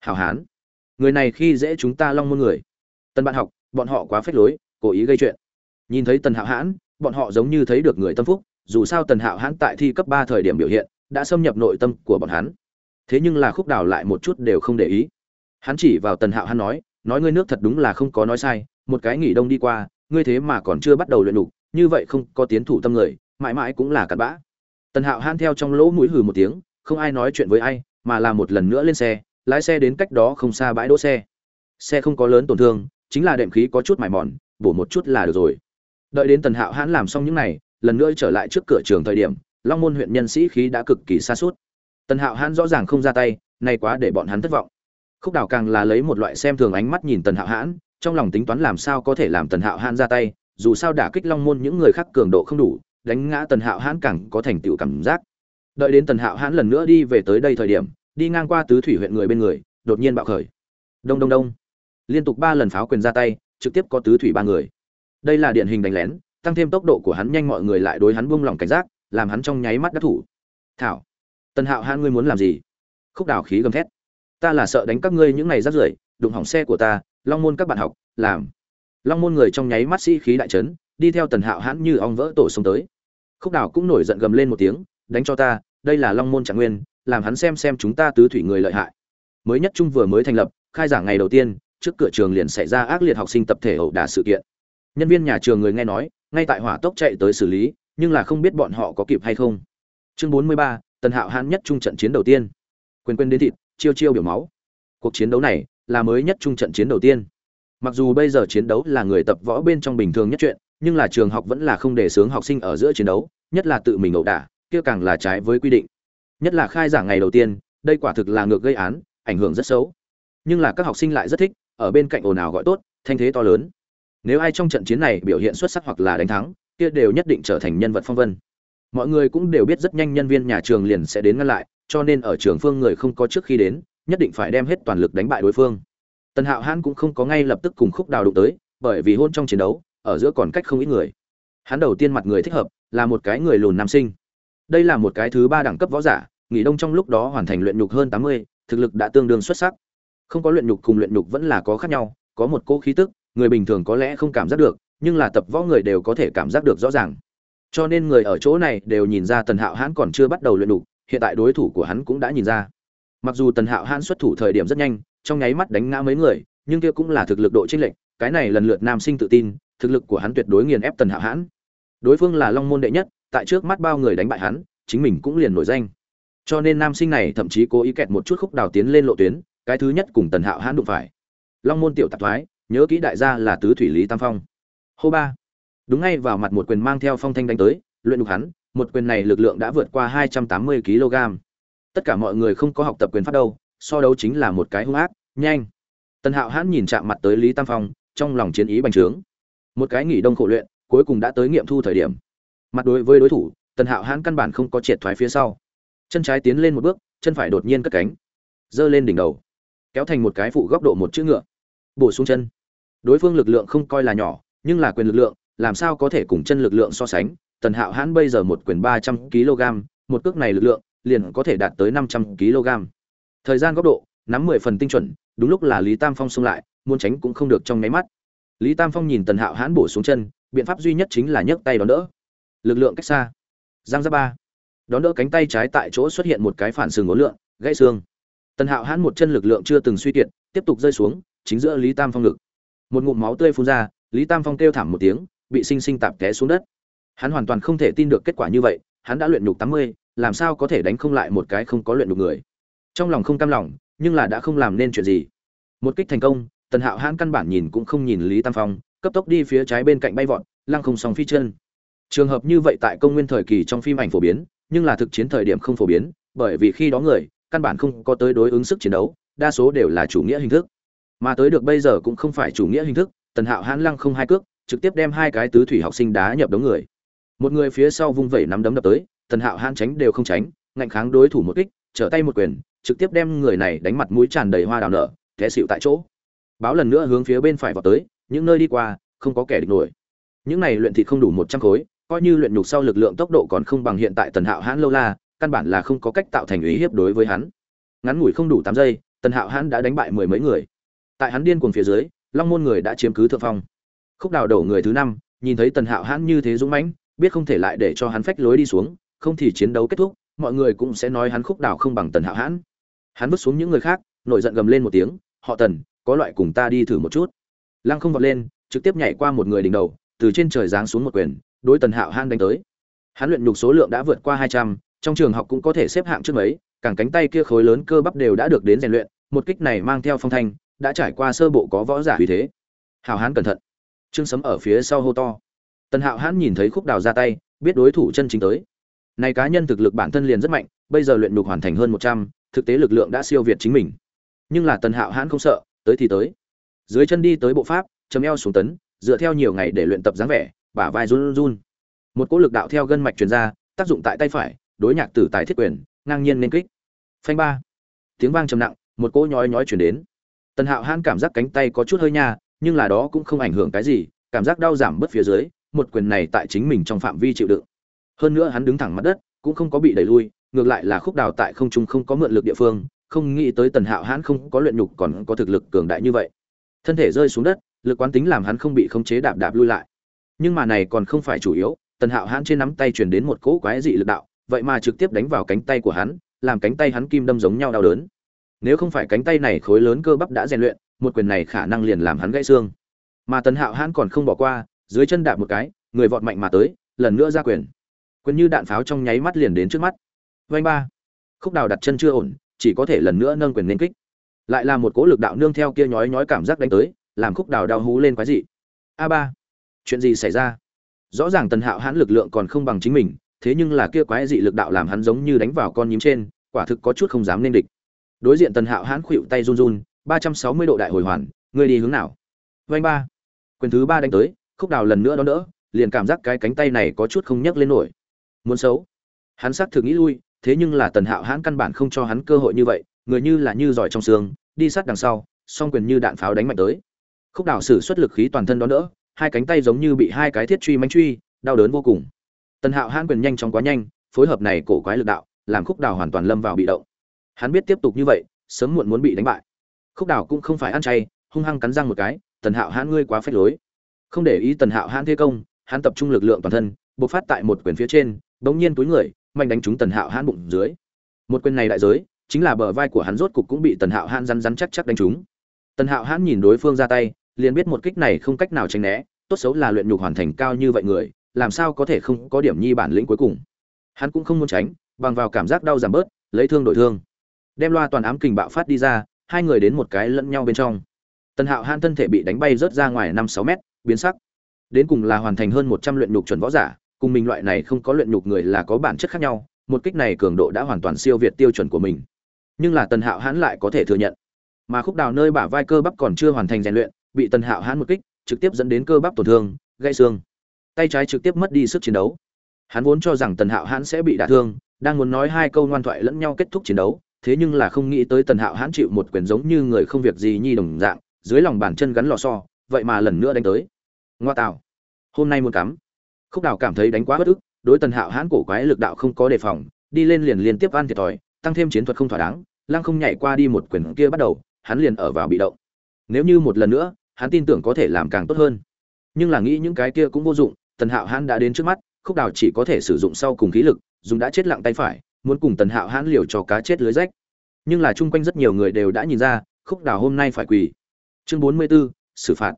hảo hán. Người này khi dễ chúng ta long môn người. Tần bạn học, bọn họ quá phết lối, cố ý gây chuyện. Nhìn thấy tần hạo hãn, bọn họ giống như thấy được người tâm phúc, dù sao tần hạo hãn tại thi cấp ba thời điểm biểu hiện, đã xâm nhập nội tâm của bọn hắn. Thế nhưng là khúc đào lại một chút đều không để ý. Hắn chỉ vào tần hạo hắn nói nói ngươi nước thật đúng là không có nói sai, một cái nghỉ đông đi qua, ngươi thế mà còn chưa bắt đầu luyện đục như vậy không có tiến thủ tâm người, mãi mãi cũng là cặn bã. Tần hạo han theo trong lỗ mũi hừ một tiếng, không ai nói chuyện với ai, mà là một lần nữa lên xe lái xe đến cách đó không xa bãi đỗ xe. Xe không có lớn tổn thương, chính là đệm khí có chút mài mòn, bổ một chút là được rồi. Đợi đến tần hạo hãn làm xong những này, lần nữa trở lại trước cửa trường thời điểm, long môn huyện nhân sĩ khí đã cực kỳ xa suốt tần hạo hãn rõ ràng không ra tay, nay quá để bọn hắn thất vọng. Khúc đào càng là lấy một loại xem thường ánh mắt nhìn tần hạo hãn, trong lòng tính toán làm sao có thể làm tần hạo hãn ra tay, dù sao đả kích long môn những người khác cường độ không đủ, đánh ngã tần hạo hãn càng có thành tựu cảm giác. Đợi đến tần hạo hãn lần nữa đi về tới đây thời điểm đi ngang qua tứ thủy huyện người bên người, đột nhiên bạo khởi. Đông đông đông. Liên tục ba lần pháo quyền ra tay, trực tiếp có tứ thủy ba người. Đây là điển hình đánh lén, tăng thêm tốc độ của hắn nhanh mọi người lại đối hắn buông lỏng cảnh giác, làm hắn trong nháy mắt đắc thủ. Thảo, tần hạo hãn ngươi muốn làm gì? Khúc đào khí gầm thét. Ta là sợ đánh các ngươi những ngày rắt rưởi, đụng hỏng xe của ta, long môn các bạn học, làm. Long môn người trong nháy mắt sĩ khí đại trấn đi theo tần hạo hãn như ong vỡ tổ xông tới. Khúc đào cũng nổi giận gầm lên một tiếng, đánh cho ta, đây là long môn trạng nguyên làm hắn xem xem chúng ta tứ thủy người lợi hại. Mới nhất trung vừa mới thành lập, khai giảng ngày đầu tiên, trước cửa trường liền xảy ra ác liệt học sinh tập thể ẩu đả sự kiện. Nhân viên nhà trường người nghe nói, ngay tại hỏa tốc chạy tới xử lý, nhưng là không biết bọn họ có kịp hay không. Chương bốn mươi ba, tần hạo hãn nhất trung trận chiến đầu tiên. Quên quên đến thịt, chiêu chiêu biểu máu. Cuộc chiến đấu này là mới nhất trung trận chiến đầu tiên. Mặc dù bây giờ chiến đấu là người tập võ bên trong bình thường nhất chuyện, nhưng là trường học vẫn là không để sướng học sinh ở giữa chiến đấu, nhất là tự mình ẩu đả, kia càng là trái với quy định nhất là khai giảng ngày đầu tiên, đây quả thực là ngược gây án, ảnh hưởng rất xấu. Nhưng là các học sinh lại rất thích, ở bên cạnh ồn ào gọi tốt, thanh thế to lớn. Nếu ai trong trận chiến này biểu hiện xuất sắc hoặc là đánh thắng, kia đều nhất định trở thành nhân vật phong vân. Mọi người cũng đều biết rất nhanh nhân viên nhà trường liền sẽ đến ngăn lại, cho nên ở trường phương người không có trước khi đến, nhất định phải đem hết toàn lực đánh bại đối phương. Tần hạo hãn cũng không có ngay lập tức cùng khúc đào đụng tới, bởi vì hôn trong chiến đấu, ở giữa còn cách không ít người. Hắn đầu tiên mặt người thích hợp, là một cái người lùn nam sinh đây là một cái thứ ba đẳng cấp võ giả, nghỉ đông trong lúc đó hoàn thành luyện nhục hơn tám mươi, thực lực đã tương đương xuất sắc. Không có luyện nhục cùng luyện nhục vẫn là có khác nhau, có một cỗ khí tức, người bình thường có lẽ không cảm giác được, nhưng là tập võ người đều có thể cảm giác được rõ ràng. Cho nên người ở chỗ này đều nhìn ra tần hạo hãn còn chưa bắt đầu luyện nhục, hiện tại đối thủ của hắn cũng đã nhìn ra. Mặc dù tần hạo hãn xuất thủ thời điểm rất nhanh, trong nháy mắt đánh ngã mấy người, nhưng kia cũng là thực lực độ chênh lệch, cái này lần lượt nam sinh tự tin, thực lực của hắn tuyệt đối nghiền ép tần hạo hãn. Đối phương là long môn đệ nhất tại trước mắt bao người đánh bại hắn, chính mình cũng liền nổi danh. Cho nên nam sinh này thậm chí cố ý kẹt một chút khúc đào tiến lên lộ tuyến, cái thứ nhất cùng tần hạo hãn đụng phải. Long môn tiểu tạp thoái, nhớ kỹ đại gia là tứ thủy lý tam phong. Hô ba. Đúng ngay vào mặt một quyền mang theo phong thanh đánh tới, luyện đục hắn, một quyền này lực lượng đã vượt qua hai trăm tám mươi kg. Tất cả mọi người không có học tập quyền pháp đâu, so đấu chính là một cái hung ác, nhanh. Tần hạo hãn nhìn chạm mặt tới lý tam phong, trong lòng chiến ý bành trướng. Một cái nghỉ đông khổ luyện, cuối cùng đã tới nghiệm thu thời điểm mặt đối với đối thủ, tần hạo hãn căn bản không có triệt thoái phía sau. Chân trái tiến lên một bước, chân phải đột nhiên cất cánh, giơ lên đỉnh đầu, kéo thành một cái phụ góc độ một chữ ngựa, bổ xuống chân. Đối phương lực lượng không coi là nhỏ, nhưng là quyền lực lượng, làm sao có thể cùng chân lực lượng so sánh? Tần hạo hãn bây giờ một quyền ba trăm kg, một cước này lực lượng liền có thể đạt tới năm trăm kg. Thời gian góc độ, nắm mười phần tinh chuẩn, đúng lúc là lý tam phong xông lại, muốn tránh cũng không được trong nháy mắt. Lý tam phong nhìn tần hạo hãn bổ xuống chân, biện pháp duy nhất chính là nhấc tay đón đỡ lực lượng cách xa. Giang ra ba. Đón đỡ cánh tay trái tại chỗ xuất hiện một cái phản sừng ngố lượng gãy xương. Tần hạo hãn một chân lực lượng chưa từng suy kiệt, tiếp tục rơi xuống, chính giữa lý tam phong ngực. Một ngụm máu tươi phun ra, lý tam phong kêu thảm một tiếng, bị sinh sinh tạp té xuống đất. Hắn hoàn toàn không thể tin được kết quả như vậy, hắn đã luyện nhục tám mươi, làm sao có thể đánh không lại một cái không có luyện nhục người. Trong lòng không cam lòng, nhưng là đã không làm nên chuyện gì. Một kích thành công, tần hạo hãn căn bản nhìn cũng không nhìn lý tam phong, cấp tốc đi phía trái bên cạnh bay vọt, lăng không song phi chân trường hợp như vậy tại công nguyên thời kỳ trong phim ảnh phổ biến, nhưng là thực chiến thời điểm không phổ biến, bởi vì khi đó người, căn bản không có tới đối ứng sức chiến đấu, đa số đều là chủ nghĩa hình thức. Mà tới được bây giờ cũng không phải chủ nghĩa hình thức, tần hạo hãn lăng không hai cước, trực tiếp đem hai cái tứ thủy học sinh đá nhập đống người. Một người phía sau vung vẩy nắm đấm đập tới, tần hạo hãn tránh đều không tránh, ngạnh kháng đối thủ một kích, trở tay một quyền, trực tiếp đem người này đánh mặt mũi tràn đầy hoa đào nở, té xịu tại chỗ. Báo lần nữa hướng phía bên phải vào tới, những nơi đi qua, không có kẻ địch nổi. Những này luyện thị không đủ một trăm khối coi như luyện nhục sau lực lượng tốc độ còn không bằng hiện tại tần hạo hãn lâu la, căn bản là không có cách tạo thành ý hiếp đối với hắn. Ngắn ngủi không đủ tám giây, tần hạo hãn đã đánh bại mười mấy người. Tại hắn điên cuồng phía dưới, long môn người đã chiếm cứ thượng phong. Khúc đào đổ người thứ năm, nhìn thấy tần hạo hãn như thế dũng mãnh, biết không thể lại để cho hắn phách lối đi xuống, không thì chiến đấu kết thúc, mọi người cũng sẽ nói hắn khúc đào không bằng tần hạo hãn. Hắn vứt xuống những người khác, nổi giận gầm lên một tiếng, họ tần, có loại cùng ta đi thử một chút. Lăng không vọt lên, trực tiếp nhảy qua một người đỉnh đầu, từ trên trời giáng xuống một quyền đối tần hạo hãn đánh tới. Hắn luyện nhục số lượng đã vượt qua hai trăm, trong trường học cũng có thể xếp hạng trước mấy cẳng cánh tay kia khối lớn cơ bắp đều đã được đến rèn luyện, một kích này mang theo phong thanh, đã trải qua sơ bộ có võ giả vì thế. Hào hán cẩn thận. Trương sấm ở phía sau hô to. Tần hạo hán nhìn thấy khúc đào ra tay, biết đối thủ chân chính tới. Này cá nhân thực lực bản thân liền rất mạnh, bây giờ luyện nhục hoàn thành hơn một trăm, thực tế lực lượng đã siêu việt chính mình. Nhưng là tần hạo hán không sợ, tới thì tới. Dưới chân đi tới bộ pháp, chấm eo xuống tấn, dựa theo nhiều ngày để luyện tập dáng vẻ bả vai run run một cỗ lực đạo theo gân mạch truyền ra, tác dụng tại tay phải, đối nhạc tử tài thiết quyền, ngang nhiên nên kích. Phanh ba. Tiếng vang trầm nặng, một cỗ nhói nhói chuyển đến. Tần hạo hãn cảm giác cánh tay có chút hơi nha, nhưng là đó cũng không ảnh hưởng cái gì, cảm giác đau giảm bớt phía dưới, một quyền này tại chính mình trong phạm vi chịu đựng. Hơn nữa hắn đứng thẳng mặt đất, cũng không có bị đẩy lui, ngược lại là khúc đào tại không trung không có mượn lực địa phương, không nghĩ tới tần hạo hãn không có luyện nhục còn có thực lực cường đại như vậy. Thân thể rơi xuống đất, lực quán tính làm hắn không bị khống chế đạp đạp lui lại nhưng mà này còn không phải chủ yếu, tần hạo hãn trên nắm tay truyền đến một cỗ quái dị lực đạo, vậy mà trực tiếp đánh vào cánh tay của hắn, làm cánh tay hắn kim đâm giống nhau đau đớn. Nếu không phải cánh tay này khối lớn cơ bắp đã rèn luyện, một quyền này khả năng liền làm hắn gãy xương. Mà tần hạo hãn còn không bỏ qua, dưới chân đạp một cái, người vọt mạnh mà tới, lần nữa ra quyền. Quyền như đạn pháo trong nháy mắt liền đến trước mắt. Vanh ba. Khúc đào đặt chân chưa ổn, chỉ có thể lần nữa nâng quyền nên kích. Lại là một cỗ lực đạo nương theo kia nhói nhói cảm giác đánh tới, làm khúc đào đau hú lên quái dị. A ba chuyện gì xảy ra? Rõ ràng tần hạo hãn lực lượng còn không bằng chính mình, thế nhưng là kia quái dị lực đạo làm hắn giống như đánh vào con nhím trên, quả thực có chút không dám nên địch. Đối diện tần hạo hãn khuỵu tay run run, ba trăm sáu mươi độ đại hồi hoàn, ngươi đi hướng nào? Vanh ba. Quyền thứ ba đánh tới, khúc đào lần nữa đón đỡ, liền cảm giác cái cánh tay này có chút không nhấc lên nổi. Muốn xấu. Hắn xác thực nghĩ lui, thế nhưng là tần hạo hãn căn bản không cho hắn cơ hội như vậy, người như là như giỏi trong xương, đi sát đằng sau, song quyền như đạn pháo đánh mạnh tới. Khúc đào sử xuất lực khí toàn thân đón đỡ hai cánh tay giống như bị hai cái thiết truy mánh truy, đau đớn vô cùng. Tần hạo hãn quyền nhanh chóng quá nhanh, phối hợp này cổ quái lực đạo, làm khúc đào hoàn toàn lâm vào bị động. Hắn biết tiếp tục như vậy, sớm muộn muốn bị đánh bại. Khúc đào cũng không phải ăn chay, hung hăng cắn răng một cái, tần hạo hãn ngươi quá phết lối. Không để ý tần hạo hãn thế công, hắn tập trung lực lượng toàn thân, bộc phát tại một quyền phía trên, bỗng nhiên túi người, mạnh đánh trúng tần hạo hãn bụng dưới. Một quyền này đại giới, chính là bờ vai của hắn rốt cục cũng bị tần hạo hãn rắn rắn chắc chắc đánh trúng. Tần hạo hãn nhìn đối phương ra tay, liền biết một kích này không cách nào tránh né tốt xấu là luyện nhục hoàn thành cao như vậy người, làm sao có thể không có điểm nhi bản lĩnh cuối cùng? Hắn cũng không muốn tránh, bằng vào cảm giác đau giảm bớt, lấy thương đổi thương. Đem loa toàn ám kình bạo phát đi ra, hai người đến một cái lẫn nhau bên trong. Tần hạo han thân thể bị đánh bay rớt ra ngoài năm sáu mét, biến sắc. Đến cùng là hoàn thành hơn một trăm luyện nhục chuẩn võ giả, cùng mình loại này không có luyện nhục người là có bản chất khác nhau, một kích này cường độ đã hoàn toàn siêu việt tiêu chuẩn của mình. Nhưng là tần hạo hãn lại có thể thừa nhận. Mà khúc đào nơi bả vai cơ bắp còn chưa hoàn thành rèn luyện, bị tần hạo hãn một kích trực tiếp dẫn đến cơ bắp tổn thương, gãy xương. Tay trái trực tiếp mất đi sức chiến đấu. Hắn vốn cho rằng tần hạo hãn sẽ bị đả thương, đang muốn nói hai câu ngoan thoại lẫn nhau kết thúc chiến đấu, thế nhưng là không nghĩ tới tần hạo hãn chịu một quyền giống như người không việc gì nhi đồng dạng, dưới lòng bàn chân gắn lò xo, vậy mà lần nữa đánh tới. Ngoa tạo. Hôm nay muốn cắm. Khúc đào cảm thấy đánh quá bất ức, đối tần hạo hãn cổ quái lực đạo không có đề phòng, đi lên liền liên tiếp ăn thiệt thòi, tăng thêm chiến thuật không thỏa đáng, lăng không nhảy qua đi một quyền kia bắt đầu, hắn liền ở vào bị động. Nếu như một lần nữa hắn tin tưởng có thể làm càng tốt hơn. Nhưng là nghĩ những cái kia cũng vô dụng tần hạo hãn đã đến trước mắt khúc đào chỉ có thể sử dụng sau cùng khí lực dùng đã chết lặng tay phải muốn cùng tần hạo hãn liều cho cá chết lưới rách. Nhưng là chung quanh rất nhiều người đều đã nhìn ra khúc đào hôm nay phải quỳ. Chương bốn mươi 44, xử phạt.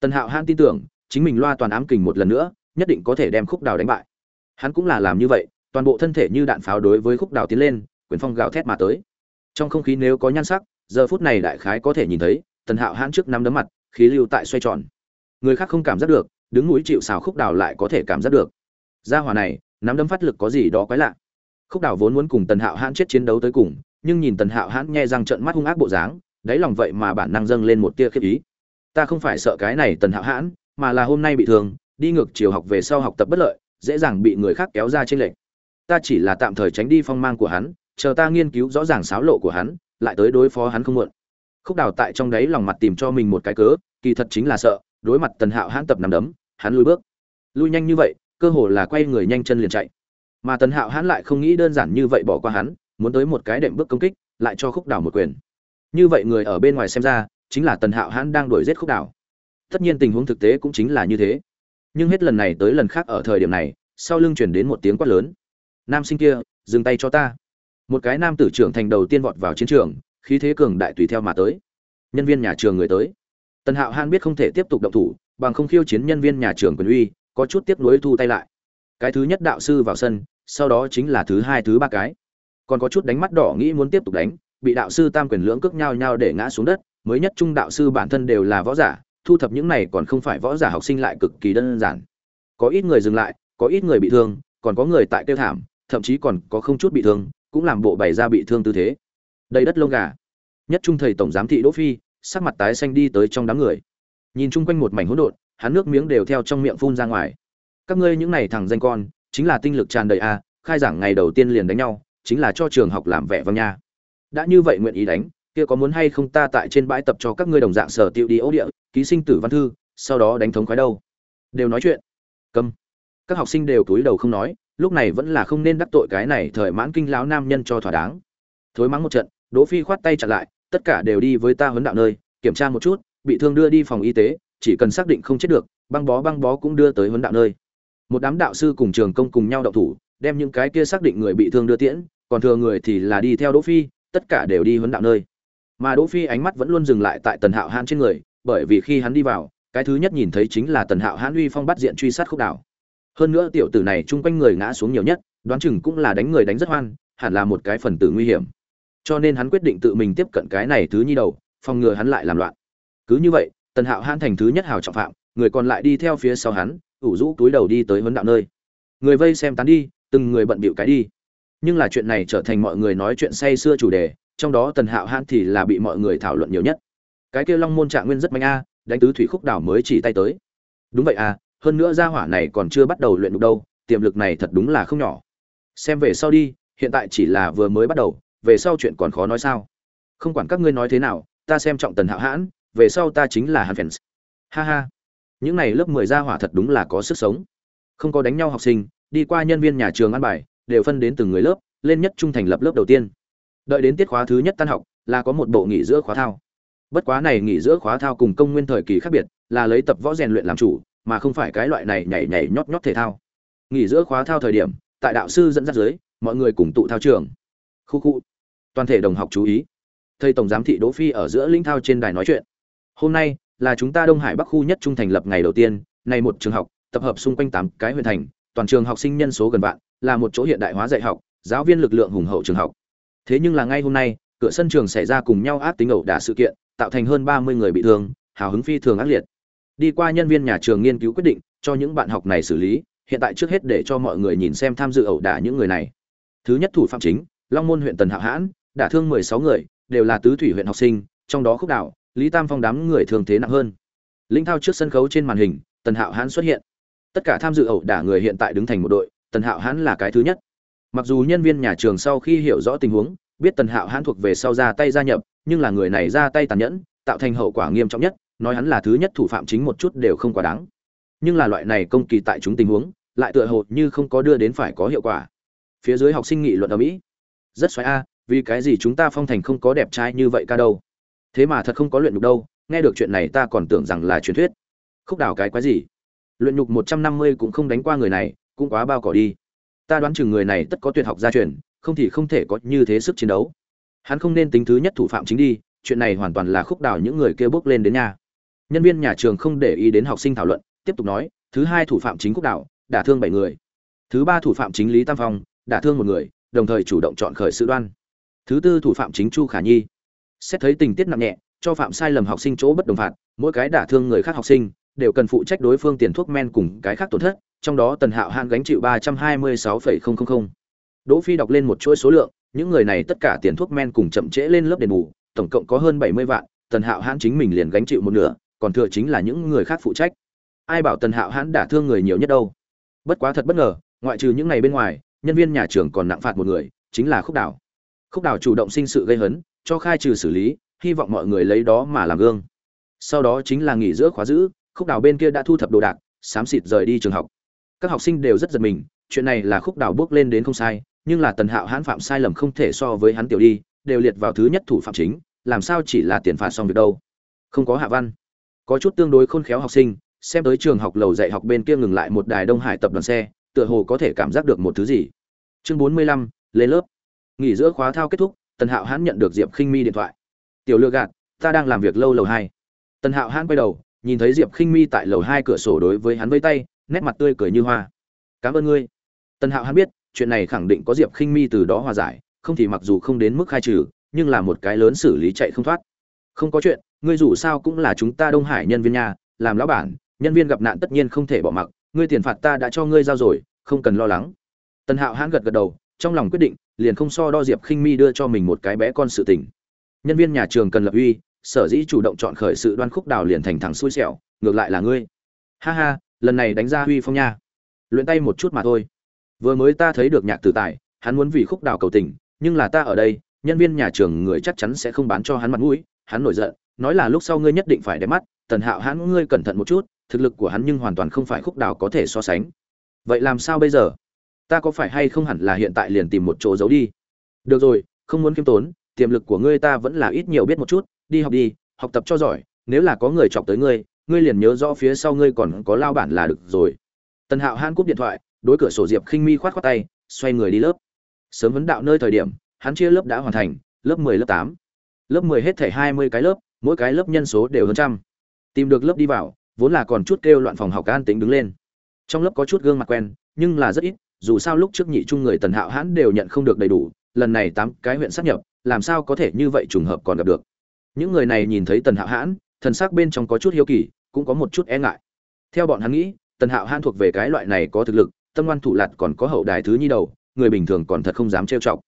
Tần hạo hãn tin tưởng chính mình loa toàn ám kình một lần nữa nhất định có thể đem khúc đào đánh bại. Hắn cũng là làm như vậy toàn bộ thân thể như đạn pháo đối với khúc đào tiến lên quyền phong gào thét mà tới. Trong không khí nếu có nhan sắc giờ phút này đại khái có thể nhìn thấy tần hạo hãn trước năm đấm mặt khí lưu tại xoay tròn. Người khác không cảm giác được, đứng núi chịu xào khúc đào lại có thể cảm giác được. Gia hỏa này, nắm đấm phát lực có gì đó quái lạ. Khúc đào vốn muốn cùng tần hạo hãn chết chiến đấu tới cùng, nhưng nhìn tần hạo hãn nghe răng trận mắt hung ác bộ dáng, đáy lòng vậy mà bản năng dâng lên một tia khiếp ý. Ta không phải sợ cái này tần hạo hãn, mà là hôm nay bị thương, đi ngược chiều học về sau học tập bất lợi, dễ dàng bị người khác kéo ra trên lệnh ta chỉ là tạm thời tránh đi phong mang của hắn, chờ ta nghiên cứu rõ ràng xáo lộ của hắn, lại tới đối phó hắn không muộn khúc đào tại trong đấy lòng mặt tìm cho mình một cái cớ, kỳ thật chính là sợ, đối mặt tần hạo hãn tập nằm đấm, hắn lui bước. Lui nhanh như vậy, cơ hồ là quay người nhanh chân liền chạy. Mà tần hạo hãn lại không nghĩ đơn giản như vậy bỏ qua hắn, muốn tới một cái đệm bước công kích, lại cho khúc đào một quyền. Như vậy người ở bên ngoài xem ra, chính là tần hạo hãn đang đuổi giết khúc Đào. tất nhiên tình huống thực tế cũng chính là như thế. Nhưng hết lần này tới lần khác ở thời điểm này, sau lưng chuyển đến một tiếng quát lớn. Nam sinh kia, dừng tay cho ta. Một cái nam tử trưởng thành đầu tiên vọt vào chiến trường khí thế cường đại tùy theo mà tới. Nhân viên nhà trường người tới. Tần hạo hãn biết không thể tiếp tục động thủ, bằng không khiêu chiến nhân viên nhà trường quyền uy, có chút tiếp nối thu tay lại. Cái thứ nhất đạo sư vào sân, sau đó chính là thứ hai, thứ ba cái. Còn có chút đánh mắt đỏ nghĩ muốn tiếp tục đánh, bị đạo sư tam quyền lưỡng cước nhau nhau để ngã xuống đất, mới nhất trung đạo sư bản thân đều là võ giả, thu thập những này còn không phải võ giả học sinh lại cực kỳ đơn giản. Có ít người dừng lại, có ít người bị thương, còn có người tại kêu thảm, thậm chí còn có không chút bị thương, cũng làm bộ bày ra bị thương tư thế đầy đất lông gà. Nhất trung thầy tổng giám thị đỗ phi, sắc mặt tái xanh đi tới trong đám người. Nhìn chung quanh một mảnh hỗn độn, hắn nước miếng đều theo trong miệng phun ra ngoài. Các ngươi những này thằng danh con, chính là tinh lực tràn đầy a, khai giảng ngày đầu tiên liền đánh nhau, chính là cho trường học làm vẻ vang nha. Đã như vậy nguyện ý đánh, kia có muốn hay không ta tại trên bãi tập cho các ngươi đồng dạng sở tiêu đi ấu địa, ký sinh tử văn thư, sau đó đánh thống khoái đâu? Đều nói chuyện. Câm. Các học sinh đều cúi đầu không nói, lúc này vẫn là không nên đắc tội cái này thời mãn kinh lão nam nhân cho thỏa đáng. Thối mắng một trận đỗ phi khoát tay chặn lại, tất cả đều đi với ta huấn đạo nơi, kiểm tra một chút, bị thương đưa đi phòng y tế, chỉ cần xác định không chết được, băng bó băng bó cũng đưa tới huấn đạo nơi. Một đám đạo sư cùng trường công cùng nhau động thủ, đem những cái kia xác định người bị thương đưa tiễn, còn thừa người thì là đi theo đỗ phi, tất cả đều đi huấn đạo nơi. Mà đỗ phi ánh mắt vẫn luôn dừng lại tại tần hạo hãn trên người, bởi vì khi hắn đi vào, cái thứ nhất nhìn thấy chính là tần hạo hãn uy phong bắt diện truy sát khúc đảo. Hơn nữa tiểu tử này chung quanh người ngã xuống nhiều nhất, đoán chừng cũng là đánh người đánh rất hoan, hẳn là một cái phần tử nguy hiểm cho nên hắn quyết định tự mình tiếp cận cái này thứ nhi đầu, phòng ngừa hắn lại làm loạn. Cứ như vậy, tần hạo hãn thành thứ nhất hào trọng phạm, người còn lại đi theo phía sau hắn, ủ rũ túi đầu đi tới huấn đạo nơi. Người vây xem tán đi, từng người bận bịu cái đi. Nhưng là chuyện này trở thành mọi người nói chuyện say xưa chủ đề, trong đó tần hạo hãn thì là bị mọi người thảo luận nhiều nhất. Cái kia long môn trạng nguyên rất mạnh a, đánh tứ thủy khúc đảo mới chỉ tay tới. Đúng vậy à hơn nữa gia hỏa này còn chưa bắt đầu luyện đục đâu, tiềm lực này thật đúng là không nhỏ. Xem về sau đi, hiện tại chỉ là vừa mới bắt đầu về sau chuyện còn khó nói sao? Không quản các ngươi nói thế nào, ta xem trọng tần hạo hãn, về sau ta chính là hắn fans. Ha ha. Những này lớp mười gia hỏa thật đúng là có sức sống. Không có đánh nhau học sinh, đi qua nhân viên nhà trường ăn bài, đều phân đến từng người lớp, lên nhất trung thành lập lớp đầu tiên. Đợi đến tiết khóa thứ nhất tan học, là có một bộ nghỉ giữa khóa thao. Bất quá này nghỉ giữa khóa thao cùng công nguyên thời kỳ khác biệt, là lấy tập võ rèn luyện làm chủ, mà không phải cái loại này nhảy nhảy nhót nhót thể thao. Nghỉ giữa khóa thao thời điểm, tại đạo sư dẫn dắt dưới, mọi người cùng tụ thao trường. Khu khu toàn thể đồng học chú ý. Thầy tổng giám thị đỗ phi ở giữa linh thao trên đài nói chuyện. Hôm nay là chúng ta đông hải bắc khu nhất trung thành lập ngày đầu tiên, này một trường học, tập hợp xung quanh tám cái huyện thành, toàn trường học sinh nhân số gần vạn, là một chỗ hiện đại hóa dạy học, giáo viên lực lượng hùng hậu trường học. Thế nhưng là ngay hôm nay, cửa sân trường xảy ra cùng nhau ác tính ẩu đả sự kiện, tạo thành hơn ba mươi người bị thương, hào hứng phi thường ác liệt. Đi qua nhân viên nhà trường nghiên cứu quyết định, cho những bạn học này xử lý, hiện tại trước hết để cho mọi người nhìn xem tham dự ẩu đả những người này. Thứ nhất thủ phạm chính, long môn huyện tần hạo hãn đã thương mười sáu người, đều là tứ thủy huyện học sinh, trong đó khúc đạo lý tam phong đám người thường thế nặng hơn. Linh thao trước sân khấu trên màn hình, tần hạo hãn xuất hiện. Tất cả tham dự ẩu đả người hiện tại đứng thành một đội, tần hạo hãn là cái thứ nhất. Mặc dù nhân viên nhà trường sau khi hiểu rõ tình huống, biết tần hạo hãn thuộc về sau ra tay gia nhập, nhưng là người này ra tay tàn nhẫn, tạo thành hậu quả nghiêm trọng nhất, nói hắn là thứ nhất thủ phạm chính một chút đều không quá đáng. Nhưng là loại này công kỳ tại chúng tình huống, lại tựa hồ như không có đưa đến phải có hiệu quả. Phía dưới học sinh nghị luận ở mỹ, rất xoáy a vì cái gì chúng ta phong thành không có đẹp trai như vậy ca đâu? Thế mà thật không có luyện nhục đâu, nghe được chuyện này ta còn tưởng rằng là truyền thuyết. Khúc đảo cái quái gì? Luyện nhục một trăm năm mươi cũng không đánh qua người này, cũng quá bao cỏ đi. Ta đoán chừng người này tất có tuyệt học gia truyền, không thì không thể có như thế sức chiến đấu. Hắn không nên tính thứ nhất thủ phạm chính đi, chuyện này hoàn toàn là khúc đảo những người kia bước lên đến nhà. Nhân viên nhà trường không để ý đến học sinh thảo luận, tiếp tục nói, thứ hai thủ phạm chính khúc đảo đả thương bảy người. Thứ ba thủ phạm chính lý tam phong, đả thương một người, đồng thời chủ động chọn khởi sự đoan thứ tư thủ phạm chính chu khả nhi. Xét thấy tình tiết nặng nhẹ, cho phạm sai lầm học sinh chỗ bất đồng phạt, mỗi cái đả thương người khác học sinh, đều cần phụ trách đối phương tiền thuốc men cùng cái khác tổn thất, trong đó tần hạo hạn gánh chịu ba trăm hai mươi sáu phẩy không không không. Đỗ phi đọc lên một chuỗi số lượng, những người này tất cả tiền thuốc men cùng chậm trễ lên lớp đền bù, tổng cộng có hơn bảy mươi vạn, tần hạo hãn chính mình liền gánh chịu một nửa, còn thừa chính là những người khác phụ trách. Ai bảo tần hạo hãn đả thương người nhiều nhất đâu? Bất quá thật bất ngờ, ngoại trừ những ngày bên ngoài, nhân viên nhà trường còn nặng phạt một người, chính là khúc đảo khúc đảo chủ động sinh sự gây hấn, cho khai trừ xử lý, hy vọng mọi người lấy đó mà làm gương. Sau đó chính là nghỉ giữa khóa giữ, khúc đảo bên kia đã thu thập đồ đạc, xám xịt rời đi trường học. Các học sinh đều rất giật mình, chuyện này là khúc đảo bước lên đến không sai, nhưng là tần hạo hãn phạm sai lầm không thể so với hắn tiểu đi, đều liệt vào thứ nhất thủ phạm chính, làm sao chỉ là tiền phạt xong việc đâu. Không có hạ văn. Có chút tương đối khôn khéo học sinh, xem tới trường học lầu dạy học bên kia ngừng lại một đài đông hải tập đoàn xe, tựa hồ có thể cảm giác được một thứ gì. Chương bốn mươi lăm, lên lớp nghỉ giữa khóa thao kết thúc, tần hạo hãn nhận được diệp khinh mi điện thoại. Tiểu lựa gạt, ta đang làm việc lâu lầu hai. Tần hạo hãn quay đầu, nhìn thấy diệp khinh mi tại lầu hai cửa sổ đối với hắn vây tay, nét mặt tươi cười như hoa. Cảm ơn ngươi. Tần hạo hãn biết, chuyện này khẳng định có diệp khinh mi từ đó hòa giải, không thì mặc dù không đến mức khai trừ, nhưng là một cái lớn xử lý chạy không thoát. Không có chuyện, ngươi dù sao cũng là chúng ta đông hải nhân viên nhà, làm lão bản, nhân viên gặp nạn tất nhiên không thể bỏ mặc, ngươi tiền phạt ta đã cho ngươi giao rồi, không cần lo lắng. Tần hạo hãn gật gật đầu, trong lòng quyết định liền không so đo diệp khinh mi đưa cho mình một cái bé con sự tình. Nhân viên nhà trường cần lập uy, sở dĩ chủ động chọn khởi sự đoan khúc đào liền thành thẳng xui xẻo, ngược lại là ngươi. Ha ha, lần này đánh ra uy phong nha. Luyện tay một chút mà thôi. Vừa mới ta thấy được nhạc tử tài, hắn muốn vì khúc đào cầu tình, nhưng là ta ở đây, nhân viên nhà trường người chắc chắn sẽ không bán cho hắn mặt mũi, hắn nổi giận, nói là lúc sau ngươi nhất định phải đẹp mắt, tần hạo hắn ngươi cẩn thận một chút, thực lực của hắn nhưng hoàn toàn không phải khúc đào có thể so sánh. Vậy làm sao bây giờ? Ta có phải hay không hẳn là hiện tại liền tìm một chỗ giấu đi? Được rồi không muốn khiêm tốn tiềm lực của ngươi ta vẫn là ít nhiều biết một chút đi học đi học tập cho giỏi nếu là có người chọc tới ngươi ngươi liền nhớ rõ phía sau ngươi còn có lao bản là được rồi. Tần hạo han cúp điện thoại đối cửa sổ diệp khinh mi khoát khoát tay xoay người đi lớp. Sớm vấn đạo nơi thời điểm hắn chia lớp đã hoàn thành lớp 10 lớp tám, lớp 10 hết thảy 20 cái lớp mỗi cái lớp nhân số đều hơn trăm. Tìm được lớp đi vào vốn là còn chút kêu loạn phòng học an tính đứng lên. Trong lớp có chút gương mặt quen nhưng là rất ít dù sao lúc trước nhị trung người tần hạo hãn đều nhận không được đầy đủ, lần này tám cái huyện sắp nhập, làm sao có thể như vậy trùng hợp còn gặp được. Những người này nhìn thấy tần hạo hãn, thần sắc bên trong có chút hiếu kỳ, cũng có một chút e ngại. Theo bọn hắn nghĩ, tần hạo hãn thuộc về cái loại này có thực lực, tâm ngoan thủ lạt còn có hậu đài thứ nhi đầu, người bình thường còn thật không dám trêu chọc.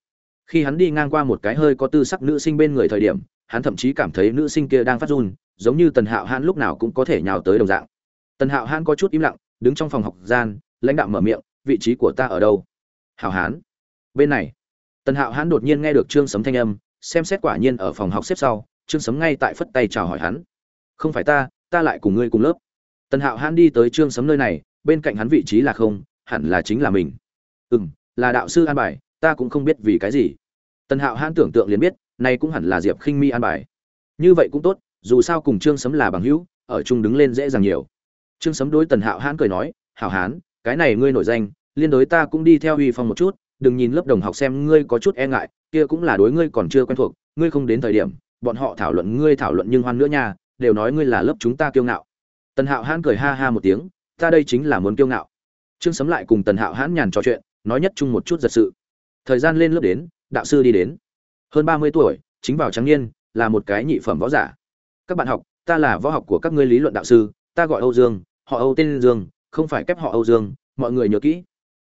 Khi hắn đi ngang qua một cái hơi có tư sắc nữ sinh bên người thời điểm, hắn thậm chí cảm thấy nữ sinh kia đang phát run, giống như tần hạo hãn lúc nào cũng có thể nhào tới đồng dạng. Tần hạo hãn có chút im lặng, đứng trong phòng học gian, lãnh đạo mở miệng vị trí của ta ở đâu? Hảo hán. Bên này. Tần hạo hán đột nhiên nghe được trương sấm thanh âm, xem xét quả nhiên ở phòng học xếp sau, trương sấm ngay tại phất tay chào hỏi hắn. Không phải ta ta lại cùng ngươi cùng lớp. Tần hạo hán đi tới trương sấm nơi này, bên cạnh hắn vị trí là không, hẳn là chính là mình. Ừ m là đạo sư an bài, ta cũng không biết vì cái gì. Tần hạo hán tưởng tượng liền biết, nay cũng hẳn là diệp khinh mi an bài. Như vậy cũng tốt, dù sao cùng trương sấm là bằng hữu, ở chung đứng lên dễ dàng nhiều. Trương sấm đối tần hạo hán cười nói, hảo hán cái này ngươi nổi danh, liên đối ta cũng đi theo uy phong một chút, đừng nhìn lớp đồng học xem ngươi có chút e ngại, kia cũng là đối ngươi còn chưa quen thuộc, ngươi không đến thời điểm, bọn họ thảo luận ngươi thảo luận nhưng hoan nữa nha, đều nói ngươi là lớp chúng ta kiêu ngạo. Tần hạo hãn cười ha ha một tiếng, ta đây chính là muốn kiêu ngạo. Trương sấm lại cùng tần hạo hãn nhàn trò chuyện, nói nhất chung một chút giật sự. Thời gian lên lớp đến, đạo sư đi đến. Hơn ba mươi tuổi, chính vào trắng niên, là một cái nhị phẩm võ giả. Các bạn học, ta là võ học của các ngươi lý luận đạo sư, ta gọi âu dương, họ âu tên dương không phải kép họ âu dương, mọi người nhớ kỹ.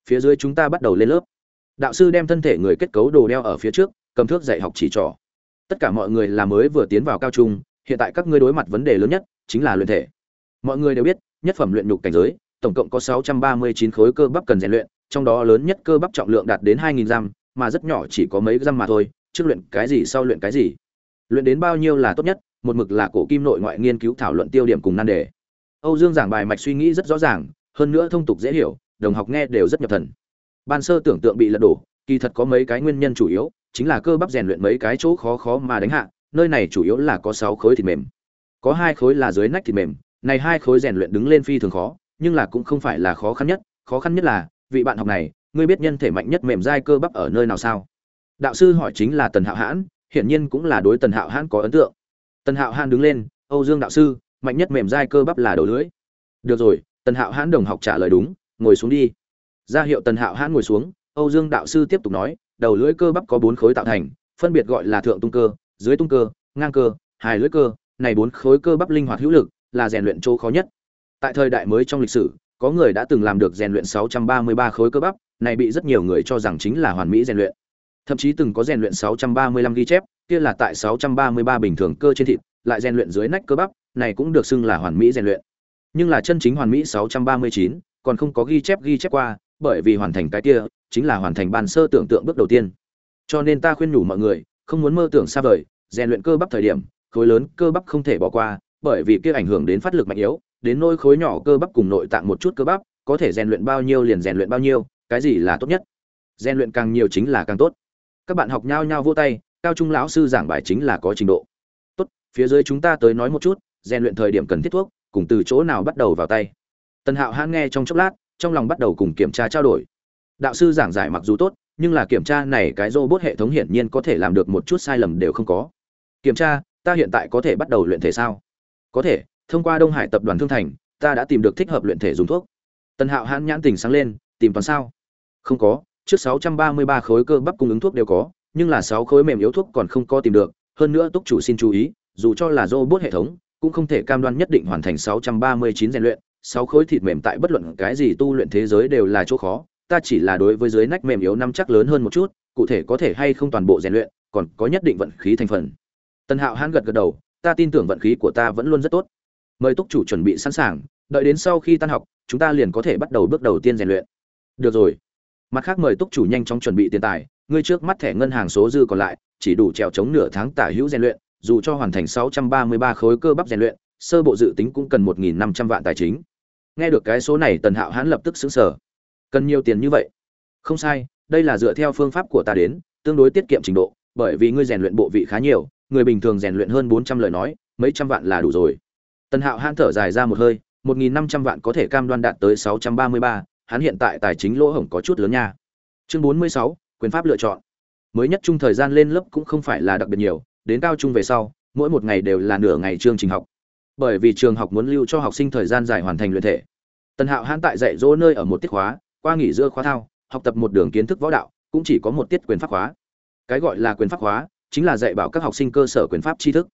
Phía dưới chúng ta bắt đầu lên lớp. Đạo sư đem thân thể người kết cấu đồ đeo ở phía trước, cầm thước dạy học chỉ trỏ. Tất cả mọi người là mới vừa tiến vào cao trung, hiện tại các ngươi đối mặt vấn đề lớn nhất chính là luyện thể. Mọi người đều biết, nhất phẩm luyện nhục cảnh giới, tổng cộng có 639 khối cơ bắp cần rèn luyện, trong đó lớn nhất cơ bắp trọng lượng đạt đến 2.000 mà rất nhỏ chỉ có mấy gram mà thôi, trước luyện cái gì sau luyện cái gì. Luyện đến bao nhiêu là tốt nhất, một mực là cổ kim nội ngoại nghiên cứu thảo luận tiêu điểm cùng nan đề âu dương giảng bài mạch suy nghĩ rất rõ ràng, hơn nữa thông tục dễ hiểu, đồng học nghe đều rất nhập thần. Ban sơ tưởng tượng bị lật đổ, kỳ thật có mấy cái nguyên nhân chủ yếu, chính là cơ bắp rèn luyện mấy cái chỗ khó khó mà đánh hạ, nơi này chủ yếu là có sáu khối thịt mềm. Có hai khối là dưới nách thịt mềm, này hai khối rèn luyện đứng lên phi thường khó, nhưng là cũng không phải là khó khăn nhất, khó khăn nhất là, vị bạn học này, ngươi biết nhân thể mạnh nhất mềm dai cơ bắp ở nơi nào sao? Đạo sư hỏi chính là tần hạo hãn, hiển nhiên cũng là đối tần hạo hãn có ấn tượng. Tần hạo hãn đứng lên, âu dương đạo sư mạnh nhất mềm dai cơ bắp là đầu lưỡi. Được rồi, tần hạo hãn đồng học trả lời đúng, ngồi xuống đi. Ra hiệu tần hạo hãn ngồi xuống, âu dương đạo sư tiếp tục nói, đầu lưỡi cơ bắp có bốn khối tạo thành, phân biệt gọi là thượng tung cơ, dưới tung cơ, ngang cơ, hài lưỡi cơ. Này bốn khối cơ bắp linh hoạt hữu lực, là rèn luyện chỗ khó nhất. Tại thời đại mới trong lịch sử, có người đã từng làm được rèn luyện 633 khối cơ bắp, này bị rất nhiều người cho rằng chính là hoàn mỹ rèn luyện. Thậm chí từng có rèn luyện 635 ghi chép, kia là tại 633 bình thường cơ trên thịt lại rèn luyện dưới nách cơ bắp này cũng được xưng là hoàn mỹ rèn luyện. Nhưng là chân chính hoàn mỹ 639, còn không có ghi chép ghi chép qua bởi vì hoàn thành cái kia chính là hoàn thành ban sơ tưởng tượng bước đầu tiên. Cho nên ta khuyên nhủ mọi người không muốn mơ tưởng xa vời rèn luyện cơ bắp thời điểm khối lớn cơ bắp không thể bỏ qua bởi vì kia ảnh hưởng đến phát lực mạnh yếu đến nỗi khối nhỏ cơ bắp cùng nội tạng một chút cơ bắp có thể rèn luyện bao nhiêu liền rèn luyện bao nhiêu cái gì là tốt nhất? Rèn luyện càng nhiều chính là càng tốt. Các bạn học nhau nhau vô tay cao trung lão sư giảng bài chính là có trình độ phía dưới chúng ta tới nói một chút, rèn luyện thời điểm cần thiết thuốc, cùng từ chỗ nào bắt đầu vào tay. Tần hạo hãn nghe trong chốc lát, trong lòng bắt đầu cùng kiểm tra trao đổi. Đạo sư giảng giải mặc dù tốt, nhưng là kiểm tra này cái robot hệ thống hiển nhiên có thể làm được một chút sai lầm đều không có. Kiểm tra, ta hiện tại có thể bắt đầu luyện thể sao? Có thể, thông qua đông hải tập đoàn thương thành, ta đã tìm được thích hợp luyện thể dùng thuốc. Tần hạo hãn nhãn tình sáng lên, tìm toàn sao? Không có, trước 633 khối cơ bắp cung ứng thuốc đều có, nhưng là 6 khối mềm yếu thuốc còn không có tìm được, hơn nữa túc chủ xin chú ý dù cho là robot hệ thống, cũng không thể cam đoan nhất định hoàn thành 639 rèn luyện 6 khối thịt mềm tại bất luận cái gì tu luyện thế giới đều là chỗ khó, ta chỉ là đối với dưới nách mềm yếu năm chắc lớn hơn một chút, cụ thể có thể hay không toàn bộ rèn luyện, còn có nhất định vận khí thành phần. Tần hạo hãn gật gật đầu, ta tin tưởng vận khí của ta vẫn luôn rất tốt. Mời túc chủ chuẩn bị sẵn sàng, đợi đến sau khi tan học, chúng ta liền có thể bắt đầu bước đầu tiên rèn luyện. Được rồi. Mặt khác mời túc chủ nhanh chóng chuẩn bị tiền tài, ngươi trước mắt thẻ ngân hàng số dư còn lại, chỉ đủ trèo chống nửa tháng tả hữu rèn luyện dù cho hoàn thành 633 khối cơ bắp rèn luyện sơ bộ dự tính cũng cần 1.500 vạn tài chính. Nghe được cái số này tần hạo hãn lập tức sửng sở cần nhiều tiền như vậy? Không sai đây là dựa theo phương pháp của ta đến tương đối tiết kiệm trình độ bởi vì ngươi rèn luyện bộ vị khá nhiều người bình thường rèn luyện hơn 400 lời nói mấy trăm vạn là đủ rồi. Tần hạo hãn thở dài ra một hơi 1.500 vạn có thể cam đoan đạt tới 633, hắn hiện tại tài chính lỗ hổng có chút lớn nha. Chương 46, quyền pháp lựa chọn. Mới nhất trung thời gian lên lớp cũng không phải là đặc biệt nhiều đến cao trung về sau, mỗi một ngày đều là nửa ngày chương trình học. Bởi vì trường học muốn lưu cho học sinh thời gian dài hoàn thành luyện thể. Tần hạo hãn tại dạy dỗ nơi ở một tiết khóa, qua nghỉ giữa khóa thao, học tập một đường kiến thức võ đạo, cũng chỉ có một tiết quyền pháp khóa. Cái gọi là quyền pháp khóa, chính là dạy bảo các học sinh cơ sở quyền pháp tri thức.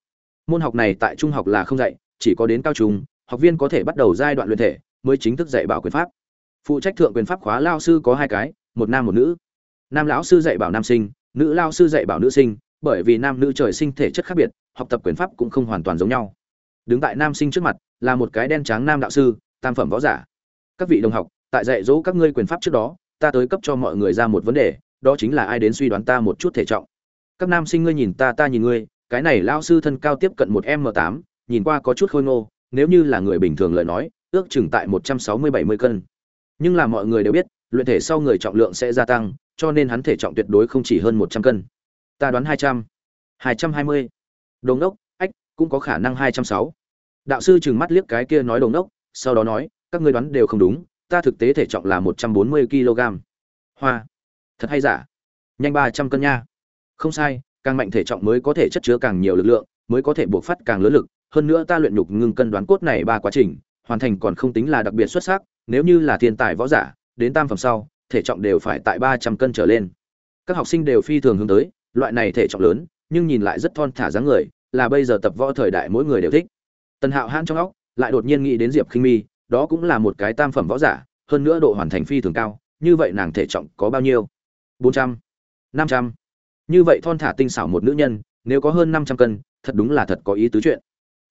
Môn học này tại trung học là không dạy, chỉ có đến cao trung, học viên có thể bắt đầu giai đoạn luyện thể, mới chính thức dạy bảo quyền pháp. Phụ trách thượng quyền pháp khóa lao sư có hai cái, một nam một nữ. Nam lão sư dạy bảo nam sinh, nữ lao sư dạy bảo nữ sinh bởi vì nam nữ trời sinh thể chất khác biệt, học tập quyền pháp cũng không hoàn toàn giống nhau. Đứng tại nam sinh trước mặt là một cái đen trắng nam đạo sư, tam phẩm võ giả. Các vị đồng học, tại dạy dỗ các ngươi quyền pháp trước đó, ta tới cấp cho mọi người ra một vấn đề, đó chính là ai đến suy đoán ta một chút thể trọng. Các nam sinh ngươi nhìn ta ta nhìn ngươi, cái này lao sư thân cao tiếp cận một m tám, nhìn qua có chút khôi ngô, nếu như là người bình thường lời nói, ước chừng tại một trăm sáu mươi bảy mươi cân. Nhưng là mọi người đều biết, luyện thể sau người trọng lượng sẽ gia tăng, cho nên hắn thể trọng tuyệt đối không chỉ hơn một trăm cân ta đoán hai trăm. Hai trăm hai mươi. Đồn đốc ách, cũng có khả năng hai trăm sáu. Đạo sư chừng mắt liếc cái kia nói đồn đốc sau đó nói, các ngươi đoán đều không đúng, ta thực tế thể trọng là một trăm bốn mươi kg. Hoa. Thật hay giả? Nhanh ba trăm cân nha. Không sai, càng mạnh thể trọng mới có thể chất chứa càng nhiều lực lượng, mới có thể buộc phát càng lớn lực. Hơn nữa ta luyện nhục ngưng cân đoán cốt này ba quá trình, hoàn thành còn không tính là đặc biệt xuất sắc, nếu như là thiên tài võ giả, đến tam phẩm sau, thể trọng đều phải tại ba trăm cân trở lên. Các học sinh đều phi thường hướng tới loại này thể trọng lớn, nhưng nhìn lại rất thon thả dáng người, là bây giờ tập võ thời đại mỗi người đều thích. Tần hạo hãn trong óc, lại đột nhiên nghĩ đến diệp khinh mi, đó cũng là một cái tam phẩm võ giả, hơn nữa độ hoàn thành phi thường cao, như vậy nàng thể trọng có bao nhiêu? Bốn trăm, năm trăm. Như vậy thon thả tinh xảo một nữ nhân, nếu có hơn năm trăm cân, thật đúng là thật có ý tứ chuyện.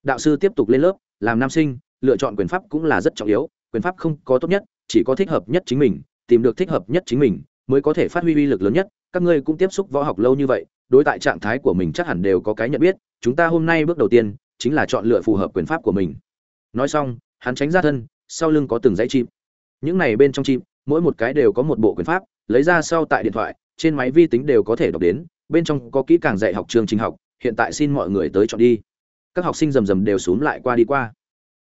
Đạo sư tiếp tục lên lớp, làm nam sinh, lựa chọn quyền pháp cũng là rất trọng yếu, quyền pháp không có tốt nhất, chỉ có thích hợp nhất chính mình, tìm được thích hợp nhất chính mình mới có thể phát huy uy lực lớn nhất, các ngươi cũng tiếp xúc võ học lâu như vậy, đối tại trạng thái của mình chắc hẳn đều có cái nhận biết, chúng ta hôm nay bước đầu tiên, chính là chọn lựa phù hợp quyền pháp của mình. Nói xong, hắn tránh ra thân, sau lưng có từng dãy chim. Những này bên trong chim, mỗi một cái đều có một bộ quyền pháp, lấy ra sau tại điện thoại, trên máy vi tính đều có thể đọc đến, bên trong có kỹ càng dạy học chương trình học, hiện tại xin mọi người tới chọn đi. Các học sinh rầm rầm đều xuống lại qua đi qua.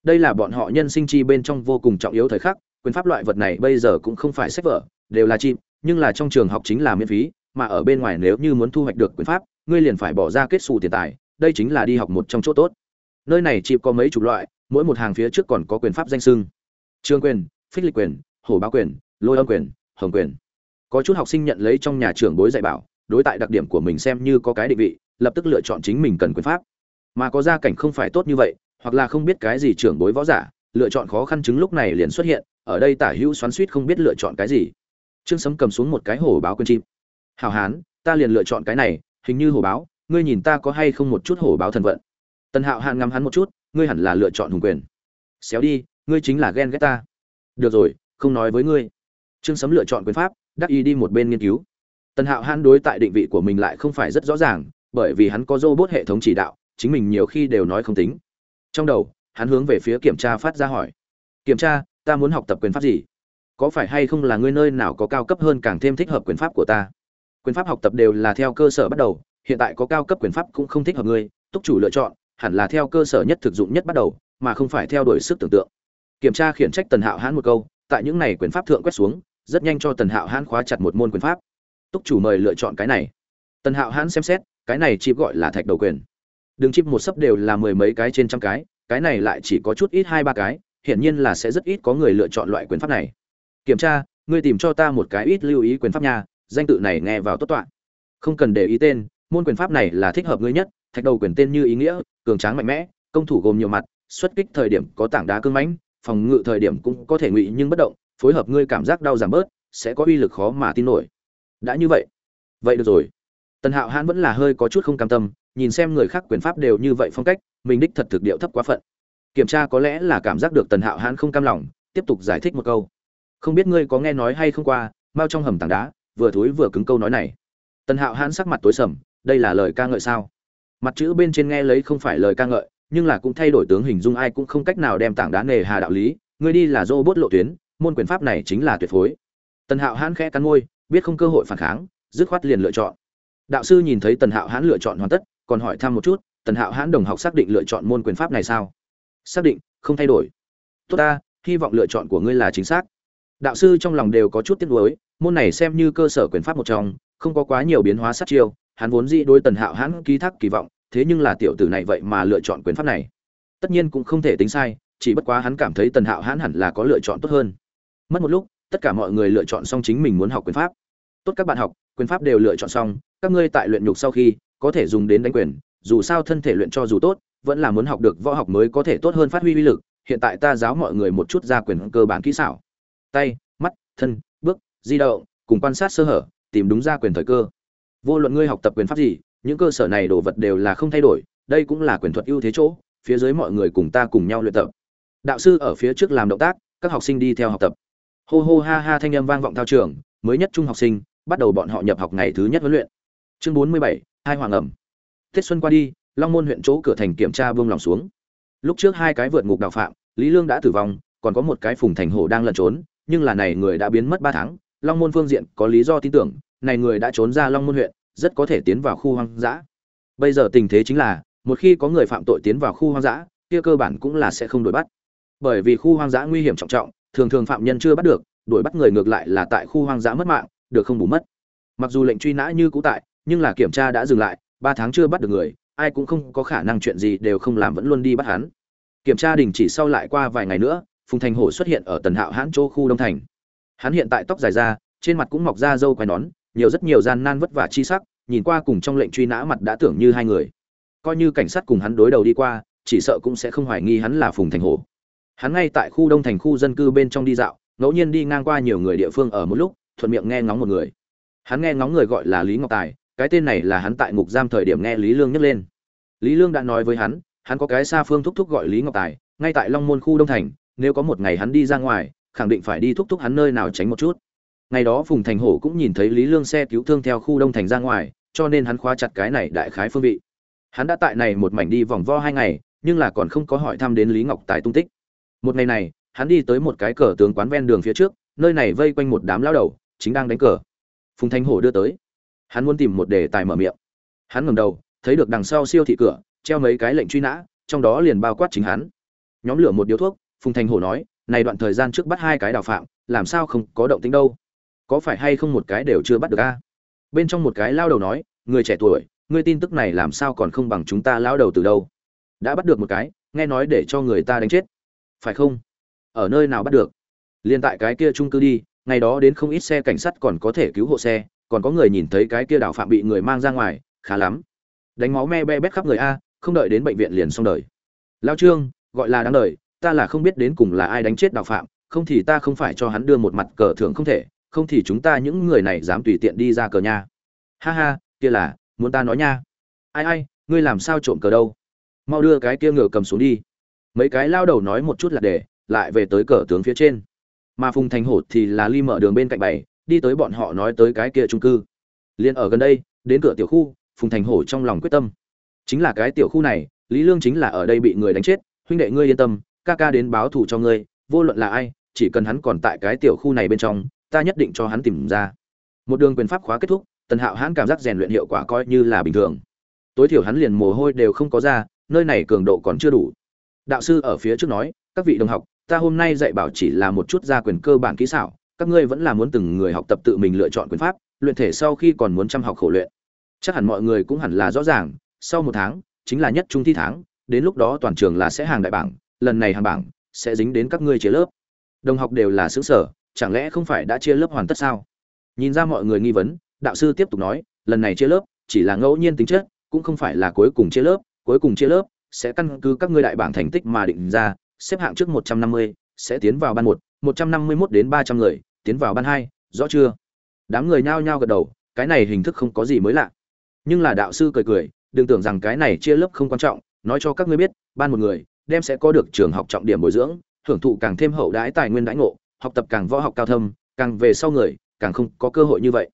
Đây là bọn họ nhân sinh chi bên trong vô cùng trọng yếu thời khắc, quyền pháp loại vật này bây giờ cũng không phải sách vở, đều là chim nhưng là trong trường học chính là miễn phí, mà ở bên ngoài nếu như muốn thu hoạch được quyền pháp, ngươi liền phải bỏ ra kết xù tiền tài, đây chính là đi học một trong chỗ tốt. Nơi này chỉ có mấy chục loại, mỗi một hàng phía trước còn có quyền pháp danh sưng. Trương quyền, phích lịch quyền, hổ báo quyền, lôi âm quyền, hồng quyền. Có chút học sinh nhận lấy trong nhà trường bối dạy bảo, đối tại đặc điểm của mình xem như có cái định vị, lập tức lựa chọn chính mình cần quyền pháp. Mà có gia cảnh không phải tốt như vậy, hoặc là không biết cái gì trưởng bối võ giả, lựa chọn khó khăn chứng lúc này liền xuất hiện, ở đây tả hữu xoắn suýt không biết lựa chọn cái gì trương sấm cầm xuống một cái hổ báo quyền chim. Hào hán, ta liền lựa chọn cái này, hình như hổ báo, ngươi nhìn ta có hay không một chút hổ báo thần vận? Tần hạo hạn ngắm hắn một chút, ngươi hẳn là lựa chọn hùng quyền. Xéo đi, ngươi chính là ghen ghét ta. Được rồi, không nói với ngươi. Trương sấm lựa chọn quyền pháp, đắc ý đi một bên nghiên cứu. Tần hạo hãn đối tại định vị của mình lại không phải rất rõ ràng, bởi vì hắn có robot hệ thống chỉ đạo, chính mình nhiều khi đều nói không tính. Trong đầu, hắn hướng về phía kiểm tra phát ra hỏi. Kiểm tra, ta muốn học tập quyền pháp gì? Có phải hay không là ngươi nơi nào có cao cấp hơn càng thêm thích hợp quyền pháp của ta? Quyền pháp học tập đều là theo cơ sở bắt đầu, hiện tại có cao cấp quyền pháp cũng không thích hợp ngươi, túc chủ lựa chọn, hẳn là theo cơ sở nhất thực dụng nhất bắt đầu, mà không phải theo đuổi sức tưởng tượng. Kiểm tra khiển trách tần hạo hãn một câu, tại những này quyền pháp thượng quét xuống, rất nhanh cho tần hạo hãn khóa chặt một môn quyền pháp. Túc chủ mời lựa chọn cái này. Tần hạo hãn xem xét, cái này chip gọi là thạch đầu quyền. Đường chip một sấp đều là mười mấy cái trên trăm cái cái này lại chỉ có chút ít hai ba cái, hiển nhiên là sẽ rất ít có người lựa chọn loại quyền pháp này kiểm tra, ngươi tìm cho ta một cái ít lưu ý quyền pháp nha, danh tự này nghe vào tốt tọa. Không cần để ý tên, môn quyền pháp này là thích hợp ngươi nhất, thạch đầu quyền tên như ý nghĩa, cường tráng mạnh mẽ, công thủ gồm nhiều mặt, xuất kích thời điểm có tảng đá cương mãnh, phòng ngự thời điểm cũng có thể ngụy nhưng bất động, phối hợp ngươi cảm giác đau giảm bớt, sẽ có uy lực khó mà tin nổi. Đã như vậy. Vậy được rồi. Tần hạo hãn vẫn là hơi có chút không cam tâm, nhìn xem người khác quyền pháp đều như vậy phong cách, mình đích thật thực điệu thấp quá phận. Kiểm tra có lẽ là cảm giác được tần hạo hãn không cam lòng, tiếp tục giải thích một câu không biết ngươi có nghe nói hay không qua mao trong hầm tảng đá, vừa thối vừa cứng câu nói này. Tần hạo hãn sắc mặt tối sầm, đây là lời ca ngợi sao? Mặt chữ bên trên nghe lấy không phải lời ca ngợi, nhưng là cũng thay đổi tướng hình dung ai cũng không cách nào đem tảng đá nề hà đạo lý, ngươi đi là dô bốt lộ tuyến, môn quyền pháp này chính là tuyệt phối. Tần hạo hãn khẽ cắn môi, biết không cơ hội phản kháng, dứt khoát liền lựa chọn. Đạo sư nhìn thấy tần hạo hãn lựa chọn hoàn tất, còn hỏi thăm một chút, tần hạo hãn đồng học xác định lựa chọn môn quyền pháp này sao? Xác định, không thay đổi. Tốt ta, hy vọng lựa chọn của ngươi là chính xác đạo sư trong lòng đều có chút tiếc nuối, môn này xem như cơ sở quyền pháp một trong, không có quá nhiều biến hóa sát chiêu, hắn vốn dĩ đối tần hạo hãn ký thác kỳ vọng, thế nhưng là tiểu tử này vậy mà lựa chọn quyền pháp này. Tất nhiên cũng không thể tính sai, chỉ bất quá hắn cảm thấy tần hạo hãn hẳn là có lựa chọn tốt hơn. Mất một lúc, tất cả mọi người lựa chọn xong chính mình muốn học quyền pháp. Tốt các bạn học, quyền pháp đều lựa chọn xong, các ngươi tại luyện nhục sau khi, có thể dùng đến đánh quyền, dù sao thân thể luyện cho dù tốt, vẫn là muốn học được võ học mới có thể tốt hơn phát huy uy lực, hiện tại ta giáo mọi người một chút ra quyền cơ bản kỹ xảo tay, mắt, thân, bước, di động, cùng quan sát sơ hở, tìm đúng ra quyền thời cơ. Vô luận ngươi học tập quyền pháp gì, những cơ sở này đồ vật đều là không thay đổi, đây cũng là quyền thuật ưu thế chỗ, phía dưới mọi người cùng ta cùng nhau luyện tập. Đạo sư ở phía trước làm động tác, các học sinh đi theo học tập. Hô hô ha ha thanh âm vang vọng thao trường, mới nhất trung học sinh, bắt đầu bọn họ nhập học ngày thứ nhất huấn luyện. Chương bốn mươi bảy, hai hoàng ẩm. Tết xuân qua đi, long môn huyện chỗ cửa thành kiểm tra buông lòng xuống. Lúc trước hai cái vượt ngục đạo phạm, lý lương đã tử vong, còn có một cái phùng thành hổ đang lẩn trốn nhưng là này người đã biến mất ba tháng, long môn phương diện có lý do tin tưởng, này người đã trốn ra long môn huyện, rất có thể tiến vào khu hoang dã. Bây giờ tình thế chính là, một khi có người phạm tội tiến vào khu hoang dã, kia cơ bản cũng là sẽ không đuổi bắt. Bởi vì khu hoang dã nguy hiểm trọng trọng, thường thường phạm nhân chưa bắt được, đuổi bắt người ngược lại là tại khu hoang dã mất mạng, được không bù mất. Mặc dù lệnh truy nã như cũ tại, nhưng là kiểm tra đã dừng lại, ba tháng chưa bắt được người, ai cũng không có khả năng chuyện gì đều không làm vẫn luôn đi bắt hắn. Kiểm tra đình chỉ sau lại qua vài ngày nữa phùng thành hổ xuất hiện ở tần hạo hãn chỗ khu đông thành. Hắn hiện tại tóc dài ra trên mặt cũng mọc ra râu quai nón, nhiều rất nhiều gian nan vất vả chi sắc, nhìn qua cùng trong lệnh truy nã mặt đã tưởng như hai người. Coi như cảnh sát cùng hắn đối đầu đi qua, chỉ sợ cũng sẽ không hoài nghi hắn là phùng thành hổ. Hắn ngay tại khu đông thành khu dân cư bên trong đi dạo, ngẫu nhiên đi ngang qua nhiều người địa phương ở một lúc, thuận miệng nghe ngóng một người. Hắn nghe ngóng người gọi là lý ngọc tài, cái tên này là hắn tại ngục giam thời điểm nghe lý lương nhắc lên. Lý lương đã nói với hắn hắn có cái xa phương thúc thúc gọi lý ngọc tài, ngay tại long môn khu đông thành nếu có một ngày hắn đi ra ngoài, khẳng định phải đi thúc thúc hắn nơi nào tránh một chút. Ngày đó phùng thành hổ cũng nhìn thấy lý lương xe cứu thương theo khu đông thành ra ngoài, cho nên hắn khóa chặt cái này đại khái phương vị. Hắn đã tại này một mảnh đi vòng vo hai ngày, nhưng là còn không có hỏi thăm đến lý ngọc tài tung tích. Một ngày này, hắn đi tới một cái cờ tướng quán ven đường phía trước, nơi này vây quanh một đám lao đầu, chính đang đánh cờ. Phùng thanh hổ đưa tới. Hắn muốn tìm một đề tài mở miệng. Hắn ngẩng đầu, thấy được đằng sau siêu thị cửa, treo mấy cái lệnh truy nã, trong đó liền bao quát chính hắn. Nhóm lửa một điếu thuốc phùng Thành hổ nói, này đoạn thời gian trước bắt hai cái đào phạm, làm sao không có động tĩnh đâu? Có phải hay không một cái đều chưa bắt được a? Bên trong một cái lao đầu nói, người trẻ tuổi, ngươi tin tức này làm sao còn không bằng chúng ta lao đầu từ đâu? Đã bắt được một cái, nghe nói để cho người ta đánh chết. Phải không? Ở nơi nào bắt được? Liên tại cái kia trung cư đi, ngày đó đến không ít xe cảnh sát còn có thể cứu hộ xe, còn có người nhìn thấy cái kia đào phạm bị người mang ra ngoài, khá lắm. Đánh máu me be bét khắp người a, không đợi đến bệnh viện liền xong đời. Lao trương, gọi là đáng đời ta là không biết đến cùng là ai đánh chết đào phạm, không thì ta không phải cho hắn đưa một mặt cờ thưởng không thể, không thì chúng ta những người này dám tùy tiện đi ra cờ nha. Ha ha, kia là, muốn ta nói nha. Ai ai, ngươi làm sao trộm cờ đâu? Mau đưa cái kia ngựa cầm xuống đi. Mấy cái lao đầu nói một chút là để, lại về tới cờ tướng phía trên. Mà phùng thành hổ thì là ly mở đường bên cạnh bảy, đi tới bọn họ nói tới cái kia trung cư. Liền ở gần đây, đến cửa tiểu khu, phùng thành hổ trong lòng quyết tâm. Chính là cái tiểu khu này, lý lương chính là ở đây bị người đánh chết, huynh đệ ngươi yên tâm ca ca đến báo thù cho ngươi, vô luận là ai, chỉ cần hắn còn tại cái tiểu khu này bên trong, ta nhất định cho hắn tìm ra. Một đường quyền pháp khóa kết thúc, tần hạo hãn cảm giác rèn luyện hiệu quả coi như là bình thường. Tối thiểu hắn liền mồ hôi đều không có ra, nơi này cường độ còn chưa đủ. Đạo sư ở phía trước nói, các vị đồng học, ta hôm nay dạy bảo chỉ là một chút gia quyền cơ bản kỹ xảo, các ngươi vẫn là muốn từng người học tập tự mình lựa chọn quyền pháp, luyện thể sau khi còn muốn chăm học khổ luyện. Chắc hẳn mọi người cũng hẳn là rõ ràng, sau một tháng, chính là nhất trung thi tháng, đến lúc đó toàn trường là sẽ hàng đại bảng lần này hàng bảng sẽ dính đến các ngươi chia lớp đồng học đều là xứ sở chẳng lẽ không phải đã chia lớp hoàn tất sao nhìn ra mọi người nghi vấn đạo sư tiếp tục nói lần này chia lớp chỉ là ngẫu nhiên tính chất cũng không phải là cuối cùng chia lớp cuối cùng chia lớp sẽ căn cứ các ngươi đại bảng thành tích mà định ra xếp hạng trước 150, sẽ tiến vào ban 1, 151 đến 300 người, tiến vào ban 2, rõ chưa? Đám người nhao nhao gật đầu, cái này hình thức không có gì mới lạ. Nhưng là đạo sư cười cười, đừng tưởng rằng cái này chia lớp không quan trọng, nói cho các ngươi biết, ban một người, đem sẽ có được trường học trọng điểm bồi dưỡng, hưởng thụ càng thêm hậu đãi tài nguyên đãi ngộ, học tập càng võ học cao thâm, càng về sau người, càng không có cơ hội như vậy.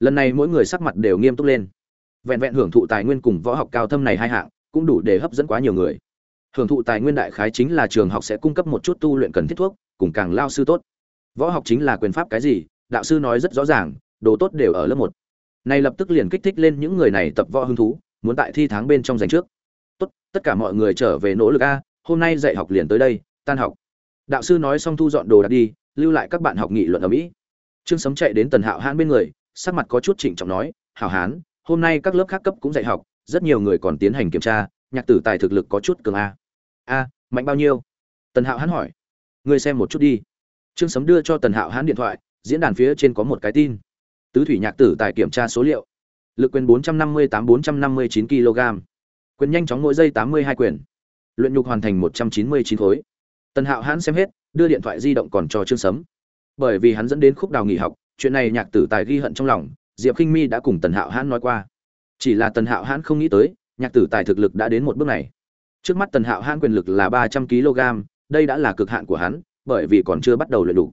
Lần này mỗi người sắc mặt đều nghiêm túc lên. Vẹn vẹn hưởng thụ tài nguyên cùng võ học cao thâm này hai hạng, cũng đủ để hấp dẫn quá nhiều người hưởng thụ tài nguyên đại khái chính là trường học sẽ cung cấp một chút tu luyện cần thiết thuốc cùng càng lao sư tốt võ học chính là quyền pháp cái gì đạo sư nói rất rõ ràng đồ tốt đều ở lớp một này lập tức liền kích thích lên những người này tập võ hứng thú muốn tại thi tháng bên trong giành trước tốt tất cả mọi người trở về nỗ lực a hôm nay dạy học liền tới đây, tan học. Đạo sư nói xong thu dọn đồ đạc đi, lưu lại các bạn học nghị luận ở mỹ. Trương sấm chạy đến tần hạo hãn bên người, sắc mặt có chút trịnh trọng nói, hảo hán, hôm nay các lớp khác cấp cũng dạy học, rất nhiều người còn tiến hành kiểm tra, nhạc tử tài thực lực có chút cường a. A, mạnh bao nhiêu? Tần hạo hãn hỏi. Ngươi xem một chút đi. Trương sấm đưa cho tần hạo hãn điện thoại, diễn đàn phía trên có một cái tin. Tứ thủy nhạc tử tài kiểm tra số liệu. Lực quyền 458-459 kg quyền nhanh chóng mỗi giây 82 quyền luyện nhục hoàn thành 199 khối tần hạo hãn xem hết đưa điện thoại di động còn cho trương sấm bởi vì hắn dẫn đến khúc đào nghỉ học chuyện này nhạc tử tài ghi hận trong lòng diệp khinh mi đã cùng tần hạo hãn nói qua chỉ là tần hạo hãn không nghĩ tới nhạc tử tài thực lực đã đến một bước này Trước mắt Tần Hạo Hãn quyền lực là ba trăm kg, đây đã là cực hạn của hắn, bởi vì còn chưa bắt đầu luyện đủ.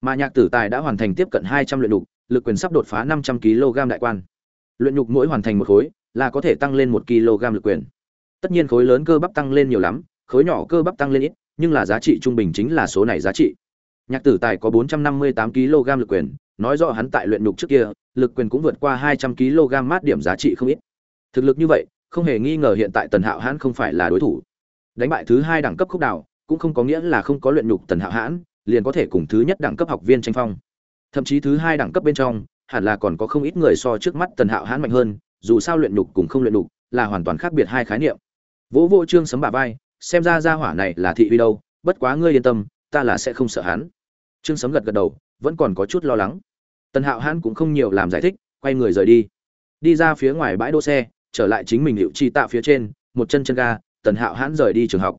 Mà Nhạc Tử Tài đã hoàn thành tiếp cận hai trăm luyện đủ, lực quyền sắp đột phá năm trăm kg đại quan. Luyện nhục mỗi hoàn thành một khối, là có thể tăng lên một kg lực quyền. Tất nhiên khối lớn cơ bắp tăng lên nhiều lắm, khối nhỏ cơ bắp tăng lên ít, nhưng là giá trị trung bình chính là số này giá trị. Nhạc Tử Tài có bốn trăm năm mươi tám kg lực quyền, nói rõ hắn tại luyện nhục trước kia, lực quyền cũng vượt qua hai trăm kg mát điểm giá trị không ít. Thực lực như vậy, không hề nghi ngờ hiện tại tần hạo hãn không phải là đối thủ đánh bại thứ hai đẳng cấp khúc đảo cũng không có nghĩa là không có luyện nhục tần hạo hãn liền có thể cùng thứ nhất đẳng cấp học viên tranh phong thậm chí thứ hai đẳng cấp bên trong hẳn là còn có không ít người so trước mắt tần hạo hãn mạnh hơn dù sao luyện nhục cùng không luyện nhục là hoàn toàn khác biệt hai khái niệm vỗ vỗ trương sấm bà vai, xem ra ra hỏa này là thị uy đâu, bất quá ngươi yên tâm, ta là sẽ không sợ hắn. Trương sấm gật gật đầu, vẫn còn có chút lo lắng. Tần hạo hãn cũng không nhiều làm giải thích, quay người rời đi. Đi ra phía ngoài bãi đỗ xe, trở lại chính mình hiệu chi tạ phía trên, một chân chân ga, tần hạo hãn rời đi trường học.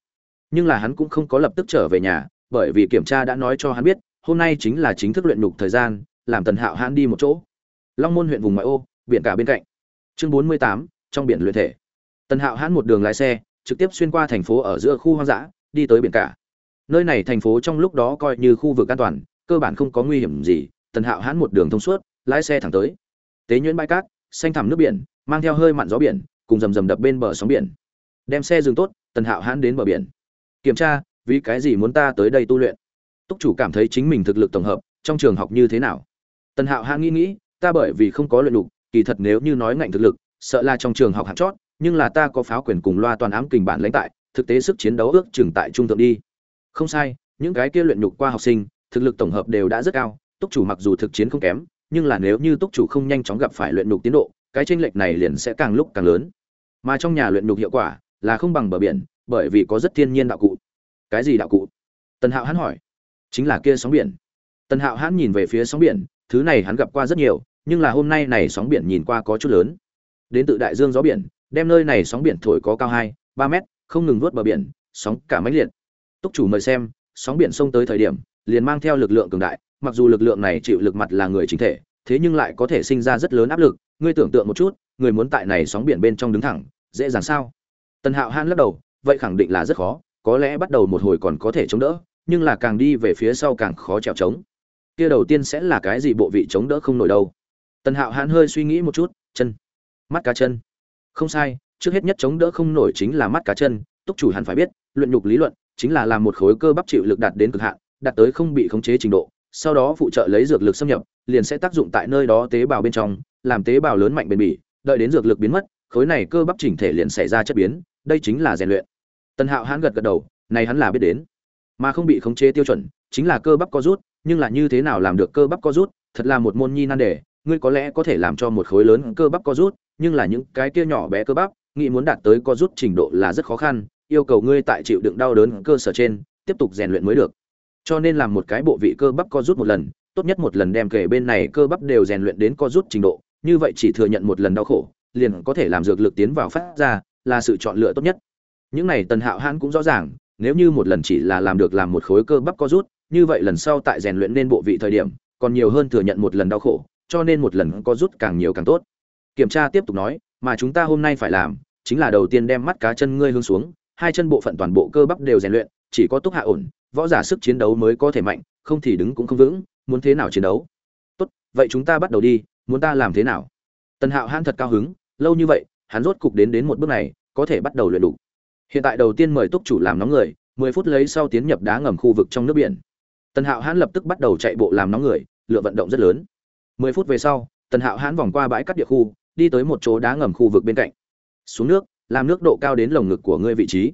Nhưng là hắn cũng không có lập tức trở về nhà, bởi vì kiểm tra đã nói cho hắn biết, hôm nay chính là chính thức luyện nhục thời gian, làm tần hạo hãn đi một chỗ. Long môn huyện vùng ngoại ô, biển cả bên cạnh. Chương bốn mươi tám, trong biển luyện thể tần hạo hãn một đường lái xe, trực tiếp xuyên qua thành phố ở giữa khu hoang dã, đi tới biển cả. Nơi này thành phố trong lúc đó coi như khu vực an toàn, cơ bản không có nguy hiểm gì, tần hạo hãn một đường thông suốt, lái xe thẳng tới. Tế nhuyễn bãi cát, xanh thẳm nước biển, mang theo hơi mặn gió biển, cùng rầm rầm đập bên bờ sóng biển. Đem xe dừng tốt, tần hạo hãn đến bờ biển. Kiểm tra, vì cái gì muốn ta tới đây tu luyện? Túc chủ cảm thấy chính mình thực lực tổng hợp, trong trường học như thế nào? Tần hạo hãn nghĩ nghĩ, ta bởi vì không có luyện lục kỳ thật nếu như nói ngạnh thực lực, sợ là trong trường học hạng chót nhưng là ta có pháo quyền cùng loa toàn ám kình bản lãnh tại thực tế sức chiến đấu ước chừng tại trung thượng đi không sai những cái kia luyện nhục qua học sinh thực lực tổng hợp đều đã rất cao túc chủ mặc dù thực chiến không kém nhưng là nếu như túc chủ không nhanh chóng gặp phải luyện nhục tiến độ cái chênh lệch này liền sẽ càng lúc càng lớn. Mà trong nhà luyện nhục hiệu quả là không bằng bờ biển, bởi vì có rất thiên nhiên đạo cụ. Cái gì đạo cụ? Tần Hạo hắn hỏi. Chính là kia sóng biển. Tần Hạo hắn nhìn về phía sóng biển, thứ này hắn gặp qua rất nhiều, nhưng là hôm nay này sóng biển nhìn qua có chút lớn. Đến tự đại dương gió biển, đem nơi này sóng biển thổi có cao 2, 3 mét, không ngừng vuốt bờ biển, sóng cả mấy liệt. Túc chủ mời xem, sóng biển sông tới thời điểm, liền mang theo lực lượng cường đại, mặc dù lực lượng này chịu lực mặt là người chính thể, thế nhưng lại có thể sinh ra rất lớn áp lực, ngươi tưởng tượng một chút người muốn tại này sóng biển bên trong đứng thẳng dễ dàng sao? Tần hạo han lắc đầu vậy khẳng định là rất khó có lẽ bắt đầu một hồi còn có thể chống đỡ nhưng là càng đi về phía sau càng khó trèo trống kia đầu tiên sẽ là cái gì bộ vị chống đỡ không nổi đâu. Tần hạo hãn hơi suy nghĩ một chút chân. Mắt cá chân không sai trước hết nhất chống đỡ không nổi chính là mắt cá chân túc chủ hẳn phải biết luyện nhục lý luận chính là làm một khối cơ bắp chịu lực đạt đến cực hạn đạt tới không bị khống chế trình độ sau đó phụ trợ lấy dược lực xâm nhập liền sẽ tác dụng tại nơi đó tế bào bên trong làm tế bào lớn mạnh bền bỉ, đợi đến dược lực biến mất, khối này cơ bắp chỉnh thể liền xảy ra chất biến, đây chính là rèn luyện. Tần hạo hãn gật gật đầu này hắn là biết đến. Mà không bị khống chế tiêu chuẩn chính là cơ bắp co rút nhưng là như thế nào làm được cơ bắp co rút thật là một môn nhi nan đề ngươi có lẽ có thể làm cho một khối lớn cơ bắp co rút nhưng là những cái kia nhỏ bé cơ bắp, nghĩ muốn đạt tới co rút trình độ là rất khó khăn, yêu cầu ngươi tại chịu đựng đau đớn cơ sở trên, tiếp tục rèn luyện mới được. Cho nên làm một cái bộ vị cơ bắp co rút một lần, tốt nhất một lần đem kể bên này cơ bắp đều rèn luyện đến co rút trình độ, như vậy chỉ thừa nhận một lần đau khổ, liền có thể làm dược lực tiến vào phát ra, là sự chọn lựa tốt nhất. Những này tần hạo hãn cũng rõ ràng, nếu như một lần chỉ là làm được làm một khối cơ bắp co rút, như vậy lần sau tại rèn luyện nên bộ vị thời điểm, còn nhiều hơn thừa nhận một lần đau khổ, cho nên một lần co rút càng nhiều càng tốt kiểm tra tiếp tục nói, mà chúng ta hôm nay phải làm, chính là đầu tiên đem mắt cá chân ngươi hướng xuống, hai chân bộ phận toàn bộ cơ bắp đều rèn luyện, chỉ có túc hạ ổn, võ giả sức chiến đấu mới có thể mạnh, không thì đứng cũng không vững, muốn thế nào chiến đấu? Tốt, vậy chúng ta bắt đầu đi, muốn ta làm thế nào? Tần hạo hãn thật cao hứng, lâu như vậy, hắn rốt cục đến đến một bước này, có thể bắt đầu luyện đủ. Hiện tại đầu tiên mời túc chủ làm nóng người, mười phút lấy sau tiến nhập đá ngầm khu vực trong nước biển. Tần hạo hãn lập tức bắt đầu chạy bộ làm nóng người lựa vận động rất lớn. Mười phút về sau, tần hạo hãn vòng qua bãi cắt địa khu đi tới một chỗ đá ngầm khu vực bên cạnh. Xuống nước, làm nước độ cao đến lồng ngực của ngươi vị trí.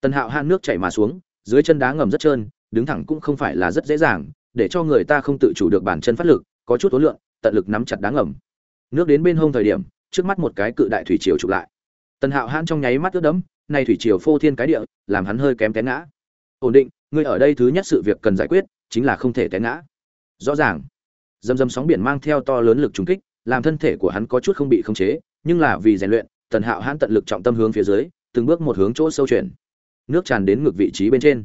Tần hạo han nước chảy mà xuống, dưới chân đá ngầm rất trơn, đứng thẳng cũng không phải là rất dễ dàng, để cho người ta không tự chủ được bản chân phát lực, có chút ối lượng tận lực nắm chặt đá ngầm. Nước đến bên hông thời điểm, trước mắt một cái cự đại thủy triều chụp lại. Tần hạo hãn trong nháy mắt ướt đẫm, này thủy triều phô thiên cái địa, làm hắn hơi kém té ngã. Ổn định, ngươi ở đây thứ nhất sự việc cần giải quyết, chính là không thể té ngã. Rõ ràng dầm dầm sóng biển mang theo to lớn lực trúng kích làm thân thể của hắn có chút không bị khống chế, nhưng là vì rèn luyện, tần hạo hãn tận lực trọng tâm hướng phía dưới, từng bước một hướng chỗ sâu chuyển. Nước tràn đến ngược vị trí bên trên.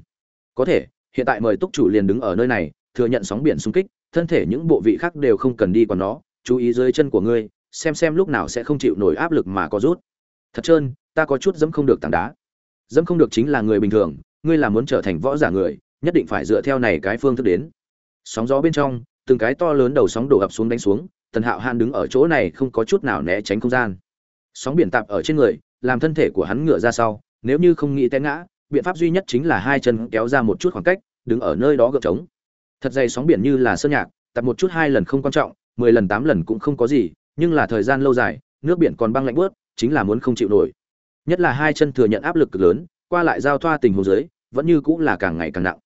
Có thể, hiện tại mời túc chủ liền đứng ở nơi này, thừa nhận sóng biển xung kích, thân thể những bộ vị khác đều không cần đi còn nó, chú ý dưới chân của ngươi, xem xem lúc nào sẽ không chịu nổi áp lực mà có rút. Thật trơn, ta có chút dẫm không được tảng đá. Dẫm không được chính là người bình thường, ngươi là muốn trở thành võ giả người, nhất định phải dựa theo này cái phương thức đến. Sóng gió bên trong, từng cái to lớn đầu sóng đổ ập xuống đánh xuống tần hạo Hàn đứng ở chỗ này không có chút nào né tránh không gian. Sóng biển tạp ở trên người, làm thân thể của hắn ngựa ra sau, nếu như không nghĩ té ngã, biện pháp duy nhất chính là hai chân kéo ra một chút khoảng cách, đứng ở nơi đó gợp trống. Thật dày sóng biển như là sơn nhạc tập một chút hai lần không quan trọng, mười lần tám lần cũng không có gì, nhưng là thời gian lâu dài, nước biển còn băng lạnh bớt, chính là muốn không chịu nổi. Nhất là hai chân thừa nhận áp lực cực lớn, qua lại giao thoa tình hồ dưới, vẫn như cũng là càng ngày càng nặng.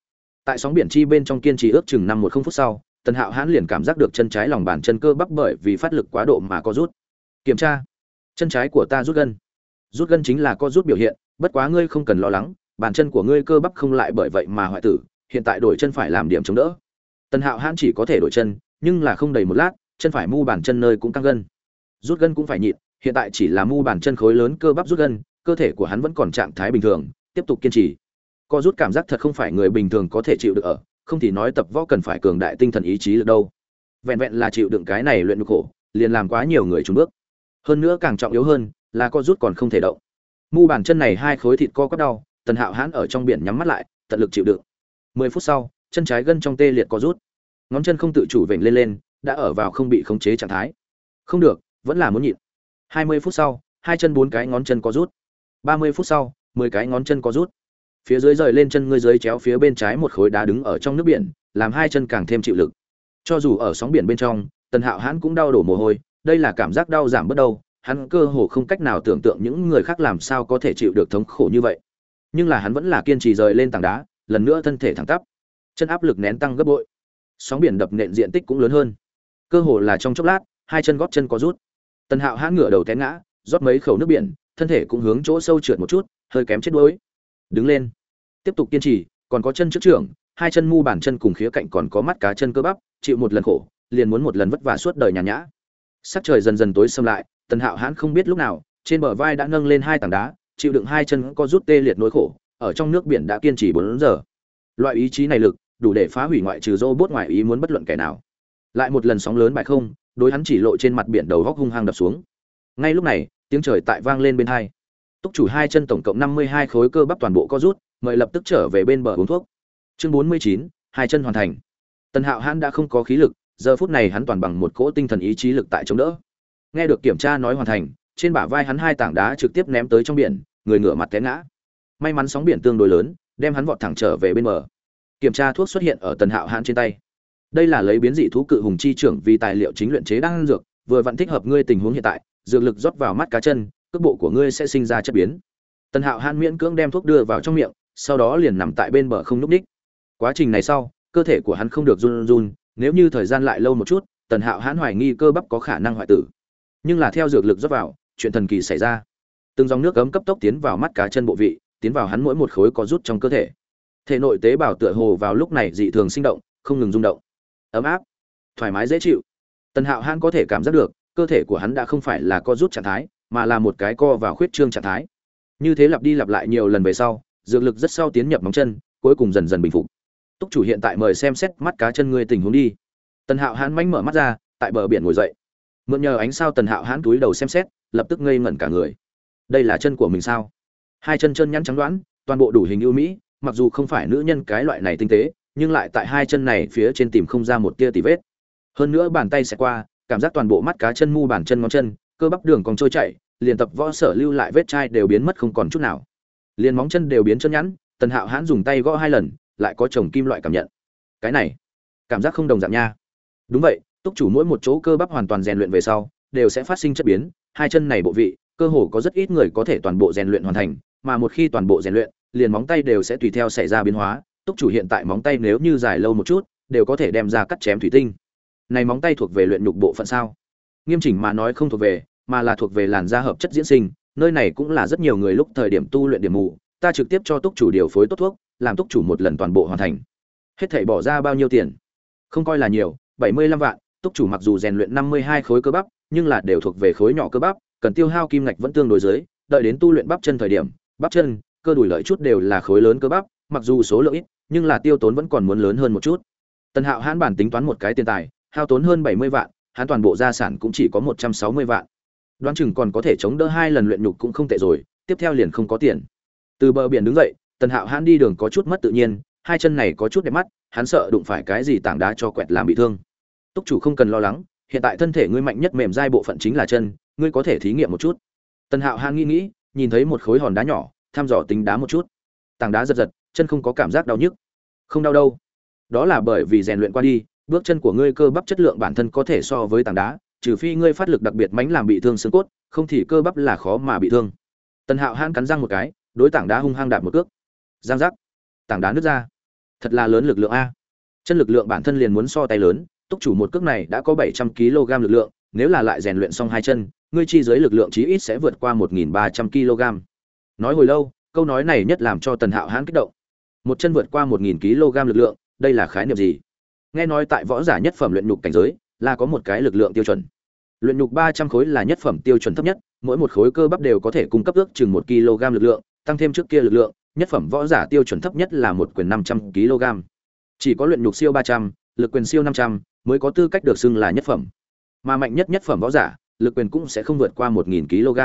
Tại sóng biển chi bên trong kiên trì ước chừng năm một không phút sau tần hạo hãn liền cảm giác được chân trái lòng bàn chân cơ bắp bởi vì phát lực quá độ mà có rút. Kiểm tra. Chân trái của ta rút gân. Rút gân chính là có rút biểu hiện, bất quá ngươi không cần lo lắng, bàn chân của ngươi cơ bắp không lại bởi vậy mà hoại tử, hiện tại đổi chân phải làm điểm chống đỡ. Tần hạo hãn chỉ có thể đổi chân, nhưng là không đầy một lát, chân phải mu bàn chân nơi cũng căng gân. Rút gân cũng phải nhịn, hiện tại chỉ là mu bàn chân khối lớn cơ bắp rút gân, cơ thể của hắn vẫn còn trạng thái bình thường, tiếp tục kiên trì. Co rút cảm giác thật không phải người bình thường có thể chịu được ở không thì nói tập võ cần phải cường đại tinh thần ý chí được đâu. Vẹn vẹn là chịu đựng cái này luyện nhục khổ, liền làm quá nhiều người trốn bước. Hơn nữa càng trọng yếu hơn, là co rút còn không thể động. Mu bàn chân này hai khối thịt co quắp đau, tần hạo hãn ở trong biển nhắm mắt lại, tận lực chịu đựng. Mười phút sau, chân trái gân trong tê liệt co rút. Ngón chân không tự chủ vểnh lên lên, đã ở vào không bị khống chế trạng thái. Không được, vẫn là muốn nhịn. Hai mươi phút sau, hai chân bốn cái ngón chân co rút. Ba mươi phút sau, mười cái ngón chân co rút phía dưới rời lên chân ngươi dưới chéo phía bên trái một khối đá đứng ở trong nước biển, làm hai chân càng thêm chịu lực. Cho dù ở sóng biển bên trong, tần hạo hãn cũng đau đổ mồ hôi, đây là cảm giác đau giảm bớt đâu, hắn cơ hồ không cách nào tưởng tượng những người khác làm sao có thể chịu được thống khổ như vậy. Nhưng là hắn vẫn là kiên trì rời lên tảng đá, lần nữa thân thể thẳng tắp, chân áp lực nén tăng gấp bội. Sóng biển đập nện diện tích cũng lớn hơn. Cơ hồ là trong chốc lát, hai chân góp chân có rút. Tần hạo hãn ngửa đầu té ngã, rót mấy khẩu nước biển, thân thể cũng hướng chỗ sâu trượt một chút, hơi kém chết đuối đứng lên. Tiếp tục kiên trì, còn có chân trước trưởng, hai chân mu bàn chân cùng khía cạnh còn có mắt cá chân cơ bắp, chịu một lần khổ, liền muốn một lần vất vả suốt đời nhàn nhã. Sắc trời dần dần tối xâm lại, tần hạo hãn không biết lúc nào, trên bờ vai đã nâng lên hai tảng đá, chịu đựng hai chân có rút tê liệt nỗi khổ, ở trong nước biển đã kiên trì bốn giờ. Loại ý chí này lực, đủ để phá hủy ngoại trừ robot ngoại ý muốn bất luận kẻ nào. Lại một lần sóng lớn bại không, đối hắn chỉ lộ trên mặt biển đầu góc hung hăng đập xuống. Ngay lúc này, tiếng trời tại vang lên bên hai túc chủ hai chân tổng cộng năm mươi hai khối cơ bắp toàn bộ có rút, mời lập tức trở về bên bờ uống thuốc. Chương bốn mươi chín, hai chân hoàn thành. Tần hạo hãn đã không có khí lực, giờ phút này hắn toàn bằng một cỗ tinh thần ý chí lực tại chống đỡ. Nghe được kiểm tra nói hoàn thành, trên bả vai hắn hai tảng đá trực tiếp ném tới trong biển, người ngửa mặt té ngã. May mắn sóng biển tương đối lớn, đem hắn vọt thẳng trở về bên bờ. Kiểm tra thuốc xuất hiện ở tần hạo hãn trên tay. Đây là lấy biến dị thú cự hùng chi trưởng vì tài liệu chính luyện chế đang dược, vừa vặn thích hợp ngươi tình huống hiện tại, dược lực rót vào mắt cá chân cước bộ của ngươi sẽ sinh ra chất biến. Tần hạo hãn miễn cưỡng đem thuốc đưa vào trong miệng, sau đó liền nằm tại bên bờ không núp ních quá trình này sau, cơ thể của hắn không được run run, nếu như thời gian lại lâu một chút, tần hạo hãn hoài nghi cơ bắp có khả năng hoại tử. Nhưng là theo dược lực dốc vào, chuyện thần kỳ xảy ra. Từng dòng nước cấm cấp tốc tiến vào mắt cá chân bộ vị, tiến vào hắn mỗi một khối có rút trong cơ thể. Thể nội tế bào tựa hồ vào lúc này dị thường sinh động, không ngừng rung động. Ấm áp, thoải mái dễ chịu. Tần hạo hãn có thể cảm giác được, cơ thể của hắn đã không phải là co rút trạng thái mà là một cái co vào khuyết trương trạng thái. Như thế lặp đi lặp lại nhiều lần về sau, dược lực rất sau tiến nhập móng chân, cuối cùng dần dần bình phục. Túc chủ hiện tại mời xem xét mắt cá chân ngươi tình huống đi. Tần hạo hãn mánh mở mắt ra, tại bờ biển ngồi dậy. Mượn nhờ ánh sao tần hạo hãn túi đầu xem xét, lập tức ngây ngẩn cả người. Đây là chân của mình sao? Hai chân chân nhắn trắng đoán, toàn bộ đủ hình ưu mỹ, mặc dù không phải nữ nhân cái loại này tinh tế, nhưng lại tại hai chân này phía trên tìm không ra một tia tì vết. Hơn nữa bàn tay xẹt qua, cảm giác toàn bộ mắt cá chân mu bàn chân ngón chân cơ bắp đường còn trôi chảy, liền tập võ sở lưu lại vết chai đều biến mất không còn chút nào. Liền móng chân đều biến chân nhẵn, tần hạo hãn dùng tay gõ hai lần, lại có chồng kim loại cảm nhận. Cái này, cảm giác không đồng dạng nha. Đúng vậy, túc chủ mỗi một chỗ cơ bắp hoàn toàn rèn luyện về sau, đều sẽ phát sinh chất biến, hai chân này bộ vị, cơ hồ có rất ít người có thể toàn bộ rèn luyện hoàn thành, mà một khi toàn bộ rèn luyện, liền móng tay đều sẽ tùy theo xảy ra biến hóa, túc chủ hiện tại móng tay nếu như dài lâu một chút, đều có thể đem ra cắt chém thủy tinh. Này móng tay thuộc về luyện nhục bộ phận sao? Nghiêm chỉnh mà nói không thuộc về, mà là thuộc về làn da hợp chất diễn sinh, nơi này cũng là rất nhiều người lúc thời điểm tu luyện điểm mù, ta trực tiếp cho túc chủ điều phối tốt thuốc, làm túc chủ một lần toàn bộ hoàn thành. Hết thảy bỏ ra bao nhiêu tiền? Không coi là nhiều, bảy mươi lăm vạn, túc chủ mặc dù rèn luyện năm mươi hai khối cơ bắp, nhưng là đều thuộc về khối nhỏ cơ bắp, cần tiêu hao kim ngạch vẫn tương đối dưới, đợi đến tu luyện bắp chân thời điểm, bắp chân, cơ đùi lợi chút đều là khối lớn cơ bắp, mặc dù số lượng ít, nhưng là tiêu tốn vẫn còn muốn lớn hơn một chút. Tần hạo hãn bản tính toán một cái tiền tài, hao tốn hơn bảy mươi vạn hắn toàn bộ gia sản cũng chỉ có một trăm sáu mươi vạn. Đoán chừng còn có thể chống đỡ hai lần luyện nhục cũng không tệ rồi, tiếp theo liền không có tiền. Từ bờ biển đứng dậy, tần hạo hãn đi đường có chút mất tự nhiên, hai chân này có chút đẹp mắt, hắn sợ đụng phải cái gì tảng đá cho quẹt làm bị thương. Túc chủ không cần lo lắng, hiện tại thân thể ngươi mạnh nhất mềm dai bộ phận chính là chân, ngươi có thể thí nghiệm một chút. Tần hạo hãn nghĩ nghĩ, nhìn thấy một khối hòn đá nhỏ, thăm dò tính đá một chút. Tảng đá giật giật, chân không có cảm giác đau nhức. Không đau đâu. Đó là bởi vì rèn luyện qua đi bước chân của ngươi cơ bắp chất lượng bản thân có thể so với tảng đá, trừ phi ngươi phát lực đặc biệt mánh làm bị thương xương cốt, không thì cơ bắp là khó mà bị thương. Tần hạo hãn cắn răng một cái, đối tảng đá hung hăng đạp một cước. Giang giác. Tảng đá nứt ra. Thật là lớn lực lượng a. Chân lực lượng bản thân liền muốn so tay lớn, túc chủ một cước này đã có bảy trăm kg lực lượng, nếu là lại rèn luyện xong hai chân, ngươi chi dưới lực lượng chí ít sẽ vượt qua một nghìn ba trăm kg. Nói hồi lâu, câu nói này nhất làm cho tần hạo hãn kích động. Một chân vượt qua một nghìn kg lực lượng, đây là khái niệm gì? Nghe nói tại võ giả nhất phẩm luyện nhục cảnh giới, là có một cái lực lượng tiêu chuẩn. Luyện nhục ba trăm khối là nhất phẩm tiêu chuẩn thấp nhất, mỗi một khối cơ bắp đều có thể cung cấp ước chừng một kg lực lượng, tăng thêm trước kia lực lượng, nhất phẩm võ giả tiêu chuẩn thấp nhất là một quyền năm trăm kg. Chỉ có luyện nhục siêu ba trăm, lực quyền siêu năm trăm mới có tư cách được xưng là nhất phẩm. Mà mạnh nhất nhất phẩm võ giả, lực quyền cũng sẽ không vượt qua một nghìn kg.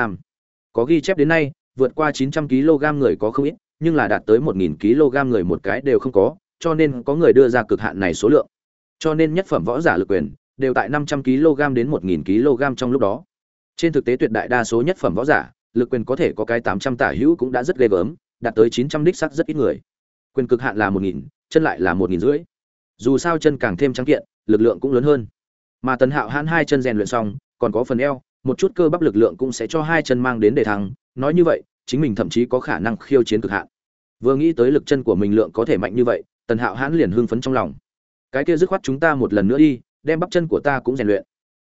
Có ghi chép đến nay, vượt qua chín trăm kg người có không ít, nhưng là đạt tới một nghìn kg người một cái đều không có, cho nên có người đưa ra cực hạn này số lượng cho nên nhất phẩm võ giả lực quyền đều tại 500 kg đến 1000 kg trong lúc đó. Trên thực tế tuyệt đại đa số nhất phẩm võ giả, lực quyền có thể có cái 800 tả hữu cũng đã rất ghê gớm, đạt tới 900 đích sắc rất ít người. Quyền cực hạn là 1000, chân lại là 1000 rưỡi. Dù sao chân càng thêm trắng kiện, lực lượng cũng lớn hơn. Mà Tần Hạo Hãn hai chân rèn luyện xong, còn có phần eo, một chút cơ bắp lực lượng cũng sẽ cho hai chân mang đến đề thăng, nói như vậy, chính mình thậm chí có khả năng khiêu chiến cực hạn. Vừa nghĩ tới lực chân của mình lượng có thể mạnh như vậy, Tần Hạo Hãn liền hưng phấn trong lòng. Cái kia dứt khoát chúng ta một lần nữa đi, đem bắp chân của ta cũng rèn luyện.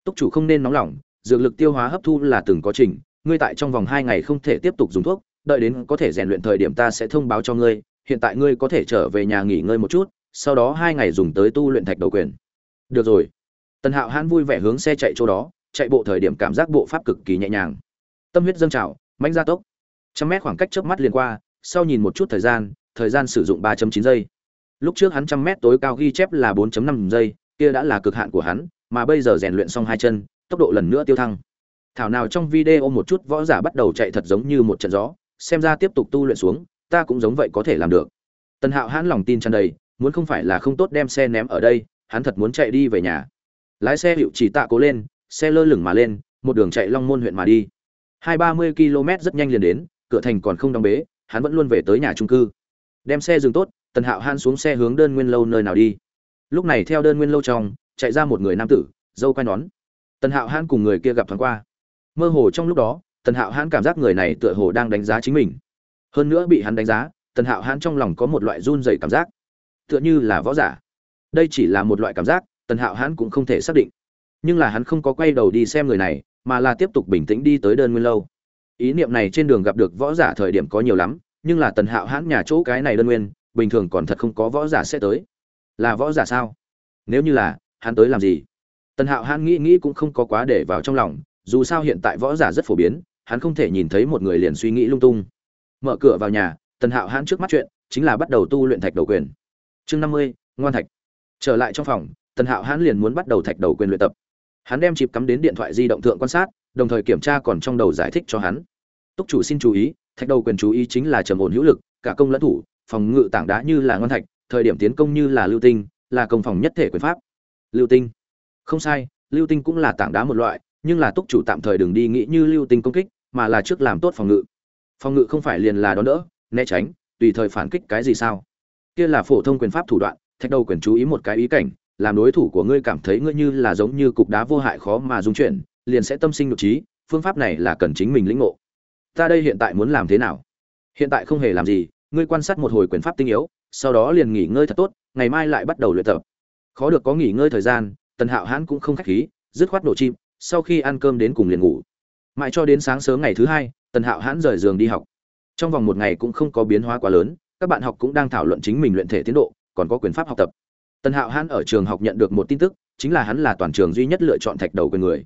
Túc chủ không nên nóng lòng dược lực tiêu hóa hấp thu là từng có trình ngươi tại trong vòng hai ngày không thể tiếp tục dùng thuốc đợi đến có thể rèn luyện thời điểm ta sẽ thông báo cho ngươi hiện tại ngươi có thể trở về nhà nghỉ ngơi một chút sau đó hai ngày dùng tới tu luyện thạch đầu quyền. Được rồi. Tần hạo hãn vui vẻ hướng xe chạy chỗ đó chạy bộ thời điểm cảm giác bộ pháp cực kỳ nhẹ nhàng. Tâm huyết dâng trào mãnh gia tốc. Trăm mét khoảng cách trước mắt liền qua sau nhìn một chút thời gian thời gian sử dụng 3.9 giây lúc trước hắn trăm mét tối cao ghi chép là 4.5 giây kia đã là cực hạn của hắn, mà bây giờ rèn luyện xong hai chân, tốc độ lần nữa tiêu thăng. Thảo nào trong video một chút võ giả bắt đầu chạy thật giống như một trận gió, xem ra tiếp tục tu luyện xuống, ta cũng giống vậy có thể làm được. Tần Hạo hãn lòng tin tràn đầy, muốn không phải là không tốt đem xe ném ở đây, hắn thật muốn chạy đi về nhà. Lái xe hiệu chỉ tạ cố lên, xe lơ lửng mà lên, một đường chạy Long Môn huyện mà đi. Hai ba mươi km rất nhanh liền đến, cửa thành còn không đóng bế, hắn vẫn luôn về tới nhà trung cư. Đem xe dừng tốt, Tần Hạo hãn xuống xe hướng đơn nguyên lâu nơi nào đi. Lúc này theo đơn nguyên lâu trong, chạy ra một người nam tử, dâu quai nón. Tần hạo hãn cùng người kia gặp thoáng qua. Mơ hồ trong lúc đó, tần hạo hãn cảm giác người này tựa hồ đang đánh giá chính mình. Hơn nữa bị hắn đánh giá, tần hạo hãn trong lòng có một loại run dày cảm giác. Tựa như là võ giả. Đây chỉ là một loại cảm giác, tần hạo hãn cũng không thể xác định. Nhưng là hắn không có quay đầu đi xem người này, mà là tiếp tục bình tĩnh đi tới đơn nguyên lâu. Ý niệm này trên đường gặp được võ giả thời điểm có nhiều lắm, nhưng là tần hạo hãn nhà chỗ cái này đơn nguyên bình thường còn thật không có võ giả sẽ tới. Là võ giả sao? Nếu như là, hắn tới làm gì? Tần hạo hãn nghĩ nghĩ cũng không có quá để vào trong lòng, dù sao hiện tại võ giả rất phổ biến, hắn không thể nhìn thấy một người liền suy nghĩ lung tung. Mở cửa vào nhà, tần hạo hãn trước mắt chuyện chính là bắt đầu tu luyện thạch đầu quyền. Chương năm mươi, ngoan thạch. Trở lại trong phòng, tần hạo hãn liền muốn bắt đầu thạch đầu quyền luyện tập. Hắn đem chịp cắm đến điện thoại di động thượng quan sát, đồng thời kiểm tra còn trong đầu giải thích cho hắn. Túc chủ xin chú ý, thạch đầu quyền chú ý chính là trầm ổn hữu lực cả công lẫn thủ, phòng ngự tảng đá như là ngon thạch, thời điểm tiến công như là lưu tinh, là công phòng nhất thể quyền pháp. Lưu tinh. Không sai, lưu tinh cũng là tảng đá một loại, nhưng là túc chủ tạm thời đừng đi nghĩ như lưu tinh công kích, mà là trước làm tốt phòng ngự. Phòng ngự không phải liền là đón đỡ, né tránh, tùy thời phản kích cái gì sao? Kia là phổ thông quyền pháp thủ đoạn, thạch đầu quyền chú ý một cái ý cảnh, làm đối thủ của ngươi cảm thấy ngươi như là giống như cục đá vô hại khó mà dung chuyển, liền sẽ tâm sinh nội trí, phương pháp này là cần chính mình lĩnh ngộ. Ta đây hiện tại muốn làm thế nào? Hiện tại không hề làm gì, ngươi quan sát một hồi quyền pháp tinh yếu, sau đó liền nghỉ ngơi thật tốt, ngày mai lại bắt đầu luyện tập. Khó được có nghỉ ngơi thời gian, tần hạo hãn cũng không khách khí, dứt khoát nổ chim, sau khi ăn cơm đến cùng liền ngủ. Mãi cho đến sáng sớm ngày thứ hai, tần hạo hãn rời giường đi học. Trong vòng một ngày cũng không có biến hóa quá lớn, các bạn học cũng đang thảo luận chính mình luyện thể tiến độ, còn có quyền pháp học tập. Tần hạo hãn ở trường học nhận được một tin tức, chính là hắn là toàn trường duy nhất lựa chọn thạch đầu quyền người.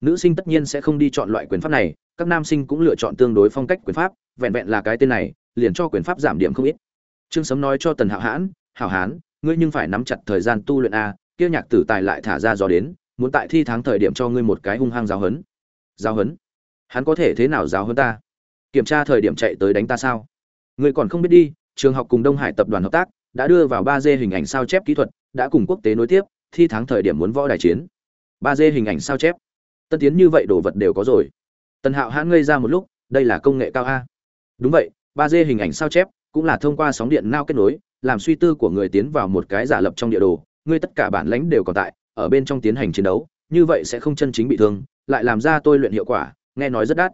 Nữ sinh tất nhiên sẽ không đi chọn loại quyền pháp này, các nam sinh cũng lựa chọn tương đối phong cách quyền pháp vẹn vẹn là cái tên này, liền cho quyền pháp giảm điểm không ít. Trương sấm nói cho tần hạo hãn, hảo hán, ngươi nhưng phải nắm chặt thời gian tu luyện a, kia nhạc tử tài lại thả ra gió đến, muốn tại thi tháng thời điểm cho ngươi một cái hung hăng giáo hấn giáo hấn hắn có thể thế nào giáo hấn ta? Kiểm tra thời điểm chạy tới đánh ta sao? Ngươi còn không biết đi, trường học cùng đông hải tập đoàn hợp tác, đã đưa vào ba d hình ảnh sao chép kỹ thuật, đã cùng quốc tế nối tiếp, thi tháng thời điểm muốn võ đài chiến. ba d hình ảnh sao chép. Tân tiến như vậy đồ vật đều có rồi. Tần hạo hãn ngây ra một lúc, đây là công nghệ cao a đúng vậy, ba d hình ảnh sao chép, cũng là thông qua sóng điện nao kết nối, làm suy tư của người tiến vào một cái giả lập trong địa đồ, ngươi tất cả bản lãnh đều còn tại, ở bên trong tiến hành chiến đấu, như vậy sẽ không chân chính bị thương, lại làm ra tôi luyện hiệu quả, nghe nói rất đắt.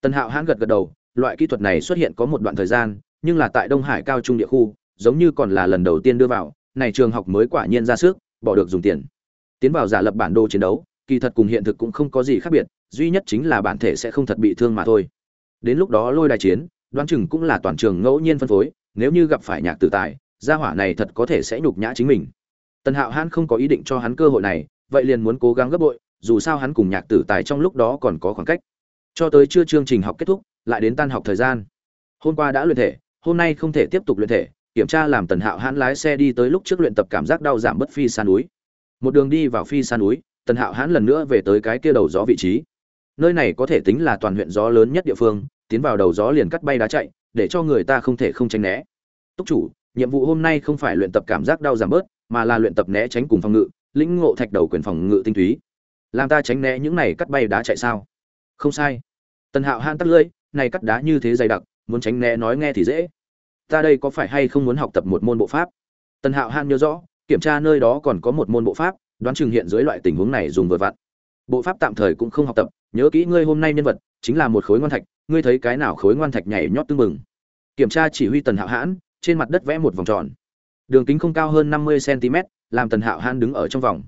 Tần hạo hãn gật gật đầu, loại kỹ thuật này xuất hiện có một đoạn thời gian, nhưng là tại đông hải cao trung địa khu, giống như còn là lần đầu tiên đưa vào, này trường học mới quả nhiên ra sức, bỏ được dùng tiền. Tiến vào giả lập bản đồ chiến đấu, kỳ thật cùng hiện thực cũng không có gì khác biệt, duy nhất chính là bản thể sẽ không thật bị thương mà thôi. Đến lúc đó lôi đài chiến đoán chừng cũng là toàn trường ngẫu nhiên phân phối, nếu như gặp phải nhạc tử tài, gia hỏa này thật có thể sẽ nhục nhã chính mình. Tần hạo hãn không có ý định cho hắn cơ hội này, vậy liền muốn cố gắng gấp bội, dù sao hắn cùng nhạc tử tài trong lúc đó còn có khoảng cách. Cho tới chưa chương trình học kết thúc, lại đến tan học thời gian. Hôm qua đã luyện thể, hôm nay không thể tiếp tục luyện thể, kiểm tra làm tần hạo hãn lái xe đi tới lúc trước luyện tập cảm giác đau giảm bất phi san núi. Một đường đi vào phi san núi, tần hạo hãn lần nữa về tới cái kia đầu gió vị trí. Nơi này có thể tính là toàn huyện gió lớn nhất địa phương tiến vào đầu gió liền cắt bay đá chạy, để cho người ta không thể không tránh né. Túc chủ, nhiệm vụ hôm nay không phải luyện tập cảm giác đau giảm bớt, mà là luyện tập né tránh cùng phòng ngự, lĩnh ngộ thạch đầu quyền phòng ngự tinh túy. Làm ta tránh né những này cắt bay đá chạy sao? Không sai. Tần hạo han tắt lưỡi, này cắt đá như thế dày đặc, muốn tránh né nói nghe thì dễ. Ta đây có phải hay không muốn học tập một môn bộ pháp? Tần hạo han nhớ rõ, kiểm tra nơi đó còn có một môn bộ pháp, đoán chừng hiện dưới loại tình huống này dùng vừa vặn. Bộ pháp tạm thời cũng không học tập, nhớ kỹ ngươi hôm nay nhân vật, chính là một khối ngoan thạch ngươi thấy cái nào khối ngoan thạch nhảy nhót tưng mừng kiểm tra chỉ huy tần hạo hãn, trên mặt đất vẽ một vòng tròn. Đường kính không cao hơn năm mươi cm làm tần hạo hãn đứng ở trong vòng.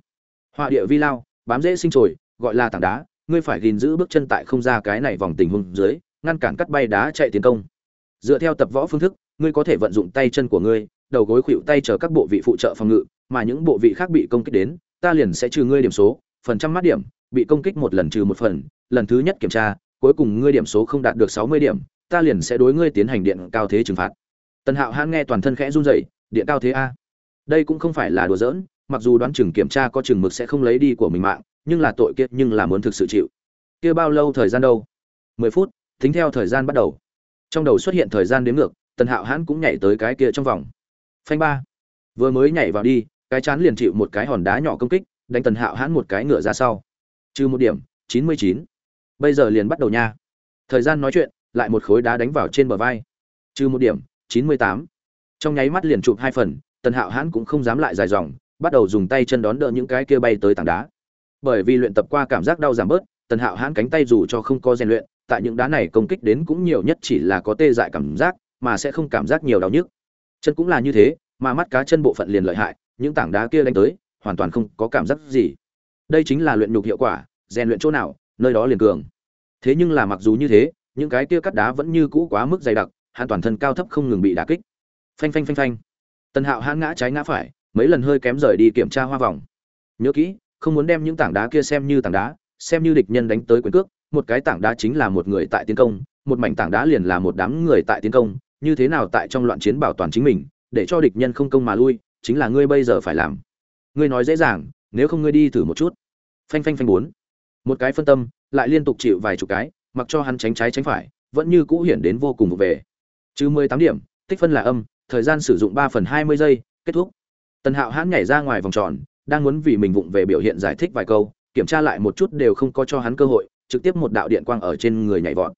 Họa địa vi lao, bám dễ sinh trồi, gọi là tảng đá, ngươi phải gìn giữ bước chân tại không ra cái này vòng tình huống dưới, ngăn cản cắt bay đá chạy tiến công. Dựa theo tập võ phương thức, ngươi có thể vận dụng tay chân của ngươi, đầu gối khuỵu tay chờ các bộ vị phụ trợ phòng ngự, mà những bộ vị khác bị công kích đến, ta liền sẽ trừ ngươi điểm số, phần trăm mắt điểm, bị công kích một lần trừ một phần, lần thứ nhất kiểm tra cuối cùng ngươi điểm số không đạt được sáu mươi điểm, ta liền sẽ đối ngươi tiến hành điện cao thế trừng phạt. Tần hạo hãn nghe toàn thân khẽ run rẩy, điện cao thế a. Đây cũng không phải là đùa giỡn, mặc dù đoán chừng kiểm tra có chừng mực sẽ không lấy đi của mình mạng, nhưng là tội kiệt nhưng là muốn thực sự chịu. Kia bao lâu thời gian đâu? Mười phút, tính theo thời gian bắt đầu. Trong đầu xuất hiện thời gian đếm ngược, tần hạo hãn cũng nhảy tới cái kia trong vòng. Phanh ba. Vừa mới nhảy vào đi, cái chán liền chịu một cái hòn đá nhỏ công kích, đánh tần hạo hãn một cái ngựa ra sau. Trừ một điểm, chín mươi chín bây giờ liền bắt đầu nha. Thời gian nói chuyện, lại một khối đá đánh vào trên bờ vai. Trừ một điểm, chín mươi tám. Trong nháy mắt liền chụp hai phần, tần hạo hãn cũng không dám lại dài dòng, bắt đầu dùng tay chân đón đỡ những cái kia bay tới tảng đá. Bởi vì luyện tập qua cảm giác đau giảm bớt, tần hạo hãn cánh tay dù cho không có rèn luyện, tại những đá này công kích đến cũng nhiều nhất chỉ là có tê dại cảm giác, mà sẽ không cảm giác nhiều đau nhức. Chân cũng là như thế, mà mắt cá chân bộ phận liền lợi hại, những tảng đá kia đánh tới, hoàn toàn không có cảm giác gì. Đây chính là luyện nhục hiệu quả, rèn luyện chỗ nào nơi đó liền cường. Thế nhưng là mặc dù như thế, những cái kia cắt đá vẫn như cũ quá mức dày đặc, hắn toàn thân cao thấp không ngừng bị đả kích. Phanh phanh phanh phanh. Tần hạo hãn ngã trái ngã phải, mấy lần hơi kém rời đi kiểm tra hoa vòng. Nhớ kỹ, không muốn đem những tảng đá kia xem như tảng đá, xem như địch nhân đánh tới quyền cước, một cái tảng đá chính là một người tại tiến công, một mảnh tảng đá liền là một đám người tại tiến công, như thế nào tại trong loạn chiến bảo toàn chính mình, để cho địch nhân không công mà lui, chính là ngươi bây giờ phải làm. Ngươi nói dễ dàng, nếu không ngươi đi thử một chút. Phanh phanh phanh bốn một cái phân tâm, lại liên tục chịu vài chục cái, mặc cho hắn tránh trái tránh phải, vẫn như cũ hiển đến vô cùng về. Chứ mười tám điểm, tích phân là âm, thời gian sử dụng ba phần hai mươi giây, kết thúc. Tần hạo hãn nhảy ra ngoài vòng tròn, đang muốn vì mình vụng về biểu hiện giải thích vài câu, kiểm tra lại một chút đều không có cho hắn cơ hội, trực tiếp một đạo điện quang ở trên người nhảy vọt.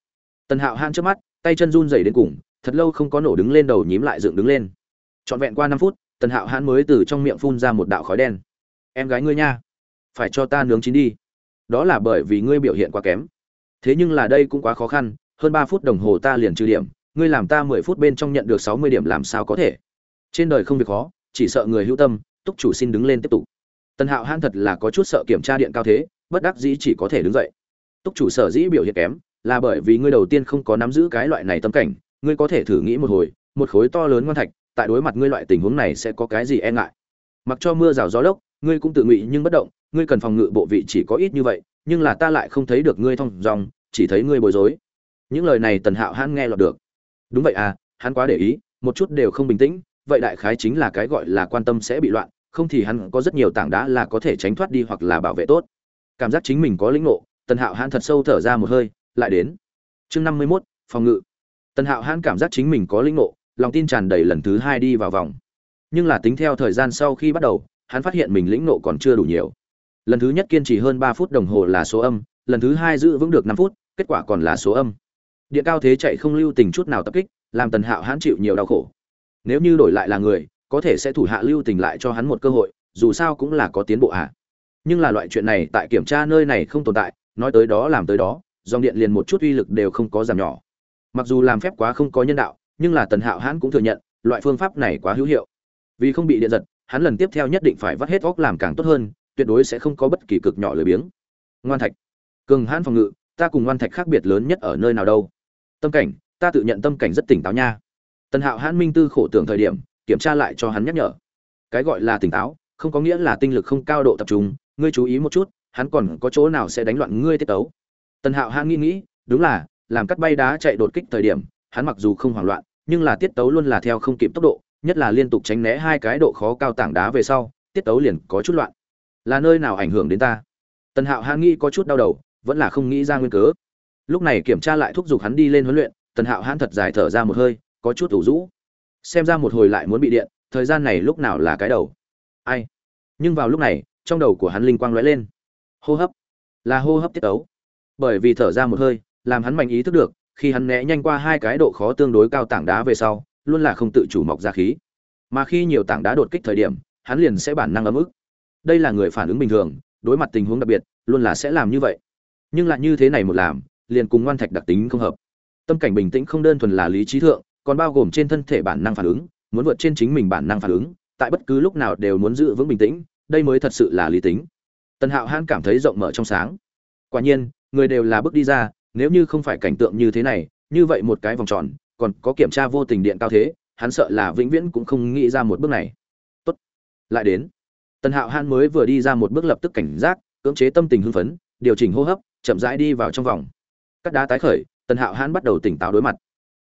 Tần hạo hãn trước mắt, tay chân run rẩy đến cùng, thật lâu không có nổ đứng lên đầu nhím lại dựng đứng lên. Trọn vẹn qua năm phút, tần hạo hãn mới từ trong miệng phun ra một đạo khói đen. Em gái ngươi nha, phải cho ta nướng chín đi đó là bởi vì ngươi biểu hiện quá kém. Thế nhưng là đây cũng quá khó khăn, hơn ba phút đồng hồ ta liền trừ điểm, ngươi làm ta mười phút bên trong nhận được sáu mươi điểm làm sao có thể? Trên đời không việc khó, chỉ sợ người hữu tâm, túc chủ xin đứng lên tiếp tục. Tần hạo hãn thật là có chút sợ kiểm tra điện cao thế, bất đắc dĩ chỉ có thể đứng dậy. Túc chủ sở dĩ biểu hiện kém, là bởi vì ngươi đầu tiên không có nắm giữ cái loại này tâm cảnh, ngươi có thể thử nghĩ một hồi, một khối to lớn ngon thạch, tại đối mặt ngươi loại tình huống này sẽ có cái gì e ngại. Mặc cho mưa rào gió lốc, ngươi cũng tự ngụy nhưng bất động ngươi cần phòng ngự bộ vị chỉ có ít như vậy, nhưng là ta lại không thấy được ngươi thông dòng chỉ thấy ngươi bối rối. Những lời này tần hạo hãn nghe lọt được. Đúng vậy à hắn quá để ý, một chút đều không bình tĩnh, vậy đại khái chính là cái gọi là quan tâm sẽ bị loạn, không thì hắn có rất nhiều tảng đá là có thể tránh thoát đi hoặc là bảo vệ tốt. Cảm giác chính mình có lĩnh ngộ, tần hạo hãn thật sâu thở ra một hơi, lại đến. Chương năm mươi mốt, phòng ngự. Tần hạo hãn cảm giác chính mình có lĩnh ngộ, lòng tin tràn đầy lần thứ hai đi vào vòng. Nhưng là tính theo thời gian sau khi bắt đầu, hắn phát hiện mình lĩnh ngộ còn chưa đủ nhiều lần thứ nhất kiên trì hơn ba phút đồng hồ là số âm, lần thứ hai giữ vững được năm phút, kết quả còn là số âm. Điện cao thế chạy không lưu tình chút nào tập kích, làm tần hạo hãn chịu nhiều đau khổ. Nếu như đổi lại là người, có thể sẽ thủ hạ lưu tình lại cho hắn một cơ hội, dù sao cũng là có tiến bộ hạ nhưng là loại chuyện này tại kiểm tra nơi này không tồn tại, nói tới đó làm tới đó, dòng điện liền một chút uy lực đều không có giảm nhỏ. Mặc dù làm phép quá không có nhân đạo, nhưng là tần hạo hãn cũng thừa nhận, loại phương pháp này quá hữu hiệu. Vì không bị điện giật, hắn lần tiếp theo nhất định phải vắt hết óc làm càng tốt hơn tuyệt đối sẽ không có bất kỳ cực nhỏ lười biếng. Ngoan thạch, cường hãn phòng ngự, ta cùng ngoan thạch khác biệt lớn nhất ở nơi nào đâu? Tâm cảnh, ta tự nhận tâm cảnh rất tỉnh táo nha. Tần hạo hãn minh tư khổ tưởng thời điểm, kiểm tra lại cho hắn nhắc nhở. Cái gọi là tỉnh táo, không có nghĩa là tinh lực không cao độ tập trung, ngươi chú ý một chút, hắn còn có chỗ nào sẽ đánh loạn ngươi tiết tấu? Tần hạo hãn nghĩ nghĩ, đúng là, làm cắt bay đá chạy đột kích thời điểm, hắn mặc dù không hoảng loạn, nhưng là tiết tấu luôn là theo không kịp tốc độ, nhất là liên tục tránh né hai cái độ khó cao tảng đá về sau, tiết tấu liền có chút loạn là nơi nào ảnh hưởng đến ta? Tần hạo hãn nghĩ có chút đau đầu, vẫn là không nghĩ ra nguyên cớ. Lúc này kiểm tra lại thúc giục hắn đi lên huấn luyện, tần hạo hãn thật dài thở ra một hơi, có chút ủ rũ. Xem ra một hồi lại muốn bị điện, thời gian này lúc nào là cái đầu? Ai? Nhưng vào lúc này, trong đầu của hắn linh quang lóe lên. Hô hấp. Là hô hấp tiết ấu. Bởi vì thở ra một hơi, làm hắn mạnh ý thức được, khi hắn né nhanh qua hai cái độ khó tương đối cao tảng đá về sau, luôn là không tự chủ mọc ra khí. Mà khi nhiều tảng đá đột kích thời điểm, hắn liền sẽ bản năng ấm ức đây là người phản ứng bình thường, đối mặt tình huống đặc biệt, luôn là sẽ làm như vậy. Nhưng lại như thế này một làm, liền cùng ngoan thạch đặc tính không hợp. Tâm cảnh bình tĩnh không đơn thuần là lý trí thượng, còn bao gồm trên thân thể bản năng phản ứng, muốn vượt trên chính mình bản năng phản ứng, tại bất cứ lúc nào đều muốn giữ vững bình tĩnh, đây mới thật sự là lý tính. Tần hạo hãn cảm thấy rộng mở trong sáng. Quả nhiên, người đều là bước đi ra, nếu như không phải cảnh tượng như thế này, như vậy một cái vòng tròn, còn có kiểm tra vô tình điện cao thế, hắn sợ là vĩnh viễn cũng không nghĩ ra một bước này. Tốt, lại đến tần hạo hãn mới vừa đi ra một bước lập tức cảnh giác, cưỡng chế tâm tình hưng phấn, điều chỉnh hô hấp, chậm rãi đi vào trong vòng. Cắt đá tái khởi, tần hạo hãn bắt đầu tỉnh táo đối mặt.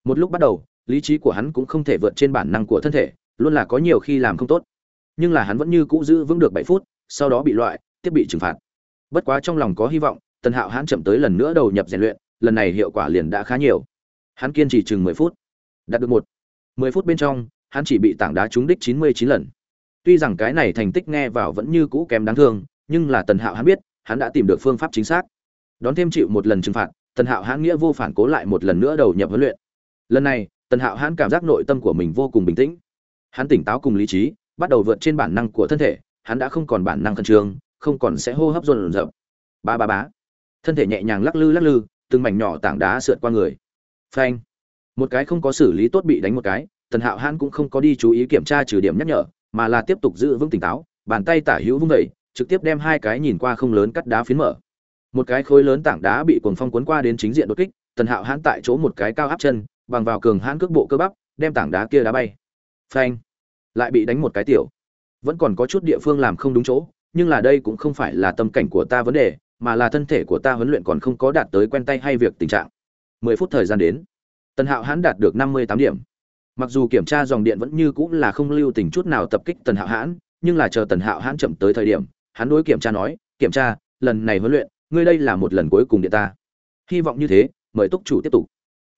Một lúc bắt đầu, lý trí của hắn cũng không thể vượt trên bản năng của thân thể, luôn là có nhiều khi làm không tốt. Nhưng là hắn vẫn như cũ giữ vững được bảy phút, sau đó bị loại, tiếp bị trừng phạt. Bất quá trong lòng có hy vọng, tần hạo hãn chậm tới lần nữa đầu nhập rèn luyện, lần này hiệu quả liền đã khá nhiều. Hắn kiên trì chừng mười phút. Đạt được một. Mười phút bên trong, hắn chỉ bị tảng đá trúng đích chín mươi chín lần tuy rằng cái này thành tích nghe vào vẫn như cũ kém đáng thương, nhưng là tần hạo hắn biết, hắn đã tìm được phương pháp chính xác. Đón thêm chịu một lần trừng phạt, tần hạo hãn nghĩa vô phản cố lại một lần nữa đầu nhập huấn luyện. Lần này, tần hạo hãn cảm giác nội tâm của mình vô cùng bình tĩnh. Hắn tỉnh táo cùng lý trí, bắt đầu vượt trên bản năng của thân thể, hắn đã không còn bản năng khẩn trương, không còn sẽ hô hấp rộn rợp ba ba bá thân thể nhẹ nhàng lắc lư lắc lư, từng mảnh nhỏ tảng đá sượt qua người. Phanh. Một cái không có xử lý tốt bị đánh một cái, tần hạo hãn cũng không có đi chú ý kiểm tra trừ điểm nhắc nhở mà là tiếp tục giữ vững tỉnh táo, bàn tay tả hữu vung vẩy trực tiếp đem hai cái nhìn qua không lớn cắt đá phiến mở. Một cái khối lớn tảng đá bị cuồng phong cuốn qua đến chính diện đột kích, tần hạo hãn tại chỗ một cái cao áp chân, bằng vào cường hãn cước bộ cơ bắp, đem tảng đá kia đá bay. Phanh! Lại bị đánh một cái tiểu. Vẫn còn có chút địa phương làm không đúng chỗ, nhưng là đây cũng không phải là tâm cảnh của ta vấn đề, mà là thân thể của ta huấn luyện còn không có đạt tới quen tay hay việc tình trạng. Mười phút thời gian đến. Tần hạo hãn đạt được năm mươi tám điểm mặc dù kiểm tra dòng điện vẫn như cũng là không lưu tình chút nào tập kích tần hạo hãn, nhưng là chờ tần hạo hãn chậm tới thời điểm, hắn đối kiểm tra nói, kiểm tra, lần này huấn luyện, ngươi đây là một lần cuối cùng điện ta. Hy vọng như thế, mời túc chủ tiếp tục.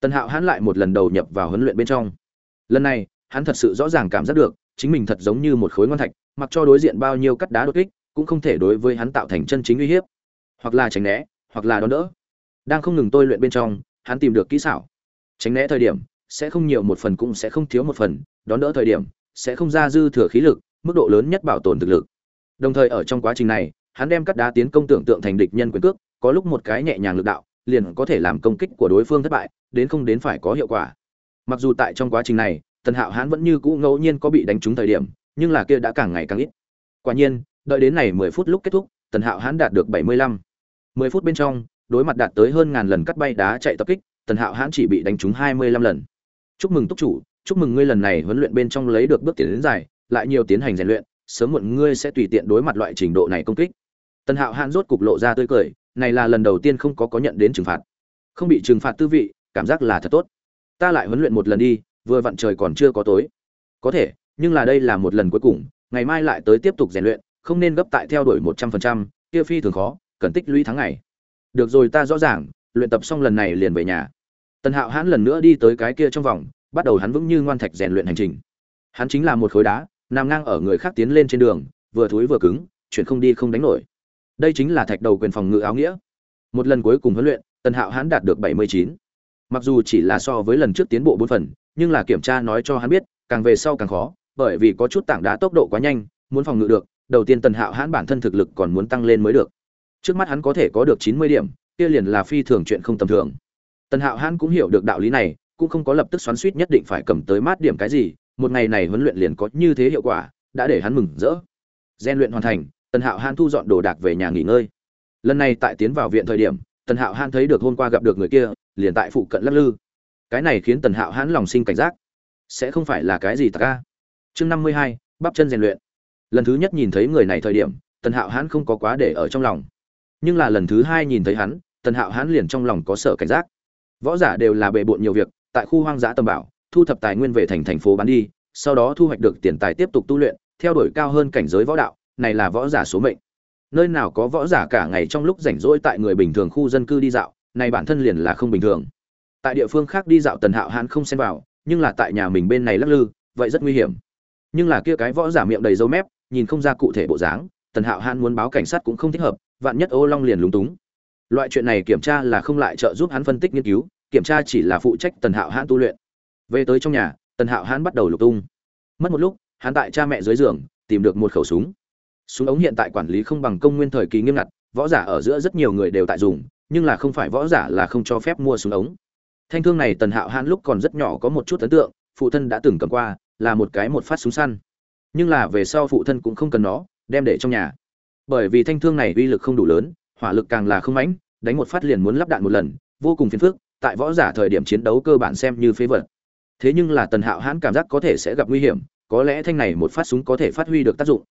Tần hạo hãn lại một lần đầu nhập vào huấn luyện bên trong. Lần này, hắn thật sự rõ ràng cảm giác được, chính mình thật giống như một khối ngon thạch, mặc cho đối diện bao nhiêu cắt đá đột kích, cũng không thể đối với hắn tạo thành chân chính uy hiếp. Hoặc là tránh né, hoặc là đón đỡ. Đang không ngừng tôi luyện bên trong, hắn tìm được kỹ xảo. Tránh né thời điểm sẽ không nhiều một phần cũng sẽ không thiếu một phần, đón đỡ thời điểm, sẽ không ra dư thừa khí lực, mức độ lớn nhất bảo tồn thực lực. Đồng thời ở trong quá trình này, hắn đem cắt đá tiến công tưởng tượng thành địch nhân quyền cước, có lúc một cái nhẹ nhàng lực đạo, liền có thể làm công kích của đối phương thất bại, đến không đến phải có hiệu quả. Mặc dù tại trong quá trình này, tần hạo Hán vẫn như cũ ngẫu nhiên có bị đánh trúng thời điểm, nhưng là kia đã càng ngày càng ít. Quả nhiên, đợi đến này mười phút lúc kết thúc, tần hạo Hán đạt được bảy mươi lăm. mười phút bên trong, đối mặt đạt tới hơn ngàn lần cắt bay đá chạy tập kích, tần hạo Hán chỉ bị đánh trúng hai mươi lăm lần chúc mừng túc chủ, chúc mừng ngươi lần này huấn luyện bên trong lấy được bước tiến đến dài lại nhiều tiến hành rèn luyện, sớm muộn ngươi sẽ tùy tiện đối mặt loại trình độ này công kích. Tần hạo hạn rốt cục lộ ra tươi cười, này là lần đầu tiên không có có nhận đến trừng phạt. Không bị trừng phạt tư vị, cảm giác là thật tốt. Ta lại huấn luyện một lần đi, vừa vặn trời còn chưa có tối. Có thể, nhưng là đây là một lần cuối cùng, ngày mai lại tới tiếp tục rèn luyện, không nên gấp tại theo đuổi một trăm phần trăm, kia phi thường khó, cần tích lũy tháng ngày. Được rồi ta rõ ràng, luyện tập xong lần này liền về nhà tần hạo hãn lần nữa đi tới cái kia trong vòng, bắt đầu hắn vững như ngoan thạch rèn luyện hành trình. Hắn chính là một khối đá, nằm ngang ở người khác tiến lên trên đường, vừa thối vừa cứng, chuyện không đi không đánh nổi. Đây chính là thạch đầu quyền phòng ngự áo nghĩa. Một lần cuối cùng huấn luyện, tần hạo hãn đạt được bảy mươi chín. Mặc dù chỉ là so với lần trước tiến bộ bốn phần, nhưng là kiểm tra nói cho hắn biết, càng về sau càng khó, bởi vì có chút tảng đá tốc độ quá nhanh, muốn phòng ngự được, đầu tiên tần hạo hãn bản thân thực lực còn muốn tăng lên mới được. Trước mắt hắn có thể có được chín mươi điểm, kia liền là phi thường chuyện không tầm thường tần hạo hãn cũng hiểu được đạo lý này, cũng không có lập tức xoắn suýt nhất định phải cầm tới mát điểm cái gì, một ngày này huấn luyện liền có như thế hiệu quả, đã để hắn mừng rỡ. Gian luyện hoàn thành, tần hạo hãn thu dọn đồ đạc về nhà nghỉ ngơi. Lần này tại tiến vào viện thời điểm, tần hạo hãn thấy được hôm qua gặp được người kia, liền tại phụ cận lắc lư. Cái này khiến tần hạo hãn lòng sinh cảnh giác. Sẽ không phải là cái gì ta ca chương năm mươi hai, bắp chân rèn luyện. Lần thứ nhất nhìn thấy người này thời điểm, tần hạo hãn không có quá để ở trong lòng. Nhưng là lần thứ hai nhìn thấy hắn, tần hạo hãn liền trong lòng có sợ cảnh giác võ giả đều là bề bộn nhiều việc, tại khu hoang dã tầm bảo, thu thập tài nguyên về thành thành phố bán đi, sau đó thu hoạch được tiền tài tiếp tục tu luyện, theo đuổi cao hơn cảnh giới võ đạo, này là võ giả số mệnh. Nơi nào có võ giả cả ngày trong lúc rảnh rỗi tại người bình thường khu dân cư đi dạo, này bản thân liền là không bình thường. Tại địa phương khác đi dạo tần hạo hãn không xem vào, nhưng là tại nhà mình bên này lắc lư, vậy rất nguy hiểm. Nhưng là kia cái võ giả miệng đầy dấu mép, nhìn không ra cụ thể bộ dáng, tần hạo hãn muốn báo cảnh sát cũng không thích hợp, vạn nhất ô long liền lúng túng loại chuyện này kiểm tra là không lại trợ giúp hắn phân tích nghiên cứu, kiểm tra chỉ là phụ trách tần hạo hãn tu luyện. Về tới trong nhà, tần hạo hãn bắt đầu lục tung. Mất một lúc, hắn tại cha mẹ dưới giường, tìm được một khẩu súng. Súng ống hiện tại quản lý không bằng công nguyên thời kỳ nghiêm ngặt, võ giả ở giữa rất nhiều người đều tại dùng, nhưng là không phải võ giả là không cho phép mua súng ống. Thanh thương này tần hạo hãn lúc còn rất nhỏ có một chút ấn tượng, phụ thân đã từng cầm qua, là một cái một phát súng săn. Nhưng là về sau phụ thân cũng không cần nó, đem để trong nhà. Bởi vì thanh thương này uy lực không đủ lớn hỏa lực càng là không mãnh, đánh một phát liền muốn lắp đạn một lần, vô cùng phiền phức, tại võ giả thời điểm chiến đấu cơ bản xem như phế vật. Thế nhưng là tần hạo hãn cảm giác có thể sẽ gặp nguy hiểm, có lẽ thanh này một phát súng có thể phát huy được tác dụng.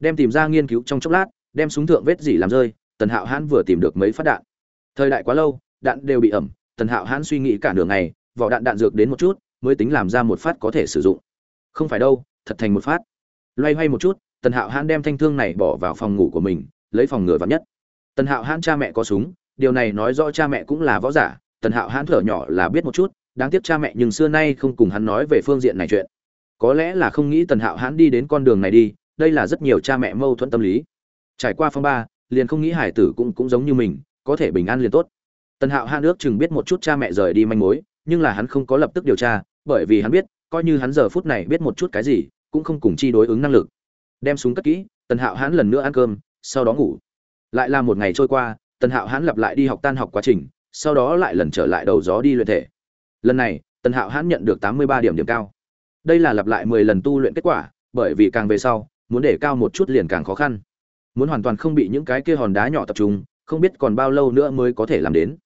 Đem tìm ra nghiên cứu trong chốc lát, đem súng thượng vết gì làm rơi, tần hạo hãn vừa tìm được mấy phát đạn. Thời đại quá lâu, đạn đều bị ẩm, tần hạo hãn suy nghĩ cả đường ngày, vỏ đạn đạn dược đến một chút, mới tính làm ra một phát có thể sử dụng. Không phải đâu, thật thành một phát. Loay hoay một chút, tần hạo hãn đem thanh thương này bỏ vào phòng ngủ của mình, lấy phòng ngừa vạn nhất tần hạo hãn cha mẹ có súng, điều này nói rõ cha mẹ cũng là võ giả, tần hạo hãn thở nhỏ là biết một chút, đáng tiếc cha mẹ nhưng xưa nay không cùng hắn nói về phương diện này chuyện. Có lẽ là không nghĩ tần hạo hãn đi đến con đường này đi, đây là rất nhiều cha mẹ mâu thuẫn tâm lý. Trải qua phong ba, liền không nghĩ hải tử cũng cũng giống như mình, có thể bình an liền tốt. Tần hạo hãn ước chừng biết một chút cha mẹ rời đi manh mối, nhưng là hắn không có lập tức điều tra, bởi vì hắn biết, coi như hắn giờ phút này biết một chút cái gì, cũng không cùng chi đối ứng năng lực. Đem súng cất kỹ, tần hạo hãn lần nữa ăn cơm, sau đó ngủ lại là một ngày trôi qua, tần hạo hãn lặp lại đi học tan học quá trình, sau đó lại lần trở lại đầu gió đi luyện thể. Lần này, tần hạo hãn nhận được tám mươi ba điểm điểm cao. Đây là lặp lại mười lần tu luyện kết quả, bởi vì càng về sau, muốn để cao một chút liền càng khó khăn. Muốn hoàn toàn không bị những cái kia hòn đá nhỏ tập trung, không biết còn bao lâu nữa mới có thể làm đến.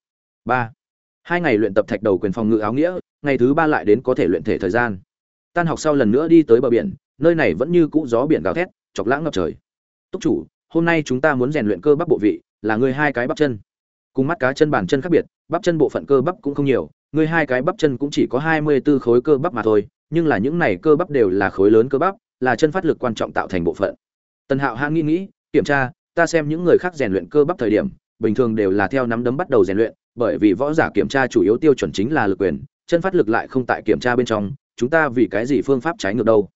Ba. Hai ngày luyện tập thạch đầu quyền phòng ngự áo nghĩa, ngày thứ ba lại đến có thể luyện thể thời gian. Tan học sau lần nữa đi tới bờ biển, nơi này vẫn như cũ gió biển gào thét, chọc lãng ngập trời. Túc chủ hôm nay chúng ta muốn rèn luyện cơ bắp bộ vị, là người hai cái bắp chân. Cùng mắt cá chân bàn chân khác biệt, bắp chân bộ phận cơ bắp cũng không nhiều người hai cái bắp chân cũng chỉ có hai mươi 24 khối cơ bắp mà thôi, nhưng là những này cơ bắp đều là khối lớn cơ bắp, là chân phát lực quan trọng tạo thành bộ phận. Tần hạo hãng nghĩ nghĩ, kiểm tra, ta xem những người khác rèn luyện cơ bắp thời điểm, bình thường đều là theo nắm đấm bắt đầu rèn luyện, bởi vì võ giả kiểm tra chủ yếu tiêu chuẩn chính là lực quyền, chân phát lực lại không tại kiểm tra bên trong, chúng ta vì cái gì phương pháp trái ngược đâu?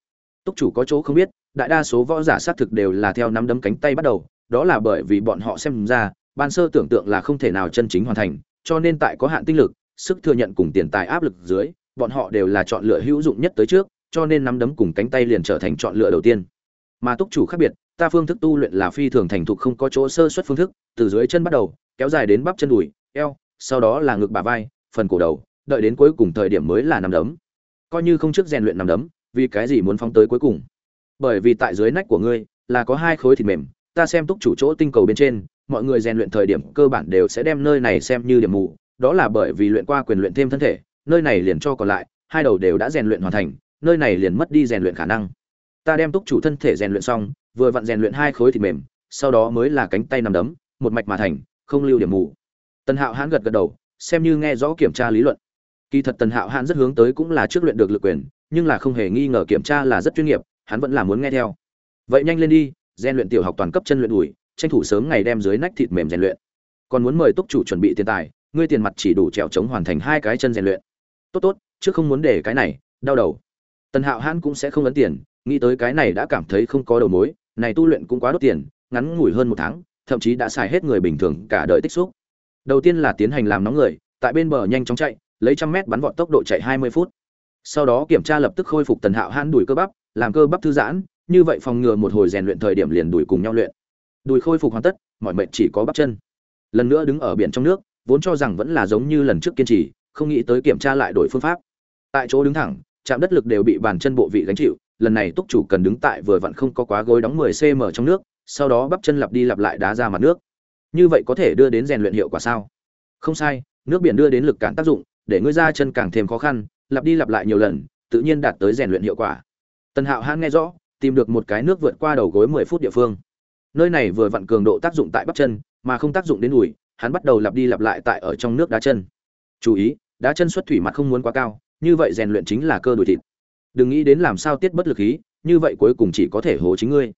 Túc chủ có chỗ không biết đại đa số võ giả xác thực đều là theo nắm đấm cánh tay bắt đầu, đó là bởi vì bọn họ xem ra, ban sơ tưởng tượng là không thể nào chân chính hoàn thành, cho nên tại có hạn tinh lực, sức thừa nhận cùng tiền tài áp lực dưới, bọn họ đều là chọn lựa hữu dụng nhất tới trước, cho nên nắm đấm cùng cánh tay liền trở thành chọn lựa đầu tiên. Mà túc chủ khác biệt, ta phương thức tu luyện là phi thường thành thục không có chỗ sơ suất phương thức, từ dưới chân bắt đầu, kéo dài đến bắp chân đùi, eo, sau đó là ngực bả vai, phần cổ đầu, đợi đến cuối cùng thời điểm mới là nắm đấm. Coi như không trước rèn luyện nắm đấm, vì cái gì muốn phóng tới cuối cùng? Bởi vì tại dưới nách của ngươi là có hai khối thịt mềm, ta xem túc chủ chỗ tinh cầu bên trên, mọi người rèn luyện thời điểm cơ bản đều sẽ đem nơi này xem như điểm mù, đó là bởi vì luyện qua quyền luyện thêm thân thể, nơi này liền cho còn lại, hai đầu đều đã rèn luyện hoàn thành, nơi này liền mất đi rèn luyện khả năng. Ta đem túc chủ thân thể rèn luyện xong, vừa vặn rèn luyện hai khối thịt mềm, sau đó mới là cánh tay nằm đấm, một mạch mà thành, không lưu điểm mù. Tần hạo hãn gật gật đầu, xem như nghe rõ kiểm tra lý luận. Kỳ thật tần hạo hãn rất hướng tới cũng là trước luyện được lực quyền, nhưng là không hề nghi ngờ kiểm tra là rất chuyên nghiệp hắn vẫn là muốn nghe theo. Vậy nhanh lên đi, rèn luyện tiểu học toàn cấp chân luyện đùi tranh thủ sớm ngày đem dưới nách thịt mềm rèn luyện. Còn muốn mời túc chủ chuẩn bị tiền tài, ngươi tiền mặt chỉ đủ trèo chống hoàn thành hai cái chân rèn luyện. Tốt tốt chứ không muốn để cái này, đau đầu. Tần hạo hãn cũng sẽ không ấn tiền, nghĩ tới cái này đã cảm thấy không có đầu mối, này tu luyện cũng quá đốt tiền, ngắn ngủi hơn một tháng, thậm chí đã xài hết người bình thường cả đời tích xúc. Đầu tiên là tiến hành làm nóng người, tại bên bờ nhanh chóng chạy, lấy trăm mét bắn vọt tốc độ chạy hai mươi phút. Sau đó kiểm tra lập tức khôi phục tần hạo hãn đuổi cơ bắp làm cơ bắp thư giãn, như vậy phòng ngừa một hồi rèn luyện thời điểm liền đùi cùng nhau luyện. Đùi khôi phục hoàn tất, mọi mệnh chỉ có bắp chân. Lần nữa đứng ở biển trong nước, vốn cho rằng vẫn là giống như lần trước kiên trì, không nghĩ tới kiểm tra lại đổi phương pháp. Tại chỗ đứng thẳng chạm đất lực đều bị bàn chân bộ vị gánh chịu, lần này túc chủ cần đứng tại vừa vặn không có quá gối đóng 10 cm trong nước, sau đó bắp chân lặp đi lặp lại đá ra mặt nước. Như vậy có thể đưa đến rèn luyện hiệu quả sao? Không sai, nước biển đưa đến lực cản tác dụng, để ngươi ra chân càng thêm khó khăn, lặp đi lặp lại nhiều lần, tự nhiên đạt tới rèn luyện hiệu quả tần hạo hãn nghe rõ, tìm được một cái nước vượt qua đầu gối 10 phút địa phương. Nơi này vừa vặn cường độ tác dụng tại bắp chân, mà không tác dụng đến đùi, hắn bắt đầu lặp đi lặp lại tại ở trong nước đá chân. Chú ý, đá chân xuất thủy mặt không muốn quá cao, như vậy rèn luyện chính là cơ đùi thịt. Đừng nghĩ đến làm sao tiết bất lực khí, như vậy cuối cùng chỉ có thể hố chính ngươi.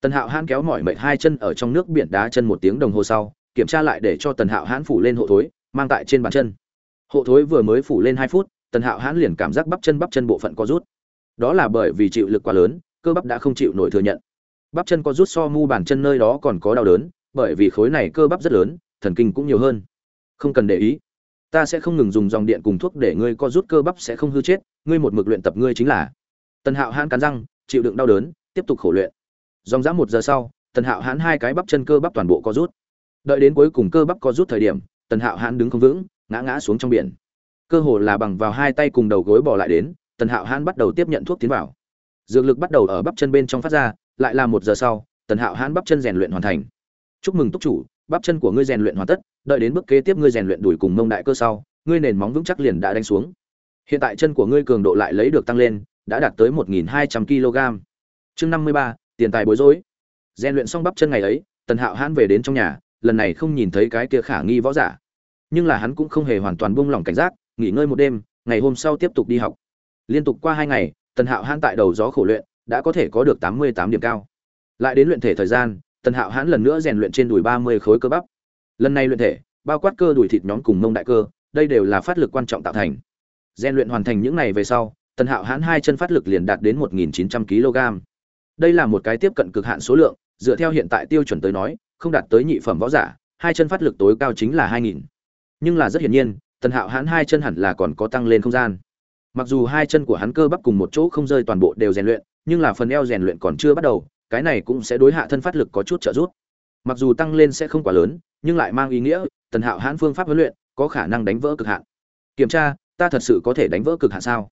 Tần hạo hãn kéo mỏi mệt hai chân ở trong nước biển đá chân một tiếng đồng hồ sau, kiểm tra lại để cho tần hạo hãn phủ lên hộ thối, mang tại trên bàn chân. Hộ thối vừa mới phủ lên hai phút, tần hạo hãn liền cảm giác bắp chân bắp chân bộ phận có rút đó là bởi vì chịu lực quá lớn, cơ bắp đã không chịu nổi thừa nhận. Bắp chân có rút so mu bàn chân nơi đó còn có đau đớn, bởi vì khối này cơ bắp rất lớn, thần kinh cũng nhiều hơn. Không cần để ý. Ta sẽ không ngừng dùng dòng điện cùng thuốc để ngươi co rút cơ bắp sẽ không hư chết, ngươi một mực luyện tập ngươi chính là. Tần hạo hãn cắn răng, chịu đựng đau đớn, tiếp tục khổ luyện. Dòng dã một giờ sau, tần hạo hãn hai cái bắp chân cơ bắp toàn bộ co rút. Đợi đến cuối cùng cơ bắp co rút thời điểm, tần hạo hãn đứng không vững, ngã ngã xuống trong biển. Cơ hồ là bằng vào hai tay cùng đầu gối bỏ lại đến tần hạo hãn bắt đầu tiếp nhận thuốc tiến vào. Dược lực bắt đầu ở bắp chân bên trong phát ra lại là một giờ sau tần hạo hãn bắp chân rèn luyện hoàn thành. Chúc mừng túc chủ bắp chân của ngươi rèn luyện hoàn tất đợi đến bước kế tiếp ngươi rèn luyện đuổi cùng mông đại cơ sau ngươi nền móng vững chắc liền đã đánh xuống. Hiện tại chân của ngươi cường độ lại lấy được tăng lên đã đạt tới 1.200 kg. Chương 53, tiền tài bối rối. Rèn luyện xong bắp chân ngày ấy tần hạo hãn về đến trong nhà lần này không nhìn thấy cái kia khả nghi võ giả. Nhưng là hắn cũng không hề hoàn toàn buông lỏng cảnh giác nghỉ ngơi một đêm ngày hôm sau tiếp tục đi học liên tục qua hai ngày, tần hạo hãn tại đầu gió khổ luyện, đã có thể có được 88 điểm cao. Lại đến luyện thể thời gian, tần hạo hãn lần nữa rèn luyện trên đùi 30 khối cơ bắp. Lần này luyện thể, bao quát cơ đùi thịt nhóm cùng mông đại cơ, đây đều là phát lực quan trọng tạo thành. Rèn luyện hoàn thành những này về sau, tần hạo hãn hai chân phát lực liền đạt đến 1.900 kg. Đây là một cái tiếp cận cực hạn số lượng, dựa theo hiện tại tiêu chuẩn tới nói, không đạt tới nhị phẩm võ giả, hai chân phát lực tối cao chính là 2.000. nhưng là rất hiển nhiên, tần hạo hãn hai chân hẳn là còn có tăng lên không gian mặc dù hai chân của hắn cơ bắp cùng một chỗ không rơi toàn bộ đều rèn luyện, nhưng là phần eo rèn luyện còn chưa bắt đầu, cái này cũng sẽ đối hạ thân phát lực có chút trợ giúp. Mặc dù tăng lên sẽ không quá lớn, nhưng lại mang ý nghĩa, tần hạo hãn phương pháp huấn luyện có khả năng đánh vỡ cực hạn. Kiểm tra, ta thật sự có thể đánh vỡ cực hạn sao?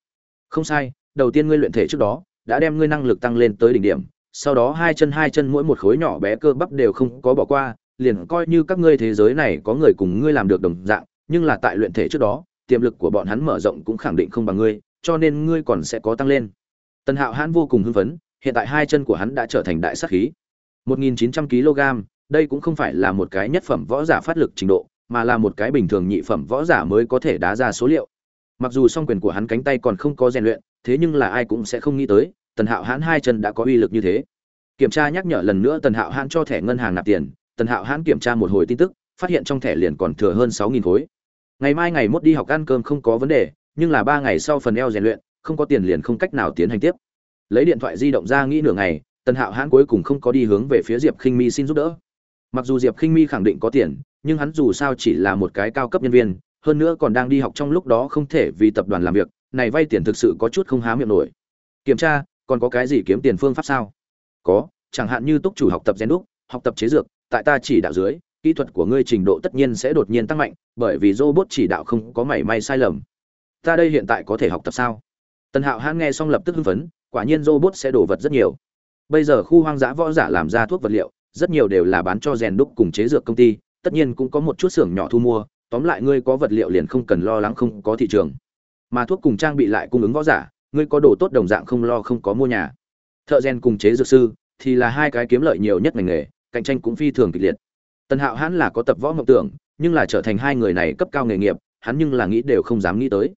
Không sai, đầu tiên ngươi luyện thể trước đó, đã đem ngươi năng lực tăng lên tới đỉnh điểm, sau đó hai chân hai chân mỗi một khối nhỏ bé cơ bắp đều không có bỏ qua, liền coi như các ngươi thế giới này có người cùng ngươi làm được đồng dạng, nhưng là tại luyện thể trước đó tiềm lực của bọn hắn mở rộng cũng khẳng định không bằng ngươi, cho nên ngươi còn sẽ có tăng lên. Tần hạo hãn vô cùng hưng phấn, hiện tại hai chân của hắn đã trở thành đại sát khí. 1900 kg, đây cũng không phải là một cái nhất phẩm võ giả phát lực trình độ, mà là một cái bình thường nhị phẩm võ giả mới có thể đá ra số liệu. Mặc dù song quyền của hắn cánh tay còn không có rèn luyện, thế nhưng là ai cũng sẽ không nghĩ tới, tần hạo hãn hai chân đã có uy lực như thế. Kiểm tra nhắc nhở lần nữa, tần hạo hãn cho thẻ ngân hàng nạp tiền. Tần hạo hãn kiểm tra một hồi tin tức, phát hiện trong thẻ liền còn thừa hơn sáu nghìn khối ngày mai ngày mốt đi học ăn cơm không có vấn đề, nhưng là ba ngày sau phần eo rèn luyện, không có tiền liền không cách nào tiến hành tiếp. Lấy điện thoại di động ra nghĩ nửa ngày, tần hạo hãn cuối cùng không có đi hướng về phía diệp khinh mi xin giúp đỡ. Mặc dù diệp khinh mi khẳng định có tiền, nhưng hắn dù sao chỉ là một cái cao cấp nhân viên, hơn nữa còn đang đi học trong lúc đó không thể vì tập đoàn làm việc, này vay tiền thực sự có chút không há miệng nổi. Kiểm tra, còn có cái gì kiếm tiền phương pháp sao? Có, chẳng hạn như túc chủ học tập gen đúc, học tập chế dược, tại ta chỉ đạo dưới kỹ thuật của ngươi trình độ tất nhiên sẽ đột nhiên tăng mạnh, bởi vì robot chỉ đạo không có mảy may sai lầm. Ta đây hiện tại có thể học tập sao? Tần hạo hãn nghe xong lập tức hưng phấn, quả nhiên robot sẽ đổ vật rất nhiều. Bây giờ khu hoang dã võ giả làm ra thuốc vật liệu, rất nhiều đều là bán cho rèn đúc cùng chế dược công ty, tất nhiên cũng có một chút xưởng nhỏ thu mua, tóm lại ngươi có vật liệu liền không cần lo lắng không có thị trường. Mà thuốc cùng trang bị lại cung ứng võ giả, ngươi có đồ tốt đồng dạng không lo không có mua nhà. Thợ rèn cùng chế dược sư thì là hai cái kiếm lợi nhiều nhất ngành nghề, cạnh tranh cũng phi thường kịch liệt tần hạo hãn là có tập võ mộng tưởng, nhưng là trở thành hai người này cấp cao nghề nghiệp, hắn nhưng là nghĩ đều không dám nghĩ tới.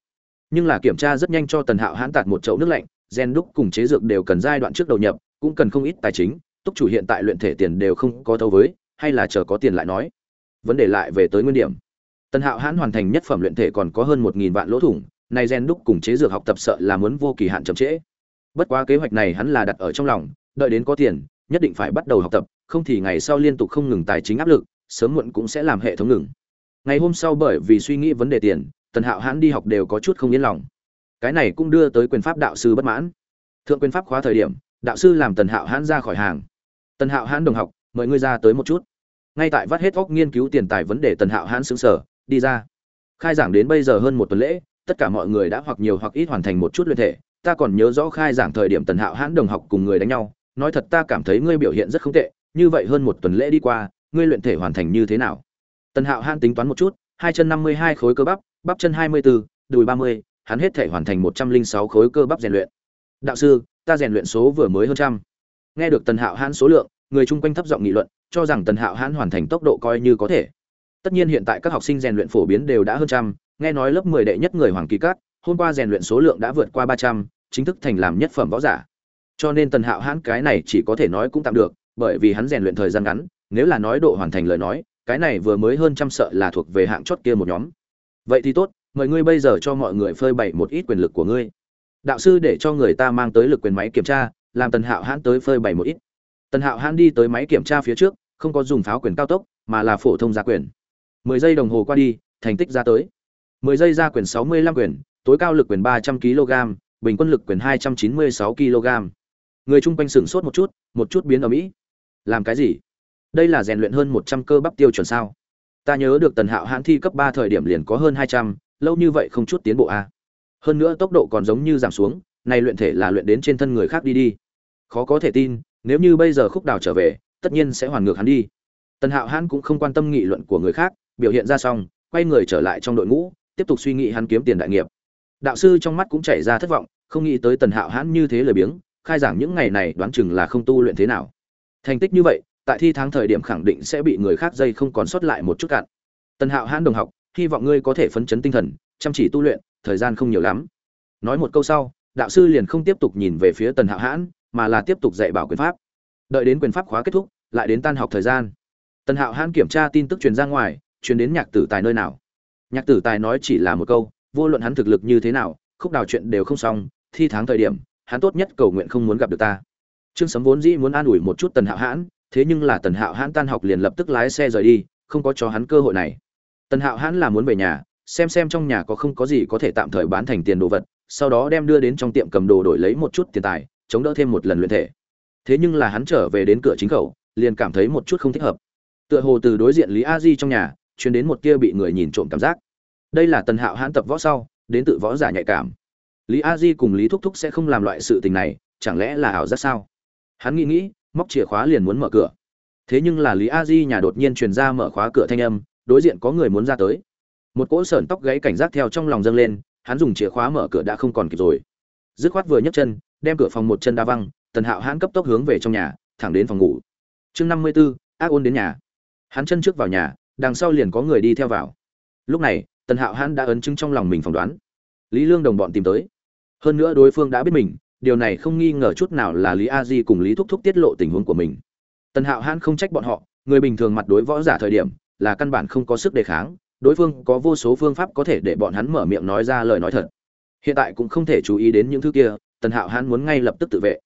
Nhưng là kiểm tra rất nhanh cho tần hạo hãn tạt một chậu nước lạnh, gen đúc cùng chế dược đều cần giai đoạn trước đầu nhập, cũng cần không ít tài chính, túc chủ hiện tại luyện thể tiền đều không có thấu với, hay là chờ có tiền lại nói. Vấn đề lại về tới nguyên điểm. Tần hạo hãn hoàn thành nhất phẩm luyện thể còn có hơn một nghìn vạn lỗ thủng, này gen đúc cùng chế dược học tập sợ là muốn vô kỳ hạn chậm trễ. Bất quá kế hoạch này hắn là đặt ở trong lòng, đợi đến có tiền, nhất định phải bắt đầu học tập không thì ngày sau liên tục không ngừng tài chính áp lực, sớm muộn cũng sẽ làm hệ thống ngừng. Ngày hôm sau bởi vì suy nghĩ vấn đề tiền, tần hạo hãn đi học đều có chút không yên lòng. Cái này cũng đưa tới quyền pháp đạo sư bất mãn. Thượng quyền pháp khóa thời điểm, đạo sư làm tần hạo hãn ra khỏi hàng. Tần hạo hãn đồng học, mời ngươi ra tới một chút. Ngay tại vắt hết óc nghiên cứu tiền tài vấn đề tần hạo hãn sững sở đi ra. Khai giảng đến bây giờ hơn một tuần lễ, tất cả mọi người đã hoặc nhiều hoặc ít hoàn thành một chút luyện thể. Ta còn nhớ rõ khai giảng thời điểm tần hạo hãn đồng học cùng người đánh nhau, nói thật ta cảm thấy ngươi biểu hiện rất không tệ như vậy hơn một tuần lễ đi qua, ngươi luyện thể hoàn thành như thế nào? Tần hạo han tính toán một chút, hai chân năm mươi hai khối cơ bắp bắp chân hai mươi bốn, đùi ba mươi, hắn hết thể hoàn thành một trăm linh sáu khối cơ bắp rèn luyện. Đạo sư, ta rèn luyện số vừa mới hơn trăm. Nghe được tần hạo hãn số lượng, người chung quanh thấp giọng nghị luận, cho rằng tần hạo hãn hoàn thành tốc độ coi như có thể. Tất nhiên hiện tại các học sinh rèn luyện phổ biến đều đã hơn trăm, nghe nói lớp mười đệ nhất người hoàng kỳ cát hôm qua rèn luyện số lượng đã vượt qua ba trăm, chính thức thành làm nhất phẩm võ giả. Cho nên tần hạo hãn cái này chỉ có thể nói cũng tạm được bởi vì hắn rèn luyện thời gian ngắn, nếu là nói độ hoàn thành lời nói, cái này vừa mới hơn trăm sợ là thuộc về hạng chót kia một nhóm. Vậy thì tốt, mời ngươi bây giờ cho mọi người phơi bày một ít quyền lực của ngươi. Đạo sư để cho người ta mang tới lực quyền máy kiểm tra, làm tần hạo hãn tới phơi bày một ít. Tần hạo hãn đi tới máy kiểm tra phía trước, không có dùng pháo quyền cao tốc, mà là phổ thông gia quyền. Mười giây đồng hồ qua đi, thành tích ra tới. Mười giây ra quyền sáu mươi lăm quyền, tối cao lực quyền ba trăm kg bình quân lực quyền hai trăm chín mươi sáu kg người chung quanh sửng sốt một chút một chút biến ở mỹ làm cái gì? Đây là rèn luyện hơn một trăm cơ bắp tiêu chuẩn sao? Ta nhớ được tần hạo hãn thi cấp ba thời điểm liền có hơn hai trăm, lâu như vậy không chút tiến bộ a à. hơn nữa tốc độ còn giống như giảm xuống, này luyện thể là luyện đến trên thân người khác đi đi. Khó có thể tin, nếu như bây giờ khúc đào trở về, tất nhiên sẽ hoàn ngược hắn đi. Tần hạo hãn cũng không quan tâm nghị luận của người khác, biểu hiện ra xong, quay người trở lại trong đội ngũ, tiếp tục suy nghĩ hắn kiếm tiền đại nghiệp. Đạo sư trong mắt cũng chảy ra thất vọng, không nghĩ tới tần hạo hãn như thế lời biếng, khai giảng những ngày này đoán chừng là không tu luyện thế nào thành tích như vậy, tại thi tháng thời điểm khẳng định sẽ bị người khác dây không còn sót lại một chút cạn. Tần hạo hãn đồng học, hy vọng ngươi có thể phấn chấn tinh thần, chăm chỉ tu luyện, thời gian không nhiều lắm. Nói một câu sau, đạo sư liền không tiếp tục nhìn về phía tần hạo hãn, mà là tiếp tục dạy bảo quyền pháp. Đợi đến quyền pháp khóa kết thúc, lại đến tan học thời gian. Tần hạo hãn kiểm tra tin tức truyền ra ngoài, truyền đến nhạc tử tài nơi nào. Nhạc tử tài nói chỉ là một câu, vô luận hắn thực lực như thế nào, khúc đào chuyện đều không xong, thi tháng thời điểm, hắn tốt nhất cầu nguyện không muốn gặp được ta trương sấm vốn dĩ muốn an ủi một chút tần hạo hãn, thế nhưng là tần hạo hãn tan học liền lập tức lái xe rời đi, không có cho hắn cơ hội này. Tần hạo hãn là muốn về nhà, xem xem trong nhà có không có gì có thể tạm thời bán thành tiền đồ vật, sau đó đem đưa đến trong tiệm cầm đồ đổi lấy một chút tiền tài, chống đỡ thêm một lần luyện thể. Thế nhưng là hắn trở về đến cửa chính khẩu, liền cảm thấy một chút không thích hợp. Tựa hồ từ đối diện lý a di trong nhà, truyền đến một kia bị người nhìn trộm cảm giác. Đây là tần hạo hãn tập võ sau, đến tự võ giả nhạy cảm. Lý a di cùng lý thúc thúc sẽ không làm loại sự tình này, chẳng lẽ là ảo giác sao? Hắn nghĩ nghĩ, móc chìa khóa liền muốn mở cửa. Thế nhưng là lý a di nhà đột nhiên truyền ra mở khóa cửa thanh âm, đối diện có người muốn ra tới. Một cỗ sởn tóc gáy cảnh giác theo trong lòng dâng lên, hắn dùng chìa khóa mở cửa đã không còn kịp rồi. Dứt khoát vừa nhấc chân, đem cửa phòng một chân đa văng, tần hạo hãn cấp tốc hướng về trong nhà, thẳng đến phòng ngủ. Chương năm mươi b ố ác ôn đến nhà. Hắn chân trước vào nhà, đằng sau liền có người đi theo vào. Lúc này, tần hạo hãn đã ấn chứng trong lòng mình phỏng đoán. Lý lương đồng bọn tìm tới. Hơn nữa đối phương đã biết mình điều này không nghi ngờ chút nào là lý a di cùng lý thúc thúc tiết lộ tình huống của mình. Tần hạo hãn không trách bọn họ, người bình thường mặt đối võ giả thời điểm, là căn bản không có sức đề kháng, đối phương có vô số phương pháp có thể để bọn hắn mở miệng nói ra lời nói thật. Hiện tại cũng không thể chú ý đến những thứ kia, tần hạo hãn muốn ngay lập tức tự vệ.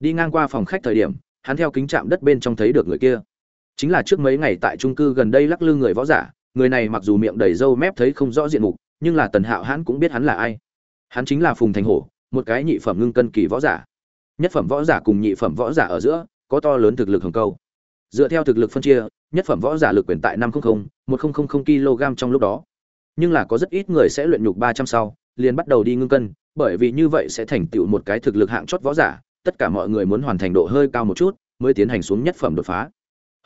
Đi ngang qua phòng khách thời điểm, hắn theo kính chạm đất bên trong thấy được người kia. Chính là trước mấy ngày tại trung cư gần đây lắc lư người võ giả, người này mặc dù miệng đầy râu mép thấy không rõ diện mục, nhưng là tần hạo hãn cũng biết hắn là ai. Hắn chính là phùng thành hổ một cái nhị phẩm ngưng cân kỳ võ giả. Nhất phẩm võ giả cùng nhị phẩm võ giả ở giữa, có to lớn thực lực hồng câu. Dựa theo thực lực phân chia, nhất phẩm võ giả lực quyền tại năm trăm linh một nghìn kg trong lúc đó. Nhưng là có rất ít người sẽ luyện nhục ba trăm sau, liền bắt đầu đi ngưng cân, bởi vì như vậy sẽ thành tựu một cái thực lực hạng chót võ giả, tất cả mọi người muốn hoàn thành độ hơi cao một chút, mới tiến hành xuống nhất phẩm đột phá.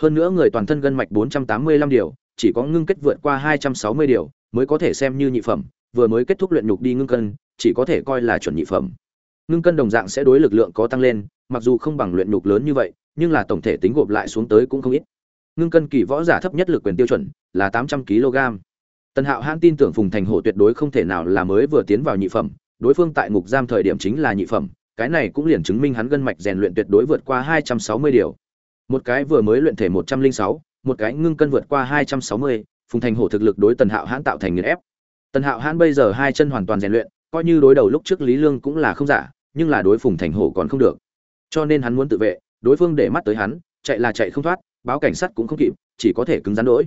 Hơn nữa người toàn thân gân mạch 485 điều, chỉ có ngưng kết vượt qua 260 điều, mới có thể xem như nhị phẩm, vừa mới kết thúc luyện nhục đi ngưng cân chỉ có thể coi là chuẩn nhị phẩm. Ngưng cân đồng dạng sẽ đối lực lượng có tăng lên mặc dù không bằng luyện nhục lớn như vậy nhưng là tổng thể tính gộp lại xuống tới cũng không ít. Ngưng cân kỳ võ giả thấp nhất lực quyền tiêu chuẩn là 800 kg. Tần hạo hãn tin tưởng phùng thành hổ tuyệt đối không thể nào là mới vừa tiến vào nhị phẩm đối phương tại ngục giam thời điểm chính là nhị phẩm cái này cũng liền chứng minh hắn gân mạch rèn luyện tuyệt đối vượt qua 260 điều. Một cái vừa mới luyện thể 106, một cái ngưng cân vượt qua 260, phùng thành hổ thực lực đối tần hạo hãn tạo thành nghiền ép. Tần hạo hãn bây giờ hai chân hoàn toàn rèn luyện coi như đối đầu lúc trước lý lương cũng là không giả, nhưng là đối phùng thành hổ còn không được. Cho nên hắn muốn tự vệ, đối phương để mắt tới hắn, chạy là chạy không thoát, báo cảnh sát cũng không kịp, chỉ có thể cứng rắn đỗi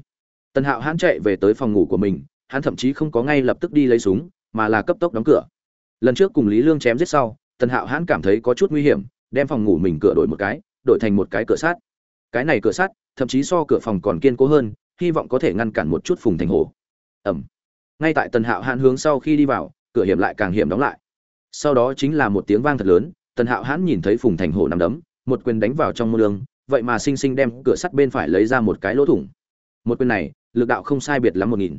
tần hạo hắn chạy về tới phòng ngủ của mình, hắn thậm chí không có ngay lập tức đi lấy súng, mà là cấp tốc đóng cửa. Lần trước cùng lý lương chém giết sau, tần hạo hắn cảm thấy có chút nguy hiểm, đem phòng ngủ mình cửa đổi một cái, đổi thành một cái cửa sắt. Cái này cửa sắt, thậm chí so cửa phòng còn kiên cố hơn, hy vọng có thể ngăn cản một chút phùng thành hổ. Ẩm ngay tại tần hạo hãn hướng sau khi đi vào cửa hiểm lại càng hiểm đóng lại. Sau đó chính là một tiếng vang thật lớn, tần hạo hãn nhìn thấy phùng thành hổ nằm đấm, một quyền đánh vào trong mô lương, vậy mà sinh sinh đem cửa sắt bên phải lấy ra một cái lỗ thủng. Một quyền này, lực đạo không sai biệt lắm một nghìn.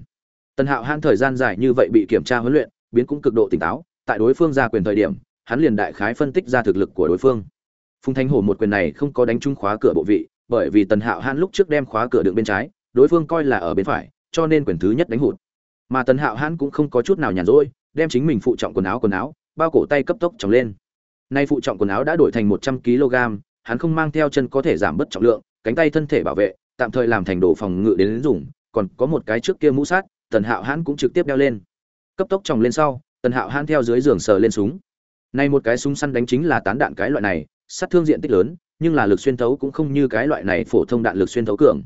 Tần hạo hãn thời gian dài như vậy bị kiểm tra huấn luyện, biến cũng cực độ tỉnh táo, tại đối phương ra quyền thời điểm, hắn liền đại khái phân tích ra thực lực của đối phương. Phùng thanh hổ một quyền này không có đánh trúng khóa cửa bộ vị, bởi vì tần hạo hãn lúc trước đem khóa cửa đường bên trái, đối phương coi là ở bên phải, cho nên quyền thứ nhất đánh hụt. Mà tần hạo hãn cũng không có chút nào nhàn rỗi đem chính mình phụ trọng quần áo quần áo, bao cổ tay cấp tốc trồng lên. Nay phụ trọng quần áo đã đổi thành một trăm kg, hắn không mang theo chân có thể giảm bớt trọng lượng, cánh tay thân thể bảo vệ, tạm thời làm thành đồ phòng ngự đến dùng, còn có một cái trước kia mũ sát, tần hạo hãn cũng trực tiếp đeo lên. Cấp tốc trồng lên sau, tần hạo hãn theo dưới giường sờ lên súng. Nay một cái súng săn đánh chính là tán đạn cái loại này, sát thương diện tích lớn, nhưng là lực xuyên thấu cũng không như cái loại này phổ thông đạn lực xuyên thấu cường.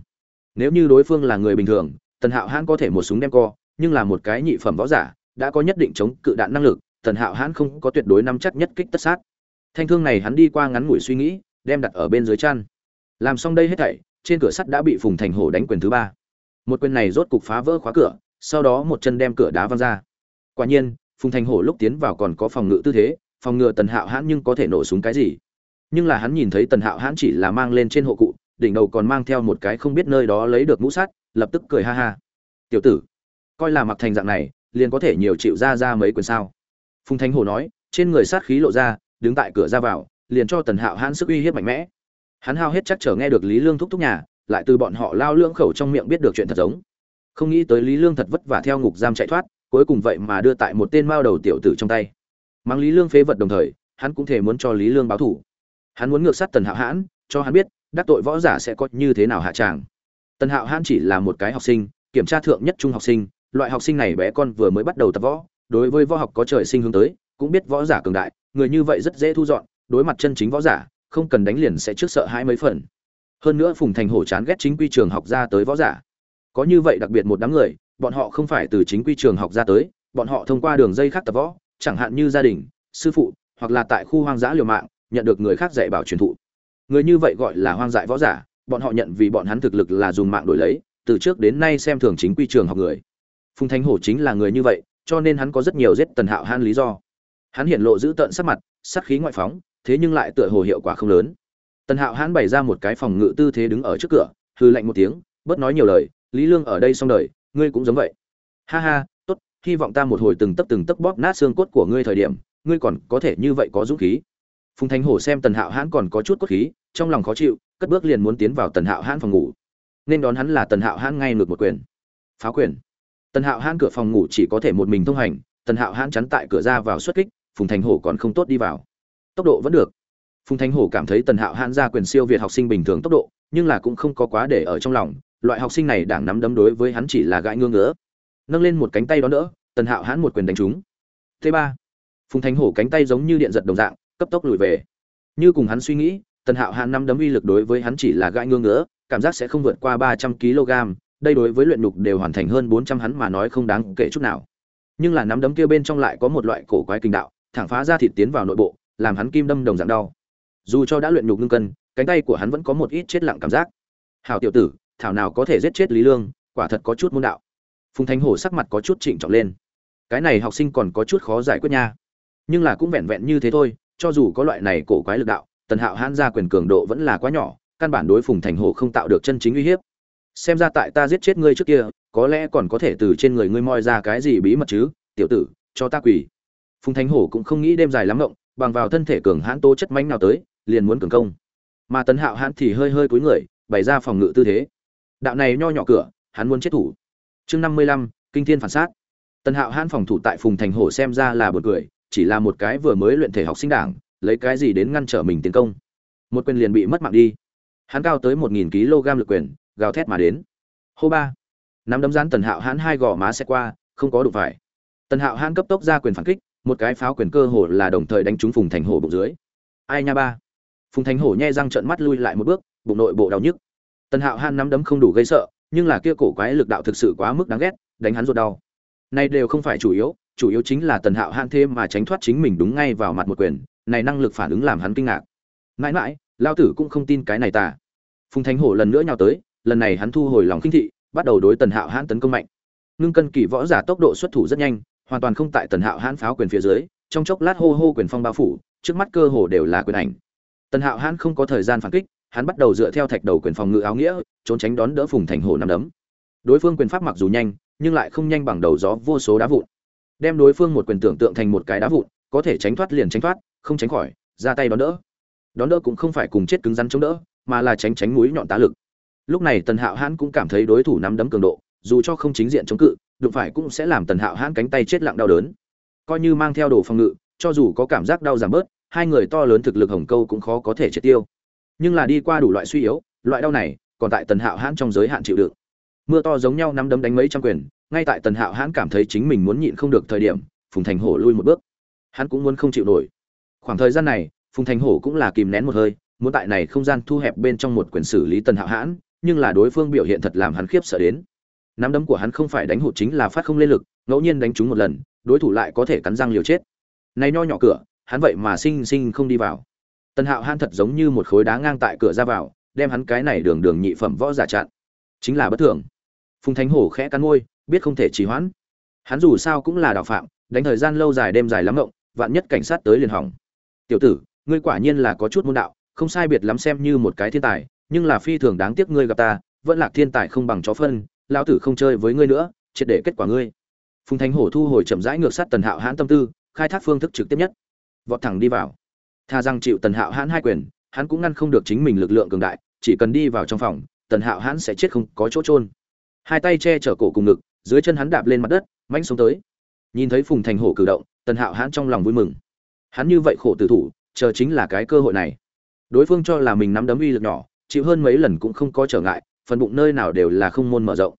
Nếu như đối phương là người bình thường, tần hạo hãn có thể một súng đem co, nhưng là một cái nhị phẩm võ giả đã có nhất định chống cự đạn năng lực, tần hạo hãn không có tuyệt đối nắm chắc nhất kích tất sát. Thanh thương này hắn đi qua ngắn ngủi suy nghĩ, đem đặt ở bên dưới chăn. Làm xong đây hết thảy, trên cửa sắt đã bị phùng thành hổ đánh quyền thứ ba. Một quyền này rốt cục phá vỡ khóa cửa, sau đó một chân đem cửa đá văng ra. Quả nhiên, phùng thành hổ lúc tiến vào còn có phòng ngự tư thế, phòng ngừa tần hạo hãn nhưng có thể nổ súng cái gì. Nhưng là hắn nhìn thấy tần hạo hãn chỉ là mang lên trên hộ cụ, đỉnh đầu còn mang theo một cái không biết nơi đó lấy được mũ sắt, lập tức cười ha ha. Tiểu tử, coi là mặc thành dạng này liền có thể nhiều chịu ra ra mấy quyền sao? Phùng thanh hồ nói, trên người sát khí lộ ra, đứng tại cửa ra vào, liền cho tần hạo hãn sức uy hiếp mạnh mẽ. Hắn hao hết chắc trở nghe được lý lương thúc thúc nhà, lại từ bọn họ lao lưỡng khẩu trong miệng biết được chuyện thật giống. Không nghĩ tới lý lương thật vất vả theo ngục giam chạy thoát, cuối cùng vậy mà đưa tại một tên mao đầu tiểu tử trong tay. Mang lý lương phế vật đồng thời, hắn cũng thể muốn cho lý lương báo thủ hắn muốn ngược sát tần hạo hãn, cho hắn biết, đắc tội võ giả sẽ có như thế nào hạ tràng. Tần hạo hãn chỉ là một cái học sinh, kiểm tra thượng nhất trung học sinh loại học sinh này bé con vừa mới bắt đầu tập võ, đối với võ học có trời sinh hướng tới, cũng biết võ giả cường đại, người như vậy rất dễ thu dọn, đối mặt chân chính võ giả, không cần đánh liền sẽ trước sợ hai mấy phần. Hơn nữa phùng thành hổ chán ghét chính quy trường học ra tới võ giả. Có như vậy đặc biệt một đám người, bọn họ không phải từ chính quy trường học ra tới, bọn họ thông qua đường dây khác tập võ, chẳng hạn như gia đình, sư phụ, hoặc là tại khu hoang dã liều mạng, nhận được người khác dạy bảo truyền thụ. Người như vậy gọi là hoang dại võ giả, bọn họ nhận vì bọn hắn thực lực là dùng mạng đổi lấy, từ trước đến nay xem thường chính quy trường học người phùng thanh hổ chính là người như vậy, cho nên hắn có rất nhiều giết tần hạo han lý do. Hắn hiện lộ giữ tợn sắc mặt sắc khí ngoại phóng, thế nhưng lại tựa hồ hiệu quả không lớn. Tần hạo hãn bày ra một cái phòng ngự tư thế đứng ở trước cửa hư lạnh một tiếng, bớt nói nhiều lời, lý lương ở đây xong đời, ngươi cũng giống vậy. Ha ha, tốt, hy vọng ta một hồi từng tấc từng tấc bóp nát xương cốt của ngươi thời điểm, ngươi còn có thể như vậy có dũng khí. Phùng Thanh hổ xem tần hạo hãn còn có chút cốt khí, trong lòng khó chịu, cất bước liền muốn tiến vào tần hạo hãn phòng ngủ. Nên đón hắn là tần hạo hãn ngay ngược một quyền. Phá quyền tần hạo hãn cửa phòng ngủ chỉ có thể một mình thông hành, tần hạo hãn chắn tại cửa ra vào xuất kích, phùng thành hổ còn không tốt đi vào. Tốc độ vẫn được. Phùng thành hổ cảm thấy tần hạo hãn ra quyền siêu việt học sinh bình thường tốc độ, nhưng là cũng không có quá để ở trong lòng, loại học sinh này đảng nắm đấm đối với hắn chỉ là gãi ngưỡng ngỡ nâng lên một cánh tay đó nữa, tần hạo hãn một quyền đánh trúng. T ba. Phùng thành hổ cánh tay giống như điện giật đồng dạng, cấp tốc lùi về. Như cùng hắn suy nghĩ, tần hạo hãn năm đấm uy lực đối với hắn chỉ là gãi ngưỡng ngỡ cảm giác sẽ không vượt qua ba trăm kg đây đối với luyện nhục đều hoàn thành hơn bốn trăm hắn mà nói không đáng kể chút nào. Nhưng là nắm đấm kia bên trong lại có một loại cổ quái kinh đạo, thẳng phá ra thịt tiến vào nội bộ, làm hắn kim đâm đồng dạng đau. Dù cho đã luyện nhục ngưng cân, cánh tay của hắn vẫn có một ít chết lặng cảm giác. Hảo tiểu tử, thảo nào có thể giết chết lý lương, quả thật có chút môn đạo. Phùng thánh hổ sắc mặt có chút trịnh trọng lên. Cái này học sinh còn có chút khó giải quyết nha. Nhưng là cũng vẹn vẹn như thế thôi, cho dù có loại này cổ quái lực đạo, tần hạo hãn ra quyền cường độ vẫn là quá nhỏ, căn bản đối phùng thành hổ không tạo được chân chính uy hiếp xem ra tại ta giết chết ngươi trước kia, có lẽ còn có thể từ trên người ngươi moi ra cái gì bí mật chứ, tiểu tử, cho ta quỳ. Phùng thánh hổ cũng không nghĩ đêm dài lắm ngộng, bằng vào thân thể cường hãn tố chất mánh nào tới, liền muốn cường công. Mà tấn hạo hãn thì hơi hơi cúi người, bày ra phòng ngự tư thế. Đạo này nho nhỏ cửa, hắn muốn chết thủ. Chương năm mươi lăm, kinh thiên phản sát. Tần hạo hãn phòng thủ tại phùng thành hổ xem ra là bật cười, chỉ là một cái vừa mới luyện thể học sinh đảng, lấy cái gì đến ngăn trở mình tiến công. Một quyền liền bị mất mạng đi. Hắn cao tới một nghìn kg lực quyền gào thét mà đến. Hô ba. Nắm đấm rán tần hạo hãn hai gò má xe qua, không có đủ phải. Tần hạo hãn cấp tốc ra quyền phản kích, một cái pháo quyền cơ hồ là đồng thời đánh trúng phùng thành hổ bụng dưới. Ai nha ba. Phùng thành hổ nhe răng trợn mắt lui lại một bước, bụng nội bộ đau nhức. Tần hạo hãn nắm đấm không đủ gây sợ, nhưng là kia cổ quái lực đạo thực sự quá mức đáng ghét, đánh hắn ruột đau. Này đều không phải chủ yếu chủ yếu chính là tần hạo hãn thêm mà tránh thoát chính mình đúng ngay vào mặt một quyền, này năng lực phản ứng làm hắn kinh ngạc. Mãi mãi lao tử cũng không tin cái này tà phùng thánh hổ lần nữa nhào tới lần này hắn thu hồi lòng kinh thị, bắt đầu đối tần hạo hãn tấn công mạnh. Ngưng cân kỳ võ giả tốc độ xuất thủ rất nhanh, hoàn toàn không tại tần hạo hãn pháo quyền phía dưới, trong chốc lát hô hô quyền phong bao phủ, trước mắt cơ hồ đều là quyền ảnh. Tần hạo hãn không có thời gian phản kích, hắn bắt đầu dựa theo thạch đầu quyền phòng ngự áo nghĩa, trốn tránh đón đỡ phùng thành hổ nằm đấm. Đối phương quyền pháp mặc dù nhanh, nhưng lại không nhanh bằng đầu gió vô số đá vụn. Đem đối phương một quyền tưởng tượng thành một cái đá vụn, có thể tránh thoát liền tránh thoát, không tránh khỏi, ra tay đón đỡ. Đón đỡ cũng không phải cùng chết cứng rắn chống đỡ, mà là tránh tránh mũi nhọn tá lực lúc này tần hạo hãn cũng cảm thấy đối thủ nắm đấm cường độ, dù cho không chính diện chống cự, đụng phải cũng sẽ làm tần hạo hãn cánh tay chết lặng đau đớn. Coi như mang theo đồ phòng ngự, cho dù có cảm giác đau giảm bớt, hai người to lớn thực lực hồng câu cũng khó có thể triệt tiêu. Nhưng là đi qua đủ loại suy yếu, loại đau này còn tại tần hạo hãn trong giới hạn chịu đựng. Mưa to giống nhau nắm đấm đánh mấy trăm quyền, ngay tại tần hạo hãn cảm thấy chính mình muốn nhịn không được thời điểm, phùng thành hổ lui một bước. Hắn cũng muốn không chịu nổi. Khoảng thời gian này, phùng thành hổ cũng là kìm nén một hơi, muốn tại này không gian thu hẹp bên trong một quyền xử lý tần hạo hãn nhưng là đối phương biểu hiện thật làm hắn khiếp sợ đến. Nắm đấm của hắn không phải đánh hụt chính là phát không lên lực, ngẫu nhiên đánh trúng một lần, đối thủ lại có thể cắn răng liều chết. Này nho nhỏ cửa, hắn vậy mà sinh sinh không đi vào. Tần hạo hãn thật giống như một khối đá ngang tại cửa ra vào, đem hắn cái này đường đường nhị phẩm võ giả chặn. Chính là bất thường. Phùng thánh hổ khẽ cắn môi, biết không thể trì hoãn. Hắn dù sao cũng là đạo phạm, đánh thời gian lâu dài đêm dài lắm ngộng, vạn nhất cảnh sát tới liền hỏng. Tiểu tử, ngươi quả nhiên là có chút môn đạo, không sai biệt lắm xem như một cái thiên tài nhưng là phi thường đáng tiếc ngươi gặp ta, vẫn là thiên tài không bằng chó phân, lão tử không chơi với ngươi nữa, triệt để kết quả ngươi. Phùng thánh hổ thu hồi chậm rãi ngược sát tần hạo hãn tâm tư, khai thác phương thức trực tiếp nhất. Vọt thẳng đi vào. Tha rằng chịu tần hạo hãn hai quyền, hắn cũng ngăn không được chính mình lực lượng cường đại, chỉ cần đi vào trong phòng, tần hạo hãn sẽ chết không có chỗ trôn hai tay che chở cổ cùng ngực, dưới chân hắn đạp lên mặt đất, mãnh xuống tới. Nhìn thấy phùng thành hổ cử động, tần hạo hãn trong lòng vui mừng. Hắn như vậy khổ tử thủ, chờ chính là cái cơ hội này. Đối phương cho là mình nắm đấm uy lực nhỏ chịu hơn mấy lần cũng không có trở ngại, phần bụng nơi nào đều là không môn mở rộng.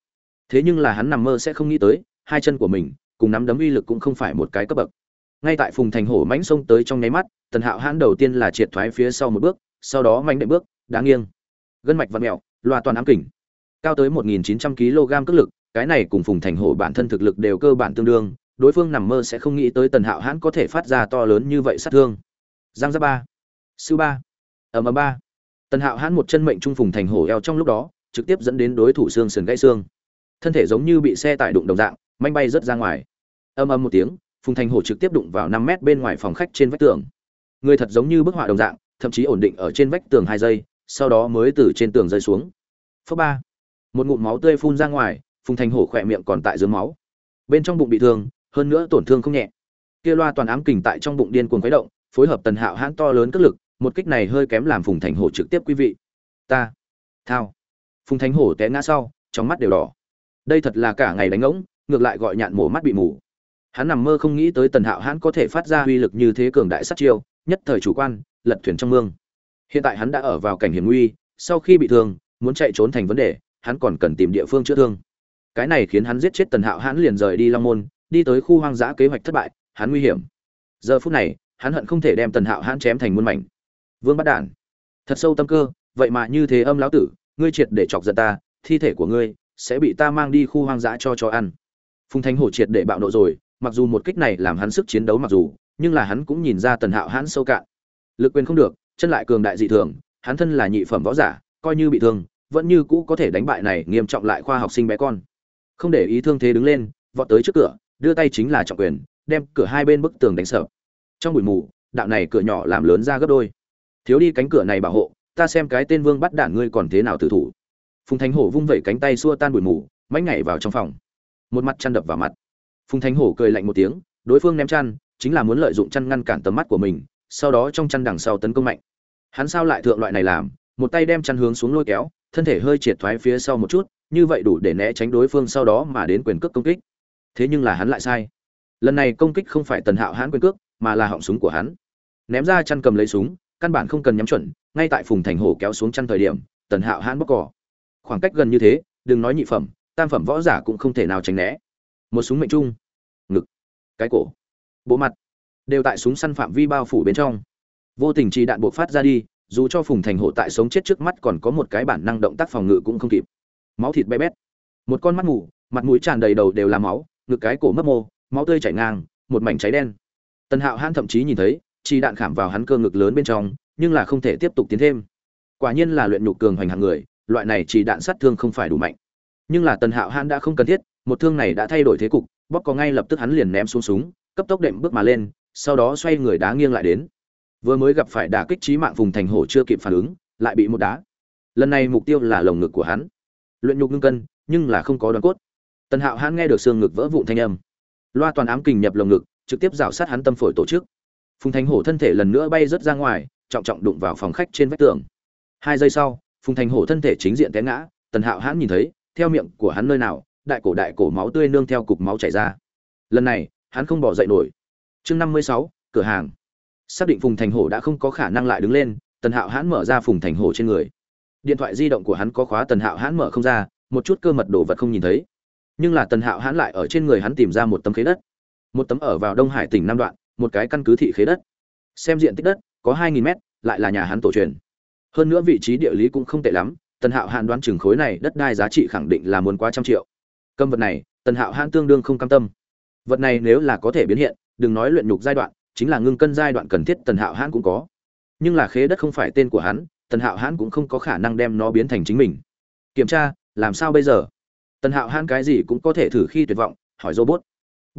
Thế nhưng là hắn nằm mơ sẽ không nghĩ tới, hai chân của mình, cùng nắm đấm uy lực cũng không phải một cái cấp bậc. Ngay tại phùng thành hổ mãnh xông tới trong nháy mắt, tần hạo hãn đầu tiên là triệt thoái phía sau một bước, sau đó mạnh đệ bước đáng nghiêng. Gân mạch vặn mẹo loa toàn ám kỉnh cao tới 1.900 kg cước lực, cái này cùng phùng thành hổ bản thân thực lực đều cơ bản tương đương, đối phương nằm mơ sẽ không nghĩ tới tần hạo hãn có thể phát ra to lớn như vậy sát thương. Giang ra ba. Sư ba. Ầm ầm ba tần hạo hãn một chân mệnh trung phùng thành hổ eo trong lúc đó, trực tiếp dẫn đến đối thủ xương sườn gãy xương. Thân thể giống như bị xe tải đụng đồng dạng, manh bay rất ra ngoài. Âm âm một tiếng, phùng thành hổ trực tiếp đụng vào năm mét bên ngoài phòng khách trên vách tường. Người thật giống như bức họa đồng dạng, thậm chí ổn định ở trên vách tường hai giây, sau đó mới từ trên tường rơi xuống. Phớ ba. Một ngụm máu tươi phun ra ngoài, phùng thành hổ khỏe miệng còn tại dưới máu. Bên trong bụng bị thương, hơn nữa tổn thương không nhẹ. Kia loa toàn ám kình tại trong bụng điên cuồng khuấy động, phối hợp tần hạo hãn to lớn cất lực một kích này hơi kém làm phùng thành hổ trực tiếp quý vị. Ta, thao. Phùng thành hổ té ngã sau, trong mắt đều đỏ. Đây thật là cả ngày đánh ngỗng, ngược lại gọi nhạn mổ mắt bị mù. Hắn nằm mơ không nghĩ tới tần hạo hãn có thể phát ra uy lực như thế cường đại sát chiêu, nhất thời chủ quan, lật thuyền trong mương. Hiện tại hắn đã ở vào cảnh hiểm nguy, sau khi bị thương, muốn chạy trốn thành vấn đề, hắn còn cần tìm địa phương chữa thương. Cái này khiến hắn giết chết tần hạo hãn liền rời đi long môn, đi tới khu hoang dã kế hoạch thất bại, hắn nguy hiểm. Giờ phút này, hắn hận không thể đem tần hạo hãn chém thành muôn mảnh vương bắt đản. Thật sâu tâm cơ, vậy mà như thế âm lão tử, ngươi triệt để chọc giận ta, thi thể của ngươi sẽ bị ta mang đi khu hoang dã cho cho ăn. Phùng thanh hổ triệt để bạo nộ rồi, mặc dù một kích này làm hắn sức chiến đấu mặc dù, nhưng là hắn cũng nhìn ra tần hạo hãn sâu cạn. Lực quyền không được, chân lại cường đại dị thường, hắn thân là nhị phẩm võ giả, coi như bị thương, vẫn như cũ có thể đánh bại này nghiêm trọng lại khoa học sinh bé con. Không để ý thương thế đứng lên, vọt tới trước cửa, đưa tay chính là trọng quyền, đem cửa hai bên bức tường đánh sợ trong bụi mù, đạo này cửa nhỏ làm lớn ra gấp đôi thiếu đi cánh cửa này bảo hộ, ta xem cái tên vương bắt đản ngươi còn thế nào tử thủ. Phùng thánh hổ vung vẩy cánh tay xua tan bụi mù mánh nhảy vào trong phòng. Một mặt chăn đập vào mặt. Phùng thánh hổ cười lạnh một tiếng, đối phương ném chăn, chính là muốn lợi dụng chăn ngăn cản tầm mắt của mình, sau đó trong chăn đằng sau tấn công mạnh. Hắn sao lại thượng loại này làm? Một tay đem chăn hướng xuống lôi kéo, thân thể hơi triệt thoái phía sau một chút, như vậy đủ để né tránh đối phương sau đó mà đến quyền cước công kích. Thế nhưng là hắn lại sai. Lần này công kích không phải tần hạo hãn quyền cước, mà là họng súng của hắn. Ném ra chăn cầm lấy súng căn bản không cần nhắm chuẩn, ngay tại phùng thành hổ kéo xuống chăn thời điểm, tần hạo hãn bóc cỏ. Khoảng cách gần như thế, đừng nói nhị phẩm, tam phẩm võ giả cũng không thể nào tránh né. Một súng mệnh trung, ngực, cái cổ, bộ mặt đều tại súng săn phạm vi bao phủ bên trong. Vô tình trì đạn buộc phát ra đi, dù cho phùng thành hổ tại sống chết trước mắt còn có một cái bản năng động tác phòng ngự cũng không kịp. Máu thịt bé bét, một con mắt mù, mặt mũi tràn đầy đầu đều là máu, ngực cái cổ mất mô, máu tươi chảy ngang, một mảnh cháy đen. Tần hạo hãn thậm chí nhìn thấy chi đạn khảm vào hắn cơ ngực lớn bên trong, nhưng là không thể tiếp tục tiến thêm. Quả nhiên là luyện nhục cường hoành hạng người, loại này chỉ đạn sát thương không phải đủ mạnh. Nhưng là tần hạo hãn đã không cần thiết, một thương này đã thay đổi thế cục, bóp có ngay lập tức hắn liền ném xuống súng, cấp tốc đệm bước mà lên, sau đó xoay người đá nghiêng lại đến. Vừa mới gặp phải đả kích chí mạng vùng thành hổ chưa kịp phản ứng, lại bị một đá. Lần này mục tiêu là lồng ngực của hắn. Luyện nhục ngưng cân, nhưng là không có đoàn cốt. Tần hạo hãn nghe được xương ngực vỡ vụn thanh âm. Loa toàn ám kình nhập lồng ngực, trực tiếp rào sát hắn tâm phổi tổ chức phùng thành hổ thân thể lần nữa bay rớt ra ngoài, trọng trọng đụng vào phòng khách trên vách tường. Hai giây sau, phùng thành hổ thân thể chính diện té ngã, tần hạo hãn nhìn thấy, theo miệng của hắn nơi nào, đại cổ đại cổ máu tươi nương theo cục máu chảy ra. Lần này, hắn không bỏ dậy nổi. Chương năm mươi sáu, cửa hàng. Xác định phùng thành hổ đã không có khả năng lại đứng lên, tần hạo hãn mở ra phùng thành hổ trên người. Điện thoại di động của hắn có khóa, tần hạo hãn mở không ra, một chút cơ mật đồ vật không nhìn thấy. Nhưng là tần hạo hãn lại ở trên người hắn tìm ra một tấm khế đất. Một tấm ở vào đông hải tỉnh nam đoạn một cái căn cứ thị khế đất. Xem diện tích đất, có hai nghìn mét, lại là nhà hắn tổ truyền. Hơn nữa vị trí địa lý cũng không tệ lắm, tần hạo hãn đoán chừng khối này đất đai giá trị khẳng định là muốn quá trăm triệu. Cầm vật này, tần hạo hãn tương đương không cam tâm. Vật này nếu là có thể biến hiện, đừng nói luyện nhục giai đoạn, chính là ngưng cân giai đoạn cần thiết tần hạo hãn cũng có. Nhưng là khế đất không phải tên của hắn, tần hạo hãn cũng không có khả năng đem nó biến thành chính mình. Kiểm tra, làm sao bây giờ? Tần hạo hãn cái gì cũng có thể thử khi tuyệt vọng, hỏi robot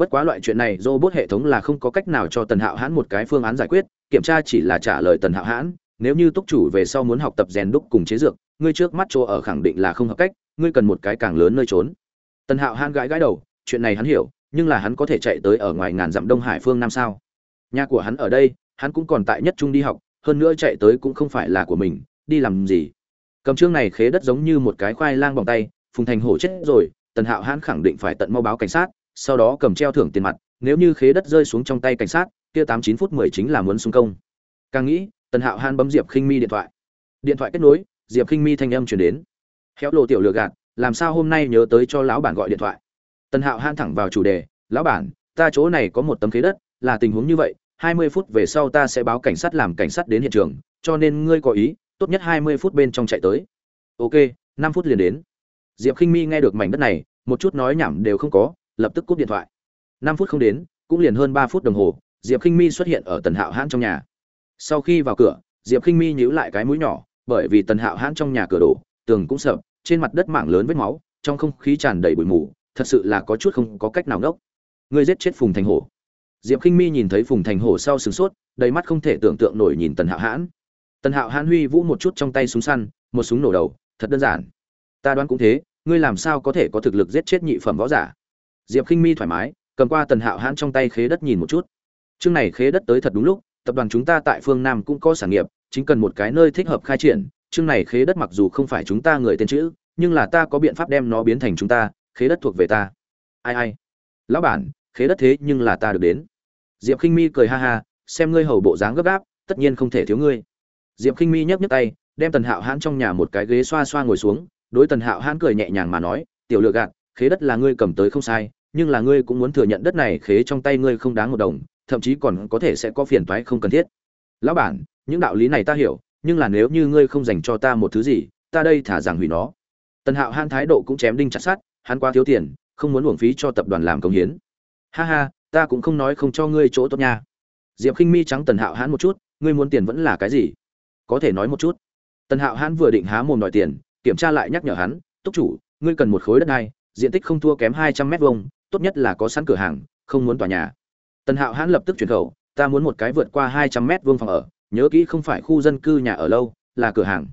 bất quá loại chuyện này, robot hệ thống là không có cách nào cho tần hạo hãn một cái phương án giải quyết, kiểm tra chỉ là trả lời tần hạo hãn, nếu như túc chủ về sau muốn học tập rèn đúc cùng chế dược, ngươi trước mắt chỗ ở khẳng định là không hợp cách, ngươi cần một cái càng lớn nơi trốn. Tần hạo hãn gãi gãi đầu, chuyện này hắn hiểu, nhưng là hắn có thể chạy tới ở ngoài ngàn dặm đông hải phương nam sao? Nhà của hắn ở đây, hắn cũng còn tại nhất trung đi học, hơn nữa chạy tới cũng không phải là của mình, đi làm gì? Cầm chương này khế đất giống như một cái khoai lang bằng tay, phùng thành hổ chết rồi, tần hạo hãn khẳng định phải tận mau báo cảnh sát sau đó cầm treo thưởng tiền mặt, nếu như khế đất rơi xuống trong tay cảnh sát, kia tám chín phút mười chính là muốn xung công. Càng nghĩ, tần hạo han bấm diệp khinh mi điện thoại. Điện thoại kết nối, diệp khinh mi thanh âm chuyển đến. Khéo lộ tiểu lừa gạt, làm sao hôm nay nhớ tới cho lão bản gọi điện thoại? Tần hạo han thẳng vào chủ đề, lão bản, ta chỗ này có một tấm khế đất, là tình huống như vậy, hai mươi phút về sau ta sẽ báo cảnh sát làm cảnh sát đến hiện trường, cho nên ngươi có ý, tốt nhất hai mươi phút bên trong chạy tới. Ok, năm phút liền đến. Diệp khinh mi nghe được mảnh đất này, một chút nói nhảm đều không có lập tức cúp điện thoại. Năm phút không đến cũng liền hơn ba phút đồng hồ diệp khinh mi xuất hiện ở tần hạo hãn trong nhà. Sau khi vào cửa diệp khinh mi nhíu lại cái mũi nhỏ bởi vì tần hạo hãn trong nhà cửa đổ tường cũng sập, trên mặt đất mảng lớn vết máu trong không khí tràn đầy bụi mù thật sự là có chút không có cách nào ngốc. Ngươi giết chết phùng thành hổ. Diệp khinh mi nhìn thấy phùng thành hổ sau sửng sốt đầy mắt không thể tưởng tượng nổi nhìn tần hạo hãn. Tần hạo hãn huy vũ một chút trong tay súng săn một súng nổ đầu thật đơn giản. Ta đoán cũng thế ngươi làm sao có thể có thực lực giết chết nhị phẩm võ giả? Diệp khinh mi thoải mái, cầm qua tần hạo hãn trong tay khế đất nhìn một chút. Chương này khế đất tới thật đúng lúc, tập đoàn chúng ta tại phương nam cũng có sản nghiệp, chính cần một cái nơi thích hợp khai triển. Chương này khế đất mặc dù không phải chúng ta người tên chữ, nhưng là ta có biện pháp đem nó biến thành chúng ta, khế đất thuộc về ta. Ai ai. Lão bản, khế đất thế nhưng là ta được đến. Diệp khinh mi cười ha ha, xem ngươi hầu bộ dáng gấp gáp, tất nhiên không thể thiếu ngươi. Diệp khinh mi nhấc nhấc tay, đem tần hạo hãn trong nhà một cái ghế xoa xoa ngồi xuống, đối tần hạo hãn cười nhẹ nhàng mà nói, tiểu lựa gạt, khế đất là ngươi cầm tới không sai nhưng là ngươi cũng muốn thừa nhận đất này khế trong tay ngươi không đáng một đồng, thậm chí còn có thể sẽ có phiền toái không cần thiết. Lão bản, những đạo lý này ta hiểu, nhưng là nếu như ngươi không dành cho ta một thứ gì, ta đây thả rằng hủy nó. Tần hạo hãn thái độ cũng chém đinh chặt sát hắn quá thiếu tiền, không muốn uổng phí cho tập đoàn làm công hiến. Ha ha, ta cũng không nói không cho ngươi chỗ tốt nha. Diệp khinh mi trắng tần hạo hãn một chút, ngươi muốn tiền vẫn là cái gì? Có thể nói một chút. Tần hạo hãn vừa định há mồm đòi tiền, kiểm tra lại nhắc nhở hắn, túc chủ, ngươi cần một khối đất này diện tích không thua kém hai trăm mét vuông tốt nhất là có sẵn cửa hàng, không muốn tòa nhà. Tần hạo hãn lập tức chuyển khẩu, ta muốn một cái vượt qua hai trăm mét vuông phòng ở, nhớ kỹ không phải khu dân cư nhà ở lâu, là cửa hàng.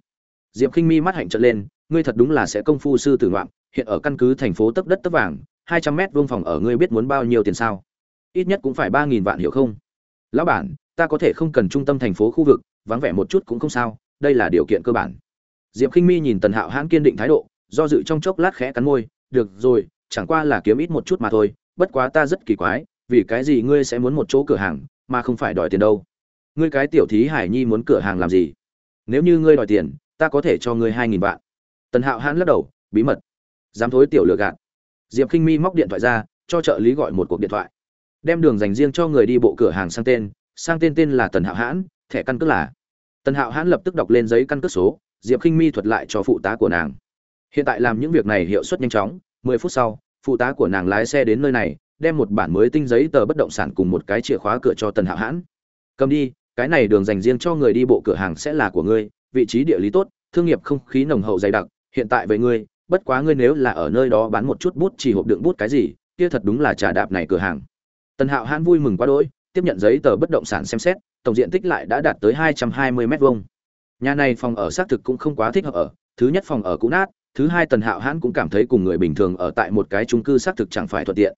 Diệp khinh mi mắt hạnh trợn lên, ngươi thật đúng là sẽ công phu sư tử ngoạm, hiện ở căn cứ thành phố tấp đất tấp vàng, hai trăm mét vuông phòng ở ngươi biết muốn bao nhiêu tiền sao? Ít nhất cũng phải ba nghìn vạn hiểu không? Lão bản, ta có thể không cần trung tâm thành phố khu vực, vắng vẻ một chút cũng không sao, đây là điều kiện cơ bản. Diệp khinh mi nhìn tần hạo hãn kiên định thái độ, do dự trong chốc lát khẽ cắn môi, được rồi chẳng qua là kiếm ít một chút mà thôi, bất quá ta rất kỳ quái, vì cái gì ngươi sẽ muốn một chỗ cửa hàng, mà không phải đòi tiền đâu? Ngươi cái tiểu thí hải nhi muốn cửa hàng làm gì? Nếu như ngươi đòi tiền, ta có thể cho ngươi hai nghìn vạn. Tần hạo hãn lắc đầu, bí mật. Dám thối tiểu lừa gạt. Diệp khinh mi móc điện thoại ra, cho trợ lý gọi một cuộc điện thoại. Đem đường dành riêng cho người đi bộ cửa hàng sang tên sang tên tên là tần hạo hãn, thẻ căn cước là. Tần hạo hãn lập tức đọc lên giấy căn cước số, diệp khinh mi thuật lại cho phụ tá của nàng. Hiện tại làm những việc này hiệu suất nhanh chóng mười phút sau, phụ tá của nàng lái xe đến nơi này, đem một bản mới tinh giấy tờ bất động sản cùng một cái chìa khóa cửa cho tần hạo hãn. Cầm đi, cái này đường dành riêng cho người đi bộ cửa hàng sẽ là của ngươi, vị trí địa lý tốt, thương nghiệp không khí nồng hậu dày đặc, hiện tại với ngươi, bất quá ngươi nếu là ở nơi đó bán một chút bút chỉ hộp đựng bút cái gì, kia thật đúng là trà đạp này cửa hàng. Tần hạo hãn vui mừng quá đỗi, tiếp nhận giấy tờ bất động sản xem xét, tổng diện tích lại đã đạt tới hai trăm hai mươi nhà này phòng ở xác thực cũng không quá thích hợp ở, thứ nhất phòng ở cũ nát thứ hai tần hạo hãn cũng cảm thấy cùng người bình thường ở tại một cái trung cư xác thực chẳng phải thuận tiện.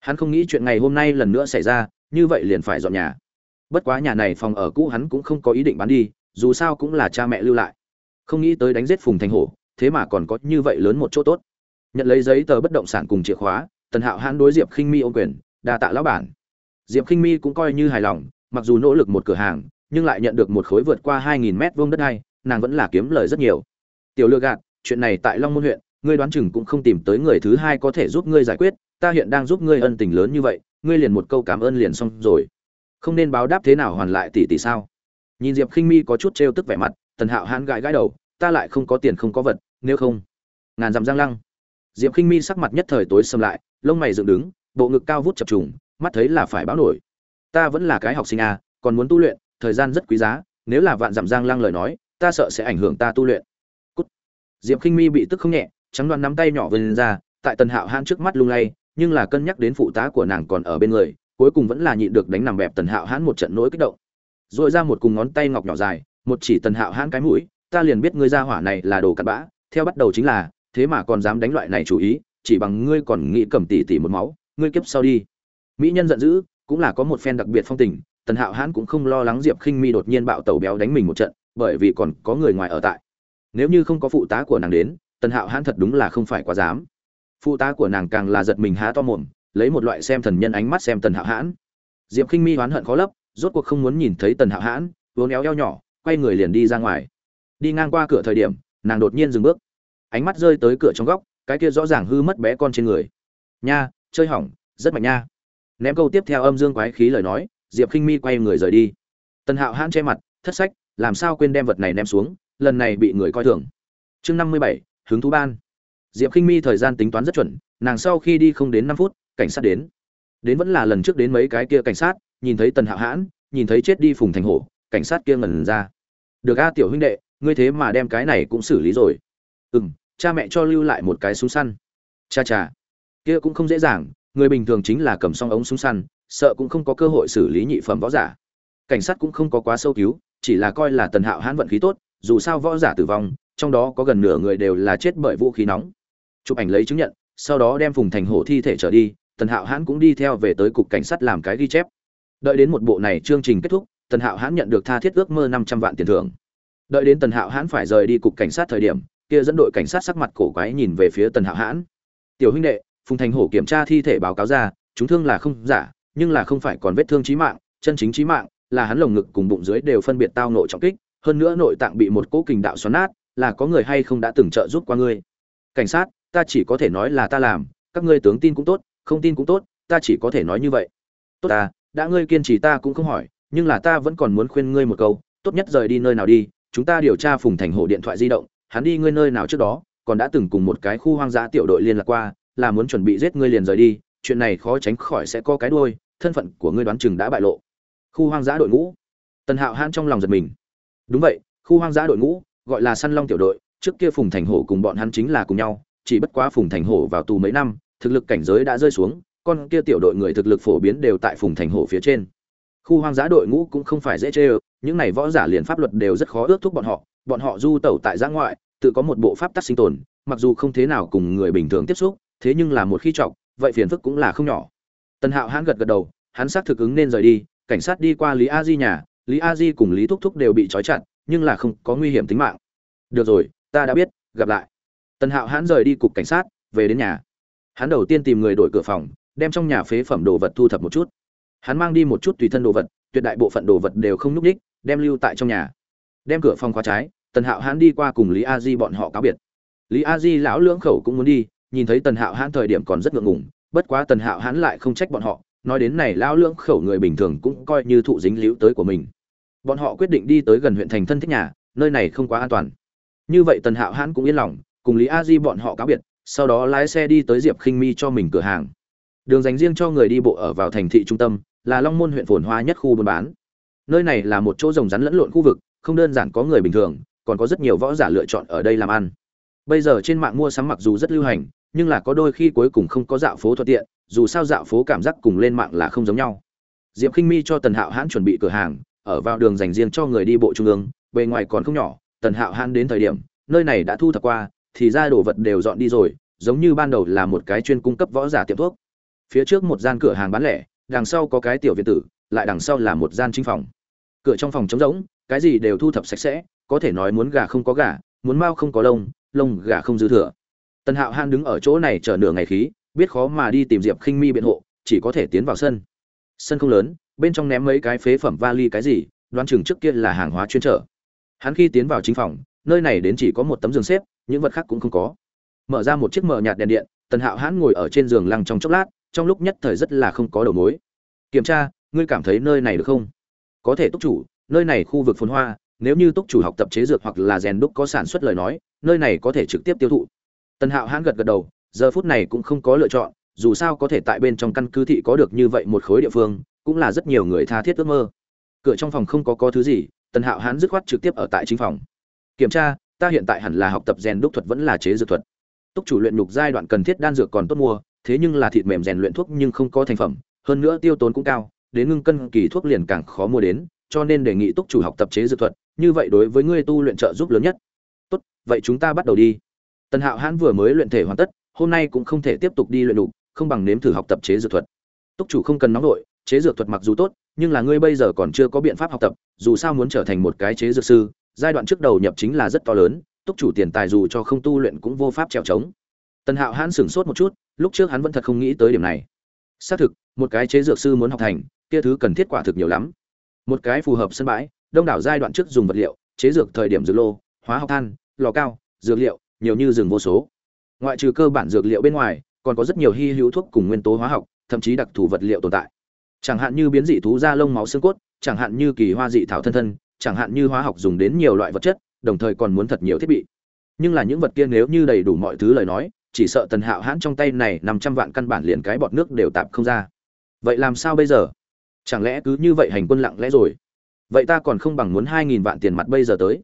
Hắn không nghĩ chuyện ngày hôm nay lần nữa xảy ra, như vậy liền phải dọn nhà. Bất quá nhà này phòng ở cũ hắn cũng không có ý định bán đi, dù sao cũng là cha mẹ lưu lại. Không nghĩ tới đánh giết phùng thành hổ, thế mà còn có như vậy lớn một chỗ tốt. Nhận lấy giấy tờ bất động sản cùng chìa khóa, tần hạo hãn đối diệp khinh mi ô quyền, đa tạ lão bản. Diệp khinh mi cũng coi như hài lòng, mặc dù nỗ lực một cửa hàng, nhưng lại nhận được một khối vượt qua hai nghìn mét vuông đất này nàng vẫn là kiếm lời rất nhiều. Tiểu lừa gạt chuyện này tại long môn huyện, ngươi đoán chừng cũng không tìm tới người thứ hai có thể giúp ngươi giải quyết, ta hiện đang giúp ngươi ân tình lớn như vậy, ngươi liền một câu cảm ơn liền xong rồi. Không nên báo đáp thế nào hoàn lại tỷ tỷ sao? Nhìn diệp khinh mi có chút trêu tức vẻ mặt, tần hạo hãn gãi gãi đầu, ta lại không có tiền không có vật, nếu không, ngàn dặm giang lăng. Diệp khinh mi sắc mặt nhất thời tối sầm lại, lông mày dựng đứng, bộ ngực cao vút chập trùng, mắt thấy là phải báo nổi. Ta vẫn là cái học sinh à còn muốn tu luyện, thời gian rất quý giá, nếu là vạn dặm giang lăng lời nói, ta sợ sẽ ảnh hưởng ta tu luyện diệp khinh mi bị tức không nhẹ, trắng đoan nắm tay nhỏ vươn ra, tại tần hạo hãn trước mắt lung lay, nhưng là cân nhắc đến phụ tá của nàng còn ở bên người, cuối cùng vẫn là nhịn được đánh nằm bẹp tần hạo hãn một trận nỗi kích động. Rồi ra một cùng ngón tay ngọc nhỏ dài, một chỉ tần hạo hãn cái mũi, ta liền biết ngươi ra hỏa này là đồ cặn bã, theo bắt đầu chính là, thế mà còn dám đánh loại này chủ ý, chỉ bằng ngươi còn nghĩ cầm tỷ tỷ một máu, ngươi kiếp sau đi. Mỹ nhân giận dữ, cũng là có một phen đặc biệt phong tình, tần hạo hãn cũng không lo lắng diệp khinh mi đột nhiên bạo tẩu béo đánh mình một trận, bởi vì còn có người ngoài ở tại nếu như không có phụ tá của nàng đến, tần hạo hãn thật đúng là không phải quá dám. Phụ tá của nàng càng là giật mình há to mồm, lấy một loại xem thần nhân ánh mắt xem tần hạo hãn. Diệp h mi oán hận khó lấp, rốt cuộc không muốn nhìn thấy tần hạo hãn, vốn éo eo nhỏ, quay người liền đi ra ngoài. Đi ngang qua cửa thời điểm, nàng đột nhiên dừng bước. Ánh mắt rơi tới cửa trong góc, cái kia rõ ràng hư mất bé con trên người. Nha, chơi hỏng, rất mạnh nha. Ném câu tiếp theo âm dương quái khí lời nói, diệp khinh mi quay người rời đi. Tần hạo hãn che mặt, thất sách, làm sao quên đem vật này ném xuống? Lần này bị người coi thường. Chương năm mươi bảy hướng thú ban. Diệp khinh mi thời gian tính toán rất chuẩn, nàng sau khi đi không đến năm phút, cảnh sát đến. Đến vẫn là lần trước đến mấy cái kia cảnh sát, nhìn thấy tần hạo hãn, nhìn thấy chết đi phùng thành hổ, cảnh sát kia ngẩn ra. Được a, tiểu huynh đệ, ngươi thế mà đem cái này cũng xử lý rồi. Ừ m cha mẹ cho lưu lại một cái súng săn. Cha cha. Kia cũng không dễ dàng, người bình thường chính là cầm song ống súng săn, sợ cũng không có cơ hội xử lý nhị phẩm võ giả. Cảnh sát cũng không có quá sâu cứu, chỉ là coi là tần hạo hãn vận khí tốt dù sao võ giả tử vong, trong đó có gần nửa người đều là chết bởi vũ khí nóng. Chụp ảnh lấy chứng nhận, sau đó đem phùng thành hổ thi thể trở đi, tần hạo hãn cũng đi theo về tới cục cảnh sát làm cái ghi chép. Đợi đến một bộ này chương trình kết thúc, tần hạo hãn nhận được tha thiết ước mơ năm trăm vạn tiền thưởng. Đợi đến tần hạo hãn phải rời đi cục cảnh sát thời điểm, kia dẫn đội cảnh sát sắc mặt cổ quái nhìn về phía tần hạo hãn. Tiểu huynh đệ, phùng thành hổ kiểm tra thi thể báo cáo ra, chúng thương là không giả, nhưng là không phải còn vết thương chí mạng, chân chính chí mạng, là hắn lồng ngực cùng bụng dưới đều phân biệt tao nội trọng kích hơn nữa nội tạng bị một cỗ kình đạo xoắn nát, là có người hay không đã từng trợ giúp qua ngươi? Cảnh sát, ta chỉ có thể nói là ta làm, các ngươi tướng tin cũng tốt, không tin cũng tốt, ta chỉ có thể nói như vậy. Tốt ta, đã ngươi kiên trì ta cũng không hỏi, nhưng là ta vẫn còn muốn khuyên ngươi một câu, tốt nhất rời đi nơi nào đi, chúng ta điều tra phùng thành hổ điện thoại di động, hắn đi ngươi nơi nào trước đó, còn đã từng cùng một cái khu hoang dã tiểu đội liên lạc qua, là muốn chuẩn bị giết ngươi liền rời đi, chuyện này khó tránh khỏi sẽ có cái đuôi, thân phận của ngươi đoán chừng đã bại lộ. Khu hoang dã đội ngũ. Tần hạo hãn trong lòng giật mình đúng vậy, khu hoang dã đội ngũ, gọi là săn long tiểu đội, trước kia phùng thành hổ cùng bọn hắn chính là cùng nhau, chỉ bất quá phùng thành hổ vào tù mấy năm, thực lực cảnh giới đã rơi xuống, con kia tiểu đội người thực lực phổ biến đều tại phùng thành hổ phía trên. Khu hoang dã đội ngũ cũng không phải dễ chê ơ, những này võ giả liền pháp luật đều rất khó ước thúc bọn họ bọn họ du tẩu tại giã ngoại, tự có một bộ pháp tắc sinh tồn, mặc dù không thế nào cùng người bình thường tiếp xúc, thế nhưng là một khi chọc, vậy phiền phức cũng là không nhỏ. Tần hạo hãn gật gật đầu, hắn xác thực ứng nên rời đi, cảnh sát đi qua lý a di nhà lý a di cùng lý thúc thúc đều bị trói chặt, nhưng là không có nguy hiểm tính mạng. Được rồi, ta đã biết, gặp lại. Tần hạo hãn rời đi cục cảnh sát, về đến nhà. Hắn đầu tiên tìm người đổi cửa phòng, đem trong nhà phế phẩm đồ vật thu thập một chút. Hắn mang đi một chút tùy thân đồ vật, tuyệt đại bộ phận đồ vật đều không n ú c ních đem lưu tại trong nhà. Đem cửa phòng khóa trái, tần hạo hãn đi qua cùng lý a di bọn họ cáo biệt. Lý a di lão lưỡng khẩu cũng muốn đi, nhìn thấy tần hạo hãn thời điểm còn rất ngượng ngùng, bất quá tần hạo hãn lại không trách bọn họ nói đến này lão lưỡng khẩu người bình thường cũng coi như thụ dính liễu tới của mình. Bọn họ quyết định đi tới gần huyện thành thân thích nhà, nơi này không quá an toàn. Như vậy tần hạo hãn cũng yên lòng, cùng lý a di bọn họ cáo biệt, sau đó lái xe đi tới diệp khinh mi cho mình cửa hàng. Đường dành riêng cho người đi bộ ở vào thành thị trung tâm, là long môn huyện phồn hoa nhất khu buôn bán. Nơi này là một chỗ rồng rắn lẫn lộn khu vực, không đơn giản có người bình thường, còn có rất nhiều võ giả lựa chọn ở đây làm ăn. Bây giờ trên mạng mua sắm mặc dù rất lưu hành nhưng là có đôi khi cuối cùng không có dạo phố thuận tiện, dù sao dạo phố cảm giác cùng lên mạng là không giống nhau. Diệp khinh mi cho tần hạo hãn chuẩn bị cửa hàng, ở vào đường dành riêng cho người đi bộ trung ương, bề ngoài còn không nhỏ, tần hạo hãn đến thời điểm, nơi này đã thu thập qua, thì ra đồ vật đều dọn đi rồi, giống như ban đầu là một cái chuyên cung cấp võ giả tiệm thuốc. Phía trước một gian cửa hàng bán lẻ, đằng sau có cái tiểu viện tử, lại đằng sau là một gian chính phòng. Cửa trong phòng trống rỗng, cái gì đều thu thập sạch sẽ, có thể nói muốn gà không có gà, muốn mao không có lông lông gà không dư thừa tần hạo han đứng ở chỗ này chờ nửa ngày khí, biết khó mà đi tìm diệp khinh mi biện hộ, chỉ có thể tiến vào sân. Sân không lớn, bên trong ném mấy cái phế phẩm vali cái gì, đoán chừng trước kia là hàng hóa chuyên trở. Hắn khi tiến vào chính phòng, nơi này đến chỉ có một tấm giường xếp, những vật khác cũng không có. Mở ra một chiếc mờ nhạt đèn điện, tần hạo hãn ngồi ở trên giường lăng trong chốc lát, trong lúc nhất thời rất là không có đầu mối. Kiểm tra, ngươi cảm thấy nơi này được không? Có thể, túc chủ, nơi này khu vực phồn hoa, nếu như túc chủ học tập chế dược hoặc là rèn đúc có sản xuất lời nói, nơi này có thể trực tiếp tiêu thụ tần hạo hãn gật gật đầu, giờ phút này cũng không có lựa chọn, dù sao có thể tại bên trong căn cứ thị có được như vậy một khối địa phương, cũng là rất nhiều người tha thiết ước mơ. Cửa trong phòng không có có thứ gì, tần hạo hãn dứt khoát trực tiếp ở tại chính phòng. Kiểm tra, ta hiện tại hẳn là học tập rèn đúc thuật vẫn là chế dược thuật. Túc chủ luyện nhục giai đoạn cần thiết đan dược còn tốt mua, thế nhưng là thịt mềm rèn luyện thuốc nhưng không có thành phẩm, hơn nữa tiêu tốn cũng cao, đến ngưng cân kỳ thuốc liền càng khó mua đến, cho nên đề nghị túc chủ học tập chế dược thuật, như vậy đối với ngươi tu luyện trợ giúp lớn nhất. Tốt, vậy chúng ta bắt đầu đi tần hạo hãn vừa mới luyện thể hoàn tất, hôm nay cũng không thể tiếp tục đi luyện đủ, không bằng nếm thử học tập chế dược thuật. Túc chủ không cần nóng nổi chế dược thuật mặc dù tốt, nhưng là ngươi bây giờ còn chưa có biện pháp học tập, dù sao muốn trở thành một cái chế dược sư, giai đoạn trước đầu nhập chính là rất to lớn, túc chủ tiền tài dù cho không tu luyện cũng vô pháp trèo trống. Tần hạo hãn sửng sốt một chút, lúc trước hắn vẫn thật không nghĩ tới điểm này. Xác thực, một cái chế dược sư muốn học thành kia thứ cần thiết quả thực nhiều lắm. Một cái phù hợp sân bãi, đông đảo giai đoạn trước dùng vật liệu, chế dược thời điểm dược lô, hóa học than, lò cao, dược liệu nhiều như rừng vô số. Ngoại trừ cơ bản dược liệu bên ngoài, còn có rất nhiều hy hữu thuốc cùng nguyên tố hóa học, thậm chí đặc thù vật liệu tồn tại. Chẳng hạn như biến dị thú da lông máu xương cốt, chẳng hạn như kỳ hoa dị thảo thân thân, chẳng hạn như hóa học dùng đến nhiều loại vật chất, đồng thời còn muốn thật nhiều thiết bị. Nhưng là những vật kia nếu như đầy đủ mọi thứ lời nói, chỉ sợ tần hạo hãn trong tay này năm trăm vạn căn bản liền cái bọt nước đều tạp không ra. Vậy làm sao bây giờ? Chẳng lẽ cứ như vậy hành quân lặng lẽ rồi? Vậy ta còn không bằng muốn hai nghìn vạn tiền mặt bây giờ tới.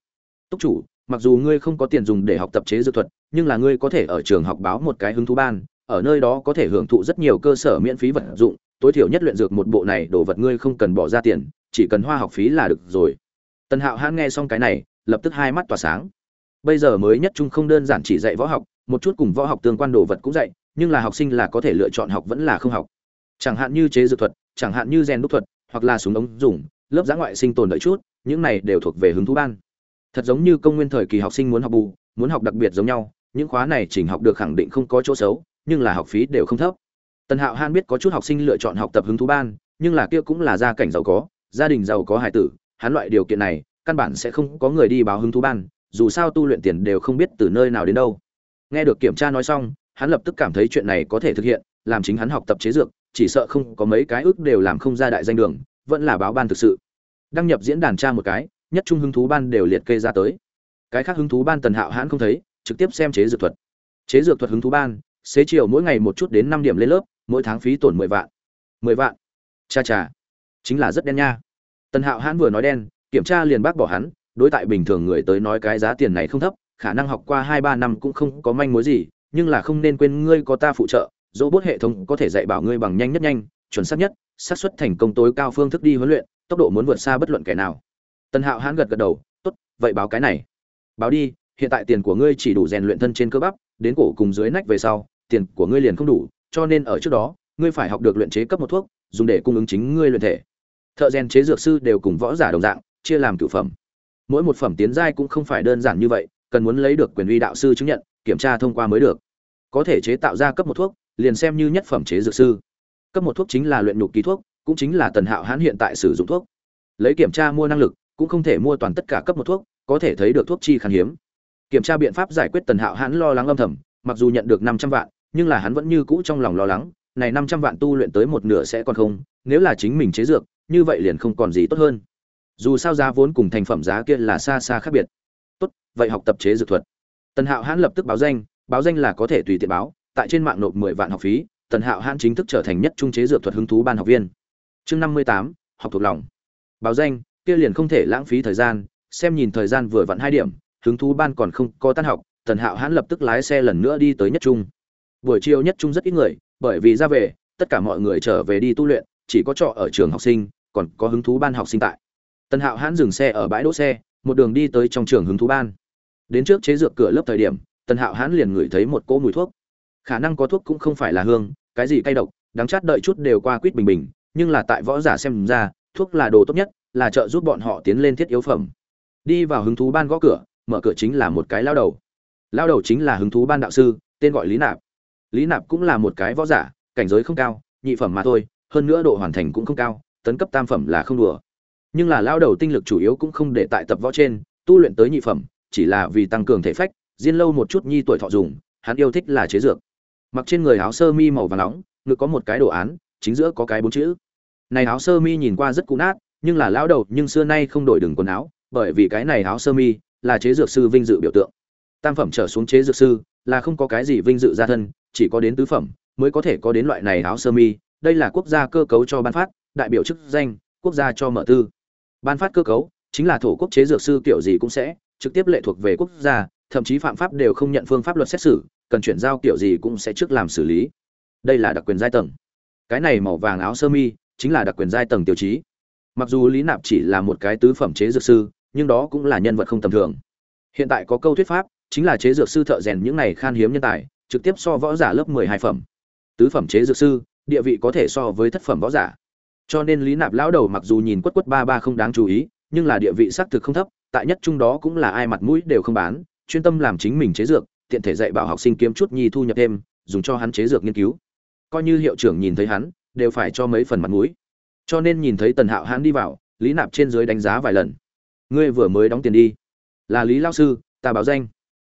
Túc chủ mặc dù ngươi không có tiền dùng để học tập chế dược thuật, nhưng là ngươi có thể ở trường học báo một cái hứng thú ban, ở nơi đó có thể hưởng thụ rất nhiều cơ sở miễn phí vật dụng, tối thiểu nhất luyện dược một bộ này đồ vật ngươi không cần bỏ ra tiền, chỉ cần hoa học phí là được rồi. Tần hạo hãn nghe xong cái này, lập tức hai mắt tỏa sáng. Bây giờ mới nhất trung không đơn giản chỉ dạy võ học, một chút cùng võ học tương quan đồ vật cũng dạy, nhưng là học sinh là có thể lựa chọn học vẫn là không học. Chẳng hạn như chế dược thuật, chẳng hạn như gen đúc thuật, hoặc là súng ống dùng, lớp giã ngoại sinh tồn đợi chút, những này đều thuộc về hứng thú ban thật giống như công nguyên thời kỳ học sinh muốn học bù, muốn học đặc biệt giống nhau, những khóa này chỉnh học được khẳng định không có chỗ xấu, nhưng là học phí đều không thấp. Tần hạo han biết có chút học sinh lựa chọn học tập hứng thú ban, nhưng là kia cũng là gia cảnh giàu có, gia đình giàu có hải tử, hắn loại điều kiện này, căn bản sẽ không có người đi báo hứng thú ban, dù sao tu luyện tiền đều không biết từ nơi nào đến đâu. Nghe được kiểm tra nói xong, hắn lập tức cảm thấy chuyện này có thể thực hiện, làm chính hắn học tập chế dược, chỉ sợ không có mấy cái ước đều làm không ra đại danh đường, vẫn là báo ban thực sự. Đăng nhập diễn đàn tra một cái nhất trung hứng thú ban đều liệt kê ra tới. Cái khác hứng thú ban tần hạo hãn không thấy, trực tiếp xem chế dược thuật. Chế dược thuật hứng thú ban, xế chiều mỗi ngày một chút đến năm điểm lên lớp, mỗi tháng phí tổn mười vạn. Mười vạn? Cha cha. Chính là rất đen nha. Tần hạo hãn vừa nói đen, kiểm tra liền bác bỏ hắn, đối tại bình thường người tới nói cái giá tiền này không thấp, khả năng học qua hai ba năm cũng không có manh mối gì, nhưng là không nên quên ngươi có ta phụ trợ dỗ bốt hệ thống có thể dạy bảo ngươi bằng nhanh nhất nhanh, chuẩn xác nhất, xác suất thành công tối cao phương thức đi huấn luyện, tốc độ muốn vượt xa bất luận kẻ nào tần hạo hãn gật gật đầu, tốt, vậy báo cái này. Báo đi, hiện tại tiền của ngươi chỉ đủ rèn luyện thân trên cơ bắp, đến cổ cùng dưới nách về sau, tiền của ngươi liền không đủ, cho nên ở trước đó, ngươi phải học được luyện chế cấp một thuốc, dùng để cung ứng chính ngươi luyện thể. Thợ rèn chế dược sư đều cùng võ giả đồng dạng, chia làm cửu phẩm. Mỗi một phẩm tiến giai cũng không phải đơn giản như vậy, cần muốn lấy được quyền uy đạo sư chứng nhận, kiểm tra thông qua mới được. Có thể chế tạo ra cấp một thuốc, liền xem như nhất phẩm chế dược sư. Cấp một thuốc chính là luyện nhục ký thuốc, cũng chính là tần hạo hãn hiện tại sử dụng thuốc. Lấy kiểm tra mua năng lực cũng không thể mua toàn tất cả cấp một thuốc, có thể thấy được thuốc chi khan hiếm. Kiểm tra biện pháp giải quyết tần hạo hãn lo lắng âm thầm, mặc dù nhận được năm trăm vạn, nhưng là hắn vẫn như cũ trong lòng lo lắng, này năm trăm vạn tu luyện tới một nửa sẽ còn không, nếu là chính mình chế dược, như vậy liền không còn gì tốt hơn. Dù sao giá vốn cùng thành phẩm giá kia là xa xa khác biệt. Tốt, vậy học tập chế dược thuật. Tần hạo hãn lập tức báo danh báo danh là có thể tùy tiện báo, tại trên mạng nộp mười vạn học phí, tần hạo hãn chính thức trở thành nhất trung chế dược thuật hứng thú ban học viên. Chương năm mươi tám, học thuộc lòng. Báo danh kia liền không thể lãng phí thời gian, xem nhìn thời gian vừa vặn hai điểm, hứng thú ban còn không có tan học, tần hạo hãn lập tức lái xe lần nữa đi tới nhất trung. Buổi chiều nhất trung rất ít người, bởi vì ra về, tất cả mọi người trở về đi tu luyện, chỉ có trọ ở trường học sinh, còn có hứng thú ban học sinh tại. Tần hạo hãn dừng xe ở bãi đỗ xe, một đường đi tới trong trường hứng thú ban. Đến trước chế dược cửa lớp thời điểm, tần hạo hãn liền ngửi thấy một cỗ mùi thuốc. Khả năng có thuốc cũng không phải là hương, cái gì cay độc, đáng chát đợi chút đều qua quýt bình bình, nhưng là tại võ giả xem ra, thuốc là đồ tốt nhất là trợ giúp bọn họ tiến lên thiết yếu phẩm. Đi vào hứng thú ban gõ cửa, mở cửa chính là một cái lao đầu. Lao đầu chính là hứng thú ban đạo sư, tên gọi lý nạp. Lý nạp cũng là một cái võ giả, cảnh giới không cao, nhị phẩm mà thôi, hơn nữa độ hoàn thành cũng không cao, tấn cấp tam phẩm là không đùa. Nhưng là lao đầu tinh lực chủ yếu cũng không để tại tập võ trên, tu luyện tới nhị phẩm, chỉ là vì tăng cường thể phách diên lâu một chút nhi tuổi thọ dùng, hắn yêu thích là chế dược. Mặc trên người áo sơ mi màu vàng nóng, ngực có một cái đồ án, chính giữa có cái bốn chữ. Này áo sơ mi nhìn qua rất cũ nát nhưng là lão đầu nhưng xưa nay không đổi đường quần áo, bởi vì cái này áo sơ mi là chế dược sư vinh dự biểu tượng. Tam phẩm trở xuống chế dược sư là không có cái gì vinh dự gia thân, chỉ có đến tứ phẩm mới có thể có đến loại này áo sơ mi. Đây là quốc gia cơ cấu cho ban phát, đại biểu chức danh, quốc gia cho mở tư. Ban phát cơ cấu chính là thổ quốc chế dược sư kiểu gì cũng sẽ, trực tiếp lệ thuộc về quốc gia, thậm chí phạm pháp đều không nhận phương pháp luật xét xử, cần chuyển giao kiểu gì cũng sẽ trước làm xử lý. Đây là đặc quyền giai tầng. Cái này màu vàng áo sơ mi chính là đặc quyền giai tầng tiêu chí mặc dù lý nạp chỉ là một cái tứ phẩm chế dược sư, nhưng đó cũng là nhân vật không tầm thường. Hiện tại có câu thuyết pháp, chính là chế dược sư thợ rèn những này khan hiếm nhân tài, trực tiếp so võ giả lớp mười hai phẩm. Tứ phẩm chế dược sư, địa vị có thể so với thất phẩm võ giả. Cho nên lý nạp lão đầu mặc dù nhìn quất quất ba ba không đáng chú ý, nhưng là địa vị xác thực không thấp, tại nhất trung đó cũng là ai mặt mũi đều không bán, chuyên tâm làm chính mình chế dược, tiện thể dạy bảo học sinh kiếm chút nhi thu nhập thêm, dùng cho hắn chế dược nghiên cứu. Coi như hiệu trưởng nhìn thấy hắn, đều phải cho mấy phần mặt mũi cho nên nhìn thấy tần hạo hắn đi vào, lý nạp trên dưới đánh giá vài lần. Ngươi vừa mới đóng tiền đi. Là lý lao sư, ta báo danh.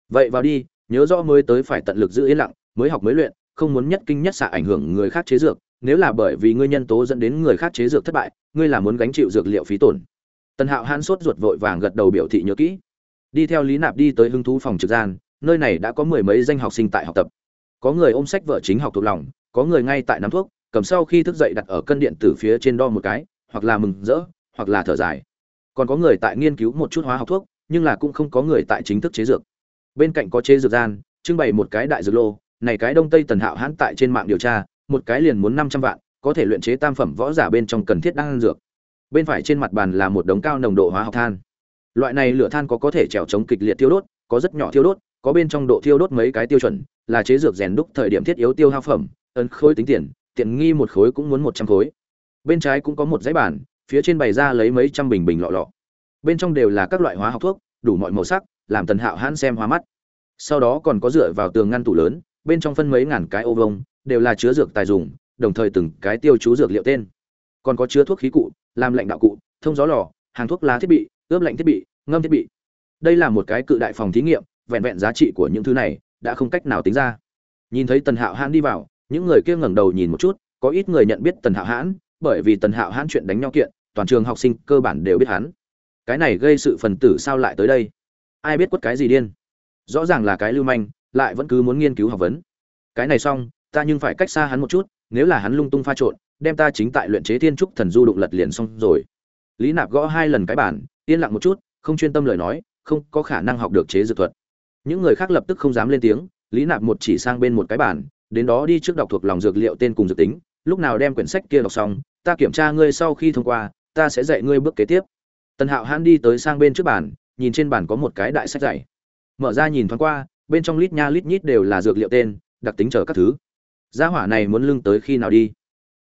Vậy vào đi, nhớ rõ mới tới phải tận lực giữ yên lặng, mới học mới luyện, không muốn nhất kinh nhất xạ ảnh hưởng người khác chế dược. Nếu là bởi vì ngươi nhân tố dẫn đến người khác chế dược thất bại, ngươi là muốn gánh chịu dược liệu phí tổn. Tần hạo hãn sốt ruột vội vàng gật đầu biểu thị nhớ kỹ. Đi theo lý nạp đi tới hưng thú phòng trực gian, nơi này đã có mười mấy danh học sinh tại học tập. Có người ôm sách vợ chính học thuộc lòng, có người ngay tại nắm thuốc cầm sau khi thức dậy đặt ở cân điện tử phía trên đo một cái, hoặc là mừng rỡ, hoặc là thở dài. Còn có người tại nghiên cứu một chút hóa học thuốc, nhưng là cũng không có người tại chính thức chế dược. Bên cạnh có chế dược gian, trưng bày một cái đại dược lô, này cái đông tây tần hạo hãn tại trên mạng điều tra, một cái liền muốn năm trăm vạn, có thể luyện chế tam phẩm võ giả bên trong cần thiết đan dược. Bên phải trên mặt bàn là một đống cao nồng độ hóa học than. Loại này lửa than có có thể trèo chống kịch liệt thiêu đốt, có rất nhỏ thiêu đốt, có bên trong độ thiêu đốt mấy cái tiêu chuẩn, là chế dược rèn đúc thời điểm thiết yếu tiêu hao phẩm, ấn khối tính tiền tiện nghi một khối cũng muốn một trăm khối. Bên trái cũng có một dãy bản phía trên bày ra lấy mấy trăm bình bình lọ lọ. Bên trong đều là các loại hóa học thuốc, đủ mọi màu sắc, làm tần hạo hãn xem hoa mắt. Sau đó còn có dựa vào tường ngăn tủ lớn, bên trong phân mấy ngàn cái ô vông đều là chứa dược tài dùng, đồng thời từng cái tiêu chú dược liệu tên. Còn có chứa thuốc khí cụ, làm lạnh đạo cụ, thông gió lò, hàng thuốc lá thiết bị, ướp lạnh thiết bị, ngâm thiết bị. Đây là một cái cự đại phòng thí nghiệm, vẹn vẹn giá trị của những thứ này đã không cách nào tính ra. Nhìn thấy tần hạo hãn đi vào những người kia ngẩng đầu nhìn một chút, có ít người nhận biết tần hạo hãn, bởi vì tần hạo hãn chuyện đánh nhau kiện, toàn trường học sinh cơ bản đều biết hắn. Cái này gây sự phần tử sao lại tới đây? Ai biết quất cái gì điên? Rõ ràng là cái lưu manh, lại vẫn cứ muốn nghiên cứu học vấn. Cái này xong, ta nhưng phải cách xa hắn một chút, nếu là hắn lung tung pha trộn, đem ta chính tại luyện chế thiên trúc thần du đụng lật liền xong rồi. Lý nạp gõ hai lần cái bản yên lặng một chút, không chuyên tâm lời nói, không có khả năng học được chế dược thuật. Những người khác lập tức không dám lên tiếng, lý nạp một chỉ sang bên một cái bản đến đó đi trước đọc thuộc lòng dược liệu tên cùng dược tính, lúc nào đem quyển sách kia đọc xong, ta kiểm tra ngươi sau khi thông qua, ta sẽ dạy ngươi bước kế tiếp. Tần hạo hãn đi tới sang bên trước bàn, nhìn trên bàn có một cái đại sách dạy. Mở ra nhìn thoáng qua, bên trong lít nha lít nhít đều là dược liệu tên, đặc tính chờ các thứ. Gia hỏa này muốn lưng tới khi nào đi?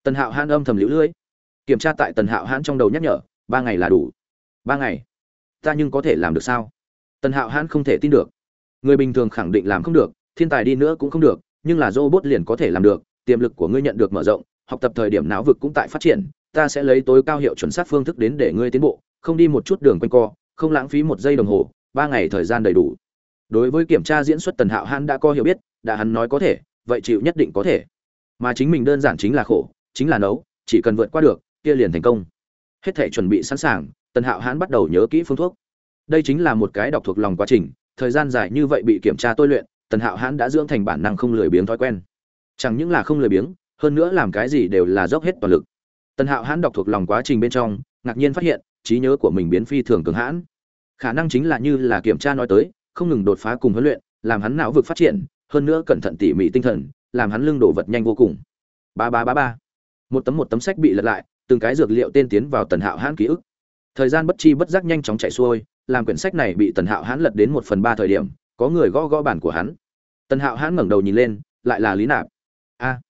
Tần hạo hãn âm thầm liễu lưỡi kiểm tra tại tần hạo hãn trong đầu nhắc nhở, ba ngày là đủ. Ba ngày? Ta nhưng có thể làm được sao? Tần hạo hãn không thể tin được. Người bình thường khẳng định làm không được, thiên tài đi nữa cũng không được nhưng là robot liền có thể làm được, tiềm lực của ngươi nhận được mở rộng, học tập thời điểm não vực cũng tại phát triển, ta sẽ lấy tối cao hiệu chuẩn xác phương thức đến để ngươi tiến bộ, không đi một chút đường quanh co, không lãng phí một giây đồng hồ, ba ngày thời gian đầy đủ. Đối với kiểm tra diễn xuất tần hạo hãn đã có hiểu biết, đã hắn nói có thể, vậy chịu nhất định có thể. Mà chính mình đơn giản chính là khổ, chính là nấu, chỉ cần vượt qua được, kia liền thành công. Hết thể chuẩn bị sẵn sàng, tần hạo hãn bắt đầu nhớ kỹ phương thuốc. Đây chính là một cái đọc thuộc lòng quá trình, thời gian dài như vậy bị kiểm tra tôi luyện tần hạo hãn đã dưỡng thành bản năng không lười biếng thói quen. Chẳng những là không lười biếng, hơn nữa làm cái gì đều là dốc hết toàn lực. Tần hạo hãn đọc thuộc lòng quá trình bên trong, ngạc nhiên phát hiện, trí nhớ của mình biến phi thường cường hãn. Khả năng chính là như là kiểm tra nói tới, không ngừng đột phá cùng huấn luyện, làm hắn não vực phát triển, hơn nữa cẩn thận tỉ mỉ tinh thần, làm hắn lưng đổ vật nhanh vô cùng. Ba ba ba ba. Một tấm một tấm sách bị lật lại, từng cái dược liệu tên tiến vào tần hạo hãn ký ức. Thời gian bất chi bất giác nhanh chóng chạy xuôi, làm quyển sách này bị tần hạo hãn lật đến một phần ba thời điểm, có người gõ gõ bản của hắn tần hạo hãn ngẩng đầu nhìn lên, lại là lý nạp. A,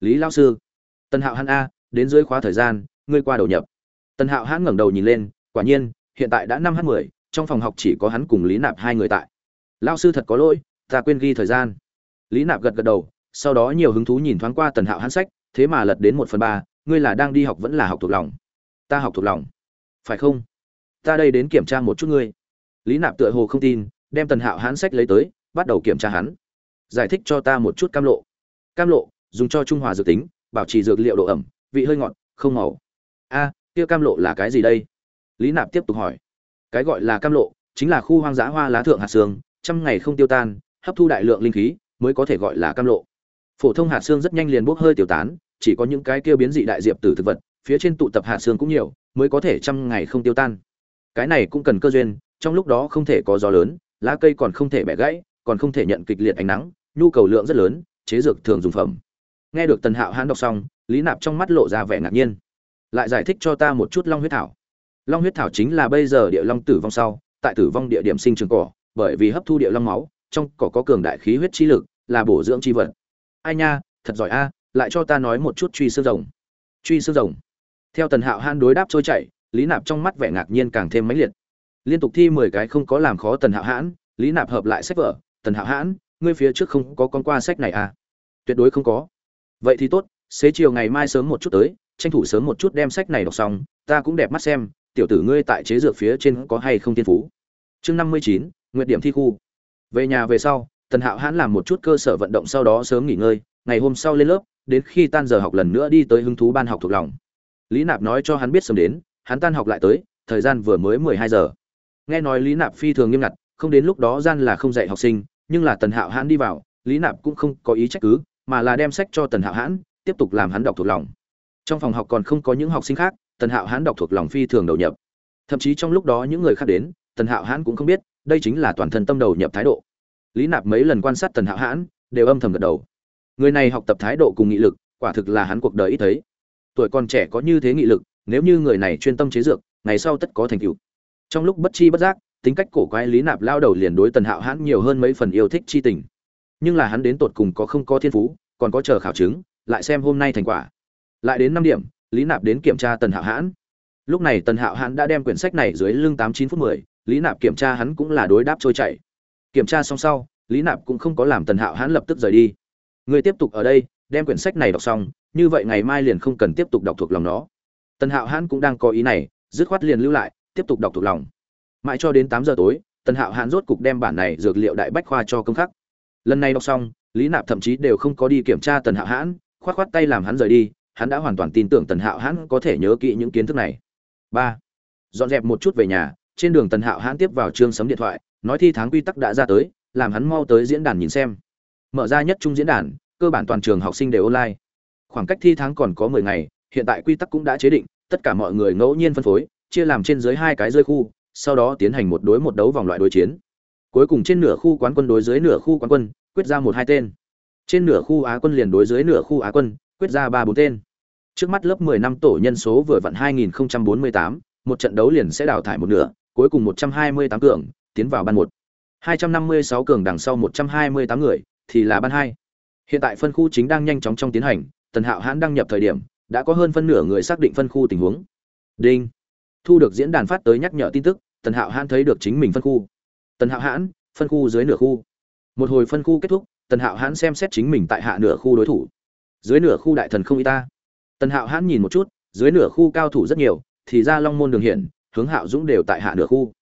lý lao sư. Tần hạo hãn a, đến dưới khóa thời gian, ngươi qua đầu nhập. Tần hạo hãn ngẩng đầu nhìn lên, quả nhiên, hiện tại đã năm h mười, trong phòng học chỉ có hắn cùng lý nạp hai người tại. Lao sư thật có lỗi, ta quên ghi thời gian. Lý nạp gật gật đầu, sau đó nhiều hứng thú nhìn thoáng qua tần hạo hãn sách, thế mà lật đến một phần ba, ngươi là đang đi học vẫn là học thuộc lòng? Ta học thuộc lòng. Phải không? Ta đây đến kiểm tra một chút ngươi. Lý nạp tựa hồ không tin, đem tần hạo hãn sách lấy tới, bắt đầu kiểm tra hắn giải thích cho ta một chút cam lộ. Cam lộ, dùng cho trung hòa dược tính, bảo trì dược liệu độ ẩm, vị hơi ngọt, không màu. A, kia cam lộ là cái gì đây? Lý nạp tiếp tục hỏi. Cái gọi là cam lộ, chính là khu hoang dã hoa lá thượng hạt xương, trăm ngày không tiêu tan, hấp thu đại lượng linh khí, mới có thể gọi là cam lộ. Phổ thông hạt xương rất nhanh liền bốc hơi tiêu tán, chỉ có những cái kia biến dị đại diệp tử thực vật, phía trên tụ tập hạt xương cũng nhiều, mới có thể trăm ngày không tiêu tan. Cái này cũng cần cơ duyên, trong lúc đó không thể có gió lớn, lá cây còn không thể bẻ gãy, còn không thể nhận kịch liệt ánh nắng nhu cầu lượng rất lớn, chế dược thường dùng phẩm. Nghe được tần hạo hãn đọc xong, lý nạp trong mắt lộ ra vẻ ngạc nhiên. Lại giải thích cho ta một chút long huyết thảo. Long huyết thảo chính là bây giờ địa long tử vong sau, tại tử vong địa điểm sinh trường cỏ, bởi vì hấp thu địa long máu, trong cỏ có cường đại khí huyết chi lực, là bổ dưỡng chi vật. Ai nha, thật giỏi a, lại cho ta nói một chút truy xương rồng. Truy xương rồng. Theo tần hạo hãn đối đáp trôi chảy, lý nạp trong mắt vẻ ngạc nhiên càng thêm mãnh liệt. Liên tục thi mười cái không có làm khó tần hạo hãn, lý nạp hợp lại sách vở, tần hạo hãn ngươi phía trước không có con qua sách này à? Tuyệt đối không có. Vậy thì tốt, xế chiều ngày mai sớm một chút tới, tranh thủ sớm một chút đem sách này đọc xong, ta cũng đẹp mắt xem, tiểu tử ngươi tại chế dược phía trên có hay không tiên phú. Chương năm mươi chín nguyện điểm thi khu. Về nhà về sau, tần hạo hãn làm một chút cơ sở vận động sau đó sớm nghỉ ngơi, ngày hôm sau lên lớp, đến khi tan giờ học lần nữa đi tới hứng thú ban học thuộc lòng. Lý nạp nói cho hắn biết sớm đến, hắn tan học lại tới, thời gian vừa mới mười hai giờ. Nghe nói lý nạp phi thường nghiêm ngặt, không đến lúc đó gian là không dạy học sinh nhưng là tần hạo hãn đi vào, lý nạp cũng không có ý trách cứ, mà là đem sách cho tần hạo hãn, tiếp tục làm hắn đọc thuộc lòng. Trong phòng học còn không có những học sinh khác, tần hạo hãn đọc thuộc lòng phi thường đầu nhập. Thậm chí trong lúc đó những người khác đến, tần hạo hãn cũng không biết, đây chính là toàn thân tâm đầu nhập thái độ. Lý nạp mấy lần quan sát tần hạo hãn, đều âm thầm gật đầu. Người này học tập thái độ cùng nghị lực, quả thực là hắn cuộc đời ít thấy. Tuổi còn trẻ có như thế nghị lực, nếu như người này chuyên tâm chế dược, ngày sau tất có thành tựu. Trong lúc bất chi bất giác tính cách cổ quái lý nạp lao đầu liền đối tần hạo hãn nhiều hơn mấy phần yêu thích chi tình. Nhưng là hắn đến tột cùng có không có thiên phú, còn có chờ khảo chứng, lại xem hôm nay thành quả. Lại đến năm điểm, lý nạp đến kiểm tra tần hạo hãn. Lúc này tần hạo hãn đã đem quyển sách này dưới lưng tám chín phút mười, lý nạp kiểm tra hắn cũng là đối đáp trôi chảy. Kiểm tra xong sau, lý nạp cũng không có làm tần hạo hãn lập tức rời đi. Người tiếp tục ở đây, đem quyển sách này đọc xong, như vậy ngày mai liền không cần tiếp tục đọc thuộc lòng nó. Tần hạo hãn cũng đang có ý này, dứt khoát liền lưu lại, tiếp tục đọc thuộc lòng mãi cho đến tám giờ tối, tần hạo hãn rốt cục đem bản này dược liệu đại bách khoa cho công khắc. Lần này đọc xong, lý nạp thậm chí đều không có đi kiểm tra tần hạo hãn k h o á t k h o á t tay làm hắn rời đi, hắn đã hoàn toàn tin tưởng tần hạo hãn có thể nhớ kỹ những kiến thức này. Ba, dọn dẹp một chút về nhà, trên đường tần hạo hãn tiếp vào chương sấm điện thoại, nói thi tháng quy tắc đã ra tới, làm hắn mau tới diễn đàn nhìn xem. Mở ra nhất trung diễn đàn, cơ bản toàn trường học sinh đều online. Khoảng cách thi tháng còn có mười ngày, hiện tại quy tắc cũng đã chế định, tất cả mọi người ngẫu nhiên phân phối, chia làm trên dưới hai cái rơi khu sau đó tiến hành một đối một đấu vòng loại đối chiến. Cuối cùng trên nửa khu quán quân đối dưới nửa khu quán quân quyết ra một hai tên. Trên nửa khu á quân liền đối dưới nửa khu á quân quyết ra ba bốn tên. Trước mắt lớp 10 năm tổ nhân số vừa vặn 2048, một trận đấu liền sẽ đào thải một nửa cuối cùng 128 cường tiến vào ban một. 256 cường đằng sau 128 người thì là ban hai. Hiện tại phân khu chính đang nhanh chóng trong tiến hành tần hạo hãn đăng nhập thời điểm đã có hơn phân nửa người xác định phân khu tình huống. Đinh. Thu được diễn đàn phát tới nhắc nhở tin tức tần hạo hãn thấy được chính mình phân khu. Tần hạo hãn, phân khu dưới nửa khu. Một hồi phân khu kết thúc, tần hạo hãn xem xét chính mình tại hạ nửa khu đối thủ. Dưới nửa khu đại thần không y ta. Tần hạo hãn nhìn một chút, dưới nửa khu cao thủ rất nhiều, thì ra long môn đường hiển, hướng hạo dũng đều tại hạ nửa khu.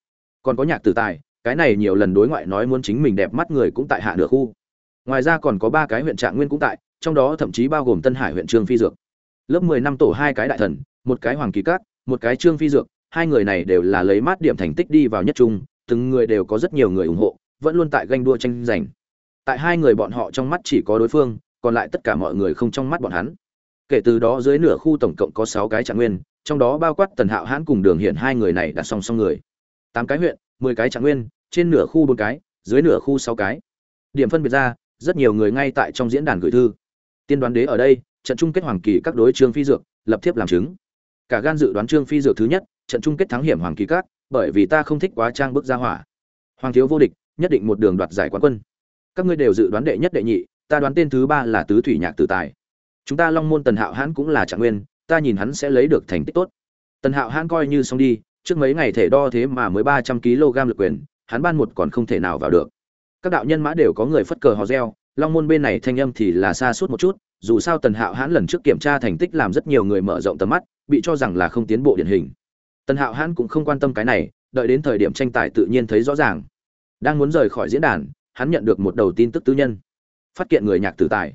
Còn có nhạc tử tài, cái này nhiều lần đối ngoại nói muốn chính mình đẹp mắt người cũng tại hạ nửa khu. Ngoài ra còn có ba cái huyện trạng nguyên cũng tại, trong đó thậm chí bao gồm tân hải huyện trương phi dược. Lớp mười năm tổ hai cái đại thần, một cái hoàng kỳ cát một cái trương phi dược hai người này đều là lấy mát điểm thành tích đi vào nhất trung, từng người đều có rất nhiều người ủng hộ, vẫn luôn tại ganh đua tranh giành. Tại hai người bọn họ trong mắt chỉ có đối phương, còn lại tất cả mọi người không trong mắt bọn hắn. Kể từ đó dưới nửa khu tổng cộng có sáu cái trạng nguyên, trong đó bao quát tần hạo hãn cùng đường hiện hai người này đã song song người. Tám cái huyện, mười cái trạng nguyên, trên nửa khu bốn cái, dưới nửa khu sáu cái. Điểm phân biệt ra, rất nhiều người ngay tại trong diễn đàn gửi thư. Tiên đoán đế ở đây, trận chung kết hoàng kỳ các đối trương phi dược, lập thiếp làm chứng. Cả gan dự đoán trương phi dược thứ nhất trận chung kết thắng hiểm hoàng kỳ cát bởi vì ta không thích quá trang bức ra hỏa. Hoàng thiếu vô địch, nhất định một đường đoạt giải quán quân. Các ngươi đều dự đoán đệ nhất đệ nhị, ta đoán tên thứ ba là tứ thủy nhạc tử tài. Chúng ta long môn tần hạo hãn cũng là trạng nguyên, ta nhìn hắn sẽ lấy được thành tích tốt. Tần hạo hãn coi như xong đi, trước mấy ngày thể đo thế mà mới ba trăm kg lực quyền, hắn ban một còn không thể nào vào được. Các đạo nhân mã đều có người phất cờ hò reo, long môn bên này thanh âm thì là xa suốt một chút, dù sao tần hạo hãn lần trước kiểm tra thành tích làm rất nhiều người mở rộng tầm mắt, bị cho rằng là không tiến bộ điển hình tần hạo hãn cũng không quan tâm cái này, đợi đến thời điểm tranh tài tự nhiên thấy rõ ràng. Đang muốn rời khỏi diễn đàn, hắn nhận được một đầu tin tức tư nhân. Phát kiện người nhạc tử tài.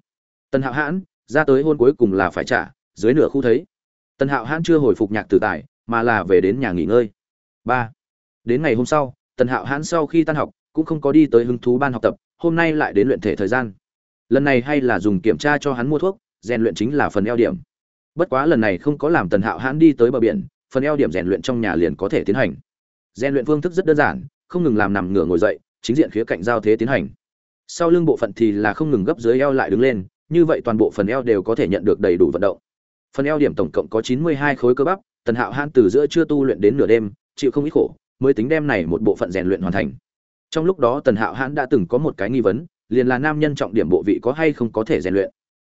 Tần hạo hãn, ra tới hôn cuối cùng là phải trả, dưới nửa khu thấy. Tần hạo hãn chưa hồi phục nhạc tử tài, mà là về đến nhà nghỉ ngơi. Ba. Đến ngày hôm sau, tần hạo hãn sau khi tan học, cũng không có đi tới hứng thú ban học tập, hôm nay lại đến luyện thể thời gian. Lần này hay là dùng kiểm tra cho hắn mua thuốc, rèn luyện chính là phần eo điểm. Bất quá lần này không có làm tần hạo hãn đi tới bờ biển phần eo điểm rèn luyện trong nhà liền có thể tiến hành. Rèn luyện phương thức rất đơn giản, không ngừng làm nằm ngửa ngồi dậy, chính diện khía cạnh giao thế tiến hành. Sau lưng bộ phận thì là không ngừng gấp dưới eo lại đứng lên, như vậy toàn bộ phần eo đều có thể nhận được đầy đủ vận động. Phần eo điểm tổng cộng có chín mươi hai khối cơ bắp, tần hạo hãn từ giữa chưa tu luyện đến nửa đêm, chịu không ít khổ, mới tính đem này một bộ phận rèn luyện hoàn thành. Trong lúc đó tần hạo hãn đã từng có một cái nghi vấn, liền là nam nhân trọng điểm bộ vị có hay không có thể rèn luyện.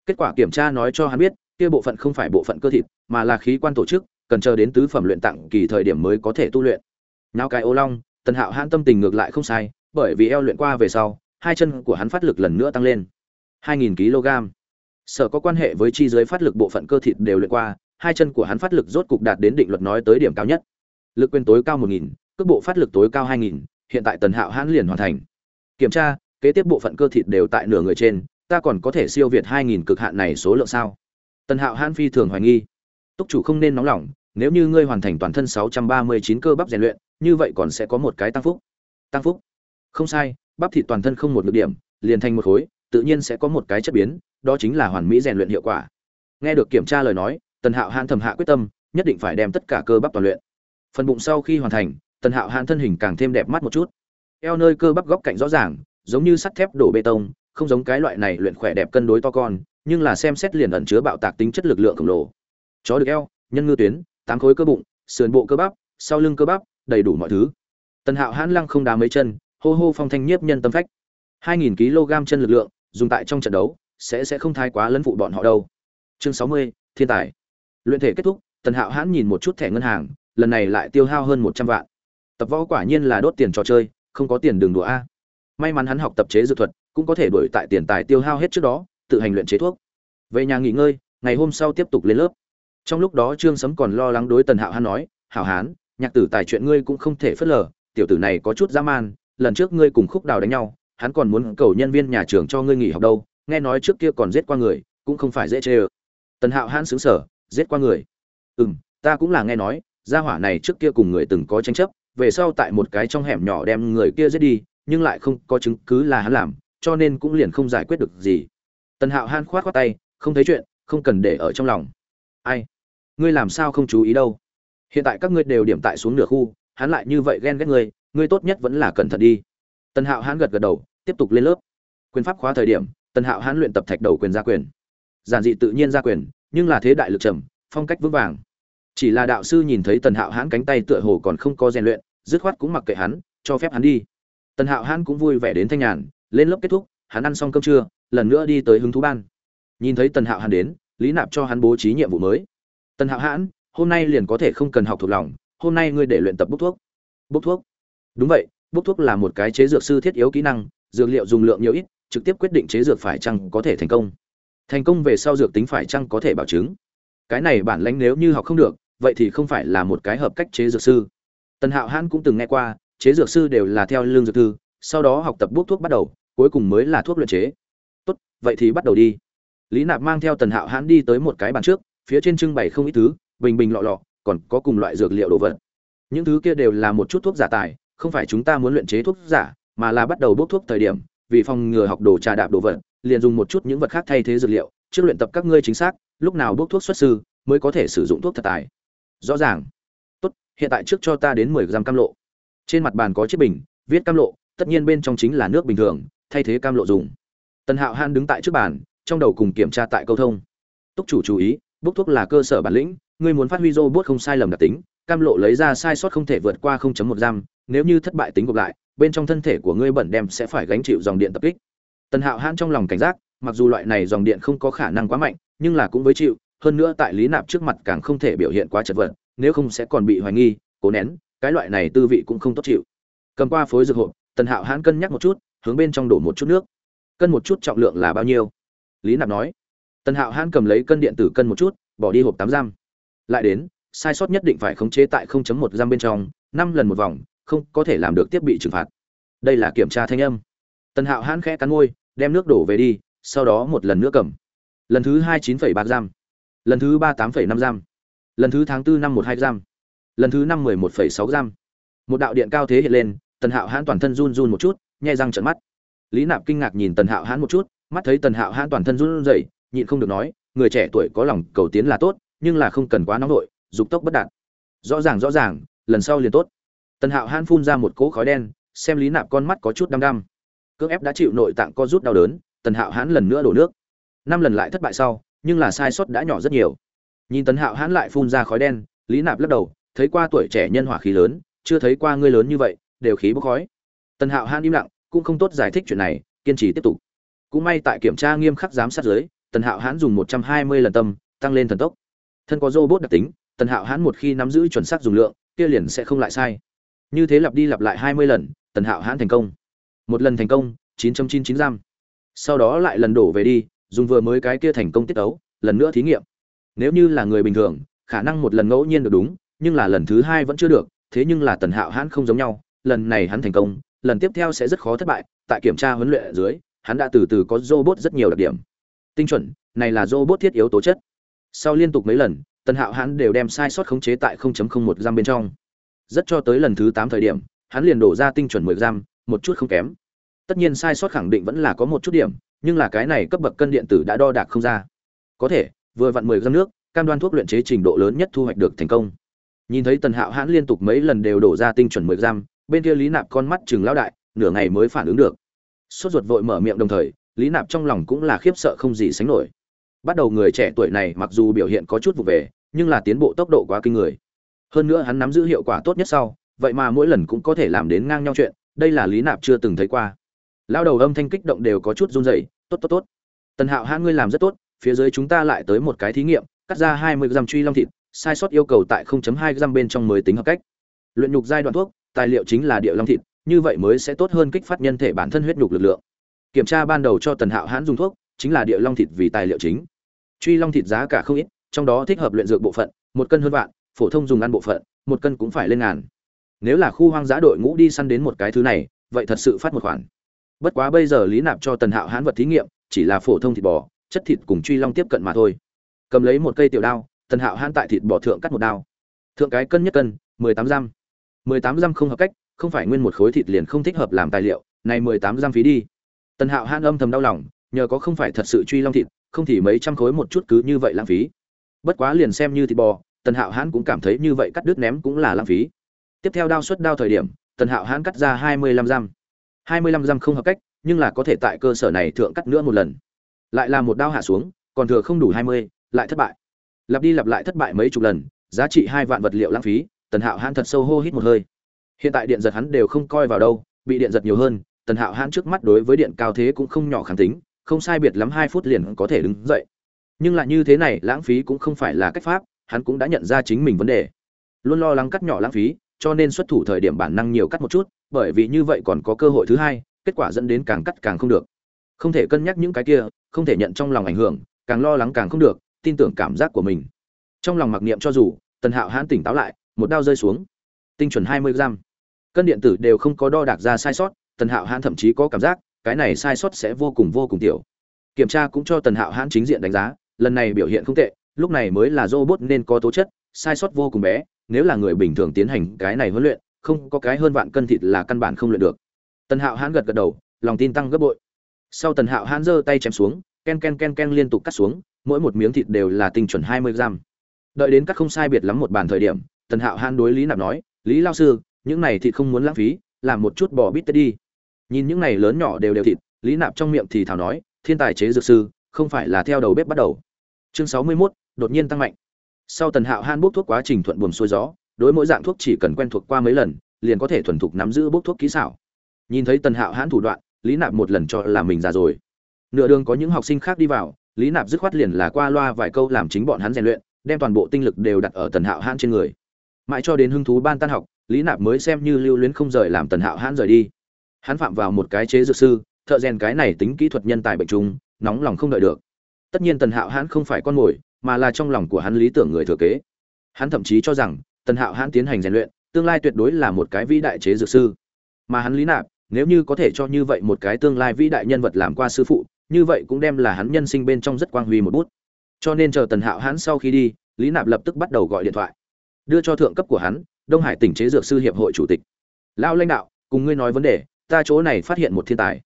Kết quả kiểm tra nói cho hắn biết, kia bộ phận không phải bộ phận cơ thịt, mà là khí quan tổ chức cần chờ đến tứ phẩm luyện tặng kỳ thời điểm mới có thể tu luyện. Nào cái ô long tần hạo hãn tâm tình ngược lại không sai bởi vì eo luyện qua về sau hai chân của hắn phát lực lần nữa tăng lên. 2.000 kg. Sở có quan hệ với chi giới phát lực bộ phận cơ thịt đều luyện qua hai chân của hắn phát lực rốt cục đạt đến định luật nói tới điểm cao nhất. Lực quyền tối cao 1.000, cước bộ phát lực tối cao 2.000, hiện tại tần hạo hãn liền hoàn thành. Kiểm tra kế tiếp bộ phận cơ thịt đều tại nửa người trên ta còn có thể siêu việt 2.000 cực hạn này số lượng sao? Tần hạo hãn phi thường hoài nghi. Túc chủ không nên nóng lòng nếu như ngươi hoàn thành toàn thân 639 cơ bắp rèn luyện, như vậy còn sẽ có một cái tăng phúc. Tăng phúc? Không sai, bắp thịt toàn thân không một lực điểm, liền thành một khối, tự nhiên sẽ có một cái chất biến, đó chính là hoàn mỹ rèn luyện hiệu quả. Nghe được kiểm tra lời nói, tần hạo hãn thầm hạ quyết tâm, nhất định phải đem tất cả cơ bắp toàn luyện. Phần bụng sau khi hoàn thành, tần hạo hãn thân hình càng thêm đẹp mắt một chút. Eo nơi cơ bắp góc cạnh rõ ràng, giống như sắt thép đổ bê tông, không giống cái loại này luyện khỏe đẹp cân đối to con, nhưng là xem xét liền ẩn chứa bạo tạc tính chất lực lượng khổng lồ. Chó được eo, nhân ngư tuyến tám khối cơ bụng sườn bộ cơ bắp sau lưng cơ bắp đầy đủ mọi thứ. Tần hạo hãn lăng không đá mấy chân hô hô phong thanh nhiếp nhân tâm phách. 2.000 kg chân lực lượng dùng tại trong trận đấu sẽ sẽ không thái quá lấn phụ bọn họ đâu. Chương 60, thiên tài. Luyện thể kết thúc tần hạo hãn nhìn một chút thẻ ngân hàng lần này lại tiêu hao hơn 100 vạn. Tập võ quả nhiên là đốt tiền trò chơi không có tiền đường đùa a. May mắn hắn học tập chế dược thuật cũng có thể đổi tại tiền tài tiêu hao hết trước đó tự hành luyện chế thuốc. Về nhà nghỉ ngơi ngày hôm sau tiếp tục lên lớp trong lúc đó trương sấm còn lo lắng đối tần hạo hán nói, hảo hán, nhạc tử tài chuyện ngươi cũng không thể phớt lờ, tiểu tử này có chút dã man, lần trước ngươi cùng khúc đào đánh nhau, hắn còn muốn cầu nhân viên nhà trường cho ngươi nghỉ học đâu, nghe nói trước kia còn giết qua người, cũng không phải dễ chê ơ. Tần hạo hãn xứng sở giết qua người? Ừ m ta cũng là nghe nói, gia hỏa này trước kia cùng người từng có tranh chấp, về sau tại một cái trong hẻm nhỏ đem người kia giết đi, nhưng lại không có chứng cứ là hắn làm, cho nên cũng liền không giải quyết được gì. Tần hạo hãn khoát khoát tay, không thấy chuyện, không cần để ở trong lòng. Ai ngươi làm sao không chú ý đâu? Hiện tại các ngươi đều điểm tại xuống nửa khu, hắn lại như vậy ghen ghét ngươi ngươi tốt nhất vẫn là cẩn thận đi. Tần hạo hãn gật gật đầu, tiếp tục lên lớp. Quyền pháp khóa thời điểm, tần hạo hãn luyện tập thạch đầu quyền gia quyền. Giản dị tự nhiên gia quyền, nhưng là thế đại lực trầm, phong cách vững vàng. Chỉ là đạo sư nhìn thấy tần hạo hãn cánh tay tựa hồ còn không có rèn luyện, dứt khoát cũng mặc kệ hắn, cho phép hắn đi. Tần hạo hãn cũng vui vẻ đến thanh nhàn, lên lớp kết thúc, hắn ăn xong cơm trưa, lần nữa đi tới hứng thú ban. Nhìn thấy tần hạo hãn đến, lý nạp cho hắn bố trí nhiệm vụ mới tần hạo hãn, hôm nay liền có thể không cần học thuộc lòng, hôm nay ngươi để luyện tập bốc thuốc. Bốc thuốc? Đúng vậy, bốc thuốc là một cái chế dược sư thiết yếu kỹ năng, dược liệu dùng lượng nhiều ít, trực tiếp quyết định chế dược phải chăng có thể thành công. Thành công về sau dược tính phải chăng có thể bảo chứng? Cái này bản lãnh nếu như học không được, vậy thì không phải là một cái hợp cách chế dược sư. Tần hạo hãn cũng từng nghe qua, chế dược sư đều là theo lương dược thư, sau đó học tập bốc thuốc bắt đầu, cuối cùng mới là thuốc luyện chế. Tốt, vậy thì bắt đầu đi. Lý nạp mang theo tần hạo hãn đi tới một cái bàn trước phía trên trưng bày không ít thứ, bình bình lọ lọ, còn có cùng loại dược liệu đồ vật. Những thứ kia đều là một chút thuốc giả tài, không phải chúng ta muốn luyện chế thuốc giả, mà là bắt đầu bốc thuốc thời điểm, vì phòng ngừa học đồ trà đạp đồ vật, liền dùng một chút những vật khác thay thế dược liệu, trước luyện tập các ngươi chính xác, lúc nào bốc thuốc xuất sư, mới có thể sử dụng thuốc thật tài. Rõ ràng. Tốt, hiện tại trước cho ta đến mười gram cam lộ. Trên mặt bàn có chiếc bình, viết cam lộ, tất nhiên bên trong chính là nước bình thường, thay thế cam lộ dùng. Tần hạo han đứng tại trước bàn, trong đầu cùng kiểm tra tại câu thông. Túc chủ chú ý bốc thuốc là cơ sở bản lĩnh, ngươi muốn phát huy robot không sai lầm đặc tính, cam lộ lấy ra sai sót không thể vượt qua 0.1 giam, nếu như thất bại tính gộp lại, bên trong thân thể của ngươi bẩn đem sẽ phải gánh chịu dòng điện tập kích. Tần hạo hãn trong lòng cảnh giác, mặc dù loại này dòng điện không có khả năng quá mạnh, nhưng là cũng với chịu, hơn nữa tại lý nạp trước mặt càng không thể biểu hiện quá chật vật, nếu không sẽ còn bị hoài nghi, cố nén, cái loại này tư vị cũng không tốt chịu. Cầm qua phối dược hộp, tần hạo hãn cân nhắc một chút, hướng bên trong đổ một chút nước. Cân một chút trọng lượng là bao nhiêu? Lý nạp nói tần hạo hãn cầm lấy cân điện tử cân một chút, bỏ đi hộp tám giam. Lại đến, sai sót nhất định phải khống chế tại 0.1 giam bên trong, năm lần một vòng, không có thể làm được tiếp bị trừng phạt. Đây là kiểm tra thanh âm. Tần hạo hãn khẽ cắn môi, đem nước đổ về đi, sau đó một lần nữa cầm. Lần thứ hai chín phẩy ba giam. Lần thứ ba tám phẩy năm giam. Lần thứ tháng tư năm một hai giam. Lần thứ năm mười một phẩy sáu giam. Một đạo điện cao thế hiện lên, tần hạo hãn toàn thân run run một chút, nhai răng trận mắt. Lý nạp kinh ngạc nhìn tần hạo hãn một chút, mắt thấy tần hạo hãn toàn thân run rẩy nhịn không được nói, người trẻ tuổi có lòng cầu tiến là tốt, nhưng là không cần quá nóng nổi dục tốc bất đạt. Rõ ràng rõ ràng, lần sau liền tốt. Tần hạo hãn phun ra một cỗ khói đen, xem lý nạp con mắt có chút đăm đăm. Cưỡng ép đã chịu nội tạng co rút đau đớn, tần hạo hãn lần nữa đổ nước. Năm lần lại thất bại sau, nhưng là sai sót đã nhỏ rất nhiều. Nhìn tần hạo hãn lại phun ra khói đen, lý nạp lắc đầu, thấy qua tuổi trẻ nhân hỏa khí lớn, chưa thấy qua ngươi lớn như vậy, đều khí bốc khói. Tần hạo hãn im lặng, cũng không tốt giải thích chuyện này, kiên trì tiếp tục. Cũng may tại kiểm tra nghiêm khắc giám sát giới tần hạo hãn dùng một trăm hai mươi lần tâm, tăng lên thần tốc. Thân có robot đặc tính, tần hạo hãn một khi nắm giữ chuẩn xác dùng lượng, kia liền sẽ không lại sai. Như thế lặp đi lặp lại hai mươi lần, tần hạo hãn thành công. Một lần thành công, chín trăm chín chín giam. Sau đó lại lần đổ về đi, dùng vừa mới cái kia thành công tiết ấu, lần nữa thí nghiệm. Nếu như là người bình thường, khả năng một lần ngẫu nhiên được đúng, nhưng là lần thứ hai vẫn chưa được, thế nhưng là tần hạo hãn không giống nhau, lần này hắn thành công, lần tiếp theo sẽ rất khó thất bại, tại kiểm tra huấn luyện ở dưới, hắn đã từ từ có robot rất nhiều đặc điểm tinh chuẩn, này là robot thiết yếu tố chất. Sau liên tục mấy lần, tần hạo hắn đều đem sai sót khống chế tại 0.01 giam bên trong. Rất cho tới lần thứ tám thời điểm, hắn liền đổ ra tinh chuẩn 10 giam một chút không kém. Tất nhiên sai sót khẳng định vẫn là có một chút điểm, nhưng là cái này cấp bậc cân điện tử đã đo đạc không ra. Có thể, vừa vặn 10 giam nước, cam đoan thuốc luyện chế trình độ lớn nhất thu hoạch được thành công. Nhìn thấy tần hạo hãn liên tục mấy lần đều đổ ra tinh chuẩn 10 giam bên kia lý nạp con mắt chừng lão đại, nửa ngày mới phản ứng được. Sốt ruột vội mở miệng đồng thời lý nạp trong lòng cũng là khiếp sợ không gì sánh nổi. Bắt đầu người trẻ tuổi này mặc dù biểu hiện có chút vụ về, nhưng là tiến bộ tốc độ quá kinh người. Hơn nữa hắn nắm giữ hiệu quả tốt nhất sau, vậy mà mỗi lần cũng có thể làm đến ngang nhau chuyện, đây là lý nạp chưa từng thấy qua. Lao đầu âm thanh kích động đều có chút run rẩy, tốt tốt tốt. Tần hạo hãn ngươi làm rất tốt, phía dưới chúng ta lại tới một cái thí nghiệm, cắt ra hai mươi gram truy long thịt, sai sót yêu cầu tại 0.2 gram bên trong mới tính hợp cách. Luyện nhục giai đoạn thuốc, tài liệu chính là địa long thịt, như vậy mới sẽ tốt hơn kích phát nhân thể bản thân huyết nhục lực lượng kiểm tra ban đầu cho tần hạo hãn dùng thuốc, chính là địa long thịt vì tài liệu chính. Truy long thịt giá cả không ít, trong đó thích hợp luyện dược bộ phận, một cân hơn vạn, phổ thông dùng ăn bộ phận, một cân cũng phải lên ngàn. Nếu là khu hoang dã đội ngũ đi săn đến một cái thứ này, vậy thật sự phát một khoản. Bất quá bây giờ lý nạp cho tần hạo hãn vật thí nghiệm, chỉ là phổ thông thịt bò, chất thịt cùng truy long tiếp cận mà thôi. Cầm lấy một cây tiểu đao, tần hạo hãn tại thịt bò thượng cắt một đao. Thượng cái cân nhất cân, mười tám răm mười tám răm không hợp cách, không phải nguyên một khối thịt liền không thích hợp làm tài liệu, này mười tám răm phí đi tần hạo hãn âm thầm đau lòng, nhờ có không phải thật sự truy long thịt, không thì mấy trăm khối một chút cứ như vậy lãng phí. Bất quá liền xem như thịt bò, tần hạo hãn cũng cảm thấy như vậy cắt đứt ném cũng là lãng phí. Tiếp theo đao suất đao thời điểm, tần hạo hãn cắt ra hai mươi lăm răm hai mươi lăm răm không hợp cách, nhưng là có thể tại cơ sở này thượng cắt nữa một lần. Lại là một đao hạ xuống, còn thừa không đủ hai mươi, lại thất bại. Lặp đi lặp lại thất bại mấy chục lần, giá trị hai vạn vật liệu lãng phí, tần hạo hãn thật sâu hô hít một hơi. Hiện tại điện giật hắn đều không coi vào đâu, bị điện giật nhiều hơn tần hạo hãn trước mắt đối với điện cao thế cũng không nhỏ kháng tính, không sai biệt lắm hai phút liền có thể đứng dậy. Nhưng lại như thế này, lãng phí cũng không phải là cách pháp, hắn cũng đã nhận ra chính mình vấn đề. Luôn lo lắng cắt nhỏ lãng phí, cho nên xuất thủ thời điểm bản năng nhiều cắt một chút, bởi vì như vậy còn có cơ hội thứ hai, kết quả dẫn đến càng cắt càng không được. Không thể cân nhắc những cái kia, không thể nhận trong lòng ảnh hưởng, càng lo lắng càng không được, tin tưởng cảm giác của mình. Trong lòng mặc niệm cho dù, tần hạo hãn tỉnh táo lại, một đao rơi xuống. Tinh chuẩn hai mươi gram. Cân điện tử đều không có đo đạc ra sai sót tần hạo hãn thậm chí có cảm giác, cái này sai sót sẽ vô cùng vô cùng tiểu. Kiểm tra cũng cho tần hạo hãn chính diện đánh giá, lần này biểu hiện không tệ, lúc này mới là robot nên có tố chất, sai sót vô cùng bé, nếu là người bình thường tiến hành cái này huấn luyện, không có cái hơn vạn cân thịt là căn bản không luyện được. Tần hạo hãn gật gật đầu, lòng tin tăng gấp bội. Sau tần hạo hãn giơ tay chém xuống, ken ken ken ken liên tục cắt xuống, mỗi một miếng thịt đều là tinh chuẩn hai mươi gram. Đợi đến cắt không sai biệt lắm một bàn thời điểm, tần hạo hãn đối lý nạp nói, lý lao sư, những này thịt không muốn lãng phí, làm một chút bò bít tết đi nhìn những này lớn nhỏ đều đều thịt lý nạp trong miệng thì thảo nói thiên tài chế dược sư không phải là theo đầu bếp bắt đầu. Chương sáu mươi 61, đột nhiên tăng mạnh. Sau tần hạo han bốc thuốc quá trình thuận buồm xuôi gió đối mỗi dạng thuốc chỉ cần quen thuộc qua mấy lần liền có thể thuần thục nắm giữ bốc thuốc kỹ xảo. Nhìn thấy tần hạo hãn thủ đoạn lý nạp một lần cho là mình già rồi. Nửa đường có những học sinh khác đi vào lý nạp dứt khoát liền là qua loa vài câu làm chính bọn hắn rèn luyện đem toàn bộ tinh lực đều đặt ở tần hạo hãn trên người. Mãi cho đến hưng thú ban tan học lý nạp mới xem như lưu luyến không rời làm tần hạo hãn rời đi hắn phạm vào một cái chế dược sư, thợ rèn cái này tính kỹ thuật nhân tài bệnh trùng, nóng lòng không đợi được. Tất nhiên tần hạo hãn không phải con mồi, mà là trong lòng của hắn lý tưởng người thừa kế. Hắn thậm chí cho rằng, tần hạo hãn tiến hành rèn luyện, tương lai tuyệt đối là một cái vĩ đại chế dược sư. Mà hắn lý nạp, nếu như có thể cho như vậy một cái tương lai vĩ đại nhân vật làm qua sư phụ, như vậy cũng đem là hắn nhân sinh bên trong rất quang huy một bút. Cho nên chờ tần hạo hãn sau khi đi, lý nạp lập tức bắt đầu gọi điện thoại. Đưa cho thượng cấp của hắn, đông hải tỉnh chế dược sư hiệp hội chủ tịch. Lao lãnh đạo, cùng ngươi nói vấn đề ta chỗ này phát hiện một thiên tài.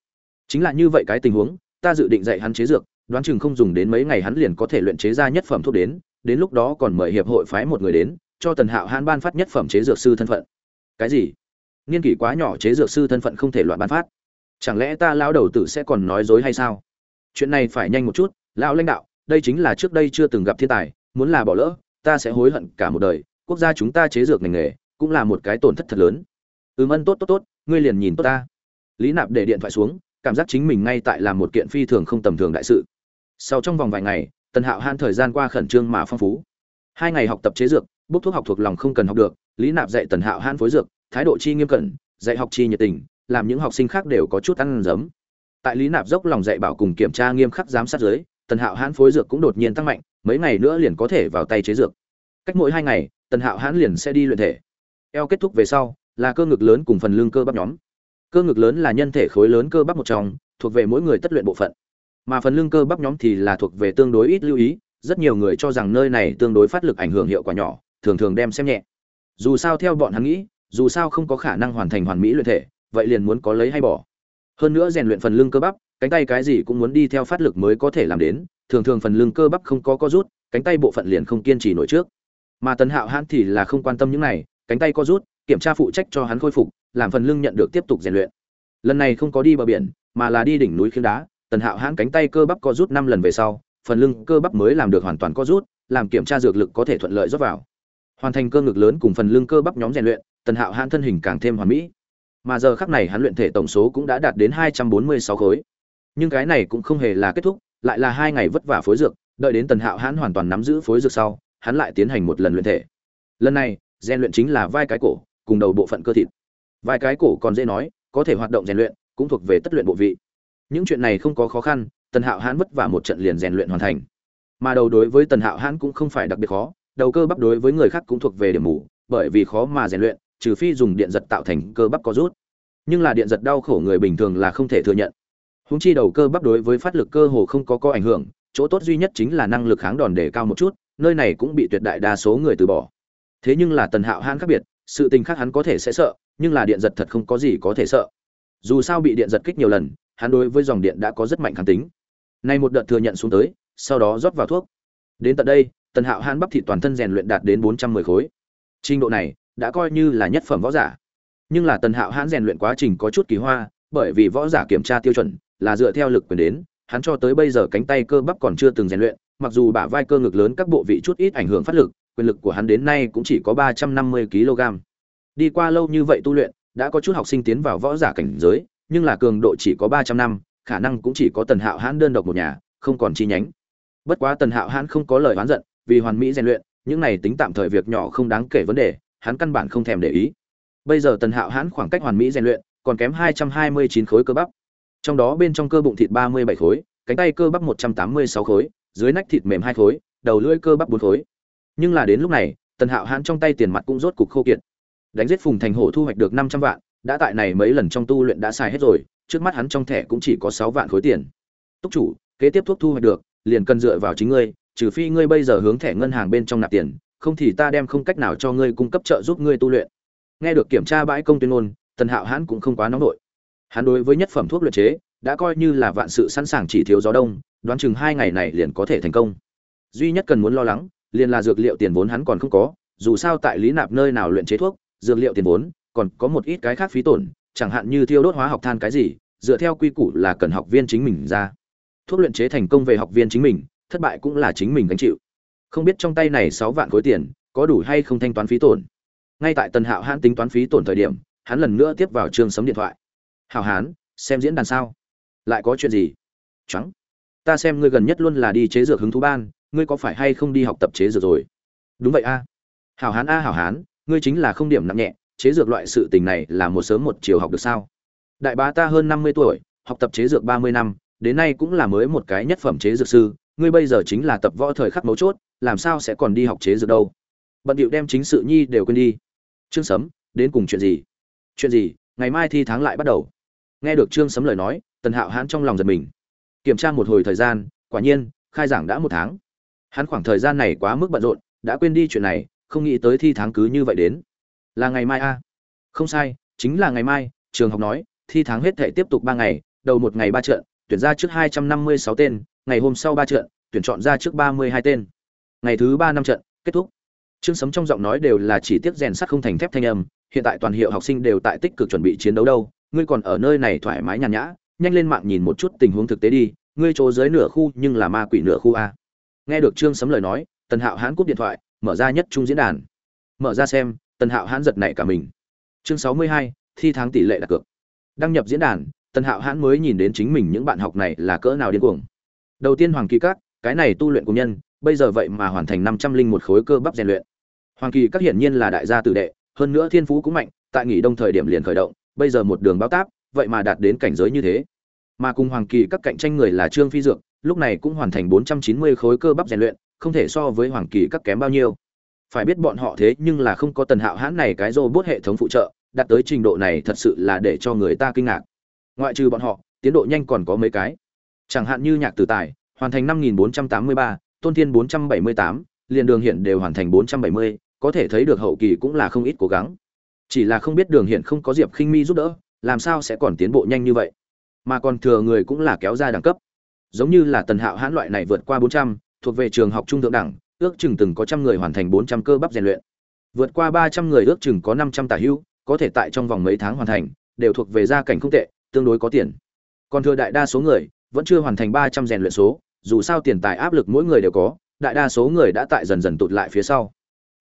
Chính là như vậy cái tình huống, ta dự định dạy hắn chế dược, đoán chừng không dùng đến mấy ngày hắn liền có thể luyện chế ra nhất phẩm thuốc đến đến lúc đó còn mời hiệp hội phái một người đến, cho tần hạo hãn ban phát nhất phẩm chế dược sư thân phận. Cái gì? Nghiên kỷ quá nhỏ chế dược sư thân phận không thể loại ban phát. Chẳng lẽ ta lão đầu tử sẽ còn nói dối hay sao? Chuyện này phải nhanh một chút, lão lãnh đạo, đây chính là trước đây chưa từng gặp thiên tài, muốn là bỏ lỡ, ta sẽ hối hận cả một đời, quốc gia chúng ta chế dược ngành nghề, cũng là một cái tổn thất thật lớn. Ừm, ân, tốt tốt tốt, ngươi liền nhìn tốt ta lý nạp để điện thoại xuống, cảm giác chính mình ngay tại làm một kiện phi thường không tầm thường đại sự. Sau trong vòng vài ngày, tần hạo han thời gian qua khẩn trương mà phong phú. Hai ngày học tập chế dược, bốc thuốc học thuộc lòng không cần học được, lý nạp dạy tần hạo han phối dược, thái độ chi nghiêm cẩn, dạy học chi nhiệt tình, làm những học sinh khác đều có chút ăn giấm tại lý nạp dốc lòng dạy bảo cùng kiểm tra nghiêm khắc giám sát giới tần hạo hãn phối dược cũng đột nhiên tăng mạnh, mấy ngày nữa liền có thể vào tay chế dược. Cách mỗi hai ngày, tần hạo hãn liền sẽ đi luyện thể. Eo kết thúc về sau, là cơ ngực lớn cùng phần lưng cơ bắp nhóm cơ ngực lớn là nhân thể khối lớn cơ bắp một trong, thuộc về mỗi người tất luyện bộ phận. Mà phần lưng cơ bắp nhóm thì là thuộc về tương đối ít lưu ý, rất nhiều người cho rằng nơi này tương đối phát lực ảnh hưởng hiệu quả nhỏ, thường thường đem xem nhẹ. Dù sao theo bọn hắn nghĩ, dù sao không có khả năng hoàn thành hoàn mỹ luyện thể, vậy liền muốn có lấy hay bỏ. Hơn nữa rèn luyện phần lưng cơ bắp, cánh tay cái gì cũng muốn đi theo phát lực mới có thể làm đến, thường thường phần lưng cơ bắp không có co rút, cánh tay bộ phận liền không kiên trì nổi trước. Mà tần hạo hãn thì là không quan tâm những này, cánh tay co rút, kiểm tra phụ trách cho hắn khôi phục làm phần lưng nhận được tiếp tục rèn luyện. Lần này không có đi bờ biển, mà là đi đỉnh núi khiêng đá, tần hạo hãn cánh tay cơ bắp co rút năm lần về sau, phần lưng cơ bắp mới làm được hoàn toàn co rút, làm kiểm tra dược lực có thể thuận lợi rót vào. Hoàn thành cơ ngực lớn cùng phần lưng cơ bắp nhóm rèn luyện, tần hạo hãn thân hình càng thêm hoàn mỹ. Mà giờ khắc này hắn luyện thể tổng số cũng đã đạt đến hai trăm bốn mươi sáu khối. Nhưng cái này cũng không hề là kết thúc, lại là hai ngày vất vả phối dược, đợi đến tần hạo hãn hoàn toàn nắm giữ phối dược sau, hắn lại tiến hành một lần luyện thể. Lần này, rèn luyện chính là vai cái cổ, cùng đầu bộ phận cơ thịt vài cái cổ còn dễ nói, có thể hoạt động rèn luyện, cũng thuộc về tất luyện bộ vị. Những chuyện này không có khó khăn, tần hạo hãn vất vả một trận liền rèn luyện hoàn thành. Mà đầu đối với tần hạo hãn cũng không phải đặc biệt khó, đầu cơ bắp đối với người khác cũng thuộc về điểm mù, bởi vì khó mà rèn luyện, trừ phi dùng điện giật tạo thành cơ bắp có rút. Nhưng là điện giật đau khổ người bình thường là không thể thừa nhận. Húng chi đầu cơ bắp đối với phát lực cơ hồ không có có ảnh hưởng, chỗ tốt duy nhất chính là năng lực kháng đòn để cao một chút, nơi này cũng bị tuyệt đại đa số người từ bỏ. Thế nhưng là tần hạo hãn khác biệt, sự tình khác hắn có thể sẽ sợ nhưng là điện giật thật không có gì có thể sợ. Dù sao bị điện giật kích nhiều lần, hắn đối với dòng điện đã có rất mạnh kháng tính. Nay một đợt thừa nhận xuống tới, sau đó rót vào thuốc. Đến tận đây, tần hạo hãn bắp thịt toàn thân rèn luyện đạt đến bốn trăm mười khối. Trình độ này đã coi như là nhất phẩm võ giả. Nhưng là tần hạo hãn rèn luyện quá trình có chút kỳ hoa, bởi vì võ giả kiểm tra tiêu chuẩn là dựa theo lực quyền đến, hắn cho tới bây giờ cánh tay cơ bắp còn chưa từng rèn luyện, mặc dù bả vai cơ ngực lớn các bộ vị chút ít ảnh hưởng phát lực, quyền lực của hắn đến nay cũng chỉ có ba trăm năm mươi kg đi qua lâu như vậy tu luyện, đã có chút học sinh tiến vào võ giả cảnh giới, nhưng là cường độ chỉ có ba trăm năm, khả năng cũng chỉ có tần hạo hãn đơn độc một nhà, không còn chi nhánh. Bất quá tần hạo hãn không có lời oán giận, vì hoàn mỹ rèn luyện, những này tính tạm thời việc nhỏ không đáng kể vấn đề, hắn căn bản không thèm để ý. Bây giờ tần hạo hãn khoảng cách hoàn mỹ rèn luyện, còn kém hai trăm hai mươi chín khối cơ bắp. Trong đó bên trong cơ bụng thịt ba mươi bảy khối, cánh tay cơ bắp một trăm tám mươi sáu khối, dưới nách thịt mềm hai khối, đầu lưỡi cơ bắp bốn khối. Nhưng là đến lúc này, tần hạo hãn trong tay tiền mặt cũng rốt cục khô kiệt đánh giết phùng thành hổ thu hoạch được năm trăm vạn, đã tại này mấy lần trong tu luyện đã xài hết rồi, trước mắt hắn trong thẻ cũng chỉ có sáu vạn khối tiền. Túc chủ, kế tiếp thuốc thu hoạch được, liền cần dựa vào chính ngươi, trừ phi ngươi bây giờ hướng thẻ ngân hàng bên trong nạp tiền, không thì ta đem không cách nào cho ngươi cung cấp trợ giúp ngươi tu luyện. Nghe được kiểm tra bãi công tuyên ngôn, tần hạo hãn cũng không quá nóng nổi hắn đối với nhất phẩm thuốc luyện chế, đã coi như là vạn sự sẵn sàng chỉ thiếu gió đông, đoán chừng hai ngày này liền có thể thành công. Duy nhất cần muốn lo lắng, liền là dược liệu tiền vốn hắn còn không có, dù sao tại lý nạp nơi nào luyện chế thuốc dược liệu tiền vốn, còn có một ít cái khác phí tổn, chẳng hạn như thiêu đốt hóa học than cái gì, dựa theo quy củ là cần học viên chính mình ra. Thuốc luyện chế thành công về học viên chính mình, thất bại cũng là chính mình gánh chịu. Không biết trong tay này sáu vạn khối tiền, có đủ hay không thanh toán phí tổn. Ngay tại tần hạo hãn tính toán phí tổn thời điểm, hắn lần nữa tiếp vào trường sấm điện thoại. Hảo hán, xem diễn đàn sao? Lại có chuyện gì? Trắng ta xem ngươi gần nhất luôn là đi chế dược hứng thú ban, ngươi có phải hay không đi học tập chế dược rồi? Đúng vậy a. Hảo hán a hảo hán ngươi chính là không điểm nặng nhẹ, chế dược loại sự tình này là một sớm một chiều học được sao? Đại bá ta hơn năm mươi tuổi, học tập chế dược ba mươi năm, đến nay cũng là mới một cái nhất phẩm chế dược sư, ngươi bây giờ chính là tập võ thời khắc mấu chốt, làm sao sẽ còn đi học chế dược đâu? Bận điệu đem chính sự nhi đều quên đi. Trương sấm, đến cùng chuyện gì? Chuyện gì? Ngày mai thi tháng lại bắt đầu. Nghe được trương sấm lời nói, tần hạo hãn trong lòng giật mình. Kiểm tra một hồi thời gian, quả nhiên, khai giảng đã một tháng. Hắn khoảng thời gian này quá mức bận rộn, đã quên đi chuyện này không nghĩ tới thi tháng cứ như vậy đến. Là ngày mai a? À? không sai chính là ngày mai trường học nói thi tháng hết thể tiếp tục ba ngày đầu một ngày ba trận tuyển ra trước hai trăm năm mươi sáu tên ngày hôm sau ba trận tuyển chọn ra trước ba mươi hai tên. Ngày thứ ba năm trận kết thúc. Trương Sấm trong giọng nói đều là chỉ tiếc rèn sắt không thành thép thanh âm, hiện tại toàn hiệu học sinh đều tại tích cực chuẩn bị chiến đấu đâu, ngươi còn ở nơi này thoải mái nhàn nhã, nhanh lên mạng nhìn một chút tình huống thực tế đi, ngươi chỗ dưới nửa khu nhưng là ma quỷ nửa khu a. Nghe được Trương Sấm lời nói, Tần Hạo Hãn cúp điện thoại, mở ra nhất trung diễn đàn. Mở ra xem, Tần Hạo Hãn giật nảy cả mình. Chương 62, thi tháng tỷ lệ đặt cược. Đăng nhập diễn đàn, Tần Hạo Hãn mới nhìn đến chính mình những bạn học này là cỡ nào điên cuồng. Đầu tiên Hoàng Kỳ Các, cái này tu luyện của nhân, bây giờ vậy mà hoàn thành năm trăm linh một khối cơ bắp rèn luyện hoàng kỳ các hiển nhiên là đại gia tử đệ hơn nữa thiên phú cũng mạnh tại nghỉ đông thời điểm liền khởi động bây giờ một đường báo táp vậy mà đạt đến cảnh giới như thế mà cùng hoàng kỳ các cạnh tranh người là trương phi dược lúc này cũng hoàn thành bốn trăm chín mươi khối cơ bắp rèn luyện không thể so với hoàng kỳ các kém bao nhiêu. Phải biết bọn họ thế nhưng là không có tần hạo hãn này cái robot hệ thống phụ trợ, đạt tới trình độ này thật sự là để cho người ta kinh ngạc. Ngoại trừ bọn họ, tiến độ nhanh còn có mấy cái. Chẳng hạn như nhạc tử tài, hoàn thành năm nghìn bốn trăm tám mươi ba, tôn thiên bốn trăm bảy mươi tám, liền đường hiện đều hoàn thành bốn trăm bảy mươi, có thể thấy được hậu kỳ cũng là không ít cố gắng. Chỉ là không biết đường hiện không có diệp khinh mi giúp đỡ, làm sao sẽ còn tiến bộ nhanh như vậy? Mà còn thừa người cũng là kéo ra đẳng cấp. Giống như là tần hạo hãn loại này vượt qua bốn trăm thuộc về trường học trung thượng đẳng, ước chừng từng có trăm người hoàn thành bốn trăm cơ bắp rèn luyện. Vượt qua ba trăm người ước chừng có năm trăm tả hữu, có thể tại trong vòng mấy tháng hoàn thành, đều thuộc về gia cảnh không tệ, tương đối có tiền. Còn thừa đại đa số người, vẫn chưa hoàn thành ba trăm rèn luyện số, dù sao tiền tài áp lực mỗi người đều có, đại đa số người đã tại dần dần tụt lại phía sau.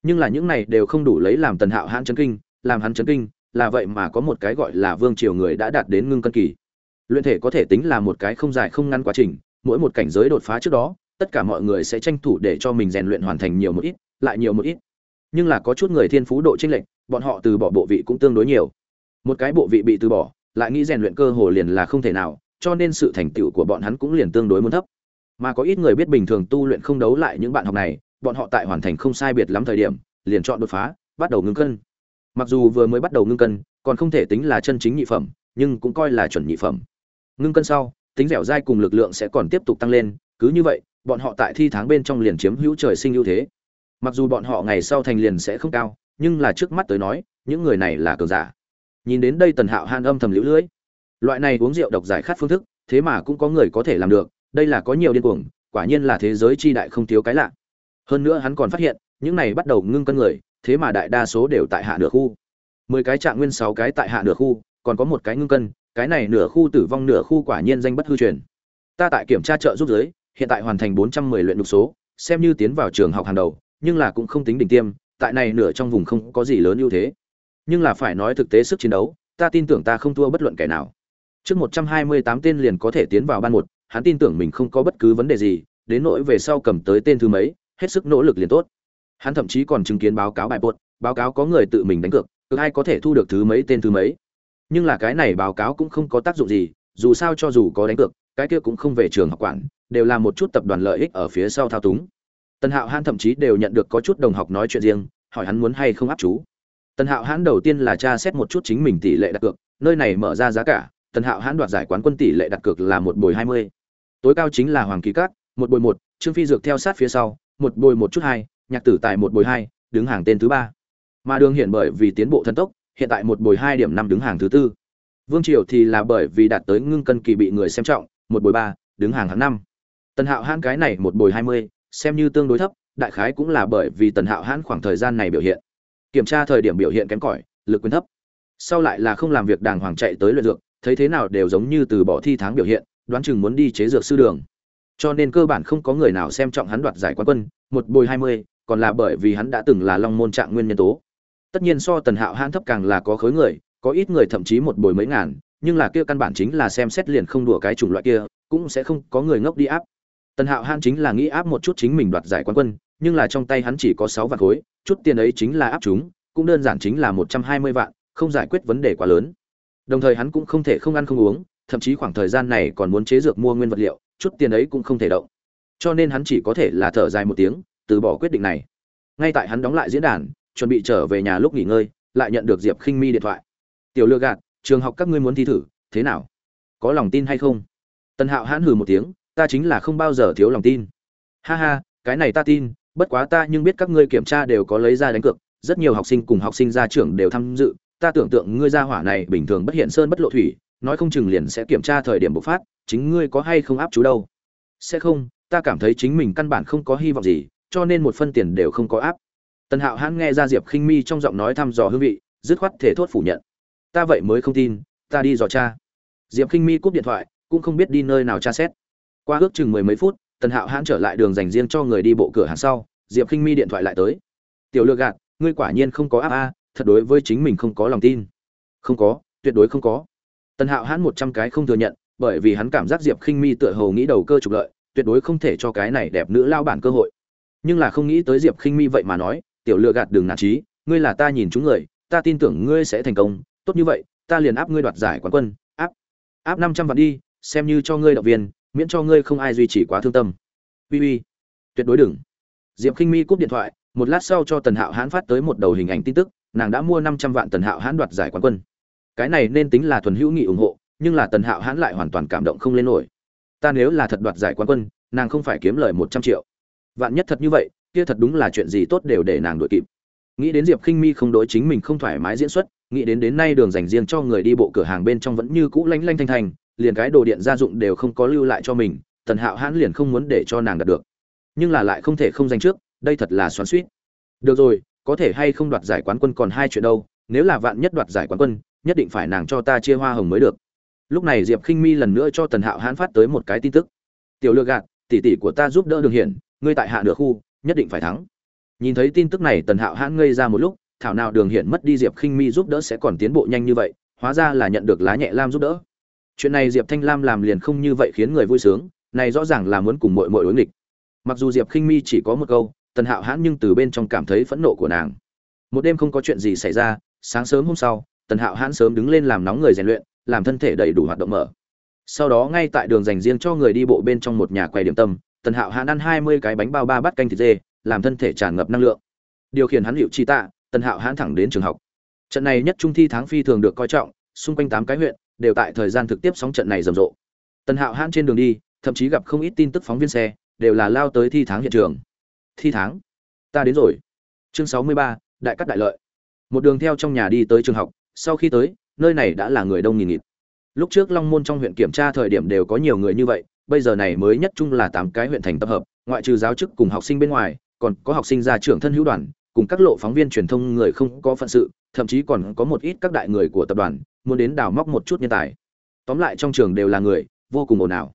Nhưng là những này đều không đủ lấy làm tần hạo hãn chấn kinh, làm hắn chấn kinh, là vậy mà có một cái gọi là vương triều người đã đạt đến ngưng cân kỳ. Luyện thể có thể tính là một cái không dài không ngắn quá trình, mỗi một cảnh giới đột phá trước đó tất cả mọi người sẽ tranh thủ để cho mình rèn luyện hoàn thành nhiều một ít, lại nhiều một ít. Nhưng là có chút người thiên phú độ chênh lệch, bọn họ từ bỏ bộ vị cũng tương đối nhiều. Một cái bộ vị bị từ bỏ, lại nghĩ rèn luyện cơ hồ liền là không thể nào, cho nên sự thành tựu của bọn hắn cũng liền tương đối muốn thấp. Mà có ít người biết bình thường tu luyện không đấu lại những bạn học này, bọn họ tại hoàn thành không sai biệt lắm thời điểm, liền chọn đột phá, bắt đầu ngưng cân. Mặc dù vừa mới bắt đầu ngưng cân, còn không thể tính là chân chính nhị phẩm, nhưng cũng coi là chuẩn nhị phẩm. Ngưng cân sau, tính dẻo dai cùng lực lượng sẽ còn tiếp tục tăng lên, cứ như vậy bọn họ tại thi tháng bên trong liền chiếm hữu trời sinh ưu thế. Mặc dù bọn họ ngày sau thành liền sẽ không cao, nhưng là trước mắt tới nói, những người này là cường giả. Nhìn đến đây tần hạo han âm thầm lũ lưỡi loại này uống rượu độc giải khát phương thức, thế mà cũng có người có thể làm được, đây là có nhiều điên cuồng, quả nhiên là thế giới chi đại không thiếu cái lạ. Hơn nữa hắn còn phát hiện, những này bắt đầu ngưng cân người, thế mà đại đa số đều tại hạ nửa khu. Mười cái trạng nguyên sáu cái tại hạ nửa khu, còn có một cái ngưng cân, cái này nửa khu tử vong nửa khu quả nhiên danh bất hư truyền. Ta tại kiểm tra trợ giúp giới hiện tại hoàn thành bốn trăm mười luyện đục số xem như tiến vào trường học hàng đầu nhưng là cũng không tính đỉnh tiêm tại này nửa trong vùng không có gì lớn ưu thế. Nhưng là phải nói thực tế sức chiến đấu ta tin tưởng ta không thua bất luận kẻ nào. Trước một trăm hai mươi tám tên liền có thể tiến vào ban một hắn tin tưởng mình không có bất cứ vấn đề gì đến nỗi về sau cầm tới tên thứ mấy hết sức nỗ lực liền tốt. Hắn thậm chí còn chứng kiến báo cáo bài bột, báo cáo có người tự mình đánh cược cực ai có thể thu được thứ mấy tên thứ mấy. Nhưng là cái này báo cáo cũng không có tác dụng gì dù sao cho dù có đánh cược cái kia cũng không về trường học quản đều là một chút tập đoàn lợi ích ở phía sau thao túng. Tần hạo hãn thậm chí đều nhận được có chút đồng học nói chuyện riêng, hỏi hắn muốn hay không áp chú. Tần hạo hãn đầu tiên là tra xét một chút chính mình tỷ lệ đặt cược, nơi này mở ra giá cả, tần hạo hãn đoạt giải quán quân tỷ lệ đặt cược là một bồi hai mươi. Tối cao chính là hoàng kỳ cát, một bồi một, trương phi dược theo sát phía sau, một bồi một chút hai, nhạc tử tài một bồi hai, đứng hàng tên thứ ba. Mà đường hiện bởi vì tiến bộ thần tốc, hiện tại một bồi hai điểm năm đứng hàng thứ tư. Vương triều thì là bởi vì đạt tới ngưng cân kỳ bị người xem trọng, một bồi ba, đứng hàng hàng năm tần hạo hãn cái này một bồi hai mươi, xem như tương đối thấp, đại khái cũng là bởi vì tần hạo hãn khoảng thời gian này biểu hiện. Kiểm tra thời điểm biểu hiện kém cỏi, lực quyền thấp. Sau lại là không làm việc đàng hoàng chạy tới luyện dược, thấy thế nào đều giống như từ bỏ thi tháng biểu hiện, đoán chừng muốn đi chế dược sư đường. Cho nên cơ bản không có người nào xem trọng hắn đoạt giải quán quân, một bồi hai mươi, còn là bởi vì hắn đã từng là long môn trạng nguyên nhân tố. Tất nhiên so tần hạo hãn thấp càng là có khối người, có ít người thậm chí một bồi mấy ngàn, nhưng là kia căn bản chính là xem xét liền không đùa cái chủng loại kia, cũng sẽ không có người ngốc đi áp tần hạo hãn chính là nghĩ áp một chút chính mình đoạt giải quán quân, nhưng là trong tay hắn chỉ có sáu vạn khối, chút tiền ấy chính là áp chúng, cũng đơn giản chính là một trăm hai mươi vạn, không giải quyết vấn đề quá lớn. Đồng thời hắn cũng không thể không ăn không uống, thậm chí khoảng thời gian này còn muốn chế dược mua nguyên vật liệu, chút tiền ấy cũng không thể động. Cho nên hắn chỉ có thể là thở dài một tiếng, từ bỏ quyết định này. Ngay tại hắn đóng lại diễn đàn, chuẩn bị trở về nhà lúc nghỉ ngơi, lại nhận được diệp khinh mi điện thoại. Tiểu lừa gạt, trường học các ngươi muốn thi thử, thế nào? Có lòng tin hay không? Tần hạo hãn hừ một tiếng ta chính là không bao giờ thiếu lòng tin. Ha ha, cái này ta tin, bất quá ta nhưng biết các ngươi kiểm tra đều có lấy ra đánh cược, rất nhiều học sinh cùng học sinh ra trưởng đều tham dự, ta tưởng tượng ngươi ra hỏa này bình thường bất hiện sơn bất lộ thủy, nói không chừng liền sẽ kiểm tra thời điểm bộc phát, chính ngươi có hay không áp chú đâu? Sẽ không, ta cảm thấy chính mình căn bản không có hy vọng gì, cho nên một phân tiền đều không có áp. Tần hạo hãn nghe ra diệp khinh mi trong giọng nói thăm dò hương vị, dứt khoát thể thốt phủ nhận. Ta vậy mới không tin, ta đi dò cha diệp khinh mi cúp điện thoại, cũng không biết đi nơi nào tra xét qua ước chừng mười mấy phút, tần hạo hãn trở lại đường dành riêng cho người đi bộ cửa hàng sau, diệp khinh mi điện thoại lại tới. Tiểu lừa gạt, ngươi quả nhiên không có áp a, thật đối với chính mình không có lòng tin. Không có, tuyệt đối không có. Tần hạo hãn một trăm cái không thừa nhận, bởi vì hắn cảm giác diệp khinh mi tựa hồ nghĩ đầu cơ trục lợi, tuyệt đối không thể cho cái này đẹp nữ lao bản cơ hội. Nhưng là không nghĩ tới diệp khinh mi vậy mà nói, tiểu lừa gạt đường nản trí, ngươi là ta nhìn chúng người, ta tin tưởng ngươi sẽ thành công, tốt như vậy, ta liền áp ngươi đoạt giải quán quân, áp áp năm trăm vạn đi, xem như cho ngươi động viên miễn cho ngươi không ai duy trì quá thương tâm. Uy uy, tuyệt đối đừng. Diệp khinh mi cúp điện thoại, một lát sau cho tần hạo hãn phát tới một đầu hình ảnh tin tức, nàng đã mua năm trăm vạn tần hạo hãn đoạt giải quán quân. Cái này nên tính là thuần hữu nghị ủng hộ, nhưng là tần hạo hãn lại hoàn toàn cảm động không lên nổi. Ta nếu là thật đoạt giải quán quân, nàng không phải kiếm lời một trăm triệu. Vạn nhất thật như vậy, kia thật đúng là chuyện gì tốt đều để nàng đội kịp. Nghĩ đến diệp khinh mi không đối chính mình không thoải mái diễn xuất, nghĩ đến đến nay đường dành riêng cho người đi bộ cửa hàng bên trong vẫn như cũ lanh lanh thanh thanh liền cái đồ điện gia dụng đều không có lưu lại cho mình, tần hạo hãn liền không muốn để cho nàng đạt được. Nhưng là lại không thể không danh trước, đây thật là xoắn suýt được rồi, có thể hay không đoạt giải quán quân còn hai chuyện đâu, nếu là vạn nhất đoạt giải quán quân, nhất định phải nàng cho ta chia hoa hồng mới được. Lúc này diệp khinh mi lần nữa cho tần hạo hãn phát tới một cái tin tức. Tiểu lừa gạt, tỷ tỷ của ta giúp đỡ đường hiển, ngươi tại hạ nửa khu, nhất định phải thắng. Nhìn thấy tin tức này, tần hạo hãn ngây ra một lúc, thảo nào đường hiển mất đi diệp khinh mi giúp đỡ sẽ còn tiến bộ nhanh như vậy, hóa ra là nhận được lá nhẹ lam giúp đỡ chuyện này diệp thanh lam làm liền không như vậy khiến người vui sướng, này rõ ràng là muốn cùng mội mội đối nghịch. Mặc dù diệp khinh mi chỉ có một câu, tần hạo hãn nhưng từ bên trong cảm thấy phẫn nộ của nàng. Một đêm không có chuyện gì xảy ra, sáng sớm hôm sau, tần hạo hãn sớm đứng lên làm nóng người rèn luyện, làm thân thể đầy đủ hoạt động mở. Sau đó ngay tại đường dành riêng cho người đi bộ bên trong một nhà quầy điểm tâm, tần hạo hãn ăn hai mươi cái bánh bao ba bát canh thịt dê, làm thân thể tràn ngập năng lượng. Điều khiển hắn hiệu chi tạ, tần hạo hãn thẳng đến trường học. Trận này nhất trung thi tháng phi thường được coi trọng, xung quanh tám cái huyện đều tại thời gian thực tiếp sóng trận này rầm rộ. Tần hạo hãn trên đường đi, thậm chí gặp không ít tin tức phóng viên xe, đều là lao tới thi tháng hiện trường. Thi tháng? Ta đến rồi. Chương sáu mươi ba, đại cắt đại lợi. Một đường theo trong nhà đi tới trường học, sau khi tới, nơi này đã là người đông nghìn nghịt. Lúc trước long môn trong huyện kiểm tra thời điểm đều có nhiều người như vậy, bây giờ này mới nhất chung là tám cái huyện thành tập hợp, ngoại trừ giáo chức cùng học sinh bên ngoài, còn có học sinh ra trưởng thân hữu đoàn, cùng các lộ phóng viên truyền thông người không có phận sự, thậm chí còn có một ít các đại người của tập đoàn muốn đến đào móc một chút nhân tài. Tóm lại trong trường đều là người, vô cùng ồn ào.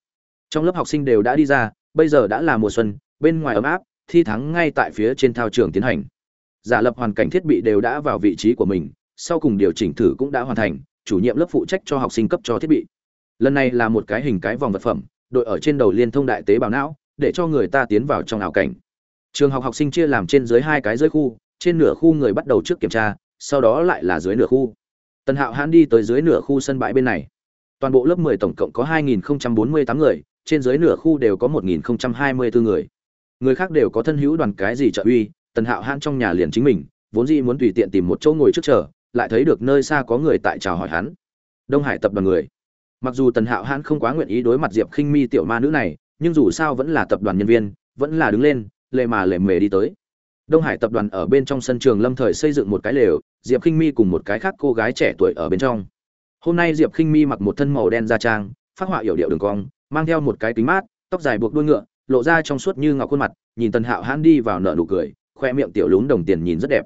Trong lớp học sinh đều đã đi ra, bây giờ đã là mùa xuân, bên ngoài ấm áp, thi thắng ngay tại phía trên thao trường tiến hành. Giả lập hoàn cảnh thiết bị đều đã vào vị trí của mình, sau cùng điều chỉnh thử cũng đã hoàn thành, chủ nhiệm lớp phụ trách cho học sinh cấp cho thiết bị. Lần này là một cái hình cái vòng vật phẩm, đội ở trên đầu liên thông đại tế bào não, để cho người ta tiến vào trong ảo cảnh. Trường học học sinh chia làm trên dưới hai cái dưới khu, trên nửa khu người bắt đầu trước kiểm tra, sau đó lại là dưới nửa khu tần hạo hãn đi tới dưới nửa khu sân bãi bên này. Toàn bộ lớp 10 tổng cộng có 2048 người, trên dưới nửa khu đều có 1024 người. Người khác đều có thân hữu đoàn cái gì trợ uy, tần hạo hãn trong nhà liền chính mình, vốn dĩ muốn tùy tiện tìm một chỗ ngồi trước chờ, lại thấy được nơi xa có người tại chào hỏi hắn. Đông hải tập đoàn người. Mặc dù tần hạo hãn không quá nguyện ý đối mặt diệp khinh mi tiểu ma nữ này, nhưng dù sao vẫn là tập đoàn nhân viên, vẫn là đứng lên, lề mà lề mề đi tới. Đông hải tập đoàn ở bên trong sân trường lâm thời xây dựng một cái lều diệp khinh mi cùng một cái khác cô gái trẻ tuổi ở bên trong. Hôm nay diệp khinh mi mặc một thân màu đen da trang, phát họa hiểu điệu đường cong, mang theo một cái kính mát, tóc dài buộc đuôi ngựa, lộ ra trong suốt như ngọc khuôn mặt, nhìn tần hạo hãn đi vào nở nụ cười, khoe miệng tiểu lún đồng tiền nhìn rất đẹp.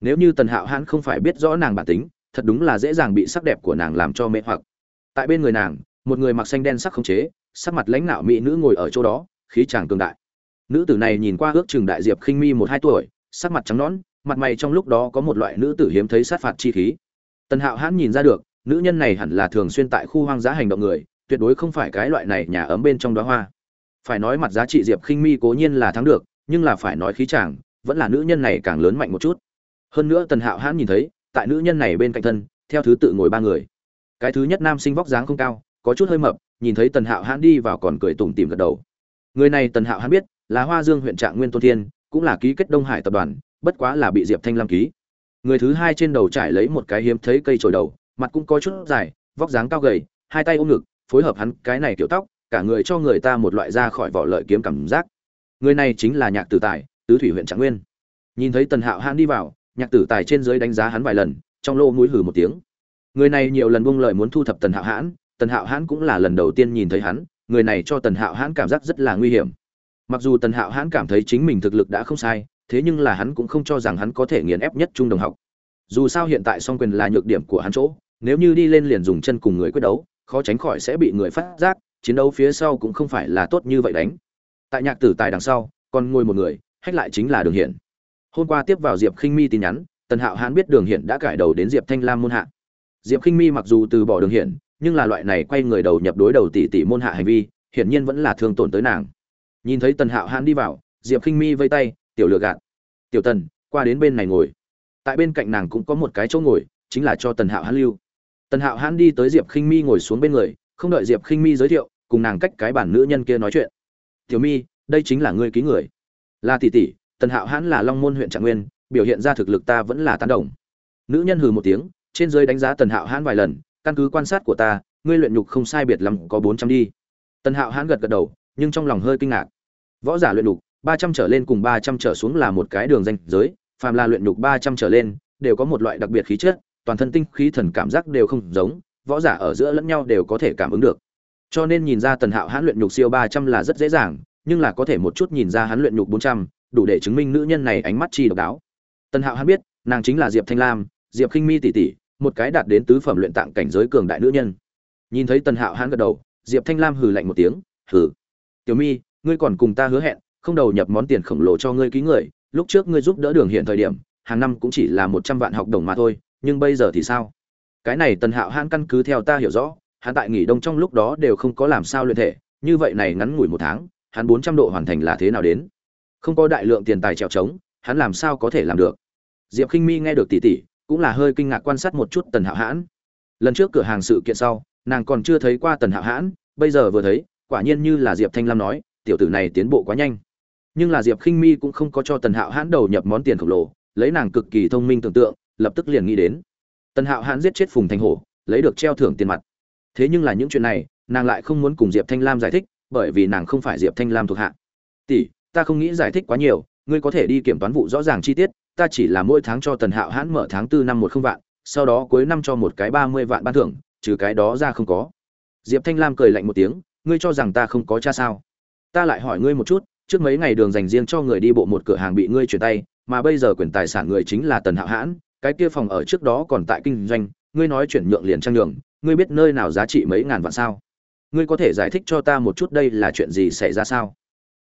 Nếu như tần hạo hãn không phải biết rõ nàng bản tính, thật đúng là dễ dàng bị sắc đẹp của nàng làm cho mê hoặc. Tại bên người nàng, một người mặc xanh đen sắc không chế, sắc mặt lãnh nạo mỹ nữ ngồi ở chỗ đó, khí chàng cường đại. Nữ tử này nhìn qua ước chừng đại diệp khinh mi một hai tuổi, sắc mặt trắng nõn mặt mày trong lúc đó có một loại nữ tử hiếm thấy sát phạt chi khí. Tần hạo hãn nhìn ra được, nữ nhân này hẳn là thường xuyên tại khu hoang dã hành động người, tuyệt đối không phải cái loại này nhà ấm bên trong đó hoa. Phải nói mặt giá trị diệp khinh mi cố nhiên là thắng được, nhưng là phải nói khí chàng, vẫn là nữ nhân này càng lớn mạnh một chút. Hơn nữa tần hạo hãn nhìn thấy, tại nữ nhân này bên cạnh thân, theo thứ tự ngồi ba người. Cái thứ nhất nam sinh vóc dáng không cao, có chút hơi mập, nhìn thấy tần hạo hãn đi vào còn cười tủm tìm gật đầu. Người này tần hạo hãn biết, là hoa dương huyện trạng nguyên tôn thiên, cũng là ký kết đông hải tập đoàn bất quá là bị diệp thanh lam ký. Người thứ hai trên đầu trải lấy một cái hiếm thấy cây trồi đầu, mặt cũng có chút dài, vóc dáng cao gầy, hai tay ôm ngực, phối hợp hắn cái này kiểu tóc, cả người cho người ta một loại ra khỏi vỏ lợi kiếm cảm giác. Người này chính là nhạc tử tài, tứ thủy huyện trạng nguyên. Nhìn thấy tần hạo hãn đi vào, nhạc tử tài trên dưới đánh giá hắn vài lần, trong lô mũi hử một tiếng. Người này nhiều lần buông lời muốn thu thập tần hạo hãn, tần hạo hãn cũng là lần đầu tiên nhìn thấy hắn, người này cho tần hạo hãn cảm giác rất là nguy hiểm. Mặc dù tần hạo hãn cảm thấy chính mình thực lực đã không sai thế nhưng là hắn cũng không cho rằng hắn có thể nghiền ép nhất trung đồng học. Dù sao hiện tại song quyền là nhược điểm của hắn chỗ, nếu như đi lên liền dùng chân cùng người quyết đấu, khó tránh khỏi sẽ bị người phát giác, chiến đấu phía sau cũng không phải là tốt như vậy đánh. Tại nhạc tử tài đằng sau, còn ngồi một người, hách lại chính là đường hiển. Hôm qua tiếp vào diệp khinh mi tin nhắn, tần hạo hãn biết đường hiển đã cải đầu đến diệp thanh lam môn hạ. Diệp khinh mi mặc dù từ bỏ đường hiển, nhưng là loại này quay người đầu nhập đối đầu tỷ tỷ môn hạ hành vi, hiển nhiên vẫn là thương tổn tới nàng. Nhìn thấy tần hạo hãn đi vào, diệp khinh mi vây tay tiểu lừa gạt. Tiểu tần, qua đến bên này ngồi. Tại bên cạnh nàng cũng có một cái chỗ ngồi, chính là cho tần hạo hãn lưu. Tần hạo hãn đi tới diệp khinh mi ngồi xuống bên người, không đợi diệp khinh mi giới thiệu, cùng nàng cách cái bản nữ nhân kia nói chuyện. Tiểu mi, đây chính là ngươi ký người. Là tỷ tỷ, tần hạo hãn là long môn huyện trạng nguyên, biểu hiện ra thực lực ta vẫn là tán đồng. Nữ nhân hừ một tiếng, trên dưới đánh giá tần hạo hãn vài lần, căn cứ quan sát của ta, ngươi luyện nhục không sai biệt lắm, có bốn trăm đi. Tần hạo hãn gật gật đầu, nhưng trong lòng hơi kinh ngạc. Võ giả luyện nhục ba trăm trở lên cùng ba trăm trở xuống là một cái đường danh giới, phàm là luyện nhục ba trăm trở lên, đều có một loại đặc biệt khí chất, toàn thân tinh khí thần cảm giác đều không giống, võ giả ở giữa lẫn nhau đều có thể cảm ứng được. Cho nên nhìn ra tần hạo hãn luyện nhục siêu ba trăm là rất dễ dàng, nhưng là có thể một chút nhìn ra hắn luyện nhục bốn trăm, đủ để chứng minh nữ nhân này ánh mắt chi độc đáo. Tần hạo hắn biết, nàng chính là diệp thanh lam, diệp khinh mi tỷ tỷ, một cái đạt đến tứ phẩm luyện tạng cảnh giới cường đại nữ nhân. Nhìn thấy tần hạo hắn gật đầu, diệp thanh lam hừ lạnh một tiếng, hừ. Tiểu mi, ngươi còn cùng ta hứa hẹn không đầu nhập món tiền khổng lồ cho ngươi ký người, lúc trước ngươi giúp đỡ đường hiện thời điểm, hàng năm cũng chỉ là một trăm vạn học đồng mà thôi, nhưng bây giờ thì sao? Cái này tần hạo hãn căn cứ theo ta hiểu rõ, hắn tại nghỉ đông trong lúc đó đều không có làm sao luyện thể, như vậy này ngắn ngủi một tháng, hắn bốn trăm độ hoàn thành là thế nào đến? Không có đại lượng tiền tài trèo trống, hắn làm sao có thể làm được? Diệp khinh mi nghe được tỉ tỉ, cũng là hơi kinh ngạc quan sát một chút tần hạo hãn. Lần trước cửa hàng sự kiện sau, nàng còn chưa thấy qua tần hạo hãn, bây giờ vừa thấy, quả nhiên như là diệp thanh lam nói, tiểu tử này tiến bộ quá nhanh nhưng là diệp khinh mi cũng không có cho tần hạo hãn đầu nhập món tiền khổng lồ, lấy nàng cực kỳ thông minh tưởng tượng, lập tức liền nghĩ đến. Tần hạo hãn giết chết phùng thanh hổ, lấy được treo thưởng tiền mặt. Thế nhưng là những chuyện này, nàng lại không muốn cùng diệp thanh lam giải thích, bởi vì nàng không phải diệp thanh lam thuộc hạ. Tỷ, ta không nghĩ giải thích quá nhiều, ngươi có thể đi kiểm toán vụ rõ ràng chi tiết, ta chỉ là mỗi tháng cho tần hạo hãn mở tháng tư năm một không vạn, sau đó cuối năm cho một cái ba mươi vạn ban thưởng, trừ cái đó ra không có. Diệp thanh lam cười lạnh một tiếng, ngươi cho rằng ta không có cha sao? Ta lại hỏi ngươi một chút trước mấy ngày đường dành riêng cho người đi bộ một cửa hàng bị ngươi chuyển tay, mà bây giờ quyền tài sản người chính là tần hạo hãn, cái kia phòng ở trước đó còn tại kinh doanh, ngươi nói chuyển nhượng liền trang nhượng, ngươi biết nơi nào giá trị mấy ngàn vạn sao? Ngươi có thể giải thích cho ta một chút đây là chuyện gì xảy ra sao?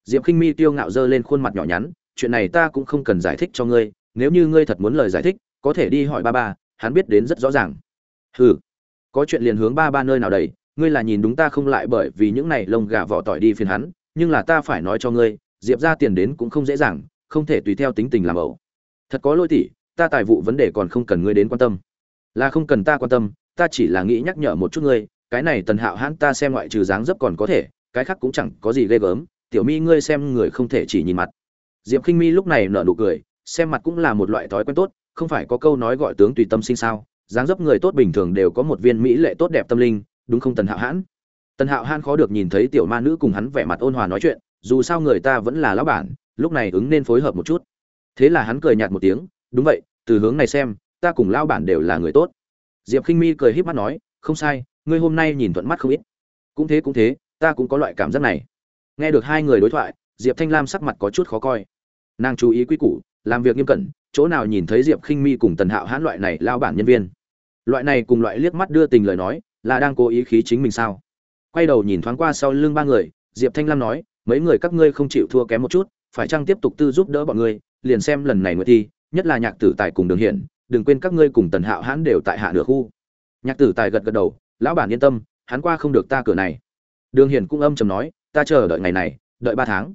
Diệp k i n h mi tiêu ngạo dơ lên khuôn mặt nhỏ nhắn, chuyện này ta cũng không cần giải thích cho ngươi, nếu như ngươi thật muốn lời giải thích, có thể đi hỏi ba ba, hắn biết đến rất rõ ràng. Hừ, có chuyện liền hướng ba ba nơi nào đầy ngươi là nhìn đúng ta không lại bởi vì những này lông gà vỏ tỏi đi phiền hắn nhưng là ta phải nói cho ngươi diệp ra tiền đến cũng không dễ dàng không thể tùy theo tính tình làm ẩu. Thật có lỗi tỷ, ta tài vụ vấn đề còn không cần ngươi đến quan tâm. Là không cần ta quan tâm ta chỉ là nghĩ nhắc nhở một chút ngươi cái này tần hạo hãn ta xem ngoại trừ dáng dấp còn có thể cái khác cũng chẳng có gì ghê gớm tiểu mi ngươi xem người không thể chỉ nhìn mặt. Diệp khinh mi lúc này nở nụ cười xem mặt cũng là một loại thói quen tốt không phải có câu nói gọi tướng tùy tâm sinh sao dáng dấp người tốt bình thường đều có một viên mỹ lệ tốt đẹp tâm linh đúng không tần hạo hãn? Tần hạo han khó được nhìn thấy tiểu ma nữ cùng hắn vẻ mặt ôn hòa nói chuyện, dù sao người ta vẫn là lão bản, lúc này ứng nên phối hợp một chút. Thế là hắn cười nhạt một tiếng, đúng vậy, từ hướng này xem, ta cùng lao bản đều là người tốt. Diệp k i n h mi cười híp mắt nói, không sai, ngươi hôm nay nhìn thuận mắt không ít. Cũng thế cũng thế, ta cũng có loại cảm giác này. Nghe được hai người đối thoại, diệp thanh lam sắc mặt có chút khó coi. Nàng chú ý quy củ, làm việc nghiêm cẩn, chỗ nào nhìn thấy diệp khinh mi cùng tần hạo hãn loại này lao bản nhân viên? Loại này cùng loại liếc mắt đưa tình lời nói, là đang cố ý khí chính mình sao? Quay đầu nhìn thoáng qua sau lưng ba người, diệp thanh lam nói, mấy người các ngươi không chịu thua kém một chút, phải chăng tiếp tục tư giúp đỡ bọn ngươi, liền xem lần này nguyệt thi, nhất là nhạc tử tài cùng đường hiển, đừng quên các ngươi cùng tần hạo hãn đều tại hạ nửa khu. Nhạc tử tài gật gật đầu, lão bản yên tâm, hắn qua không được ta cửa này. Đường hiển cũng âm chầm nói, ta chờ đợi ngày này, đợi ba tháng.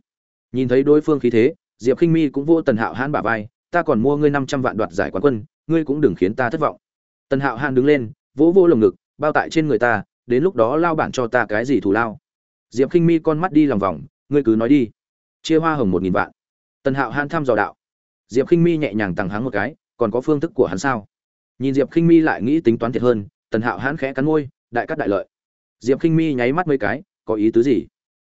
Nhìn thấy đối phương khí thế, diệp khinh mi cũng vô tần hạo hãn bả vai, ta còn mua ngươi năm trăm vạn đoạt giải quán quân, ngươi cũng đừng khiến ta thất vọng. Tần hạo hãn đứng lên, vỗ vô lồng ngực, bao tại trên người ta đến lúc đó lao bản cho ta cái gì thù lao? Diệp khinh mi con mắt đi lòng vòng, ngươi cứ nói đi. Chia hoa hồng một nghìn vạn. Tần hạo hãn tham dò đạo. Diệp khinh mi nhẹ nhàng tằng hắng một cái, còn có phương thức của hắn sao? Nhìn diệp khinh mi lại nghĩ tính toán thiệt hơn, tần hạo hãn khẽ cắn môi, đại cắt đại lợi. Diệp khinh mi nháy mắt mấy cái, có ý tứ gì?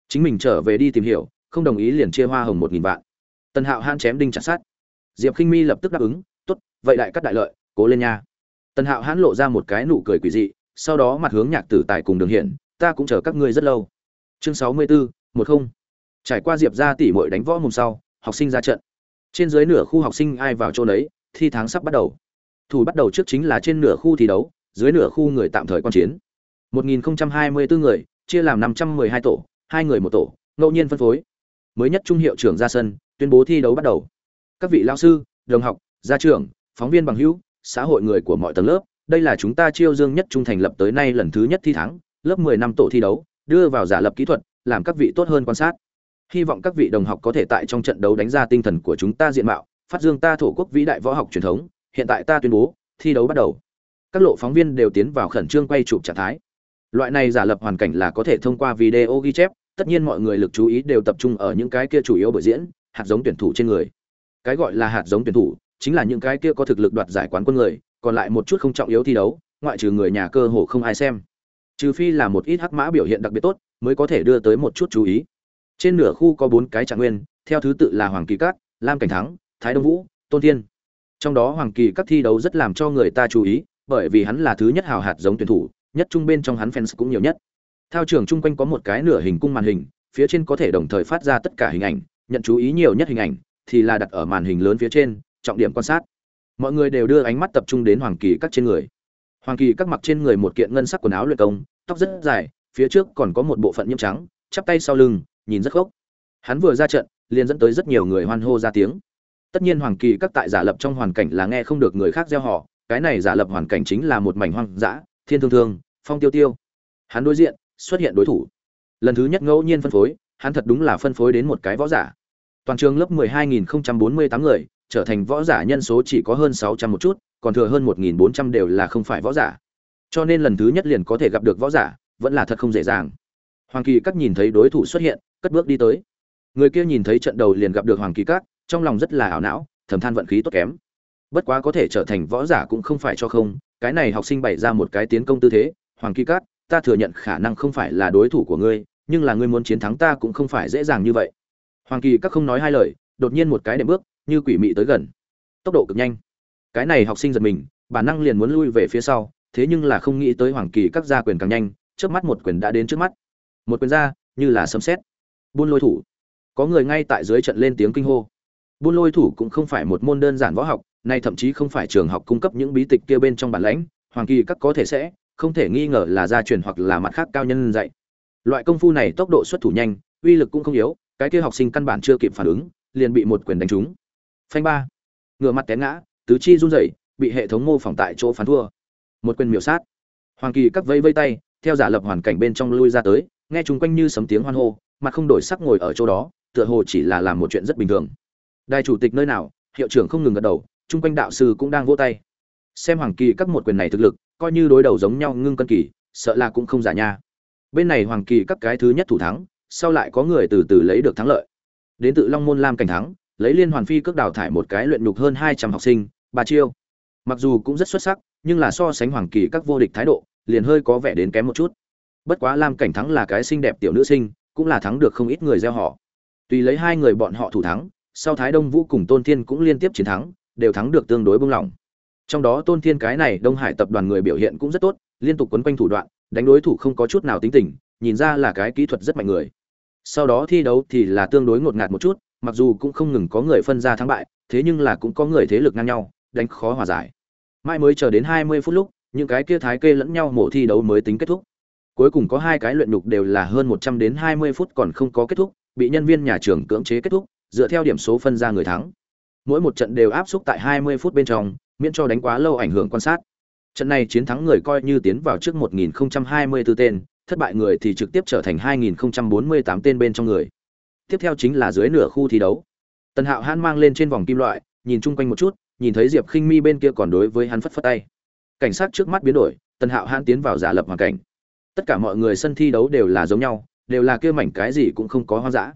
Chính mình trở về đi tìm hiểu, không đồng ý liền chia hoa hồng một nghìn vạn. Tần hạo hãn chém đinh chặt sát diệp khinh mi lập tức đáp ứng t ố t vậy đại cắt đại lợi, cố lên nha. Tần hạo hãn lộ ra một cái nụ cười quỷ dị sau đó mặt hướng nhạc tử tài cùng đường hiện ta cũng chờ các ngươi rất lâu chương sáu mươi bốn một không trải qua diệp ra tỉ mội đánh võ mùng sau học sinh ra trận trên dưới nửa khu học sinh ai vào chỗ đấy thi tháng sắp bắt đầu. Thủ bắt đầu trước chính là trên nửa khu thi đấu, dưới nửa khu người tạm thời quan chiến. 1024 người, chia làm 512 tổ, hai người một tổ, ngẫu nhiên phân phối. Mới nhất trung hiệu trưởng ra sân, tuyên bố thi đấu bắt đầu. Các vị lao sư, đồng học, gia trưởng, phóng viên bằng hữu, xã hội người của mọi tầng lớp, đây là chúng ta chiêu dương nhất trung thành lập tới nay lần thứ nhất thi thắng, lớp 10 năm tổ thi đấu, đưa vào giả lập kỹ thuật, làm các vị tốt hơn quan sát. Hy vọng các vị đồng học có thể tại trong trận đấu đánh ra tinh thần của chúng ta diện mạo, phát dương ta thổ quốc vĩ đại võ học truyền thống hiện tại ta tuyên bố thi đấu bắt đầu. Các lộ phóng viên đều tiến vào khẩn trương quay chụp trạng thái. Loại này giả lập hoàn cảnh là có thể thông qua video ghi chép tất nhiên mọi người lực chú ý đều tập trung ở những cái kia chủ yếu biểu diễn hạt giống tuyển thủ trên người. Cái gọi là hạt giống tuyển thủ chính là những cái kia có thực lực đoạt giải quán quân người còn lại một chút không trọng yếu thi đấu, ngoại trừ người nhà cơ hồ không ai xem. Trừ phi là một ít hắc mã biểu hiện đặc biệt tốt, mới có thể đưa tới một chút chú ý. Trên nửa khu có bốn cái trạng nguyên, theo thứ tự là hoàng kỳ cát lam cảnh thắng, thái đông vũ, tôn thiên. Trong đó hoàng kỳ các thi đấu rất làm cho người ta chú ý, bởi vì hắn là thứ nhất hào hạt giống tuyển thủ, nhất trung bên trong hắn fans cũng nhiều nhất. Thao trường chung quanh có một cái nửa hình cung màn hình, phía trên có thể đồng thời phát ra tất cả hình ảnh, nhận chú ý nhiều nhất hình ảnh thì là đặt ở màn hình lớn phía trên, trọng điểm quan sát mọi người đều đưa ánh mắt tập trung đến hoàng kỳ các trên người. Hoàng kỳ các mặc trên người một kiện ngân sắc quần áo luyện công, tóc rất dài, phía trước còn có một bộ phận nhiễm trắng, chắp tay sau lưng, nhìn rất khốc. Hắn vừa ra trận, liền dẫn tới rất nhiều người hoan hô ra tiếng. Tất nhiên hoàng kỳ các tại giả lập trong hoàn cảnh là nghe không được người khác gieo họ, cái này giả lập hoàn cảnh chính là một mảnh hoang dã, thiên thương thương, phong tiêu tiêu. Hắn đối diện, xuất hiện đối thủ. Lần thứ nhất ngẫu nhiên phân phối, hắn thật đúng là phân phối đến một cái võ giả. Toàn trường lớp 12.048 người trở thành võ giả nhân số chỉ có hơn 600 một chút, còn thừa hơn 1.400 đều là không phải võ giả. Cho nên lần thứ nhất liền có thể gặp được võ giả, vẫn là thật không dễ dàng. Hoàng kỳ các nhìn thấy đối thủ xuất hiện, cất bước đi tới. Người kia nhìn thấy trận đầu liền gặp được hoàng kỳ các, trong lòng rất là ảo não, thầm than vận khí tốt kém. Bất quá có thể trở thành võ giả cũng không phải cho không, cái này học sinh bày ra một cái tiến công tư thế, hoàng kỳ các, ta thừa nhận khả năng không phải là đối thủ của ngươi, nhưng là ngươi muốn chiến thắng ta cũng không phải dễ dàng như vậy. Hoàng kỳ các không nói hai lời, đột nhiên một cái đệm bước như quỷ mị tới gần. Tốc độ cực nhanh. Cái này học sinh giật mình, bản năng liền muốn lui về phía sau, thế nhưng là không nghĩ tới hoàng kỳ các gia quyền càng nhanh, trước mắt một quyền đã đến trước mắt. Một quyền ra, như là sấm sét. Buôn lôi thủ. Có người ngay tại dưới trận lên tiếng kinh hô. Buôn lôi thủ cũng không phải một môn đơn giản võ học, nay thậm chí không phải trường học cung cấp những bí tịch kia bên trong bản lãnh, hoàng kỳ các có thể sẽ không thể nghi ngờ là gia truyền hoặc là mặt khác cao nhân dạy. Loại công phu này tốc độ xuất thủ nhanh, uy lực cũng không yếu, cái kia học sinh căn bản chưa kịp phản ứng, liền bị một quyền đánh trúng phanh ba. Ngựa mặt té ngã, tứ chi run rẩy, bị hệ thống mô phỏng tại chỗ phán thua. Một quyền miểu sát. Hoàng kỳ các vây vây tay, theo giả lập hoàn cảnh bên trong lui ra tới, nghe chúng quanh như sấm tiếng hoan hô, mặt không đổi sắc ngồi ở chỗ đó, tựa hồ chỉ là làm một chuyện rất bình thường. Đại chủ tịch nơi nào, hiệu trưởng không ngừng gật đầu, chung quanh đạo sư cũng đang vỗ tay. Xem hoàng kỳ các một quyền này thực lực, coi như đối đầu giống nhau ngưng cân kỳ, sợ là cũng không giả nha. Bên này hoàng kỳ các cái thứ nhất thủ thắng, sau lại có người từ từ lấy được thắng lợi. Đến tự long môn lam cảnh thắng lấy liên hoàn phi cước đào thải một cái luyện nhục hơn hai trăm học sinh, ba chiêu. Mặc dù cũng rất xuất sắc, nhưng là so sánh hoàng kỳ các vô địch thái độ, liền hơi có vẻ đến kém một chút. Bất quá lam cảnh thắng là cái xinh đẹp tiểu nữ sinh, cũng là thắng được không ít người gieo họ. Tùy lấy hai người bọn họ thủ thắng, sau thái đông vũ cùng tôn thiên cũng liên tiếp chiến thắng, đều thắng được tương đối bông lỏng trong đó tôn thiên cái này đông hải tập đoàn người biểu hiện cũng rất tốt, liên tục quấn quanh thủ đoạn, đánh đối thủ không có chút nào tính tình, nhìn ra là cái kỹ thuật rất mạnh người. Sau đó thi đấu thì là tương đối ngột ngạt một chút mặc dù cũng không ngừng có người phân ra thắng bại, thế nhưng là cũng có người thế lực ngang nhau, đánh khó hòa giải. Mai mới chờ đến hai mươi phút lúc, những cái kia thái kê lẫn nhau mổ thi đấu mới tính kết thúc. Cuối cùng có hai cái luyện nhục đều là hơn một trăm đến hai mươi phút còn không có kết thúc, bị nhân viên nhà trường cưỡng chế kết thúc, dựa theo điểm số phân ra người thắng. Mỗi một trận đều áp xúc tại hai mươi phút bên trong, miễn cho đánh quá lâu ảnh hưởng quan sát. Trận này chiến thắng người coi như tiến vào trước 1024 tên, thất bại người thì trực tiếp trở thành 2048 tên bên trong người tiếp theo chính là dưới nửa khu thi đấu. Tần hạo hãn mang lên trên vòng kim loại, nhìn chung quanh một chút, nhìn thấy diệp khinh mi bên kia còn đối với hắn phất phất tay. Cảnh sát trước mắt biến đổi, tần hạo hãn tiến vào giả lập hoàn cảnh. Tất cả mọi người sân thi đấu đều là giống nhau, đều là kia mảnh cái gì cũng không có hoang dã.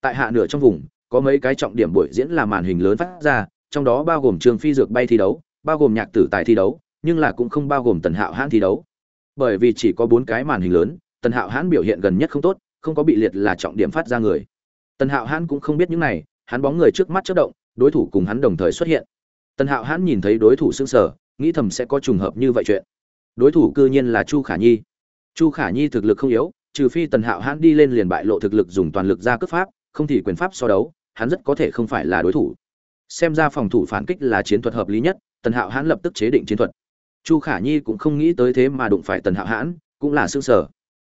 Tại hạ nửa trong vùng, có mấy cái trọng điểm buổi diễn là màn hình lớn phát ra, trong đó bao gồm trường phi dược bay thi đấu, bao gồm nhạc tử tài thi đấu, nhưng là cũng không bao gồm tần hạo hãn thi đấu. Bởi vì chỉ có bốn cái màn hình lớn, tần hạo hãn biểu hiện gần nhất không tốt, không có bị liệt là trọng điểm phát ra người tần hạo hãn cũng không biết những này hắn bóng người trước mắt chớp động đối thủ cùng hắn đồng thời xuất hiện. Tần hạo hãn nhìn thấy đối thủ sững sờ, nghĩ thầm sẽ có trùng hợp như vậy chuyện. Đối thủ cư nhiên là chu khả nhi. Chu khả nhi thực lực không yếu trừ phi tần hạo hãn đi lên liền bại lộ thực lực dùng toàn lực ra cướp pháp không thì quyền pháp so đấu hắn rất có thể không phải là đối thủ. Xem ra phòng thủ phản kích là chiến thuật hợp lý nhất tần hạo hãn lập tức chế định chiến thuật. Chu khả nhi cũng không nghĩ tới thế mà đụng phải tần hạo hãn cũng là sững sờ.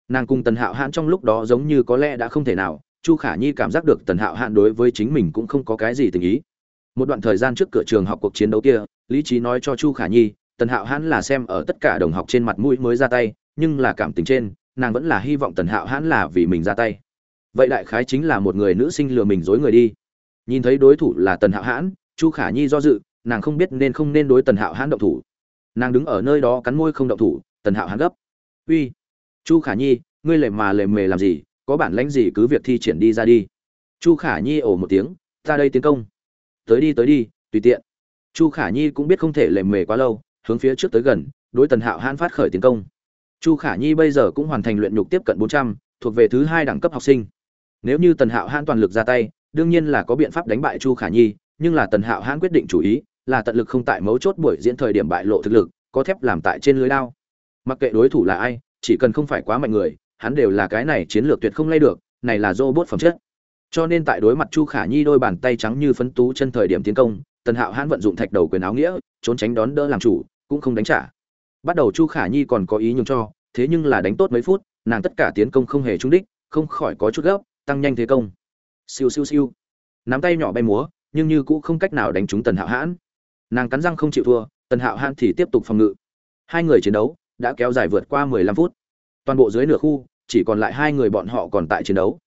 nàng cùng tần hạo hãn trong lúc đó giống như có lẽ đã không thể nào chu khả nhi cảm giác được tần hạo hãn đối với chính mình cũng không có cái gì tình ý. Một đoạn thời gian trước cửa trường học cuộc chiến đấu kia, lý trí nói cho chu khả nhi, tần hạo hãn là xem ở tất cả đồng học trên mặt mũi mới ra tay, nhưng là cảm tình trên, nàng vẫn là hy vọng tần hạo hãn là vì mình ra tay. Vậy đại khái chính là một người nữ sinh lừa mình dối người đi. Nhìn thấy đối thủ là tần hạo hãn, chu khả nhi do dự, nàng không biết nên không nên đối tần hạo hãn động thủ. Nàng đứng ở nơi đó cắn môi không động thủ, tần hạo hãn gấp. Uy, chu khả nhi, ngươi lề mà lề mề làm gì? Có bản lãnh gì cứ việc thi triển đi ra đi. Chu khả nhi ồ một tiếng ra đây tiến công. Tới đi tới đi, tùy tiện. Chu khả nhi cũng biết không thể lề mề quá lâu, hướng phía trước tới gần, đối tần hạo hãn phát khởi tiến công. Chu khả nhi bây giờ cũng hoàn thành luyện nhục tiếp cận bốn trăm, thuộc về thứ hai đẳng cấp học sinh. Nếu như tần hạo hãn toàn lực ra tay, đương nhiên là có biện pháp đánh bại chu khả nhi, nhưng là tần hạo hãn quyết định chủ ý, là tận lực không tại mấu chốt buổi diễn thời điểm bại lộ thực lực, có thép làm tại trên lưới lao. mặc kệ đối thủ là ai, chỉ cần không phải quá mạnh người hắn đều là cái này chiến lược tuyệt không lay được, này là robot phẩm chất. Cho nên tại đối mặt chu khả nhi đôi bàn tay trắng như phấn tú chân thời điểm tiến công, tần hạo hãn vận dụng thạch đầu quyền áo nghĩa, trốn tránh đón đỡ làm chủ, cũng không đánh trả. Bắt đầu chu khả nhi còn có ý nhường cho, thế nhưng là đánh tốt mấy phút, nàng tất cả tiến công không hề trúng đích, không khỏi có chút gấp, tăng nhanh thế công. Siêu siêu siêu. Nắm tay nhỏ bay múa, nhưng như cũng không cách nào đánh trúng tần hạo hãn. Nàng cắn răng không chịu thua, tần hạo hãn thì tiếp tục phòng ngự. Hai người chiến đấu đã kéo dài vượt qua mười lăm phút. Toàn bộ dưới nửa khu chỉ còn lại hai người bọn họ còn tại chiến đấu.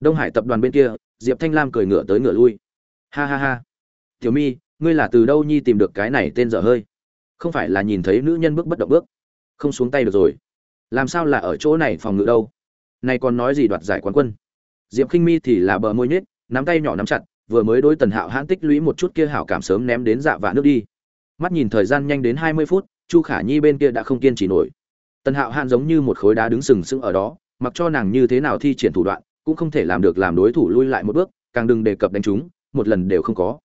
Đông hải tập đoàn bên kia, diệp thanh lam cười ngửa tới ngửa lui. Ha ha ha. Tiểu mi, ngươi là từ đâu nhi tìm được cái này tên dở hơi? Không phải là nhìn thấy nữ nhân bước bất động bước. Không xuống tay được rồi. Làm sao là ở chỗ này phòng ngự đâu? Này còn nói gì đoạt giải quán quân? Diệp khinh mi thì là bờ môi nhết nắm tay nhỏ nắm chặt, vừa mới đối tần hạo hãn tích lũy một chút kia hảo cảm sớm ném đến dạ vạ nước đi. Mắt nhìn thời gian nhanh đến hai mươi phút, chu khả nhi bên kia đã không kiên trì nổi. Tần hạo hãn giống như một khối đá đứng sừng sững ở đó mặc cho nàng như thế nào thi triển thủ đoạn, cũng không thể làm được làm đối thủ lui lại một bước, càng đừng đề cập đánh chúng, một lần đều không có.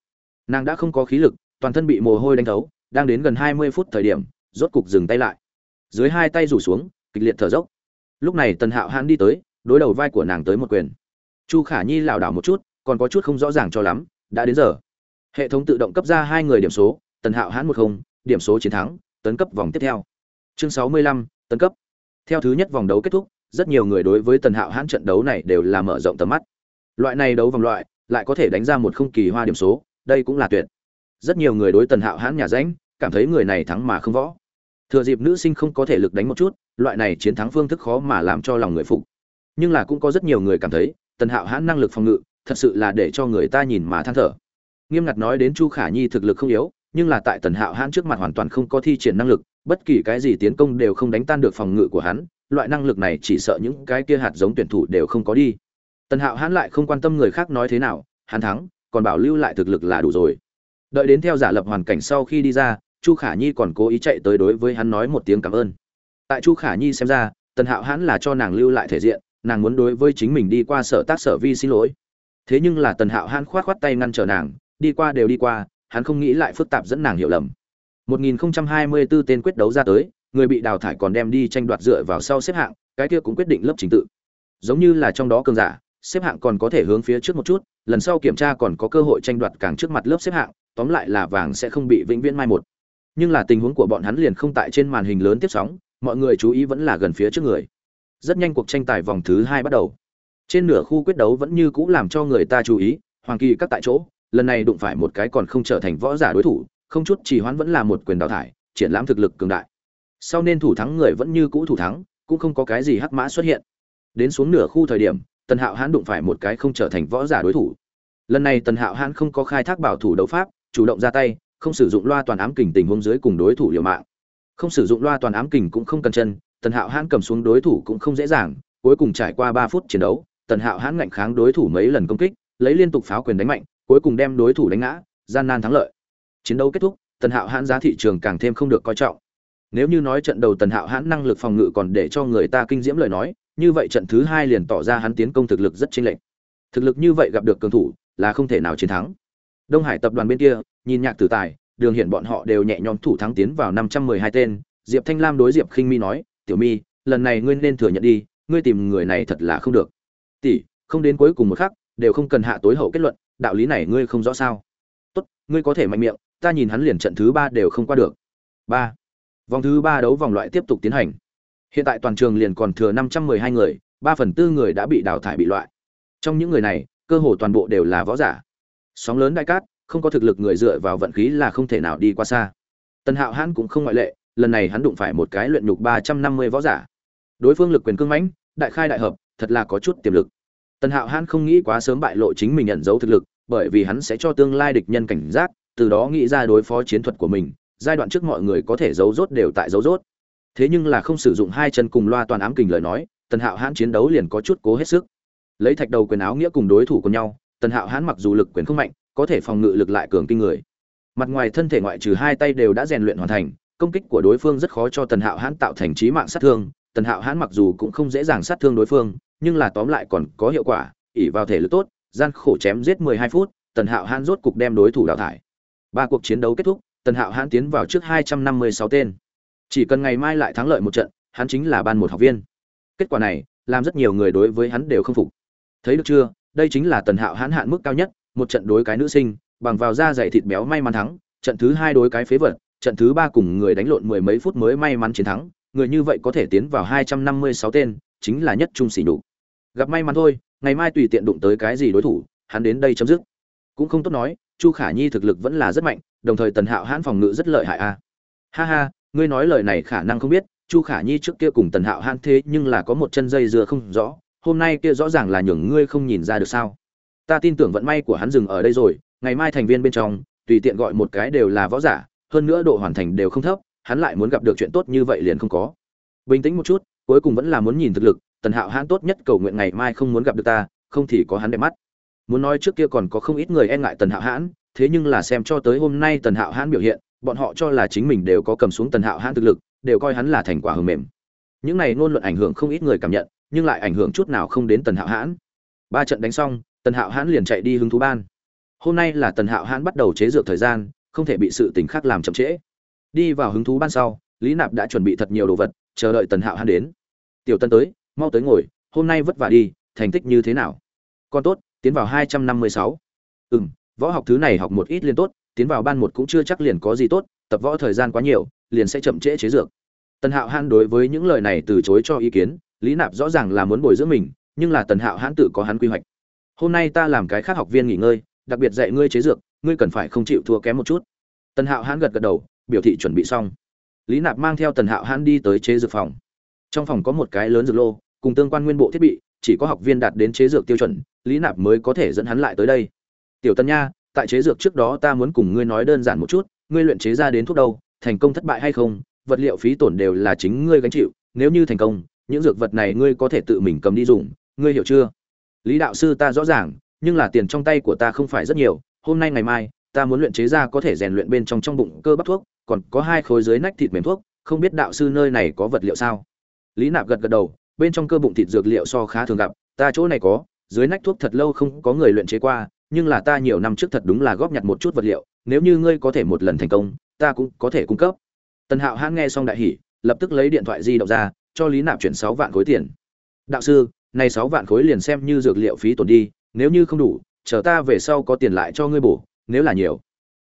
Nàng đã không có khí lực, toàn thân bị mồ hôi đánh thấu, đang đến gần hai mươi phút thời điểm, rốt cục dừng tay lại. Dưới hai tay rủ xuống, kịch liệt thở dốc. Lúc này tần hạo hãn đi tới, đối đầu vai của nàng tới một quyền. Chu khả nhi lảo đảo một chút, còn có chút không rõ ràng cho lắm, đã đến giờ. Hệ thống tự động cấp ra hai người điểm số, tần hạo hãn một không, điểm số chiến thắng, tấn cấp vòng tiếp theo. Chương sáu mươi lăm, tấn cấp. Theo thứ nhất vòng đấu kết thúc rất nhiều người đối với tần hạo hãn trận đấu này đều là mở rộng tầm mắt. Loại này đấu vòng loại, lại có thể đánh ra một không kỳ hoa điểm số, đây cũng là tuyệt. Rất nhiều người đối tần hạo hãn nhà ránh cảm thấy người này thắng mà không võ. Thừa dịp nữ sinh không có thể lực đánh một chút, loại này chiến thắng phương thức khó mà làm cho lòng người phục. Nhưng là cũng có rất nhiều người cảm thấy, tần hạo hãn năng lực phòng ngự, thật sự là để cho người ta nhìn mà than thở. Nghiêm ngặt nói đến chu khả nhi thực lực không yếu nhưng là tại tần hạo hãn trước mặt hoàn toàn không có thi triển năng lực, bất kỳ cái gì tiến công đều không đánh tan được phòng ngự của hắn, loại năng lực này chỉ sợ những cái kia hạt giống tuyển thủ đều không có đi. Tần hạo hãn lại không quan tâm người khác nói thế nào, hắn thắng, còn bảo lưu lại thực lực là đủ rồi. Đợi đến theo giả lập hoàn cảnh sau khi đi ra, chu khả nhi còn cố ý chạy tới đối với hắn nói một tiếng cảm ơn. Tại chu khả nhi xem ra, tần hạo hãn là cho nàng lưu lại thể diện, nàng muốn đối với chính mình đi qua sở tác sở vi xin lỗi. Thế nhưng là tần hạo hãn khoát khoát tay ngăn trở nàng, đi qua đều đi qua hắn không nghĩ lại phức tạp dẫn nàng hiểu lầm. 1024 tên quyết đấu ra tới, người bị đào thải còn đem đi tranh đoạt dựa vào sau xếp hạng, cái kia cũng quyết định lớp trình tự. Giống như là trong đó cường giả, xếp hạng còn có thể hướng phía trước một chút, lần sau kiểm tra còn có cơ hội tranh đoạt càng trước mặt lớp xếp hạng, tóm lại là vàng sẽ không bị vĩnh viễn mai một. Nhưng là tình huống của bọn hắn liền không tại trên màn hình lớn tiếp sóng, mọi người chú ý vẫn là gần phía trước người. Rất nhanh cuộc tranh tài vòng thứ hai bắt đầu. Trên nửa khu quyết đấu vẫn như cũ làm cho người ta chú ý, hoàng kỳ các tại chỗ lần này đụng phải một cái còn không trở thành võ giả đối thủ, không chút trì hoãn vẫn là một quyền đào thải, triển lãm thực lực cường đại. Sau nên thủ thắng người vẫn như cũ thủ thắng, cũng không có cái gì hắc mã xuất hiện. Đến xuống nửa khu thời điểm, tần hạo hãn đụng phải một cái không trở thành võ giả đối thủ. Lần này tần hạo hãn không có khai thác bảo thủ đấu pháp, chủ động ra tay, không sử dụng loa toàn ám kình tình huống dưới cùng đối thủ liều mạng. Không sử dụng loa toàn ám kình cũng không cần chân, tần hạo hãn cầm xuống đối thủ cũng không dễ dàng, cuối cùng trải qua ba phút chiến đấu, tần hạo hãn ngạnh kháng đối thủ mấy lần công kích, lấy liên tục pháo quyền đánh mạnh cuối cùng đem đối thủ đánh ngã, gian nan thắng lợi. Chiến đấu kết thúc, tần hạo hãn giá thị trường càng thêm không được coi trọng. Nếu như nói trận đầu tần hạo hãn năng lực phòng ngự còn để cho người ta kinh diễm lời nói, như vậy trận thứ hai liền tỏ ra hắn tiến công thực lực rất chênh lệch. Thực lực như vậy gặp được cường thủ, là không thể nào chiến thắng. Đông hải tập đoàn bên kia, nhìn nhạc tử tài, đường hiện bọn họ đều nhẹ nhõm thủ thắng tiến vào năm trăm mười hai tên. Diệp thanh lam đối diệp khinh mi nói, tiểu mi, lần này ngươi nên thừa nhận đi, ngươi tìm người này thật là không được. Tỷ, không đến cuối cùng một khắc, đều không cần hạ tối hậu kết luận đạo lý này ngươi không rõ sao? Tốt, ngươi có thể mạnh miệng, ta nhìn hắn liền trận thứ ba đều không qua được. Ba. Vòng thứ ba đấu vòng loại tiếp tục tiến hành. Hiện tại toàn trường liền còn thừa năm trăm mười hai người, ba phần tư người đã bị đào thải bị loại. Trong những người này, cơ hồ toàn bộ đều là võ giả. Sóng lớn đại cát, không có thực lực người dựa vào vận khí là không thể nào đi qua xa. Tần hạo hãn cũng không ngoại lệ, lần này hắn đụng phải một cái luyện nhục ba trăm năm mươi võ giả. Đối phương lực quyền cương mãnh, đại khai đại hợp, thật là có chút tiềm lực tần hạo hãn không nghĩ quá sớm bại lộ chính mình nhận dấu thực lực, bởi vì hắn sẽ cho tương lai địch nhân cảnh giác, từ đó nghĩ ra đối phó chiến thuật của mình, giai đoạn trước mọi người có thể giấu rốt đều tại giấu rốt. Thế nhưng là không sử dụng hai chân cùng loa toàn ám kình lời nói, tần hạo hãn chiến đấu liền có chút cố hết sức. Lấy thạch đầu quyền áo nghĩa cùng đối thủ của nhau, tần hạo hãn mặc dù lực quyền không mạnh, có thể phòng ngự lực lại cường kinh người. Mặt ngoài thân thể ngoại trừ hai tay đều đã rèn luyện hoàn thành, công kích của đối phương rất khó cho tần hạo hãn tạo thành trí mạng sát thương, tần hạo hãn mặc dù cũng không dễ dàng sát thương đối phương nhưng là tóm lại còn có hiệu quả ỉ vào thể lực tốt, gian khổ chém giết 12 phút, tần hạo hãn rốt cục đem đối thủ đào thải. Ba cuộc chiến đấu kết thúc, tần hạo hãn tiến vào trước 256 tên. Chỉ cần ngày mai lại thắng lợi một trận, hắn chính là ban một học viên. Kết quả này, làm rất nhiều người đối với hắn đều không phục. Thấy được chưa, đây chính là tần hạo hãn hạn mức cao nhất, một trận đối cái nữ sinh, bằng vào da dày thịt béo may mắn thắng, trận thứ hai đối cái phế vật, trận thứ ba cùng người đánh lộn mười mấy phút mới may mắn chiến thắng, người như vậy có thể tiến vào hai trăm năm mươi sáu tên, chính là nhất trung sỉ nhục gặp may mắn thôi, ngày mai tùy tiện đụng tới cái gì đối thủ, hắn đến đây chấm dứt. Cũng không tốt nói, chu khả nhi thực lực vẫn là rất mạnh, đồng thời tần hạo hãn phòng ngự rất lợi hại a. Ha ha, ngươi nói lời này khả năng không biết, chu khả nhi trước kia cùng tần hạo hãn thế nhưng là có một chân dây dưa không rõ, hôm nay kia rõ ràng là nhường ngươi không nhìn ra được sao. Ta tin tưởng vận may của hắn dừng ở đây rồi, ngày mai thành viên bên trong, tùy tiện gọi một cái đều là võ giả, hơn nữa độ hoàn thành đều không thấp, hắn lại muốn gặp được chuyện tốt như vậy liền không có. Bình tĩnh một chút, cuối cùng vẫn là muốn nhìn thực lực tần hạo hãn tốt nhất cầu nguyện ngày mai không muốn gặp được ta, không thì có hắn đẹp mắt. Muốn nói trước kia còn có không ít người e ngại tần hạo hãn, thế nhưng là xem cho tới hôm nay tần hạo hãn biểu hiện, bọn họ cho là chính mình đều có cầm xuống tần hạo hãn thực lực, đều coi hắn là thành quả hưởng mềm. Những này ngôn luận ảnh hưởng không ít người cảm nhận, nhưng lại ảnh hưởng chút nào không đến tần hạo hãn. Ba trận đánh xong, tần hạo hãn liền chạy đi hứng thú ban. Hôm nay là tần hạo hãn bắt đầu chế dược thời gian, không thể bị sự tình khác làm chậm trễ. Đi vào hứng thú ban sau, lý nạp đã chuẩn bị thật nhiều đồ vật, chờ đợi tần hạo hãn đến. Tiểu tân tới mau tới ngồi, hôm nay vất vả đi, thành tích như thế nào? Con tốt, tiến vào hai trăm năm mươi sáu. Ừ m võ học thứ này học một ít liên tốt, tiến vào ban một cũng chưa chắc liền có gì tốt, tập võ thời gian quá nhiều, liền sẽ chậm trễ chế dược. Tần hạo hãn đối với những lời này từ chối cho ý kiến, lý nạp rõ ràng là muốn bồi dưỡng mình, nhưng là tần hạo hãn tự có hắn quy hoạch. Hôm nay ta làm cái khác học viên nghỉ ngơi, đặc biệt dạy ngươi chế dược, ngươi cần phải không chịu thua kém một chút. Tần hạo hãn gật gật đầu, biểu thị chuẩn bị xong. Lý nạp mang theo tần hạo hãn đi tới chế dược phòng. Trong phòng có một cái lớn dược lô cùng tương quan nguyên bộ thiết bị, chỉ có học viên đạt đến chế dược tiêu chuẩn, lý nạp mới có thể dẫn hắn lại tới đây. Tiểu tân nha, tại chế dược trước đó ta muốn cùng ngươi nói đơn giản một chút, ngươi luyện chế ra đến thuốc đâu, thành công thất bại hay không, vật liệu phí tổn đều là chính ngươi gánh chịu, nếu như thành công, những dược vật này ngươi có thể tự mình cầm đi dùng, ngươi hiểu chưa? Lý đạo sư ta rõ ràng, nhưng là tiền trong tay của ta không phải rất nhiều, hôm nay ngày mai, ta muốn luyện chế ra có thể rèn luyện bên trong trong bụng cơ bắp thuốc, còn có hai khối dưới nách thịt mềm thuốc, không biết đạo sư nơi này có vật liệu sao? Lý nạp gật gật đầu bên trong cơ bụng thịt dược liệu so khá thường gặp, ta chỗ này có, dưới nách thuốc thật lâu không có người luyện chế qua, nhưng là ta nhiều năm trước thật đúng là góp nhặt một chút vật liệu, nếu như ngươi có thể một lần thành công, ta cũng có thể cung cấp. Tần hạo hãn nghe xong đại hỉ, lập tức lấy điện thoại di động ra, cho lý nạp chuyển sáu vạn khối tiền. Đạo sư, này sáu vạn khối liền xem như dược liệu phí tổn đi, nếu như không đủ, chờ ta về sau có tiền lại cho ngươi bổ, nếu là nhiều.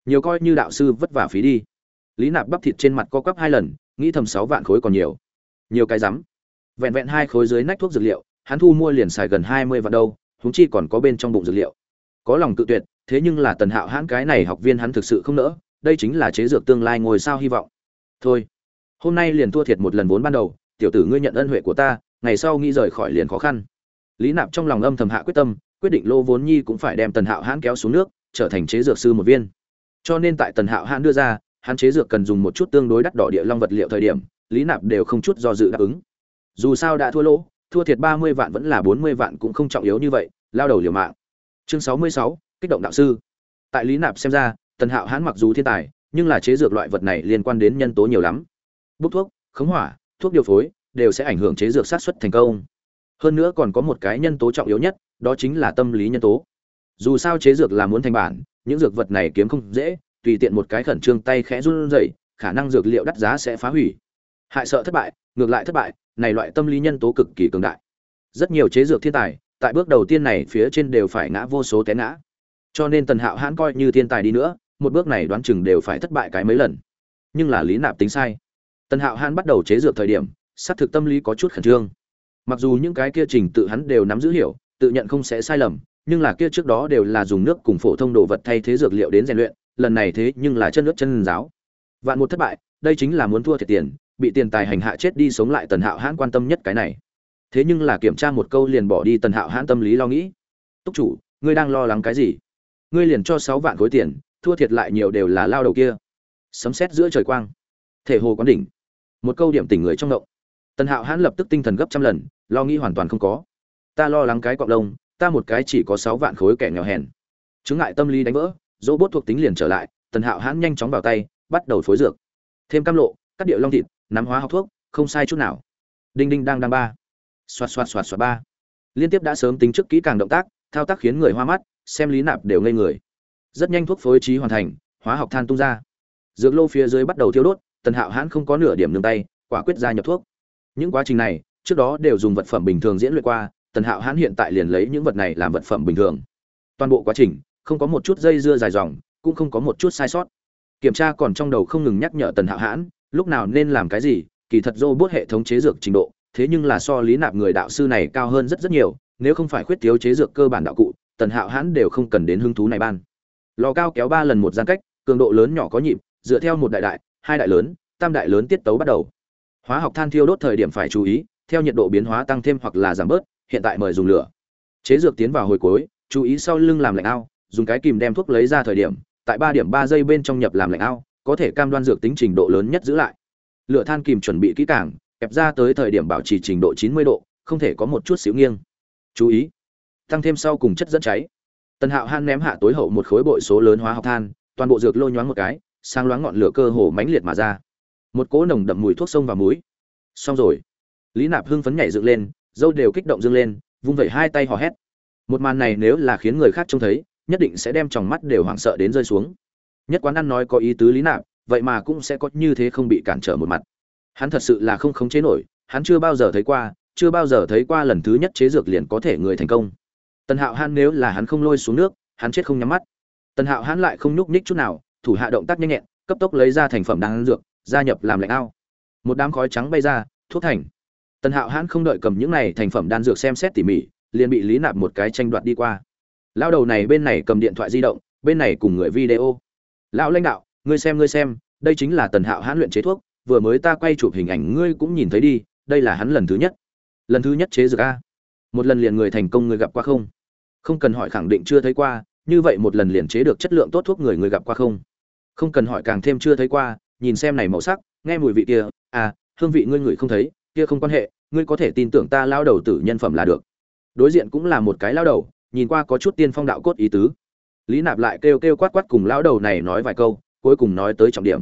Nhiều coi như đạo sư vất vả phí đi. Lý nạp bắp thịt trên mặt co quắp hai lần, nghĩ thầm sáu vạn khối còn nhiều. Nhiều cái rắm vẹn vẹn hai khối dưới nách thuốc dược liệu, hắn thu mua liền xài gần hai mươi vạn đâu húng chi còn có bên trong bụng dược liệu. Có lòng tự tuyệt, thế nhưng là tần hạo hãn cái này học viên hắn thực sự không nỡ, đây chính là chế dược tương lai ngồi sao hy vọng. Thôi, hôm nay liền thua thiệt một lần vốn ban đầu, tiểu tử ngươi nhận ân huệ của ta, ngày sau nghĩ rời khỏi liền khó khăn. Lý nạp trong lòng âm thầm hạ quyết tâm, quyết định lô vốn nhi cũng phải đem tần hạo hãn kéo xuống nước, trở thành chế dược sư một viên. Cho nên tại tần hạo hãn đưa ra, hắn chế dược cần dùng một chút tương đối đắt đỏ địa long vật liệu thời điểm, lý nạp đều không chút do dự đáp ứng dù sao đã thua lỗ, thua thiệt ba mươi vạn vẫn là bốn mươi vạn cũng không trọng yếu như vậy, lao đầu liều mạng. Chương sáu mươi sáu, kích động đạo sư. Tại lý nạp xem ra, tần hạo hãn mặc dù thiên tài, nhưng là chế dược loại vật này liên quan đến nhân tố nhiều lắm. Bốc thuốc, khống hỏa, thuốc điều phối, đều sẽ ảnh hưởng chế dược sát xuất thành công. Hơn nữa còn có một cái nhân tố trọng yếu nhất, đó chính là tâm lý nhân tố. Dù sao chế dược là muốn thành bản, những dược vật này kiếm không dễ, tùy tiện một cái khẩn trương tay khẽ run rẩy, khả năng dược liệu đắt giá sẽ phá hủy hại sợ thất bại, ngược lại thất bại, này loại tâm lý nhân tố cực kỳ cường đại. Rất nhiều chế dược thiên tài, tại bước đầu tiên này phía trên đều phải ngã vô số té ngã. Cho nên tần hạo hãn coi như thiên tài đi nữa, một bước này đoán chừng đều phải thất bại cái mấy lần. Nhưng là lý nạp tính sai. Tần hạo hãn bắt đầu chế dược thời điểm, xác thực tâm lý có chút khẩn trương. Mặc dù những cái kia trình tự hắn đều nắm giữ hiểu, tự nhận không sẽ sai lầm, nhưng là kia trước đó đều là dùng nước cùng phổ thông đồ vật thay thế dược liệu đến rèn luyện, lần này thế nhưng là chân nước chân giáo. Vạn một thất bại, đây chính là muốn thua thiệt tiền bị tiền tài hành hạ chết đi sống lại tần hạo hãn quan tâm nhất cái này. Thế nhưng là kiểm tra một câu liền bỏ đi tần hạo hãn tâm lý lo nghĩ. Túc chủ, ngươi đang lo lắng cái gì? Ngươi liền cho sáu vạn khối tiền, thua thiệt lại nhiều đều là lao đầu kia. Sấm xét giữa trời quang. Thể hồ quán đỉnh. Một câu điểm tỉnh người trong động tần hạo hãn lập tức tinh thần gấp trăm lần, lo nghĩ hoàn toàn không có. Ta lo lắng cái cọc lông, ta một cái chỉ có sáu vạn khối kẻ nghèo hèn. Chứng ngại tâm lý đánh vỡ dỗ bốt thuộc tính liền trở lại, tần hạo hãn nhanh chóng vào tay, bắt đầu phối dược. Thêm cam lộ, cắt điệu long thịt nắm hóa học thuốc, không sai chút nào. Đinh đinh đang đang ba. Xoạt xoạt xoạt xoạt ba. Liên tiếp đã sớm tính trước kỹ càng động tác, thao tác khiến người hoa mắt, xem lý nạp đều ngây người. Rất nhanh thuốc phối trí hoàn thành, hóa học than tung ra. Dược lô phía dưới bắt đầu thiêu đốt, tần hạo hãn không có nửa điểm nương tay, quả quyết ra nhập thuốc. Những quá trình này, trước đó đều dùng vật phẩm bình thường diễn luyện qua, tần hạo hãn hiện tại liền lấy những vật này làm vật phẩm bình thường. Toàn bộ quá trình, không có một chút dây dưa dài dòng, cũng không có một chút sai sót. Kiểm tra còn trong đầu không ngừng nhắc nhở tần hạo hãn lúc nào nên làm cái gì, kỳ thật robot hệ thống chế dược trình độ, thế nhưng là so lý nạp người đạo sư này cao hơn rất rất nhiều, nếu không phải khuyết thiếu chế dược cơ bản đạo cụ, tần hạo hãn đều không cần đến hứng thú này ban. Lò cao kéo ba lần một gian cách, cường độ lớn nhỏ có nhịp, dựa theo một đại đại, hai đại lớn, tam đại lớn tiết tấu bắt đầu. Hóa học than thiêu đốt thời điểm phải chú ý, theo nhiệt độ biến hóa tăng thêm hoặc là giảm bớt, hiện tại mời dùng lửa. Chế dược tiến vào hồi cuối, chú ý sau lưng làm lạnh ao, dùng cái kìm đem thuốc lấy ra thời điểm, tại ba điểm ba giây bên trong nhập làm lạnh ao có thể cam đoan dược tính trình độ lớn nhất giữ lại. Lửa than kìm chuẩn bị kỹ càng, kẹp ra tới thời điểm bảo trì trình độ 90 độ, không thể có một chút xíu nghiêng. Chú ý, tăng thêm sau cùng chất dẫn cháy. Tần hạo han ném hạ tối hậu một khối bội số lớn hóa học than, toàn bộ dược lôi nhoáng một cái sang loáng ngọn lửa cơ hồ mãnh liệt mà ra. Một cỗ nồng đậm mùi thuốc sông và muối xong rồi. Lý nạp hưng phấn nhảy dựng lên, dâu đều kích động dâng lên, vung vẩy hai tay hò hét. Một màn này nếu là khiến người khác trông thấy, nhất định sẽ đem tròng mắt đều hoảng sợ đến rơi xuống nhất quán ăn nói có ý tứ lý nạp, vậy mà cũng sẽ có như thế không bị cản trở một mặt. Hắn thật sự là không khống chế nổi, hắn chưa bao giờ thấy qua, chưa bao giờ thấy qua lần thứ nhất chế dược liền có thể người thành công. Tần hạo hắn nếu là hắn không lôi xuống nước, hắn chết không nhắm mắt. Tần hạo hắn lại không nhúc nhích chút nào, thủ hạ động tác nhanh nhẹn, cấp tốc lấy ra thành phẩm đang dược, gia nhập làm lạnh ao. Một đám khói trắng bay ra, thuốc thành. Tần hạo hãn không đợi cầm những này thành phẩm đan dược xem xét tỉ mỉ, liền bị lý nạp một cái tranh đoạt đi qua. Lao đầu này bên này cầm điện thoại di động, bên này cùng người video lão lãnh đạo, ngươi xem ngươi xem, đây chính là tần hạo hãn luyện chế thuốc, vừa mới ta quay chụp hình ảnh ngươi cũng nhìn thấy đi, đây là hắn lần thứ nhất. Lần thứ nhất chế dược a. Một lần liền người thành công người gặp qua không? Không cần hỏi khẳng định chưa thấy qua, như vậy một lần liền chế được chất lượng tốt thuốc người người gặp qua không? Không cần hỏi càng thêm chưa thấy qua, nhìn xem này màu sắc, nghe mùi vị kia à hương vị ngươi người không thấy, kia không quan hệ, ngươi có thể tin tưởng ta lao đầu tử nhân phẩm là được. Đối diện cũng là một cái lao đầu, nhìn qua có chút tiên phong đạo cốt ý tứ lý nạp lại kêu kêu quát quát cùng lão đầu này nói vài câu, cuối cùng nói tới trọng điểm.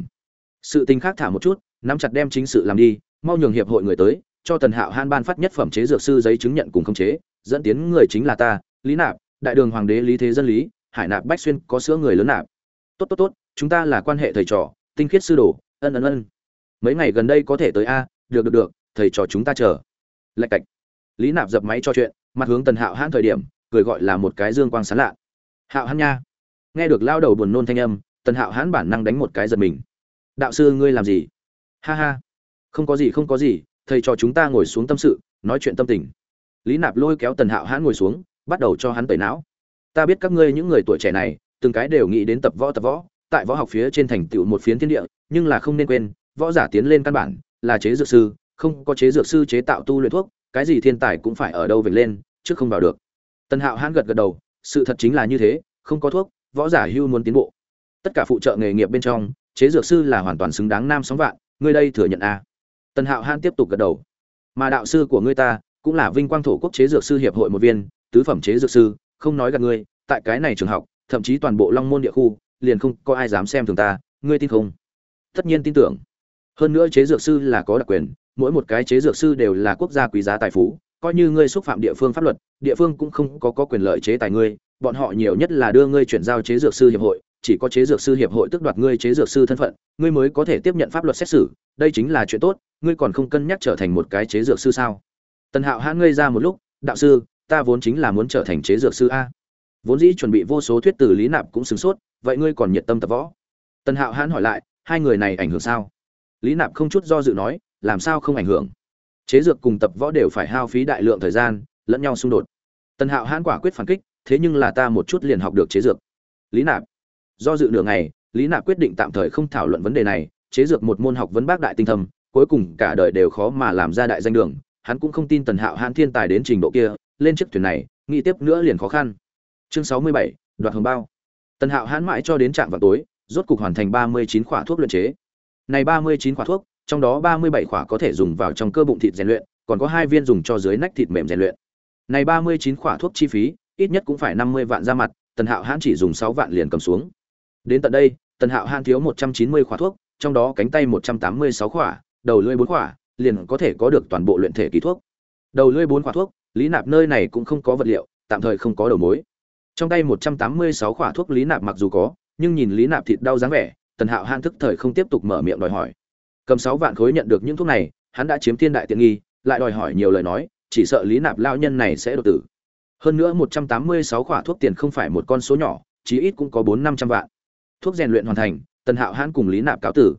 Sự tình khác thả một chút, nắm chặt đem chính sự làm đi, mau nhường hiệp hội người tới, cho tần hạo han ban phát nhất phẩm chế dược sư giấy chứng nhận cùng khống chế, dẫn tiến người chính là ta, lý nạp, đại đường hoàng đế lý thế dân lý, hải nạp bách xuyên, có sữa người lớn nạp. Tốt tốt tốt, chúng ta là quan hệ thầy trò, tinh khiết sư đồ, ân ân ân. Mấy ngày gần đây có thể tới a, được được được, thầy trò chúng ta chờ. Lạch cạch. Lý nạp dập máy cho chuyện, mặt hướng tần hạo hãn thời điểm, cười gọi là một cái dương quang sán lạ hạo hãn nha. Nghe được lao đầu buồn nôn thanh âm, tần hạo hãn bản năng đánh một cái giật mình. Đạo sư, ngươi làm gì? Ha ha. Không có gì, không có gì, thầy cho chúng ta ngồi xuống tâm sự, nói chuyện tâm tình. Lý nạp lôi kéo tần hạo hãn ngồi xuống, bắt đầu cho hắn tẩy não. Ta biết các ngươi những người tuổi trẻ này, từng cái đều nghĩ đến tập võ tập võ, tại võ học phía trên thành tựu một phiến thiên địa, nhưng là không nên quên, võ giả tiến lên căn bản là chế dược sư, không có chế dược sư chế tạo tu luyện thuốc, cái gì thiên tài cũng phải ở đâu về lên, chứ không vào được. Tần hạo hãn gật gật đầu sự thật chính là như thế, không có thuốc, võ giả hưu muốn tiến bộ. Tất cả phụ trợ nghề nghiệp bên trong, chế dược sư là hoàn toàn xứng đáng nam sóng vạn, ngươi đây thừa nhận a à. tần hạo han tiếp tục gật đầu. Mà đạo sư của ngươi ta, cũng là vinh quang thổ quốc chế dược sư hiệp hội một viên, tứ phẩm chế dược sư, không nói gặp ngươi, tại cái này trường học, thậm chí toàn bộ long môn địa khu, liền không có ai dám xem thường ta, ngươi tin không? Tất nhiên tin tưởng. Hơn nữa chế dược sư là có đặc quyền, mỗi một cái chế dược sư đều là quốc gia quý giá tài phú coi như ngươi xúc phạm địa phương pháp luật địa phương cũng không có, có quyền lợi chế tài ngươi bọn họ nhiều nhất là đưa ngươi chuyển giao chế dược sư hiệp hội chỉ có chế dược sư hiệp hội tước đoạt ngươi chế dược sư thân phận ngươi mới có thể tiếp nhận pháp luật xét xử đây chính là chuyện tốt ngươi còn không cân nhắc trở thành một cái chế dược sư sao? Tần hạo hãn ngây ra một lúc đạo sư ta vốn chính là muốn trở thành chế dược sư a. Vốn dĩ chuẩn bị vô số thuyết từ lý nạp cũng sửng sốt vậy ngươi còn nhiệt tâm tập võ? Tần hạo hãn hỏi lại hai người này ảnh hưởng sao? Lý nạp không chút do dự nói làm sao không ảnh hưởng? Chế dược cùng tập võ đều phải hao phí đại lượng thời gian, lẫn nhau xung đột. Tần hạo hãn quả quyết phản kích, thế nhưng là ta một chút liền học được chế dược. Lý nạp. Do dự nửa ngày, lý nạp quyết định tạm thời không thảo luận vấn đề này, chế dược một môn học vấn bác đại tinh thầm cuối cùng cả đời đều khó mà làm ra đại danh đường, hắn cũng không tin tần hạo hãn thiên tài đến trình độ kia, lên chiếc thuyền này, nghĩ tiếp nữa liền khó khăn. Chương sáu mươi bảy, đoạt hồng bao. Tần hạo hãn mãi cho đến trạm vào tối, rốt cục hoàn thành ba mươi chín khỏa thuốc luyện chế. Này ba mươi chín khỏa thuốc trong đó ba mươi bảy khỏa có thể dùng vào trong cơ bụng thịt rèn luyện, còn có hai viên dùng cho dưới nách thịt mềm rèn luyện. Này ba mươi chín khỏa thuốc chi phí, ít nhất cũng phải năm mươi vạn ra mặt, tần hạo hãn chỉ dùng sáu vạn liền cầm xuống. Đến tận đây, tần hạo hãn thiếu một trăm chín mươi khỏa thuốc, trong đó cánh tay một trăm tám mươi sáu khỏa, đầu lưỡi bốn khỏa, liền có thể có được toàn bộ luyện thể ký thuốc. Đầu lưỡi bốn khỏa thuốc, lý nạp nơi này cũng không có vật liệu, tạm thời không có đầu mối. Trong tay một trăm tám mươi sáu khỏa thuốc lý nạp mặc dù có, nhưng nhìn lý nạp thịt đau dáng vẻ, tần hạo Hãn thức thời không tiếp tục mở miệng đòi hỏi cầm sáu vạn khối nhận được những thuốc này, hắn đã chiếm thiên đại tiện nghi, lại đòi hỏi nhiều lời nói, chỉ sợ lý nạp lao nhân này sẽ đột tử. Hơn nữa một trăm tám mươi sáu khỏa thuốc tiền không phải một con số nhỏ, chí ít cũng có bốn năm trăm vạn. Thuốc rèn luyện hoàn thành, tần hạo hãn cùng lý nạp cáo tử.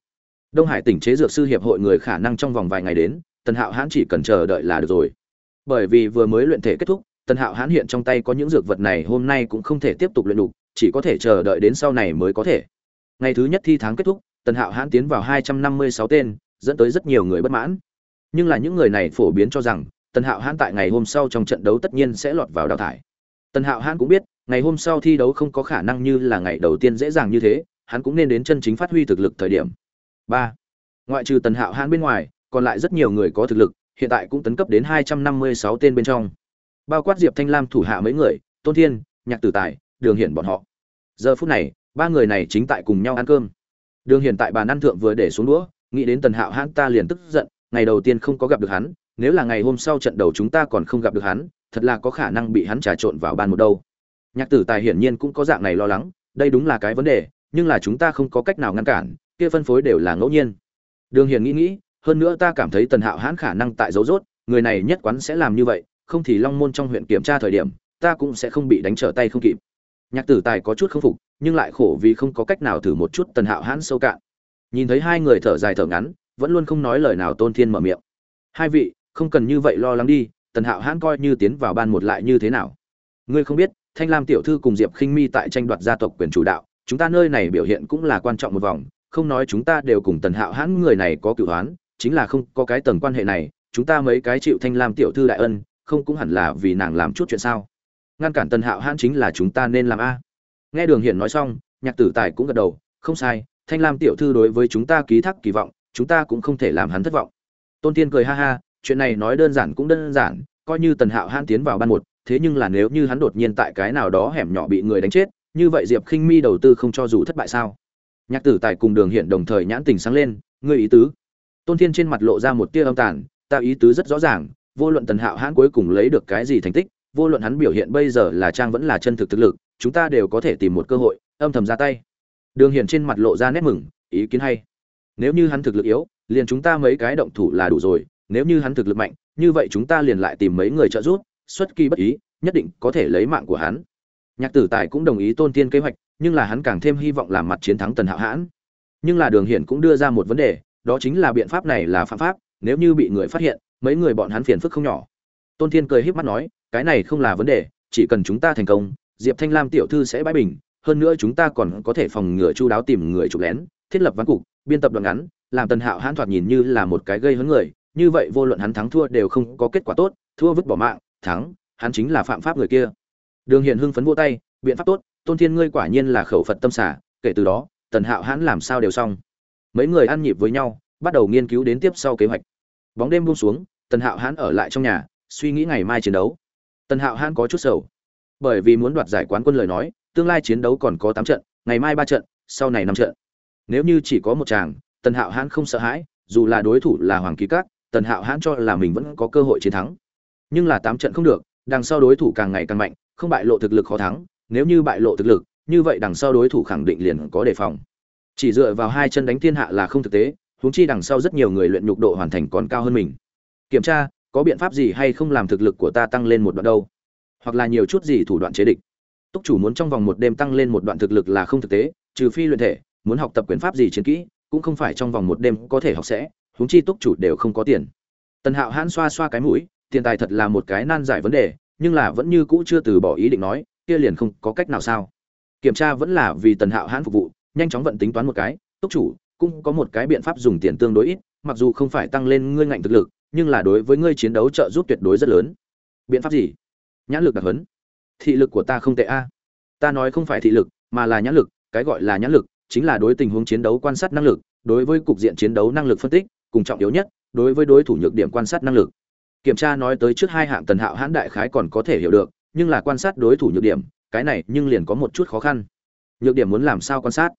Đông hải tỉnh chế dược sư hiệp hội người khả năng trong vòng vài ngày đến, tần hạo hãn chỉ cần chờ đợi là được rồi. Bởi vì vừa mới luyện thể kết thúc, tần hạo hãn hiện trong tay có những dược vật này hôm nay cũng không thể tiếp tục luyện đục chỉ có thể chờ đợi đến sau này mới có thể. Ngày thứ nhất thi tháng kết thúc tần hạo hãn tiến vào hai trăm năm mươi sáu tên, dẫn tới rất nhiều người bất mãn. Nhưng là những người này phổ biến cho rằng, tần hạo hãn tại ngày hôm sau trong trận đấu tất nhiên sẽ lọt vào đào thải. Tần hạo hãn cũng biết, ngày hôm sau thi đấu không có khả năng như là ngày đầu tiên dễ dàng như thế, hắn cũng nên đến chân chính phát huy thực lực thời điểm. Ba. Ngoại trừ tần hạo hãn bên ngoài, còn lại rất nhiều người có thực lực, hiện tại cũng tấn cấp đến hai trăm năm mươi sáu tên bên trong. Bao quát diệp thanh lam thủ hạ mấy người, tôn thiên, nhạc tử tài, đường hiển bọn họ. Giờ phút này, ba người này chính tại cùng nhau ăn cơm đường hiện tại bàn ăn thượng vừa để xuống đũa, nghĩ đến tần hạo hãn ta liền tức giận, ngày đầu tiên không có gặp được hắn, nếu là ngày hôm sau trận đầu chúng ta còn không gặp được hắn, thật là có khả năng bị hắn trà trộn vào ban một đâu. Nhạc tử tài hiển nhiên cũng có dạng này lo lắng, đây đúng là cái vấn đề, nhưng là chúng ta không có cách nào ngăn cản, kia phân phối đều là ngẫu nhiên. Đường hiển nghĩ nghĩ, hơn nữa ta cảm thấy tần hạo hãn khả năng tại dấu rốt, người này nhất quán sẽ làm như vậy, không thì long môn trong huyện kiểm tra thời điểm, ta cũng sẽ không bị đánh trở tay không kịp nhạc tử tài có chút không phục, nhưng lại khổ vì không có cách nào thử một chút tần hạo hãn sâu cạn. Nhìn thấy hai người thở dài thở ngắn, vẫn luôn không nói lời nào tôn thiên mở miệng. Hai vị, không cần như vậy lo lắng đi, tần hạo hãn coi như tiến vào ban một lại như thế nào? Ngươi không biết, thanh lam tiểu thư cùng diệp khinh mi tại tranh đoạt gia tộc quyền chủ đạo, chúng ta nơi này biểu hiện cũng là quan trọng một vòng, không nói chúng ta đều cùng tần hạo hãn người này có cửu hoán chính là không có cái tầng quan hệ này, chúng ta mấy cái chịu thanh lam tiểu thư đại ân, không cũng hẳn là vì nàng làm chút chuyện sao? Ngăn cản tần hạo hãn chính là chúng ta nên làm a. Nghe đường hiển nói xong, nhạc tử tài cũng gật đầu, không sai, thanh lam tiểu thư đối với chúng ta ký thác kỳ vọng, chúng ta cũng không thể làm hắn thất vọng. Tôn tiên cười ha ha, chuyện này nói đơn giản cũng đơn giản, coi như tần hạo hãn tiến vào ban một, thế nhưng là nếu như hắn đột nhiên tại cái nào đó hẻm nhỏ bị người đánh chết, như vậy diệp khinh mi đầu tư không cho dù thất bại sao? Nhạc tử tài cùng đường hiện đồng thời nhãn tình sáng lên, ngươi ý tứ? Tôn thiên trên mặt lộ ra một tia âm tàn, ta ý tứ rất rõ ràng, vô luận tần hạo hãn cuối cùng lấy được cái gì thành tích vô luận hắn biểu hiện bây giờ là trang vẫn là chân thực thực lực, chúng ta đều có thể tìm một cơ hội, âm thầm ra tay. Đường Hiển trên mặt lộ ra nét mừng, ý kiến hay. Nếu như hắn thực lực yếu, liền chúng ta mấy cái động thủ là đủ rồi, nếu như hắn thực lực mạnh, như vậy chúng ta liền lại tìm mấy người trợ giúp, xuất kỳ bất ý, nhất định có thể lấy mạng của hắn. Nhạc tử tài cũng đồng ý tôn tiên kế hoạch, nhưng là hắn càng thêm hy vọng làm mặt chiến thắng tần hạo hãn. Nhưng là đường hiển cũng đưa ra một vấn đề, đó chính là biện pháp này là phạm pháp, nếu như bị người phát hiện, mấy người bọn hắn phiền phức không nhỏ. Tôn thiên cười híp mắt nói cái này không là vấn đề, chỉ cần chúng ta thành công, diệp thanh lam tiểu thư sẽ bãi bình, hơn nữa chúng ta còn có thể phòng ngừa chu đáo tìm người chụp lén, thiết lập văn cục, biên tập đoạn ngắn, làm tần hạo hãn thoạt nhìn như là một cái gây hấn người, như vậy vô luận hắn thắng thua đều không có kết quả tốt, thua vứt bỏ mạng, thắng, hắn chính là phạm pháp người kia. Đường hiền hưng phấn vô tay, biện pháp tốt, tôn thiên ngươi quả nhiên là khẩu phật tâm xả, kể từ đó, tần hạo hãn làm sao đều xong. Mấy người ăn nhịp với nhau, bắt đầu nghiên cứu đến tiếp sau kế hoạch. Bóng đêm buông xuống, tần hạo hãn ở lại trong nhà, suy nghĩ ngày mai chiến đấu tần hạo hãn có chút sầu. Bởi vì muốn đoạt giải quán quân lời nói, tương lai chiến đấu còn có tám trận, ngày mai ba trận, sau này năm trận. Nếu như chỉ có một chàng, tần hạo hãn không sợ hãi, dù là đối thủ là hoàng ký các, tần hạo hãn cho là mình vẫn có cơ hội chiến thắng. Nhưng là tám trận không được, đằng sau đối thủ càng ngày càng mạnh, không bại lộ thực lực khó thắng, nếu như bại lộ thực lực, như vậy đằng sau đối thủ khẳng định liền có đề phòng. Chỉ dựa vào hai chân đánh thiên hạ là không thực tế, huống chi đằng sau rất nhiều người luyện nhục độ hoàn thành còn cao hơn mình. Kiểm tra có biện pháp gì hay không làm thực lực của ta tăng lên một đoạn đâu? Hoặc là nhiều chút gì thủ đoạn chế địch? Túc chủ muốn trong vòng một đêm tăng lên một đoạn thực lực là không thực tế, trừ phi luyện thể, muốn học tập quyền pháp gì chiến kỹ, cũng không phải trong vòng một đêm có thể học sẽ, huống chi túc chủ đều không có tiền. Tần hạo hãn xoa xoa cái mũi, tiền tài thật là một cái nan giải vấn đề, nhưng là vẫn như cũ chưa từ bỏ ý định nói, kia liền không có cách nào sao? Kiểm tra vẫn là vì tần hạo hãn phục vụ, nhanh chóng vận tính toán một cái, túc chủ, cũng có một cái biện pháp dùng tiền tương đối ít, mặc dù không phải tăng lên ngươi ngạnh thực lực nhưng là đối với ngươi chiến đấu trợ giúp tuyệt đối rất lớn. Biện pháp gì? Nhãn lực đặc hấn thị lực của ta không tệ a. Ta nói không phải thị lực, mà là nhãn lực, cái gọi là nhãn lực, chính là đối tình huống chiến đấu quan sát năng lực, đối với cục diện chiến đấu năng lực phân tích, cùng trọng yếu nhất, đối với đối thủ nhược điểm quan sát năng lực. Kiểm tra nói tới trước hai hạng tần hạo hãn đại khái còn có thể hiểu được, nhưng là quan sát đối thủ nhược điểm, cái này nhưng liền có một chút khó khăn. Nhược điểm muốn làm sao quan sát?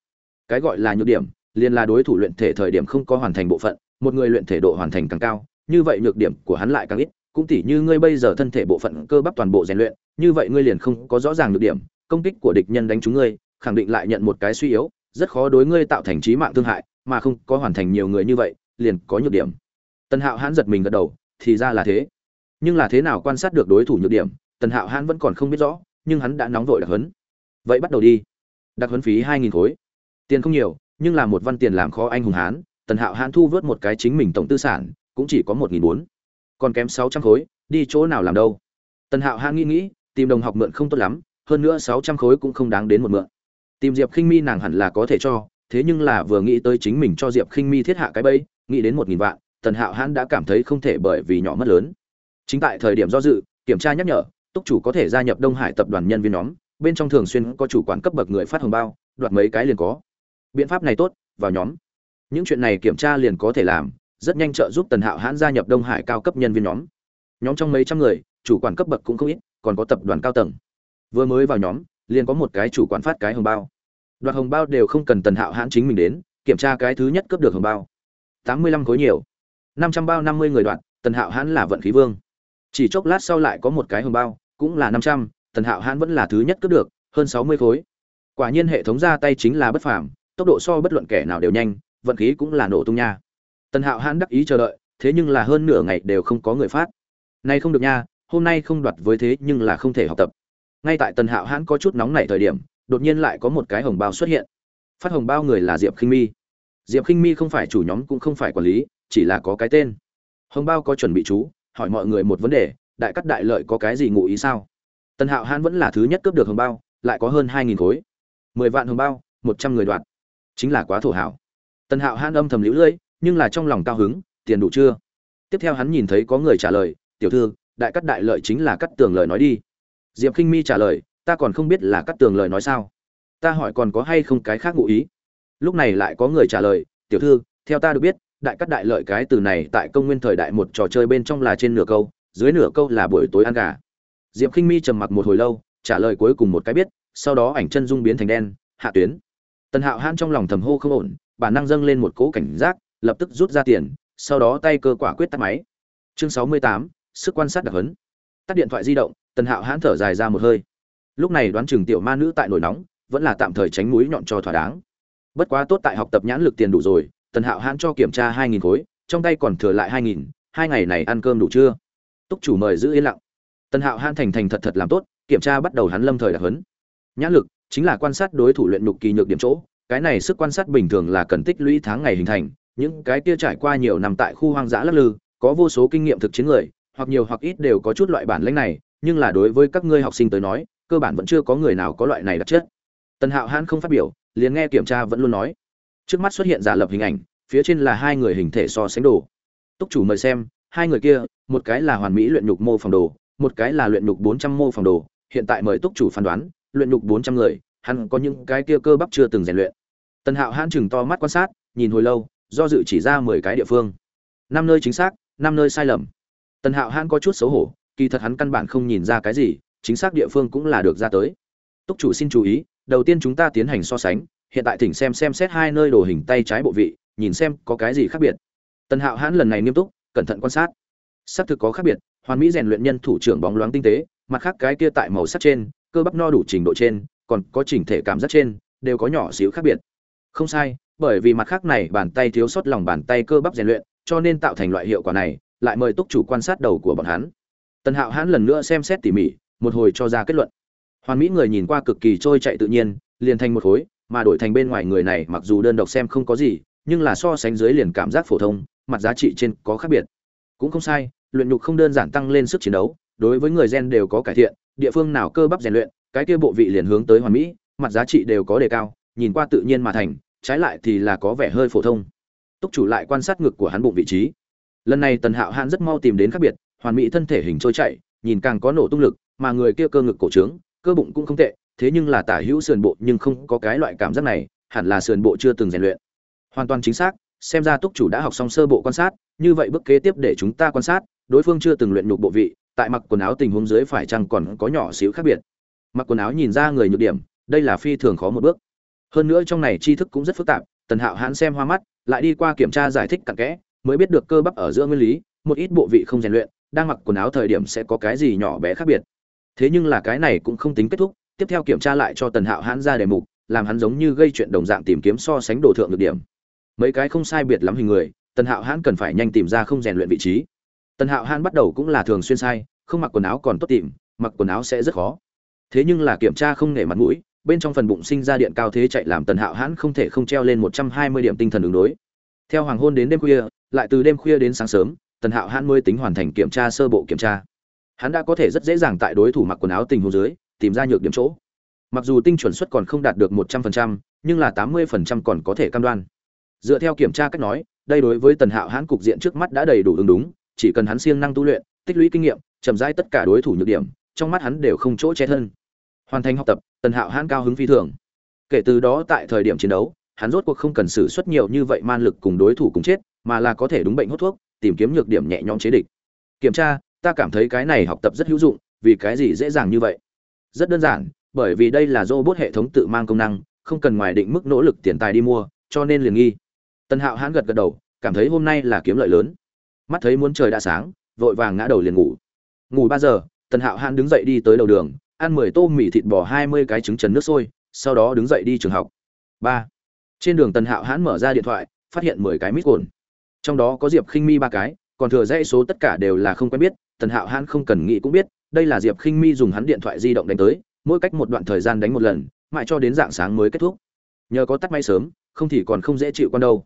Cái gọi là nhược điểm, liền là đối thủ luyện thể thời điểm không có hoàn thành bộ phận, một người luyện thể độ hoàn thành càng cao như vậy nhược điểm của hắn lại càng ít, cũng tỉ như ngươi bây giờ thân thể bộ phận cơ bắp toàn bộ rèn luyện, như vậy ngươi liền không có rõ ràng nhược điểm, công kích của địch nhân đánh trúng ngươi, khẳng định lại nhận một cái suy yếu, rất khó đối ngươi tạo thành trí mạng thương hại, mà không có hoàn thành nhiều người như vậy, liền có nhược điểm. Tần hạo hãn giật mình gật đầu, thì ra là thế. Nhưng là thế nào quan sát được đối thủ nhược điểm, tần hạo hãn vẫn còn không biết rõ, nhưng hắn đã nóng vội đặc hấn. vậy bắt đầu đi. Đặc huấn phí hai nghìn khối. Tiền không nhiều, nhưng là một văn tiền làm khó anh hùng hán. Tần hạo hãn thu vớt một cái chính mình tổng tư sản cũng chỉ có một nghìn bốn. Còn kém sáu trăm khối, đi chỗ nào làm đâu? Tần hạo hãn nghĩ nghĩ, tìm đồng học mượn không tốt lắm, hơn nữa sáu trăm khối cũng không đáng đến một mượn. Tìm diệp khinh mi nàng hẳn là có thể cho, thế nhưng là vừa nghĩ tới chính mình cho diệp khinh mi thiết hạ cái bẫy, nghĩ đến một nghìn vạn, tần hạo hãn đã cảm thấy không thể bởi vì nhỏ mất lớn. Chính tại thời điểm do dự, kiểm tra nhắc nhở, túc chủ có thể gia nhập đông hải tập đoàn nhân viên nhóm, bên trong thường xuyên có chủ quản cấp bậc người phát hồng bao, đoạt mấy cái liền có. Biện pháp này tốt, vào nhóm. Những chuyện này kiểm tra liền có thể làm rất nhanh trợ giúp tần hạo hãn gia nhập đông hải cao cấp nhân viên nhóm. Nhóm trong mấy trăm người, chủ quản cấp bậc cũng không ít, còn có tập đoàn cao tầng. Vừa mới vào nhóm, liền có một cái chủ quản phát cái hồng bao. Đoạt hồng bao đều không cần tần hạo hãn chính mình đến, kiểm tra cái thứ nhất cấp được hồng bao. Tám mươi lăm khối nhiều. Năm trăm bao năm mươi người đoạt, tần hạo hãn là vận khí vương. Chỉ chốc lát sau lại có một cái hồng bao, cũng là năm trăm, tần hạo hãn vẫn là thứ nhất cướp được, hơn sáu mươi khối. Quả nhiên hệ thống ra tay chính là bất phàm, tốc độ so bất luận kẻ nào đều nhanh, vận khí cũng là nổ tung nha tần hạo hãn đắc ý chờ đợi, thế nhưng là hơn nửa ngày đều không có người phát. Nay không được nha, hôm nay không đoạt với thế nhưng là không thể học tập. Ngay tại tần hạo hãn có chút nóng nảy thời điểm, đột nhiên lại có một cái hồng bao xuất hiện. Phát hồng bao người là diệp khinh mi. Diệp khinh mi không phải chủ nhóm cũng không phải quản lý, chỉ là có cái tên. Hồng bao có chuẩn bị chú, hỏi mọi người một vấn đề, đại cắt đại lợi có cái gì ngụ ý sao? Tần hạo hãn vẫn là thứ nhất cướp được hồng bao, lại có hơn hai nghìn khối. Mười vạn hồng bao, một trăm người đoạt. Chính là quá thổ hảo. Tần hạo hãn âm thầm lũ lưỡi nhưng là trong lòng cao hứng, tiền đủ chưa? Tiếp theo hắn nhìn thấy có người trả lời, tiểu thư, đại cắt đại lợi chính là cắt tường lời nói đi. Diệp Kinh mi trả lời, ta còn không biết là cắt tường lời nói sao. Ta hỏi còn có hay không cái khác ngụ ý. Lúc này lại có người trả lời, tiểu thư, theo ta được biết, đại cắt đại lợi cái từ này tại công nguyên thời đại một trò chơi bên trong là trên nửa câu, dưới nửa câu là buổi tối ăn gà. Diệp Kinh mi trầm mặc một hồi lâu, trả lời cuối cùng một cái biết, sau đó ảnh chân dung biến thành đen, hạ tuyến. Tần hạo han trong lòng thầm hô không ổn, bản năng dâng lên một cỗ cảnh giác lập tức rút ra tiền, sau đó tay cơ quả quyết tắt máy. Chương sáu mươi tám, sức quan sát đặc hấn tắt điện thoại di động, tần hạo hãn thở dài ra một hơi. Lúc này đoán chừng tiểu ma nữ tại nổi nóng, vẫn là tạm thời tránh núi nhọn cho thỏa đáng. Bất quá tốt tại học tập nhãn lực tiền đủ rồi, tần hạo hãn cho kiểm tra hai nghìn khối, trong tay còn thừa lại hai nghìn, hai ngày này ăn cơm đủ chưa? Túc chủ mời giữ yên lặng. Tần hạo hãn thành thành thật thật làm tốt, kiểm tra bắt đầu hắn lâm thời đặc hấn nhãn lực, chính là quan sát đối thủ luyện nhục kỳ nhược điểm chỗ, cái này sức quan sát bình thường là cần tích lũy tháng ngày hình thành những cái kia trải qua nhiều năm tại khu hoang dã lắc lư, có vô số kinh nghiệm thực chiến người, hoặc nhiều hoặc ít đều có chút loại bản lĩnh này, nhưng là đối với các ngươi học sinh tới nói, cơ bản vẫn chưa có người nào có loại này đặc chất. Tần hạo hãn không phát biểu, liền nghe kiểm tra vẫn luôn nói. Trước mắt xuất hiện giả lập hình ảnh, phía trên là hai người hình thể so sánh đồ. Túc chủ mời xem, hai người kia, một cái là hoàn mỹ luyện nhục mô phòng đồ, một cái là luyện nhục bốn trăm mô phòng đồ, hiện tại mời túc chủ phán đoán, luyện nhục bốn trăm người, hắn có những cái kia cơ bắp chưa từng rèn luyện. Tần hạo hãn chừng to mắt quan sát, nhìn hồi lâu do dự chỉ ra mười cái địa phương. Năm nơi chính xác, năm nơi sai lầm. Tần hạo hãn có chút xấu hổ, kỳ thật hắn căn bản không nhìn ra cái gì, chính xác địa phương cũng là được ra tới. Túc chủ xin chú ý, đầu tiên chúng ta tiến hành so sánh, hiện tại thỉnh xem xem xét hai nơi đồ hình tay trái bộ vị, nhìn xem có cái gì khác biệt. Tần hạo hãn lần này nghiêm túc, cẩn thận quan sát. Xác thực có khác biệt, hoàn mỹ rèn luyện nhân thủ trưởng bóng loáng tinh tế, mặt khác cái kia tại màu sắc trên, cơ bắp no đủ trình độ trên, còn có chỉnh thể cảm giác trên, đều có nhỏ xíu khác biệt. Không sai bởi vì mặt khác này bàn tay thiếu sót lòng bàn tay cơ bắp rèn luyện, cho nên tạo thành loại hiệu quả này, lại mời túc chủ quan sát đầu của bọn hắn. Tần hạo hãn lần nữa xem xét tỉ mỉ, một hồi cho ra kết luận. Hoàn mỹ người nhìn qua cực kỳ trôi chạy tự nhiên, liền thành một khối, mà đổi thành bên ngoài người này mặc dù đơn độc xem không có gì, nhưng là so sánh dưới liền cảm giác phổ thông, mặt giá trị trên có khác biệt. Cũng không sai, luyện nhục không đơn giản tăng lên sức chiến đấu, đối với người gen đều có cải thiện, địa phương nào cơ bắp rèn luyện, cái kia bộ vị liền hướng tới hoàn mỹ, mặt giá trị đều có đề cao, nhìn qua tự nhiên mà thành trái lại thì là có vẻ hơi phổ thông. Túc chủ lại quan sát ngực của hắn bụng vị trí. Lần này tần hạo hãn rất mau tìm đến khác biệt, hoàn mỹ thân thể hình trôi chạy nhìn càng có nổ tung lực, mà người kia cơ ngực cổ trướng, cơ bụng cũng không tệ, thế nhưng là tả hữu sườn bộ nhưng không có cái loại cảm giác này, hẳn là sườn bộ chưa từng rèn luyện. Hoàn toàn chính xác, xem ra túc chủ đã học xong sơ bộ quan sát, như vậy bước kế tiếp để chúng ta quan sát, đối phương chưa từng luyện nhục bộ vị, tại mặc quần áo tình huống dưới phải chăng còn có nhỏ xíu khác biệt. Mặc quần áo nhìn ra người nhược điểm, đây là phi thường khó một bước hơn nữa trong này tri thức cũng rất phức tạp, tần hạo hãn xem hoa mắt, lại đi qua kiểm tra giải thích cặn kẽ, mới biết được cơ bắp ở giữa nguyên lý, một ít bộ vị không rèn luyện, đang mặc quần áo thời điểm sẽ có cái gì nhỏ bé khác biệt. Thế nhưng là cái này cũng không tính kết thúc, tiếp theo kiểm tra lại cho tần hạo hãn ra đề mục, làm hắn giống như gây chuyện đồng dạng tìm kiếm so sánh đồ thượng được điểm. Mấy cái không sai biệt lắm hình người, tần hạo hãn cần phải nhanh tìm ra không rèn luyện vị trí. Tần hạo hãn bắt đầu cũng là thường xuyên sai, không mặc quần áo còn tốt tìm, mặc quần áo sẽ rất khó. Thế nhưng là kiểm tra không nể mặt mũi bên trong phần bụng sinh ra điện cao thế chạy làm tần hạo hãn không thể không treo lên một trăm hai mươi điểm tinh thần ứng đối. Theo hoàng hôn đến đêm khuya, lại từ đêm khuya đến sáng sớm, tần hạo hãn mới tính hoàn thành kiểm tra sơ bộ kiểm tra. Hắn đã có thể rất dễ dàng tại đối thủ mặc quần áo tình hồ dưới, tìm ra nhược điểm chỗ. Mặc dù tinh chuẩn suất còn không đạt được một trăm phần trăm, nhưng là tám mươi phần trăm còn có thể cam đoan. Dựa theo kiểm tra cách nói, đây đối với tần hạo hãn cục diện trước mắt đã đầy đủ ứng đúng, chỉ cần hắn siêng năng tu luyện, tích lũy kinh nghiệm, chậm rãi tất cả đối thủ nhược điểm, trong mắt hắn đều không chỗ che thân. Hoàn thành học tập tần hạo hãn cao hứng phi thường. Kể từ đó tại thời điểm chiến đấu, hắn rốt cuộc không cần xử suất nhiều như vậy man lực cùng đối thủ cùng chết, mà là có thể đúng bệnh hút thuốc, tìm kiếm nhược điểm nhẹ nhõm chế địch. Kiểm tra, ta cảm thấy cái này học tập rất hữu dụng, vì cái gì dễ dàng như vậy? Rất đơn giản, bởi vì đây là robot hệ thống tự mang công năng, không cần ngoài định mức nỗ lực tiền tài đi mua, cho nên liền nghi. Tần hạo hãn gật gật đầu, cảm thấy hôm nay là kiếm lợi lớn. Mắt thấy muốn trời đã sáng, vội vàng ngã đầu liền ngủ. Ngủ ba giờ, tần hạo hãn đứng dậy đi tới đầu đường ăn mười tô mì thịt bò hai mươi cái trứng trần nước sôi, sau đó đứng dậy đi trường học. Ba. Trên đường tần hạo hãn mở ra điện thoại, phát hiện mười cái mít cồn. Trong đó có diệp khinh mi ba cái, còn thừa dãy số tất cả đều là không quen biết, tần hạo hãn không cần nghĩ cũng biết, đây là diệp khinh mi dùng hắn điện thoại di động đánh tới, mỗi cách một đoạn thời gian đánh một lần, mãi cho đến dạng sáng mới kết thúc. Nhờ có tắt máy sớm, không thì còn không dễ chịu con đâu.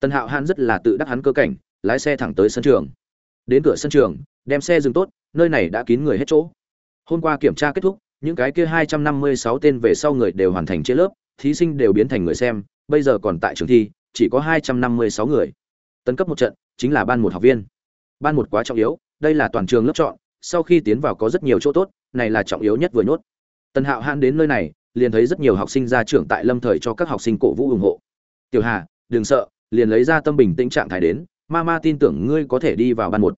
Tần hạo hãn rất là tự đắc hắn cơ cảnh, lái xe thẳng tới sân trường. Đến cửa sân trường, đem xe dừng tốt, nơi này đã kín người hết chỗ hôm qua kiểm tra kết thúc, những cái kia hai trăm năm mươi sáu tên về sau người đều hoàn thành chia lớp, thí sinh đều biến thành người xem, bây giờ còn tại trường thi, chỉ có hai trăm năm mươi sáu người. Tấn cấp một trận, chính là ban một học viên. Ban một quá trọng yếu, đây là toàn trường lớp chọn, sau khi tiến vào có rất nhiều chỗ tốt, này là trọng yếu nhất vừa nhốt. Tần hạo hãn đến nơi này, liền thấy rất nhiều học sinh ra trưởng tại lâm thời cho các học sinh cổ vũ ủng hộ. Tiểu hà, đừng sợ, liền lấy ra tâm bình tĩnh trạng thái đến, ma ma tin tưởng ngươi có thể đi vào ban một.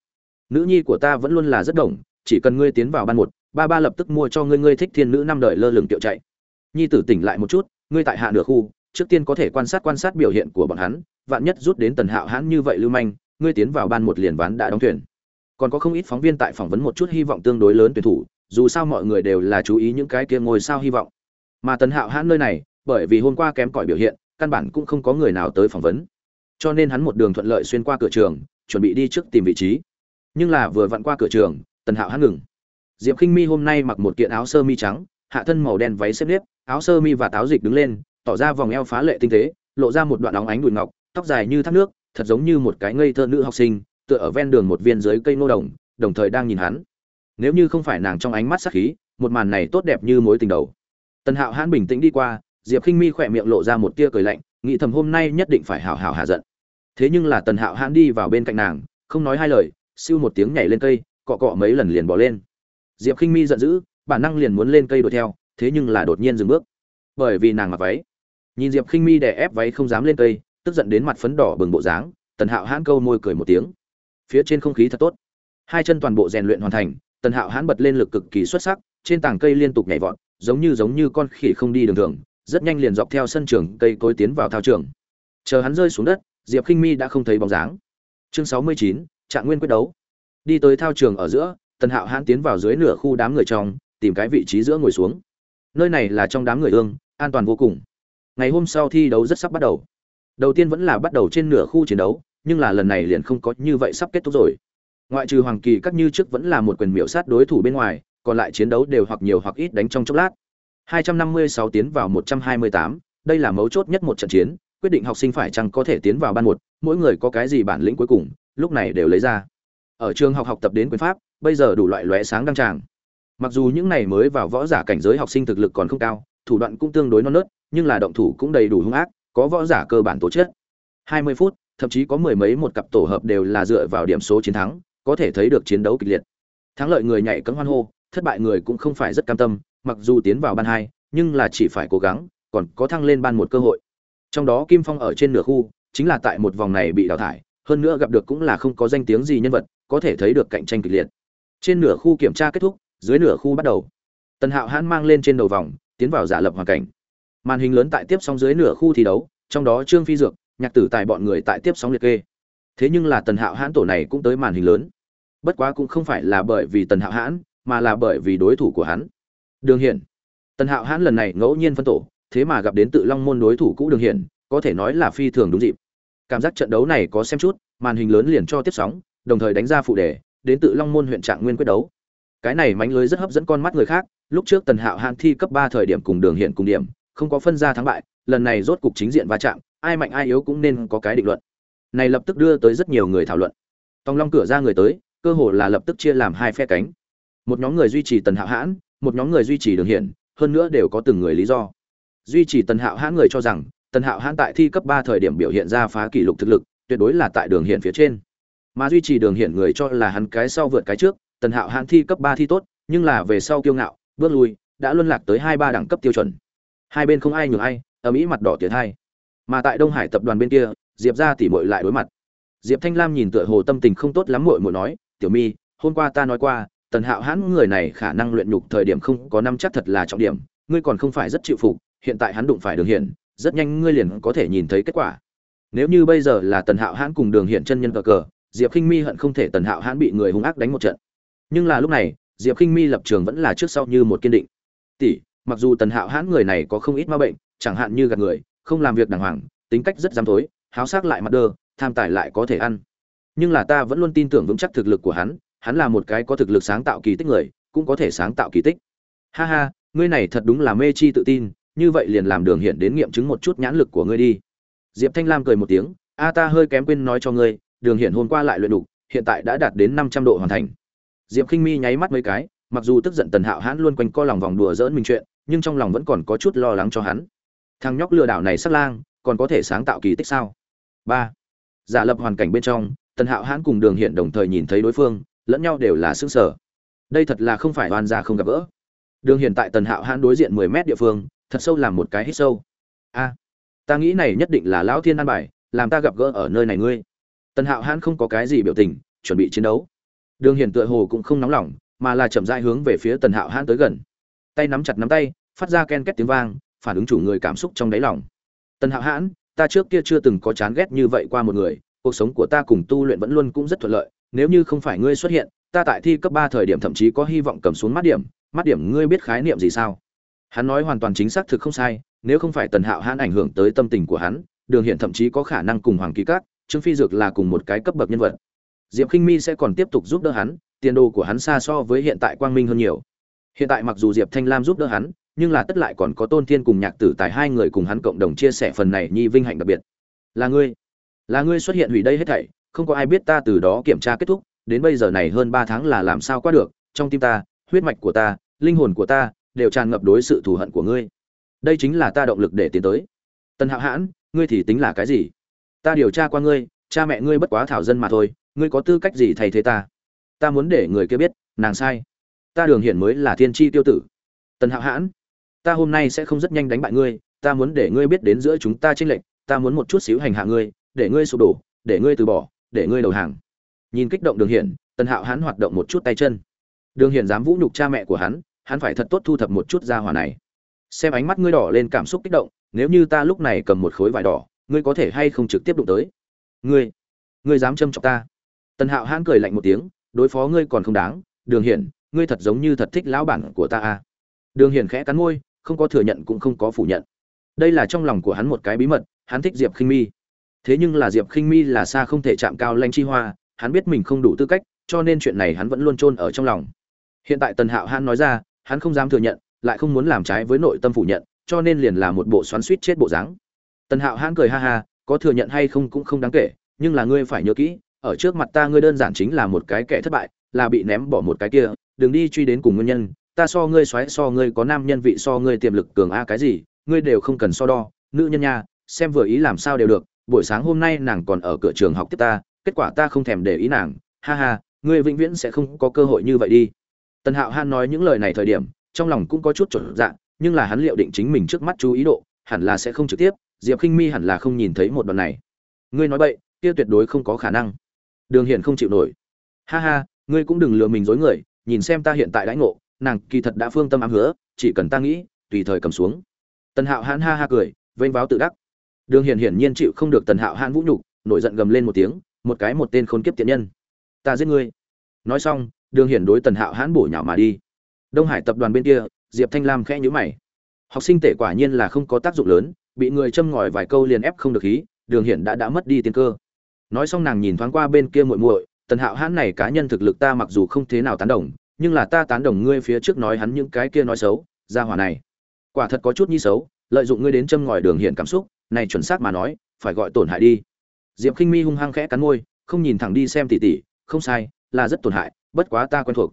Nữ nhi của ta vẫn luôn là rất đồng chỉ cần ngươi tiến vào ban một ba ba lập tức mua cho ngươi ngươi thích thiên nữ năm đời lơ lửng tiệu chạy. Nhi tử tỉnh lại một chút, ngươi tại hạ nửa khu, trước tiên có thể quan sát quan sát biểu hiện của bọn hắn, vạn nhất rút đến tần hạo hãn như vậy lưu manh, ngươi tiến vào ban một liền ván đã đóng thuyền. Còn có không ít phóng viên tại phỏng vấn một chút hy vọng tương đối lớn tuyển thủ, dù sao mọi người đều là chú ý những cái kia ngôi sao hy vọng. Mà tần hạo hãn nơi này, bởi vì hôm qua kém cỏi biểu hiện, căn bản cũng không có người nào tới phỏng vấn. Cho nên hắn một đường thuận lợi xuyên qua cửa trường, chuẩn bị đi trước tìm vị trí. Nhưng là vừa vặn qua cửa trường, tần hạo hãn ngừng diệp Khinh mi hôm nay mặc một kiện áo sơ mi trắng, hạ thân màu đen váy xếp nếp, áo sơ mi và táo dịch đứng lên, tỏ ra vòng eo phá lệ tinh tế, lộ ra một đoạn óng ánh đùi ngọc, tóc dài như thác nước, thật giống như một cái ngây thơ nữ học sinh, tựa ở ven đường một viên dưới cây nô đồng đồng thời đang nhìn hắn. Nếu như không phải nàng trong ánh mắt sắc khí, một màn này tốt đẹp như mối tình đầu. Tần hạo hãn bình tĩnh đi qua, diệp Khinh mi khẽ miệng lộ ra một tia cười lạnh, nghĩ thầm hôm nay nhất định phải hảo hảo hạ giận. Thế nhưng là tần hạo hãn đi vào bên cạnh nàng, không nói hai lời, siêu một tiếng nhảy lên cây, cọ cọ mấy lần liền bỏ lên diệp khinh mi giận dữ, bản năng liền muốn lên cây đuổi theo, thế nhưng là đột nhiên dừng bước. Bởi vì nàng mặc váy. Nhìn diệp khinh mi đè ép váy không dám lên cây, tức giận đến mặt phấn đỏ bừng bộ dáng, tần hạo hãn câu môi cười một tiếng. Phía trên không khí thật tốt. Hai chân toàn bộ rèn luyện hoàn thành, tần hạo hãn bật lên lực cực kỳ xuất sắc, trên tảng cây liên tục nhảy vọt, giống như giống như con khỉ không đi đường thường, rất nhanh liền dọc theo sân trường cây cối tiến vào thao trường. Chờ hắn rơi xuống đất, diệp khinh mi đã không thấy bóng dáng. Chương sáu mươi chín, trạng nguyên quyết đấu. Đi tới thao trường ở giữa tần hạo hãn tiến vào dưới nửa khu đám người trong tìm cái vị trí giữa ngồi xuống. Nơi này là trong đám người ương an toàn vô cùng. Ngày hôm sau thi đấu rất sắp bắt đầu. Đầu tiên vẫn là bắt đầu trên nửa khu chiến đấu nhưng là lần này liền không có như vậy sắp kết thúc rồi. Ngoại trừ hoàng kỳ các như trước vẫn là một quyền miểu sát đối thủ bên ngoài còn lại chiến đấu đều hoặc nhiều hoặc ít đánh trong chốc lát. 256 tiến vào 128, đây là mấu chốt nhất một trận chiến quyết định học sinh phải chăng có thể tiến vào ban một mỗi người có cái gì bản lĩnh cuối cùng lúc này đều lấy ra. Ở trường học học tập đến quyền pháp bây giờ đủ loại lóe sáng đăng tràng. Mặc dù những này mới vào võ giả cảnh giới học sinh thực lực còn không cao, thủ đoạn cũng tương đối non nớt, nhưng là động thủ cũng đầy đủ hung ác, có võ giả cơ bản tổ chức 20 phút, thậm chí có mười mấy một cặp tổ hợp đều là dựa vào điểm số chiến thắng, có thể thấy được chiến đấu kịch liệt. Thắng lợi người nhảy cấm hoan hô, thất bại người cũng không phải rất cam tâm, mặc dù tiến vào ban hai, nhưng là chỉ phải cố gắng, còn có thăng lên ban một cơ hội. Trong đó kim phong ở trên nửa khu, chính là tại một vòng này bị đào thải, hơn nữa gặp được cũng là không có danh tiếng gì nhân vật, có thể thấy được cạnh tranh kịch liệt trên nửa khu kiểm tra kết thúc, dưới nửa khu bắt đầu. Tần hạo hãn mang lên trên đầu vòng, tiến vào giả lập hoàn cảnh. Màn hình lớn tại tiếp sóng dưới nửa khu thi đấu, trong đó trương phi dược, nhạc tử tại bọn người tại tiếp sóng liệt kê. Thế nhưng là tần hạo hãn tổ này cũng tới màn hình lớn. Bất quá cũng không phải là bởi vì tần hạo hãn, mà là bởi vì đối thủ của hắn. Đường hiển. Tần hạo hãn lần này ngẫu nhiên phân tổ, thế mà gặp đến tự long môn đối thủ cũ đường hiển, có thể nói là phi thường đúng dịp. Cảm giác trận đấu này có xem chút, màn hình lớn liền cho tiếp sóng, đồng thời đánh ra phụ đề đến tự long môn huyện trạng nguyên quyết đấu. Cái này mánh lưới rất hấp dẫn con mắt người khác, lúc trước tần hạo hãn thi cấp ba thời điểm cùng đường hiển cùng điểm, không có phân ra thắng bại, lần này rốt cục chính diện va chạm, ai mạnh ai yếu cũng nên có cái định luận. Này lập tức đưa tới rất nhiều người thảo luận. Tòng long cửa ra người tới, cơ hồ là lập tức chia làm hai phe cánh. Một nhóm người duy trì tần hạo hãn, một nhóm người duy trì đường hiển hơn nữa đều có từng người lý do. Duy trì tần hạo hãn người cho rằng, tần hạo hãn tại thi cấp ba thời điểm biểu hiện ra phá kỷ lục thực lực, tuyệt đối là tại đường hiển phía trên mà duy trì đường hiện người cho là hắn cái sau vượt cái trước, tần hạo hãn thi cấp ba thi tốt, nhưng là về sau kiêu ngạo, bước lui, đã luân lạc tới hai ba đẳng cấp tiêu chuẩn. Hai bên không ai nhường ai ở mỹ mặt đỏ tiệt hai. Mà tại đông hải tập đoàn bên kia, diệp ra tỉ mội lại đối mặt. Diệp thanh lam nhìn tựa hồ tâm tình không tốt lắm mội mội nói, tiểu mi, hôm qua ta nói qua, tần hạo hãn người này khả năng luyện nhục thời điểm không có năm chắc thật là trọng điểm, ngươi còn không phải rất chịu phục, hiện tại hắn đụng phải đường hiển, rất nhanh ngươi liền có thể nhìn thấy kết quả. Nếu như bây giờ là tần hạo hãn cùng đường hiển chân nhân cờ cờ diệp khinh mi hận không thể tần hạo hãn bị người hung ác đánh một trận. Nhưng là lúc này, diệp khinh mi lập trường vẫn là trước sau như một kiên định. Tỷ, mặc dù tần hạo hãn người này có không ít ma bệnh, chẳng hạn như gạt người, không làm việc đàng hoàng, tính cách rất dám tối háo sắc lại mặt đơ, tham tài lại có thể ăn. Nhưng là ta vẫn luôn tin tưởng vững chắc thực lực của hắn hắn là một cái có thực lực sáng tạo kỳ tích người, cũng có thể sáng tạo kỳ tích. Ha ha, ngươi này thật đúng là mê chi tự tin, như vậy liền làm đường hiện đến nghiệm chứng một chút nhãn lực của ngươi đi. Diệp thanh lam cười một tiếng, a ta hơi kém quên nói cho ngươi đường hiện hôm qua lại luyện đục, hiện tại đã đạt đến năm trăm độ hoàn thành. Diệp khinh mi nháy mắt mấy cái, mặc dù tức giận tần hạo hãn luôn quanh co lòng vòng đùa dỡn mình chuyện, nhưng trong lòng vẫn còn có chút lo lắng cho hắn. Thằng nhóc lừa đảo này sắc lang, còn có thể sáng tạo kỳ tích sao? Ba. Giả lập hoàn cảnh bên trong, tần hạo hãn cùng đường hiện đồng thời nhìn thấy đối phương, lẫn nhau đều là xương sở đây thật là không phải oan gia không gặp gỡ. Đường hiện tại tần hạo hãn đối diện mười mét địa phương, thật sâu làm một cái hít sâu. A, ta nghĩ này nhất định là lão thiên an bài, làm ta gặp gỡ ở nơi này ngươi tần hạo hãn không có cái gì biểu tình, chuẩn bị chiến đấu. Đường hiển tựa hồ cũng không nóng lòng, mà là chậm rãi hướng về phía tần hạo hãn tới gần. Tay nắm chặt nắm tay, phát ra ken két tiếng vang, phản ứng chủ người cảm xúc trong đáy lòng. Tần hạo hãn, ta trước kia chưa từng có chán ghét như vậy qua một người, cuộc sống của ta cùng tu luyện vẫn luôn cũng rất thuận lợi, nếu như không phải ngươi xuất hiện, ta tại thi cấp ba thời điểm thậm chí có hy vọng cầm xuống mắt điểm mắt điểm ngươi biết khái niệm gì sao? Hắn nói hoàn toàn chính xác thực không sai, nếu không phải tần hạo hãn ảnh hưởng tới tâm tình của hắn, đường hiện thậm chí có khả năng cùng hoàng ký cát trương phi dược là cùng một cái cấp bậc nhân vật. Diệp khinh mi sẽ còn tiếp tục giúp đỡ hắn, tiền đồ của hắn xa so với hiện tại quang minh hơn nhiều. Hiện tại mặc dù diệp thanh lam giúp đỡ hắn, nhưng là tất lại còn có tôn thiên cùng nhạc tử tài hai người cùng hắn cộng đồng chia sẻ phần này nhi vinh hạnh đặc biệt. Là ngươi? Là ngươi xuất hiện hủy đây hết thảy, không có ai biết ta từ đó kiểm tra kết thúc, đến bây giờ này hơn ba tháng là làm sao qua được, trong tim ta, huyết mạch của ta, linh hồn của ta, đều tràn ngập đối sự thù hận của ngươi. Đây chính là ta động lực để tiến tới. Tần hạo hãn, ngươi thì tính là cái gì? Ta điều tra qua ngươi, cha mẹ ngươi bất quá thảo dân mà thôi, ngươi có tư cách gì thay thế ta? Ta muốn để người kia biết, nàng sai. Ta đường hiển mới là thiên tri tiêu tử. Tần hạo hãn, ta hôm nay sẽ không rất nhanh đánh bại ngươi, ta muốn để ngươi biết đến giữa chúng ta tranh lệch, ta muốn một chút xíu hành hạ ngươi, để ngươi sụp đổ, để ngươi từ bỏ, để ngươi đầu hàng. Nhìn kích động đường hiển, tần hạo hãn hoạt động một chút tay chân. Đường hiển dám vũ nhục cha mẹ của hắn hắn phải thật tốt thu thập một chút ra hỏa này. Xem ánh mắt ngươi đỏ lên cảm xúc kích động, nếu như ta lúc này cầm một khối vải đỏ ngươi có thể hay không trực tiếp đụng tới? Ngươi ngươi dám châm chọc ta? Tần hạo hãn cười lạnh một tiếng, đối phó ngươi còn không đáng. Đường hiển, ngươi thật giống như thật thích lão bản của ta à. đường hiển khẽ cắn môi, không có thừa nhận cũng không có phủ nhận. Đây là trong lòng của hắn một cái bí mật, hắn thích diệp khinh mi. Thế nhưng là diệp khinh mi là xa không thể chạm cao lanh chi hoa, hắn biết mình không đủ tư cách, cho nên chuyện này hắn vẫn luôn chôn ở trong lòng. Hiện tại tần hạo hãn nói ra, hắn không dám thừa nhận, lại không muốn làm trái với nội tâm phủ nhận, cho nên liền là một bộ xoắn suýt chết bộ dáng tần hạo hãn cười ha ha, có thừa nhận hay không cũng không đáng kể, nhưng là ngươi phải nhớ kỹ, ở trước mặt ta ngươi đơn giản chính là một cái kẻ thất bại, là bị ném bỏ một cái kia, đừng đi truy đến cùng nguyên nhân, ta so ngươi xoáy, so ngươi có nam nhân vị, so ngươi tiềm lực cường a cái gì, ngươi đều không cần so đo, nữ nhân nha, xem vừa ý làm sao đều được, buổi sáng hôm nay nàng còn ở cửa trường học tiếp ta, kết quả ta không thèm để ý nàng, ha ha, ngươi vĩnh viễn sẽ không có cơ hội như vậy đi. Tần hạo han nói những lời này thời điểm, trong lòng cũng có chút trở dạng nhưng là hắn liệu định chính mình trước mắt chú ý độ, hẳn là sẽ không trực tiếp diệp khinh mi hẳn là không nhìn thấy một đoạn này. Ngươi nói vậy kia tuyệt đối không có khả năng. Đường hiển không chịu nổi. Ha ha, ngươi cũng đừng lừa mình dối người, nhìn xem ta hiện tại đãi ngộ, nàng kỳ thật đã phương tâm ám hứa, chỉ cần ta nghĩ, tùy thời cầm xuống. Tần hạo hãn ha ha cười, vênh váo tự đắc. Đường hiển hiển nhiên chịu không được tần hạo hãn vũ nhục, nổi giận gầm lên một tiếng, một cái một tên khốn kiếp tiện nhân. Ta giết ngươi. Nói xong, đường hiển đối tần hạo hãn bổ nhào mà đi. Đông hải tập đoàn bên kia, diệp thanh lam khẽ nhữ mày. Học sinh tể quả nhiên là không có tác dụng lớn bị người châm ngòi vài câu liền ép không được khí, đường hiển đã đã mất đi tiên cơ. Nói xong nàng nhìn thoáng qua bên kia muội muội, tần hạo hãn này cá nhân thực lực ta mặc dù không thế nào tán đồng, nhưng là ta tán đồng ngươi phía trước nói hắn những cái kia nói xấu ra hỏa này. Quả thật có chút nhi xấu, lợi dụng ngươi đến châm ngòi đường hiện cảm xúc, này chuẩn xác mà nói, phải gọi tổn hại đi. Diệp khinh mi hung hăng khẽ cắn môi, không nhìn thẳng đi xem tỉ tỉ không sai, là rất tổn hại, bất quá ta quen thuộc.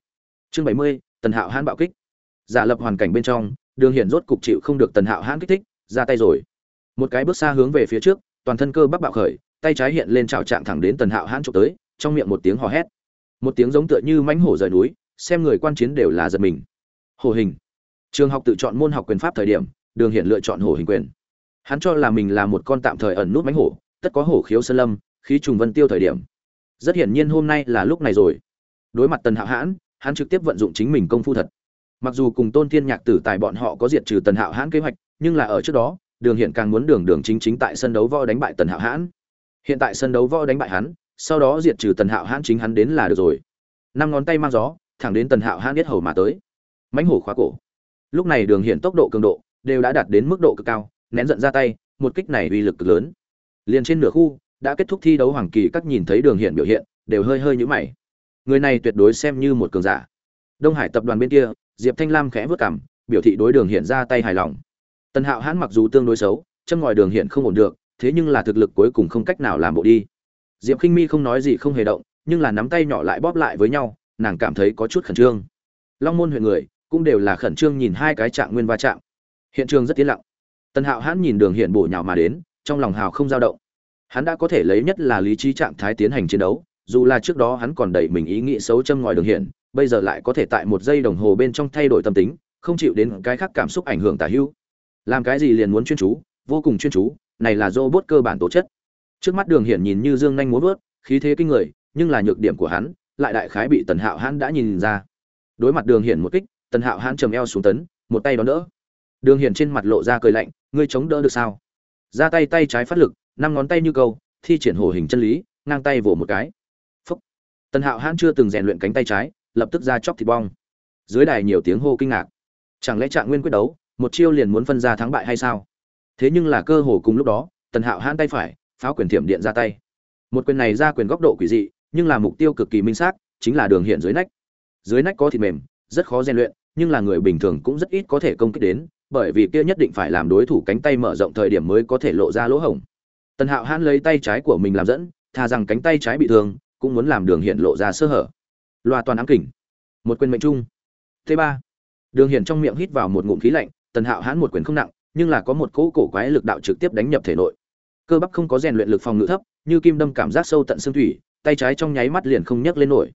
Chương bảy mươi, tần hạo hãn bạo kích. Giả lập hoàn cảnh bên trong, đường hiển rốt cục chịu không được tần hạo hãn kích thích, ra tay rồi một cái bước xa hướng về phía trước, toàn thân cơ bắp bạo khởi, tay trái hiện lên trào trạng thẳng đến tần hạo hãn trộm tới, trong miệng một tiếng hò hét. Một tiếng giống tựa như mãnh hổ rời núi, xem người quan chiến đều là giật mình. Hồ hình. Trường học tự chọn môn học quyền pháp thời điểm, đường hiện lựa chọn hổ hình quyền. Hắn cho là mình là một con tạm thời ẩn nút mãnh hổ, tất có hổ khiếu sơn lâm, khí trùng vân tiêu thời điểm. Rất hiển nhiên hôm nay là lúc này rồi. Đối mặt tần hạo hãn, hắn trực tiếp vận dụng chính mình công phu thật. Mặc dù cùng tôn thiên nhạc tử tại bọn họ có diệt trừ tần hạo hãn kế hoạch, nhưng là ở trước đó đường hiện càng muốn đường đường chính chính tại sân đấu võ đánh bại tần hạo hãn. Hiện tại sân đấu võ đánh bại hắn, sau đó diệt trừ tần hạo hãn chính hắn đến là được rồi. Năm ngón tay mang gió, thẳng đến tần hạo hãn biết hầu mà tới. Mãnh hổ khóa cổ. Lúc này đường hiện tốc độ cường độ đều đã đạt đến mức độ cực cao, nén giận ra tay, một kích này uy lực cực lớn. Liền trên nửa khu, đã kết thúc thi đấu hoàng kỳ, các nhìn thấy đường hiện biểu hiện, đều hơi hơi nhũ mày. Người này tuyệt đối xem như một cường giả. Đông hải tập đoàn bên kia, diệp thanh lam khẽ vớt cảm biểu thị đối đường hiện ra tay hài lòng tần hạo hãn mặc dù tương đối xấu, châm ngòi đường hiện không ổn được, thế nhưng là thực lực cuối cùng không cách nào làm bộ đi. Diệp khinh mi không nói gì không hề động, nhưng là nắm tay nhỏ lại bóp lại với nhau, nàng cảm thấy có chút khẩn trương. Long môn huyện người, cũng đều là khẩn trương nhìn hai cái trạng nguyên va chạm. Hiện trường rất tiến lặng. Tần hạo hãn nhìn đường hiện bổ nhào mà đến, trong lòng hào không dao động. Hắn đã có thể lấy nhất là lý trí trạng thái tiến hành chiến đấu, dù là trước đó hắn còn đẩy mình ý nghĩ xấu châm ngòi đường hiện, bây giờ lại có thể tại một giây đồng hồ bên trong thay đổi tâm tính, không chịu đến cái khác cảm xúc ảnh hưởng tả hữu làm cái gì liền muốn chuyên chú, vô cùng chuyên chú, này là robot cơ bản tố chất. Trước mắt đường hiển nhìn như dương nhanh muốn vớt, khí thế kinh người, nhưng là nhược điểm của hắn, lại đại khái bị tần hạo hãn đã nhìn ra. Đối mặt đường hiển một kích, tần hạo hãn trầm eo xuống tấn, một tay đón đỡ. Đường hiển trên mặt lộ ra cười lạnh, ngươi chống đỡ được sao? Ra tay tay trái phát lực, năm ngón tay như câu, thi triển hổ hình chân lý, ngang tay vỗ một cái. Phúc. Tần hạo hãn chưa từng rèn luyện cánh tay trái, lập tức ra chóc thịt bong. Dưới đài nhiều tiếng hô kinh ngạc. Chẳng lẽ trạng nguyên quyết đấu? Một chiêu liền muốn phân ra thắng bại hay sao? Thế nhưng là cơ hồ cùng lúc đó, tần hạo hãn tay phải, pháo quyền thiểm điện ra tay. Một quyền này ra quyền góc độ quỷ dị, nhưng là mục tiêu cực kỳ minh xác, chính là đường hiện dưới nách. Dưới nách có thịt mềm, rất khó rèn luyện, nhưng là người bình thường cũng rất ít có thể công kích đến, bởi vì kia nhất định phải làm đối thủ cánh tay mở rộng thời điểm mới có thể lộ ra lỗ hổng. Tần hạo hãn lấy tay trái của mình làm dẫn thà rằng cánh tay trái bị thương, cũng muốn làm đường hiện lộ ra sơ hở. Loa toàn ám kỉnh một quyền mệnh trung. T ba. Đường hiện trong miệng hít vào một ngụm khí lạnh tần hạo hãn một quyền không nặng, nhưng là có một cỗ cổ quái lực đạo trực tiếp đánh nhập thể nội. Cơ bắp không có rèn luyện lực phòng ngự thấp, như kim đâm cảm giác sâu tận xương thủy, tay trái trong nháy mắt liền không nhấc lên nổi.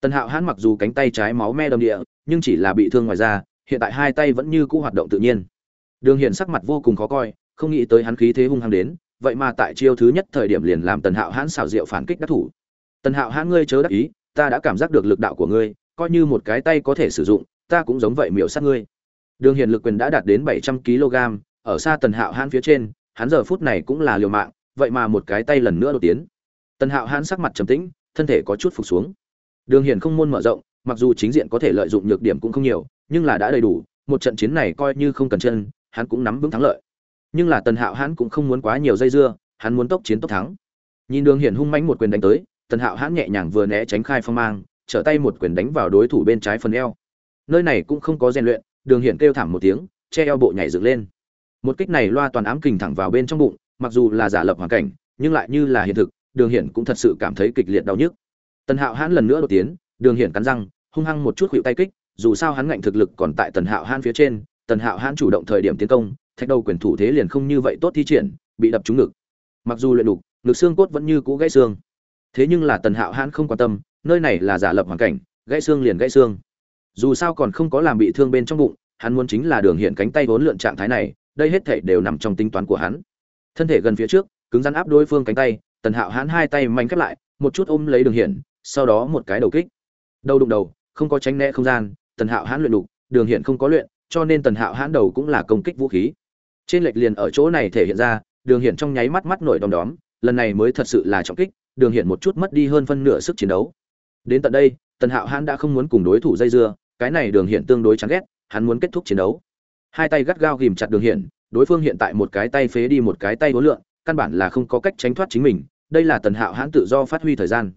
Tần hạo hãn mặc dù cánh tay trái máu me đầm địa, nhưng chỉ là bị thương ngoài da, hiện tại hai tay vẫn như cũ hoạt động tự nhiên. Đường hiện sắc mặt vô cùng khó coi, không nghĩ tới hắn khí thế hung hăng đến, vậy mà tại chiêu thứ nhất thời điểm liền làm tần hạo hãn xảo diệu phản kích đắc thủ. Tần hạo hãn ngươi chớ đắc ý, ta đã cảm giác được lực đạo của ngươi, coi như một cái tay có thể sử dụng, ta cũng giống vậy miểu sát ngươi đường hiền lực quyền đã đạt đến bảy trăm kg, ở xa tần hạo hãn phía trên, hắn giờ phút này cũng là liều mạng, vậy mà một cái tay lần nữa đột tiến. Tần hạo hãn sắc mặt trầm tĩnh, thân thể có chút phục xuống. Đường hiền không môn mở rộng, mặc dù chính diện có thể lợi dụng nhược điểm cũng không nhiều, nhưng là đã đầy đủ, một trận chiến này coi như không cần chân, hắn cũng nắm vững thắng lợi. Nhưng là tần hạo hãn cũng không muốn quá nhiều dây dưa, hắn muốn tốc chiến tốc thắng. Nhìn đường hiển hung mãnh một quyền đánh tới, tần hạo hãn nhẹ nhàng vừa né tránh khai phong mang, trở tay một quyền đánh vào đối thủ bên trái phần eo. Nơi này cũng không có rèn luyện đường hiển kêu thảm một tiếng, che eo bộ nhảy dựng lên. Một kích này loa toàn ám kình thẳng vào bên trong bụng, mặc dù là giả lập hoàn cảnh, nhưng lại như là hiện thực, đường hiển cũng thật sự cảm thấy kịch liệt đau nhức. Tần hạo hãn lần nữa đột tiến, đường hiển cắn răng, hung hăng một chút khuỵu tay kích, dù sao hắn ngạnh thực lực còn tại tần hạo hãn phía trên, tần hạo hãn chủ động thời điểm tiến công, thạch đầu quyền thủ thế liền không như vậy tốt thi triển, bị đập trúng ngực. Mặc dù luyện đục, ngực xương cốt vẫn như cũ gãy xương. Thế nhưng là tần hạo hãn không quan tâm, nơi này là giả lập hoàn cảnh, gãy xương liền gãy xương dù sao còn không có làm bị thương bên trong bụng, hắn muốn chính là đường hiện cánh tay vốn lượn trạng thái này, đây hết thể đều nằm trong tính toán của hắn. Thân thể gần phía trước, cứng rắn áp đối phương cánh tay, tần hạo hắn hai tay manh khép lại, một chút ôm lấy đường hiện sau đó một cái đầu kích. Đầu đụng đầu, không có tránh né không gian, tần hạo hãn luyện đục đường hiện không có luyện, cho nên tần hạo hãn đầu cũng là công kích vũ khí. Trên lệch liền ở chỗ này thể hiện ra, đường hiện trong nháy mắt mắt nổi đom đóm, lần này mới thật sự là trọng kích, đường hiện một chút mất đi hơn phân nửa sức chiến đấu. Đến tận đây, tần hạo hãn đã không muốn cùng đối thủ dây dưa cái này đường hiện tương đối chán ghét, hắn muốn kết thúc chiến đấu. Hai tay gắt gao ghìm chặt đường hiện, đối phương hiện tại một cái tay phế đi một cái tay hối lượng căn bản là không có cách tránh thoát chính mình, đây là tần hạo hãn tự do phát huy thời gian.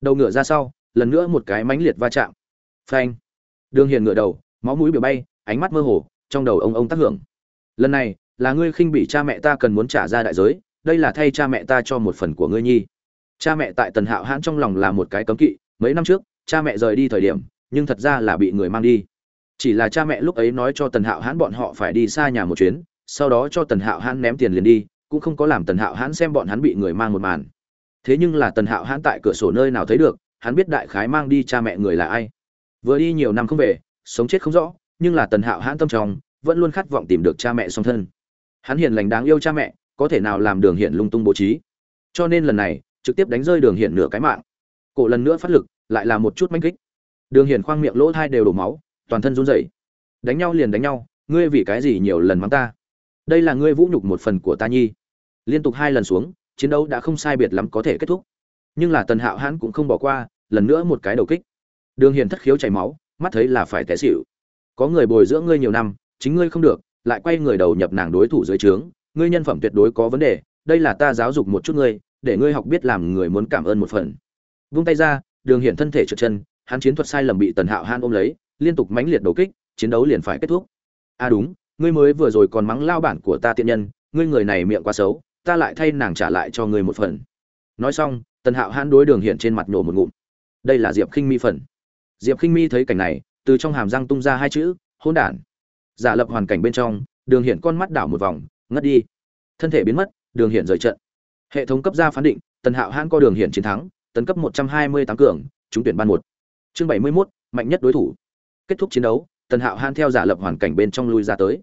Đầu ngựa ra sau, lần nữa một cái mãnh liệt va chạm. Phanh. Đường hiện ngựa đầu, máu mũi biểu bay, ánh mắt mơ hồ, trong đầu ông ông tác hưởng. Lần này, là ngươi khinh bị cha mẹ ta cần muốn trả ra đại giới, đây là thay cha mẹ ta cho một phần của ngươi nhi. Cha mẹ tại tần hạo hãn trong lòng là một cái cấm kỵ, mấy năm trước, cha mẹ rời đi thời điểm nhưng thật ra là bị người mang đi. Chỉ là cha mẹ lúc ấy nói cho tần hạo hãn bọn họ phải đi xa nhà một chuyến, sau đó cho tần hạo hãn ném tiền liền đi, cũng không có làm tần hạo hãn xem bọn hắn bị người mang một màn. Thế nhưng là tần hạo hãn tại cửa sổ nơi nào thấy được, hắn biết đại khái mang đi cha mẹ người là ai. Vừa đi nhiều năm không về, sống chết không rõ, nhưng là tần hạo hãn tâm trong, vẫn luôn khát vọng tìm được cha mẹ song thân. Hắn hiền lành đáng yêu cha mẹ, có thể nào làm đường hiện lung tung bố trí. Cho nên lần này, trực tiếp đánh rơi đường hiện nửa cái mạng. Cổ lần nữa phát lực, lại là một chút manh kích đường Hiền khoang miệng lỗ thai đều đổ máu, toàn thân run rẩy. Đánh nhau liền đánh nhau, ngươi vì cái gì nhiều lần mắng ta? Đây là ngươi vũ nhục một phần của ta nhi. Liên tục hai lần xuống, chiến đấu đã không sai biệt lắm có thể kết thúc. Nhưng là tần hạo hãn cũng không bỏ qua, lần nữa một cái đầu kích. Đường hiền thất khiếu chảy máu, mắt thấy là phải té xịu có người bồi dưỡng ngươi nhiều năm, chính ngươi không được, lại quay người đầu nhập nàng đối thủ dưới trướng, ngươi nhân phẩm tuyệt đối có vấn đề, đây là ta giáo dục một chút ngươi, để ngươi học biết làm người muốn cảm ơn một phần. Vung tay ra, đường hiển thân thể trượt chân hắn chiến thuật sai lầm bị tần hạo han ôm lấy, liên tục mãnh liệt đầu kích, chiến đấu liền phải kết thúc. À đúng, ngươi mới vừa rồi còn mắng lao bản của ta tiện nhân, ngươi người này miệng quá xấu, ta lại thay nàng trả lại cho ngươi một phần. Nói xong, tần hạo han đối đường Hiện trên mặt nhổ một ngụm. Đây là diệp khinh mi phần. Diệp khinh mi thấy cảnh này, từ trong hàm răng tung ra hai chữ hôn đản. Giả lập hoàn cảnh bên trong, đường Hiện con mắt đảo một vòng, ngất đi. Thân thể biến mất, đường Hiện rời trận. Hệ thống cấp ra phán định, tần hạo hãn co đường Hiện chiến thắng, tấn cấp một trăm hai mươi tám cường, trúng tuyển ban một chương bảy mươi mốt, mạnh nhất đối thủ. Kết thúc chiến đấu, tần hạo han theo giả lập hoàn cảnh bên trong lui ra tới.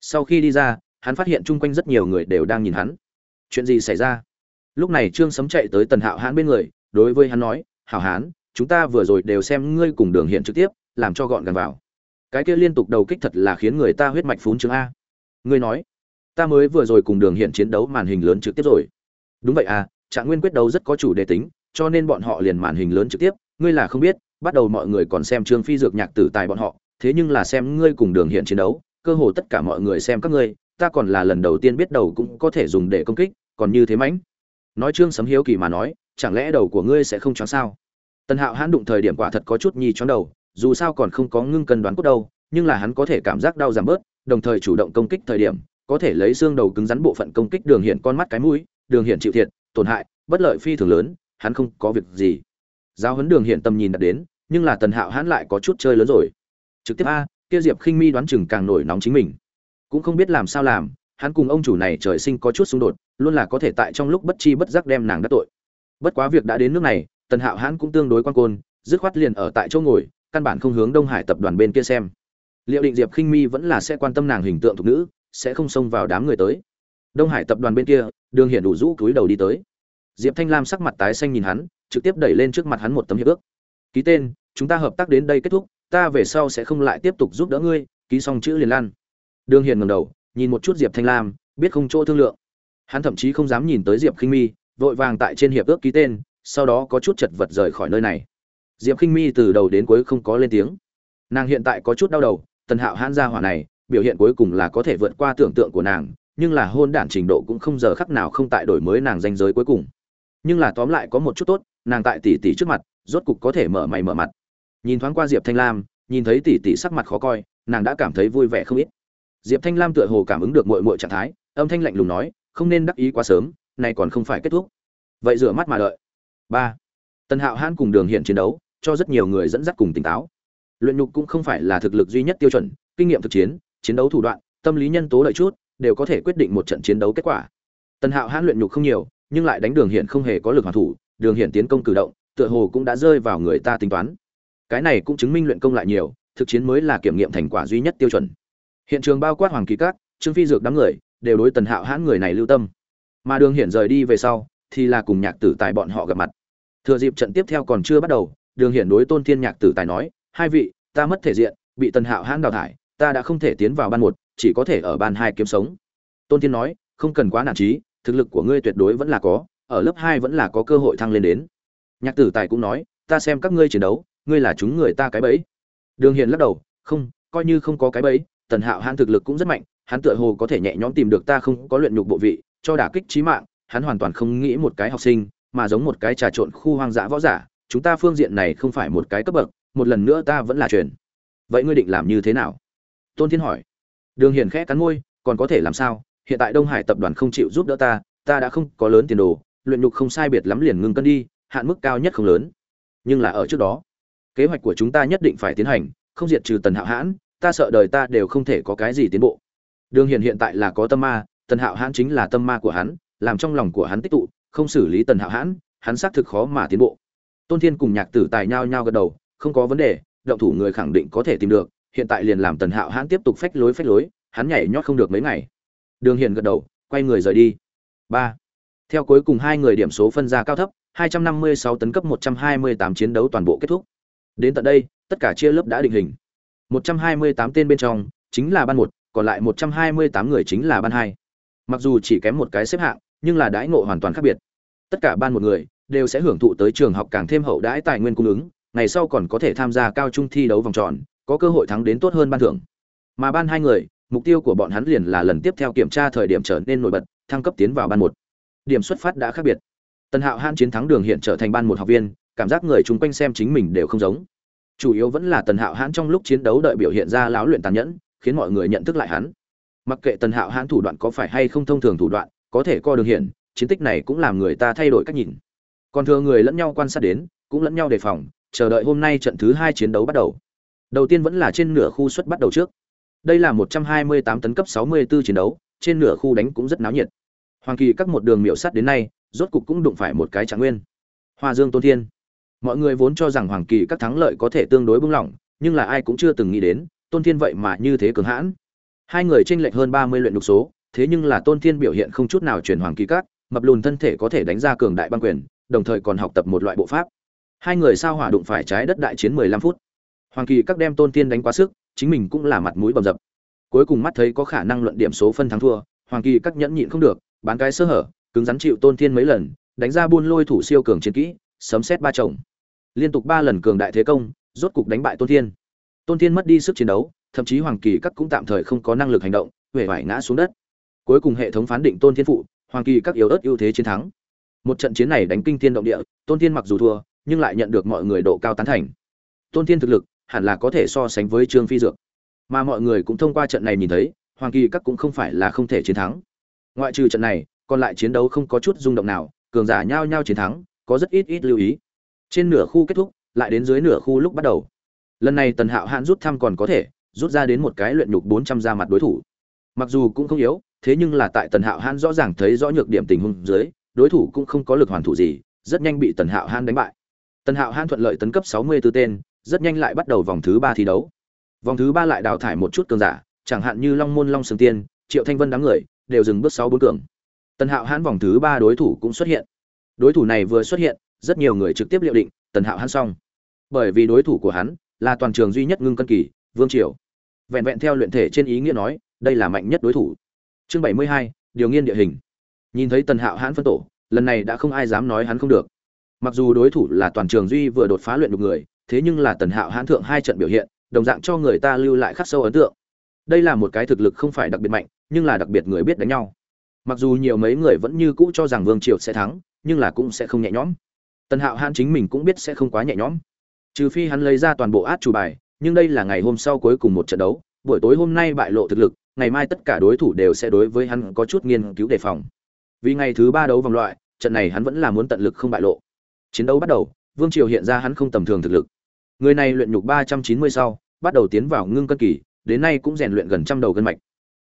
Sau khi đi ra, hắn phát hiện chung quanh rất nhiều người đều đang nhìn hắn. Chuyện gì xảy ra? Lúc này trương sấm chạy tới tần hạo hán bên người, đối với hắn nói, hảo hán, chúng ta vừa rồi đều xem ngươi cùng đường hiện trực tiếp, làm cho gọn gàng vào. Cái kia liên tục đầu kích thật là khiến người ta huyết mạch phún chứng a. Ngươi nói, ta mới vừa rồi cùng đường hiện chiến đấu màn hình lớn trực tiếp rồi. Đúng vậy à trạng nguyên quyết đấu rất có chủ đề tính, cho nên bọn họ liền màn hình lớn trực tiếp, ngươi là không biết bắt đầu mọi người còn xem trương phi dược nhạc tử tài bọn họ, thế nhưng là xem ngươi cùng đường hiện chiến đấu, cơ hồ tất cả mọi người xem các ngươi, ta còn là lần đầu tiên biết đầu cũng có thể dùng để công kích, còn như thế mãnh. Nói trương sấm hiếu kỳ mà nói, chẳng lẽ đầu của ngươi sẽ không choáng sao? Tần hạo hãn đụng thời điểm quả thật có chút nhi choáng đầu, dù sao còn không có ngưng cân đoán cốt đâu, nhưng là hắn có thể cảm giác đau giảm bớt, đồng thời chủ động công kích thời điểm, có thể lấy xương đầu cứng rắn bộ phận công kích đường hiện con mắt cái mũi, đường hiện chịu thiệt, tổn hại, bất lợi phi thường lớn, hắn không có việc gì. Giao huấn đường hiện tầm nhìn đạt đến nhưng là tần hạo hắn lại có chút chơi lớn rồi. Trực tiếp a, kia diệp khinh mi đoán chừng càng nổi nóng chính mình. Cũng không biết làm sao làm, hắn cùng ông chủ này trời sinh có chút xung đột, luôn là có thể tại trong lúc bất chi bất giác đem nàng đắc tội. Bất quá việc đã đến nước này, tần hạo hắn cũng tương đối quan côn, dứt khoát liền ở tại chỗ ngồi, căn bản không hướng đông hải tập đoàn bên kia xem. Liệu định diệp khinh mi vẫn là sẽ quan tâm nàng hình tượng thục nữ, sẽ không xông vào đám người tới. Đông hải tập đoàn bên kia, đường hiển đủ rũ cúi đầu đi tới. Diệp thanh lam sắc mặt tái xanh nhìn hắn, trực tiếp đẩy lên trước mặt hắn một tấm hiệp ước. Ký tên chúng ta hợp tác đến đây kết thúc, ta về sau sẽ không lại tiếp tục giúp đỡ ngươi, ký xong chữ liền lan. Đường hiền ngầm đầu, nhìn một chút diệp thanh lam, biết không chỗ thương lượng. Hắn thậm chí không dám nhìn tới diệp khinh mi, vội vàng tại trên hiệp ước ký tên, sau đó có chút chật vật rời khỏi nơi này. Diệp khinh mi từ đầu đến cuối không có lên tiếng. Nàng hiện tại có chút đau đầu, tần hạo hãn ra hỏa này, biểu hiện cuối cùng là có thể vượt qua tưởng tượng của nàng, nhưng là hôn đản trình độ cũng không giờ khắc nào không tại đổi mới nàng danh giới cuối cùng. Nhưng là tóm lại có một chút tốt, nàng tại tỷ tỷ trước mặt, rốt cục có thể mở mày mở mặt nhìn thoáng qua diệp thanh lam, nhìn thấy tỷ tỷ sắc mặt khó coi, nàng đã cảm thấy vui vẻ không ít. Diệp thanh lam tựa hồ cảm ứng được mội mội trạng thái, âm thanh lạnh lùng nói, không nên đắc ý quá sớm này còn không phải kết thúc. Vậy rửa mắt mà đợi. Ba. Tần hạo hãn cùng đường hiện chiến đấu, cho rất nhiều người dẫn dắt cùng tỉnh táo. Luyện nhục cũng không phải là thực lực duy nhất tiêu chuẩn, kinh nghiệm thực chiến chiến đấu thủ đoạn, tâm lý nhân tố lợi chút, đều có thể quyết định một trận chiến đấu kết quả. Tần hạo hãn luyện nhục không nhiều, nhưng lại đánh đường hiện không hề có lực hoàn thủ, đường hiện tiến công cử động, tựa hồ cũng đã rơi vào người ta tính toán cái này cũng chứng minh luyện công lại nhiều, thực chiến mới là kiểm nghiệm thành quả duy nhất tiêu chuẩn. Hiện trường bao quát hoàng kỳ các, trương phi dược đám người, đều đối tần hạo hãn người này lưu tâm. Mà đường hiển rời đi về sau, thì là cùng nhạc tử tài bọn họ gặp mặt. Thừa dịp trận tiếp theo còn chưa bắt đầu, đường hiển đối tôn thiên nhạc tử tài nói, hai vị, ta mất thể diện, bị tần hạo hãn đào thải, ta đã không thể tiến vào ban một, chỉ có thể ở ban hai kiếm sống. Tôn thiên nói, không cần quá nản trí thực lực của ngươi tuyệt đối vẫn là có, ở lớp hai vẫn là có cơ hội thăng lên đến. Nhạc tử tài cũng nói, ta xem các ngươi chiến đấu ngươi là chúng người ta cái bẫy. Đường hiền lắc đầu, không, coi như không có cái bẫy, tần hạo hãn thực lực cũng rất mạnh, hắn tựa hồ có thể nhẹ nhõm tìm được ta không có luyện nhục bộ vị, cho đả kích trí mạng, hắn hoàn toàn không nghĩ một cái học sinh, mà giống một cái trà trộn khu hoang dã võ giả, chúng ta phương diện này không phải một cái cấp bậc, một lần nữa ta vẫn là truyền. Vậy ngươi định làm như thế nào? Tôn thiên hỏi. Đường hiền khẽ cắn môi, còn có thể làm sao? Hiện tại đông hải tập đoàn không chịu giúp đỡ ta ta đã không có lớn tiền đồ, luyện nhục không sai biệt lắm liền ngưng cân đi, hạn mức cao nhất không lớn. Nhưng là ở trước đó kế hoạch của chúng ta nhất định phải tiến hành, không diệt trừ tần hạo hãn, ta sợ đời ta đều không thể có cái gì tiến bộ. Đường hiền hiện tại là có tâm ma, tần hạo hãn chính là tâm ma của hắn, làm trong lòng của hắn tích tụ, không xử lý tần hạo hãn, hắn xác thực khó mà tiến bộ. Tôn thiên cùng nhạc tử tài nhao nhao gật đầu, không có vấn đề, động thủ người khẳng định có thể tìm được, hiện tại liền làm tần hạo hãn tiếp tục phách lối phách lối, hắn nhảy nhót không được mấy ngày. Đường hiền gật đầu, quay người rời đi. Ba. Theo cuối cùng hai người điểm số phân ra cao thấp 256 tấn cấp 128 chiến đấu toàn bộ kết thúc đến tận đây, tất cả chia lớp đã định hình. 128 tên bên trong, chính là ban một, còn lại 128 người chính là ban hai. Mặc dù chỉ kém một cái xếp hạng, nhưng là đãi ngộ hoàn toàn khác biệt. Tất cả ban một người đều sẽ hưởng thụ tới trường học càng thêm hậu đãi tài nguyên cung ứng, ngày sau còn có thể tham gia cao trung thi đấu vòng tròn, có cơ hội thắng đến tốt hơn ban thưởng. Mà ban hai người, mục tiêu của bọn hắn liền là lần tiếp theo kiểm tra thời điểm trở nên nổi bật, thăng cấp tiến vào ban một. Điểm xuất phát đã khác biệt. Tần hạo han chiến thắng đường hiện trở thành ban một học viên cảm giác người chung quanh xem chính mình đều không giống. Chủ yếu vẫn là tần hạo hãn trong lúc chiến đấu đợi biểu hiện ra lão luyện tàn nhẫn, khiến mọi người nhận thức lại hắn. Mặc kệ tần hạo hãn thủ đoạn có phải hay không thông thường thủ đoạn, có thể co đường hiện chiến tích này cũng làm người ta thay đổi cách nhìn. Còn thừa người lẫn nhau quan sát đến, cũng lẫn nhau đề phòng, chờ đợi hôm nay trận thứ hai chiến đấu bắt đầu. Đầu tiên vẫn là trên nửa khu xuất bắt đầu trước. Đây là 128 tấn cấp 64 chiến đấu, trên nửa khu đánh cũng rất náo nhiệt. Hoàng kỳ các một đường miểu sắt đến nay, rốt cục cũng đụng phải một cái trạng nguyên. Hoa dương tôn thiên mọi người vốn cho rằng hoàng kỳ các thắng lợi có thể tương đối bung lỏng nhưng là ai cũng chưa từng nghĩ đến, tôn thiên vậy mà như thế cường hãn. Hai người tranh lệch hơn 30 luyện đục số, thế nhưng là tôn thiên biểu hiện không chút nào chuyển hoàng kỳ các, mập lùn thân thể có thể đánh ra cường đại băng quyền, đồng thời còn học tập một loại bộ pháp. Hai người sao hỏa đụng phải trái đất đại chiến 15 phút. Hoàng kỳ các đem tôn thiên đánh quá sức, chính mình cũng là mặt mũi bầm dập. Cuối cùng mắt thấy có khả năng luận điểm số phân thắng thua, hoàng kỳ các nhẫn nhịn không được, bán cái sơ hở, cứng rắn chịu tôn thiên mấy lần, đánh ra buôn lôi thủ siêu cường chiến kỹ, sấm xét ba chồng liên tục ba lần cường đại thế công, rốt cục đánh bại tôn thiên. Tôn thiên mất đi sức chiến đấu, thậm chí hoàng kỳ các cũng tạm thời không có năng lực hành động huệ vải ngã xuống đất. Cuối cùng hệ thống phán định tôn thiên phụ, hoàng kỳ các yếu ớt ưu thế chiến thắng. Một trận chiến này đánh kinh thiên động địa, tôn thiên mặc dù thua, nhưng lại nhận được mọi người độ cao tán thành. Tôn thiên thực lực, hẳn là có thể so sánh với trương phi dược. Mà mọi người cũng thông qua trận này nhìn thấy, hoàng kỳ các cũng không phải là không thể chiến thắng. Ngoại trừ trận này, còn lại chiến đấu không có chút rung động nào, cường giả nhao nhao chiến thắng, có rất ít ít lưu ý trên nửa khu kết thúc, lại đến dưới nửa khu lúc bắt đầu. Lần này tần hạo hạn rút thăm còn có thể, rút ra đến một cái luyện nhục bốn trăm ra mặt đối thủ. Mặc dù cũng không yếu, thế nhưng là tại tần hạo hạn rõ ràng thấy rõ nhược điểm tình huống dưới, đối thủ cũng không có lực hoàn thủ gì, rất nhanh bị tần hạo hạn đánh bại. Tần hạo hạn thuận lợi tấn cấp sáu mươi 64 tên, rất nhanh lại bắt đầu vòng thứ ba thi đấu. Vòng thứ ba lại đào thải một chút cường giả, chẳng hạn như long môn long sương tiên, triệu thanh vân đám người, đều dừng bước sáu bốn cường. Tần hạo hãn vòng thứ ba đối thủ cũng xuất hiện. Đối thủ này vừa xuất hiện rất nhiều người trực tiếp liệu định, tần hạo hắn xong. Bởi vì đối thủ của hắn là toàn trường duy nhất ngưng cân kỳ, vương triều. Vẹn vẹn theo luyện thể trên ý nghĩa nói, đây là mạnh nhất đối thủ. Chương bảy mươi hai, điều nghiên địa hình. Nhìn thấy tần hạo hãn phân tổ, lần này đã không ai dám nói hắn không được. Mặc dù đối thủ là toàn trường duy vừa đột phá luyện đục người, thế nhưng là tần hạo hãn thượng hai trận biểu hiện, đồng dạng cho người ta lưu lại khắc sâu ấn tượng. Đây là một cái thực lực không phải đặc biệt mạnh, nhưng là đặc biệt người biết đánh nhau. Mặc dù nhiều mấy người vẫn như cũ cho rằng vương triều sẽ thắng, nhưng là cũng sẽ không nhẹ nhõm tần hạo hãn chính mình cũng biết sẽ không quá nhẹ nhõm. Trừ phi hắn lấy ra toàn bộ át chủ bài, nhưng đây là ngày hôm sau cuối cùng một trận đấu, buổi tối hôm nay bại lộ thực lực, ngày mai tất cả đối thủ đều sẽ đối với hắn có chút nghiên cứu đề phòng. Vì ngày thứ ba đấu vòng loại, trận này hắn vẫn là muốn tận lực không bại lộ. Chiến đấu bắt đầu, vương triều hiện ra hắn không tầm thường thực lực. Người này luyện nhục ba trăm chín mươi sau, bắt đầu tiến vào ngưng cân kỳ, đến nay cũng rèn luyện gần trăm đầu cân mạch.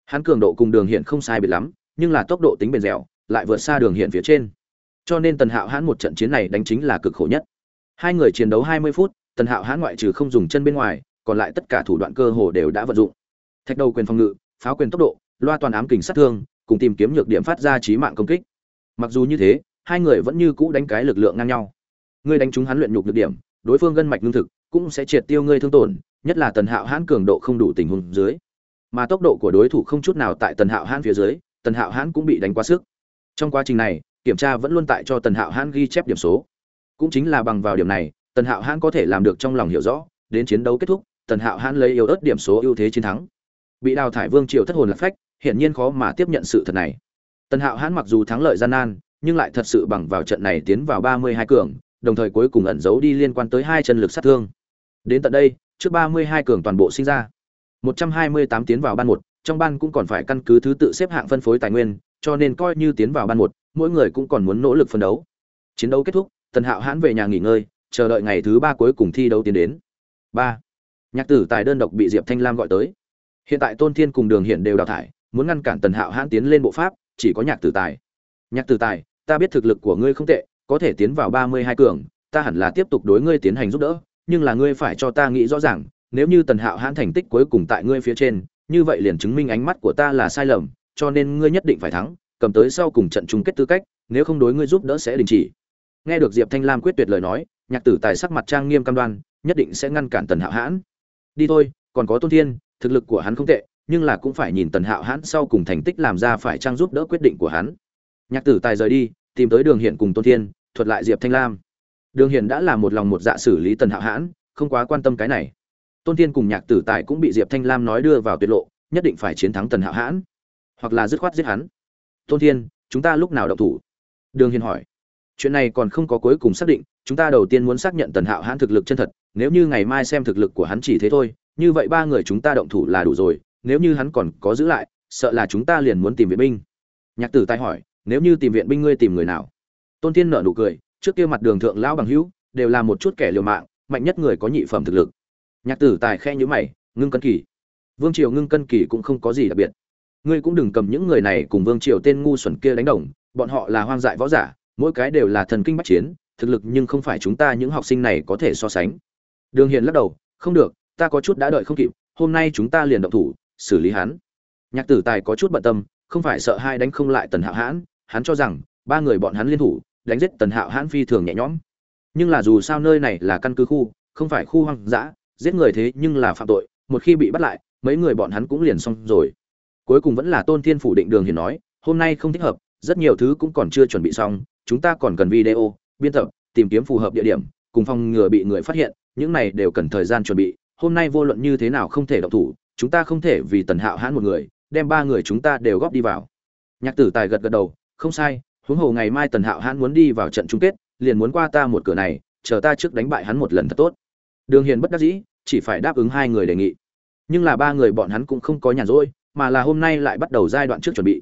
Hắn cường độ cùng đường hiện không sai biệt lắm, nhưng là tốc độ tính bền dẻo, lại vượt xa đường hiện phía trên cho nên tần hạo hãn một trận chiến này đánh chính là cực khổ nhất. Hai người chiến đấu hai mươi phút, tần hạo hãn ngoại trừ không dùng chân bên ngoài, còn lại tất cả thủ đoạn cơ hồ đều đã vận dụng. Thạch đầu quyền phòng ngự, pháo quyền tốc độ, loa toàn ám kình sát thương, cùng tìm kiếm nhược điểm phát ra trí mạng công kích. Mặc dù như thế, hai người vẫn như cũ đánh cái lực lượng ngang nhau. Ngươi đánh trúng hắn luyện nhục nhược điểm, đối phương gân mạch lương thực cũng sẽ triệt tiêu ngươi thương tổn, nhất là tần hạo hãn cường độ không đủ tình huống dưới. Mà tốc độ của đối thủ không chút nào tại tần hạo hãn phía dưới, tần hạo hãn cũng bị đánh quá sức. Trong quá trình này kiểm tra vẫn luôn tại cho tần hạo hãn ghi chép điểm số. Cũng chính là bằng vào điểm này tần hạo hãn có thể làm được trong lòng hiểu rõ đến chiến đấu kết thúc tần hạo hãn lấy yếu ớt điểm số ưu thế chiến thắng. Bị đào thải vương triều thất hồn lạc phách hiển nhiên khó mà tiếp nhận sự thật này. Tần hạo hãn mặc dù thắng lợi gian nan nhưng lại thật sự bằng vào trận này tiến vào ba mươi hai cường đồng thời cuối cùng ẩn giấu đi liên quan tới hai chân lực sát thương. Đến tận đây trước ba mươi hai cường toàn bộ sinh ra. một trăm hai mươi tám tiến vào ban một trong ban cũng còn phải căn cứ thứ tự xếp hạng phân phối tài nguyên, cho nên coi như tiến vào ban một, mỗi người cũng còn muốn nỗ lực phân đấu. Chiến đấu kết thúc, tần hạo hãn về nhà nghỉ ngơi, chờ đợi ngày thứ ba cuối cùng thi đấu tiến đến. Ba. Nhạc tử tài đơn độc bị diệp thanh lam gọi tới. Hiện tại tôn thiên cùng đường hiện đều đào thải, muốn ngăn cản tần hạo hãn tiến lên bộ pháp, chỉ có nhạc tử tài. Nhạc tử tài, ta biết thực lực của ngươi không tệ, có thể tiến vào ba mươi hai cường, ta hẳn là tiếp tục đối ngươi tiến hành giúp đỡ, nhưng là ngươi phải cho ta nghĩ rõ ràng, nếu như tần hạo hãn thành tích cuối cùng tại ngươi phía trên, như vậy liền chứng minh ánh mắt của ta là sai lầm, cho nên ngươi nhất định phải thắng cầm tới sau cùng trận chung kết tư cách, nếu không đối ngươi giúp đỡ sẽ đình chỉ. Nghe được diệp thanh lam quyết tuyệt lời nói, nhạc tử tài sắc mặt trang nghiêm cam đoan, nhất định sẽ ngăn cản tần hạo hãn. Đi thôi, còn có tôn thiên, thực lực của hắn không tệ, nhưng là cũng phải nhìn tần hạo hãn sau cùng thành tích làm ra phải trang giúp đỡ quyết định của hắn. Nhạc tử tài rời đi, tìm tới đường hiện cùng tôn thiên, thuật lại diệp thanh lam. Đường hiện đã là một lòng một dạ xử lý tần hạo hãn, không quá quan tâm cái này. Tôn thiên cùng nhạc tử tài cũng bị diệp thanh lam nói đưa vào tuyệt lộ, nhất định phải chiến thắng tần hạo hãn, hoặc là dứt khoát giết hắn tôn thiên, chúng ta lúc nào động thủ? Đường hiền hỏi. Chuyện này còn không có cuối cùng xác định, chúng ta đầu tiên muốn xác nhận tần hạo hãn thực lực chân thật, nếu như ngày mai xem thực lực của hắn chỉ thế thôi, như vậy ba người chúng ta động thủ là đủ rồi, nếu như hắn còn có giữ lại, sợ là chúng ta liền muốn tìm viện binh. Nhạc tử tài hỏi, nếu như tìm viện binh ngươi tìm người nào? Tôn thiên nợ nụ cười, trước kia mặt đường thượng lão bằng hữu, đều là một chút kẻ liều mạng, mạnh nhất người có nhị phẩm thực lực. Nhạc tử tài khe nhữ mày, ngưng cân kỳ. Vương triều ngưng cân kỳ cũng không có gì đặc biệt ngươi cũng đừng cầm những người này cùng vương triều tên ngu xuẩn kia đánh đồng, bọn họ là hoang dại võ giả, mỗi cái đều là thần kinh bách chiến, thực lực nhưng không phải chúng ta những học sinh này có thể so sánh. Đường hiền lắc đầu, không được, ta có chút đã đợi không kịp, hôm nay chúng ta liền động thủ, xử lý hắn. Nhạc tử tài có chút bận tâm, không phải sợ hai đánh không lại tần hạo hãn, hắn cho rằng, ba người bọn hắn liên thủ, đánh giết tần hạo hãn phi thường nhẹ nhõm. Nhưng là dù sao nơi này là căn cứ khu, không phải khu hoang dã, giết người thế nhưng là phạm tội, một khi bị bắt lại, mấy người bọn hắn cũng liền xong rồi cuối cùng vẫn là tôn thiên phủ định đường hiền nói, hôm nay không thích hợp, rất nhiều thứ cũng còn chưa chuẩn bị xong, chúng ta còn cần video, biên tập, tìm kiếm phù hợp địa điểm, cùng phòng ngừa bị người phát hiện, những này đều cần thời gian chuẩn bị. Hôm nay vô luận như thế nào không thể động thủ, chúng ta không thể vì tần hạo hãn một người, đem ba người chúng ta đều góp đi vào. Nhạc tử tài gật gật đầu, không sai, huống hồ ngày mai tần hạo hãn muốn đi vào trận chung kết, liền muốn qua ta một cửa này, chờ ta trước đánh bại hắn một lần thật tốt. Đường hiền bất đắc dĩ, chỉ phải đáp ứng hai người đề nghị. Nhưng là ba người bọn hắn cũng không có nhàn rỗi mà là hôm nay lại bắt đầu giai đoạn trước chuẩn bị.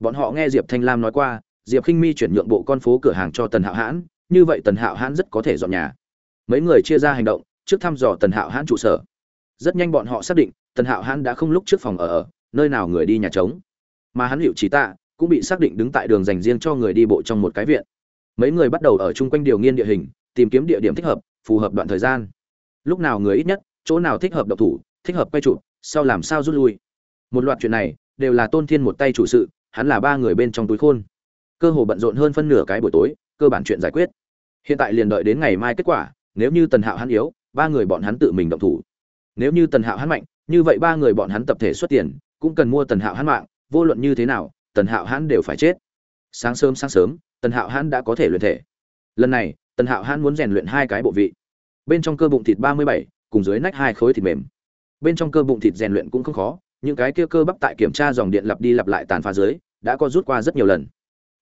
Bọn họ nghe diệp thanh lam nói qua diệp khinh mi chuyển nhượng bộ con phố cửa hàng cho tần hạo hãn như vậy tần hạo hãn rất có thể dọn nhà. Mấy người chia ra hành động trước thăm dò tần hạo hãn trụ sở. Rất nhanh bọn họ xác định tần hạo hãn đã không lúc trước phòng ở, ở nơi nào người đi nhà trống. Mà hắn liệu trí tạ cũng bị xác định đứng tại đường dành riêng cho người đi bộ trong một cái viện. Mấy người bắt đầu ở chung quanh điều nghiên địa hình tìm kiếm địa điểm thích hợp phù hợp đoạn thời gian. Lúc nào người ít nhất chỗ nào thích hợp độc thủ thích hợp quay trụ sau làm sao rút lui một loạt chuyện này đều là tôn thiên một tay chủ sự, hắn là ba người bên trong túi khôn. Cơ hồ bận rộn hơn phân nửa cái buổi tối, cơ bản chuyện giải quyết. Hiện tại liền đợi đến ngày mai kết quả, nếu như tần hạo hắn yếu, ba người bọn hắn tự mình động thủ. Nếu như tần hạo hắn mạnh, như vậy ba người bọn hắn tập thể xuất tiền, cũng cần mua tần hạo hắn mạng, vô luận như thế nào, tần hạo hắn đều phải chết. Sáng sớm sáng sớm, tần hạo hắn đã có thể luyện thể. Lần này, tần hạo hắn muốn rèn luyện hai cái bộ vị. Bên trong cơ bụng thịt ba mươi bảy, cùng dưới nách hai khối thịt mềm. Bên trong cơ bụng thịt rèn luyện cũng không khó những cái kia cơ bắp tại kiểm tra dòng điện lặp đi lặp lại tàn phá dưới, đã có rút qua rất nhiều lần.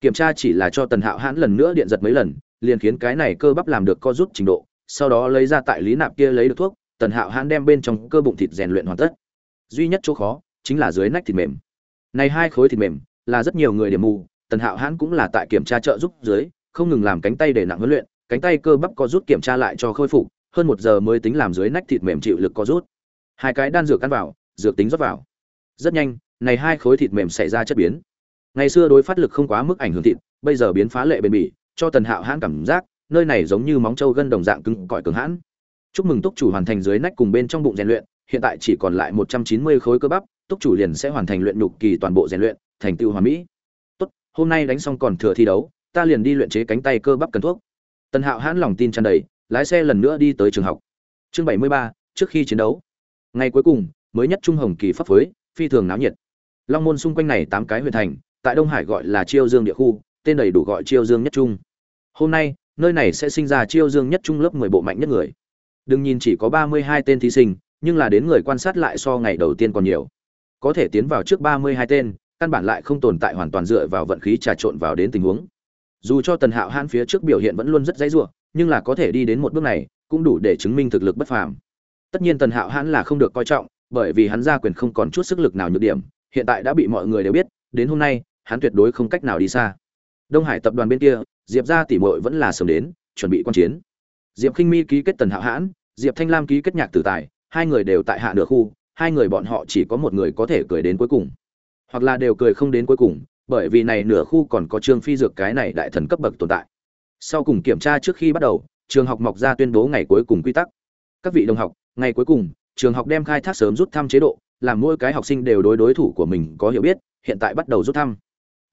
Kiểm tra chỉ là cho tần hạo hãn lần nữa điện giật mấy lần, liền khiến cái này cơ bắp làm được co rút trình độ, sau đó lấy ra tại lý nạp kia lấy được thuốc, tần hạo hãn đem bên trong cơ bụng thịt rèn luyện hoàn tất. Duy nhất chỗ khó, chính là dưới nách thịt mềm. Này hai khối thịt mềm, là rất nhiều người điểm mù, tần hạo hãn cũng là tại kiểm tra trợ giúp dưới, không ngừng làm cánh tay để nặng huấn luyện, cánh tay cơ bắp co rút kiểm tra lại cho khôi phục, hơn một giờ mới tính làm dưới nách thịt mềm chịu lực co rút. Hai cái đan dược ăn vào, dược tính rót vào rất nhanh, này hai khối thịt mềm xảy ra chất biến. Ngày xưa đối phát lực không quá mức ảnh hưởng thịt, bây giờ biến phá lệ bền bỉ, cho tần hạo hãn cảm giác, nơi này giống như móng trâu gân đồng dạng cứng, cỏi cường hãn. Chúc mừng túc chủ hoàn thành dưới nách cùng bên trong bụng rèn luyện, hiện tại chỉ còn lại một trăm chín mươi khối cơ bắp, túc chủ liền sẽ hoàn thành luyện nhục kỳ toàn bộ rèn luyện, thành tựu hòa mỹ. Tốt, hôm nay đánh xong còn thừa thi đấu, ta liền đi luyện chế cánh tay cơ bắp cần thuốc. Tần hạo hãn lòng tin tràn đầy, lái xe lần nữa đi tới trường học. Chương bảy mươi ba, trước khi chiến đấu. Ngày cuối cùng, mới nhất trung hồng kỳ pháp phối phi thường náo nhiệt. Long môn xung quanh này tám cái huyện thành, tại đông hải gọi là chiêu dương địa khu, tên đầy đủ gọi chiêu dương nhất trung. Hôm nay, nơi này sẽ sinh ra chiêu dương nhất trung lớp mười bộ mạnh nhất người. Đừng nhìn chỉ có ba mươi hai tên thí sinh, nhưng là đến người quan sát lại so ngày đầu tiên còn nhiều. Có thể tiến vào trước ba mươi hai tên, căn bản lại không tồn tại hoàn toàn dựa vào vận khí trà trộn vào đến tình huống. Dù cho tần hạo hãn phía trước biểu hiện vẫn luôn rất dãy ruộng nhưng là có thể đi đến một bước này, cũng đủ để chứng minh thực lực bất phàm. Tất nhiên tần hạo hãn là không được coi trọng bởi vì hắn ra quyền không còn chút sức lực nào nhược điểm, hiện tại đã bị mọi người đều biết, đến hôm nay, hắn tuyệt đối không cách nào đi xa. Đông hải tập đoàn bên kia, diệp gia tỷ muội vẫn là sớm đến, chuẩn bị quan chiến. Diệp khinh mi ký kết tần hạo hãn, diệp thanh lam ký kết nhạc tử tài, hai người đều tại hạ nửa khu, hai người bọn họ chỉ có một người có thể cười đến cuối cùng. Hoặc là đều cười không đến cuối cùng, bởi vì này nửa khu còn có trương phi dược cái này đại thần cấp bậc tồn tại. Sau cùng kiểm tra trước khi bắt đầu, trường học mọc ra tuyên bố ngày cuối cùng quy tắc. Các vị đồng học, ngày cuối cùng trường học đem khai thác sớm rút thăm chế độ, làm mỗi cái học sinh đều đối đối thủ của mình có hiểu biết, hiện tại bắt đầu rút thăm.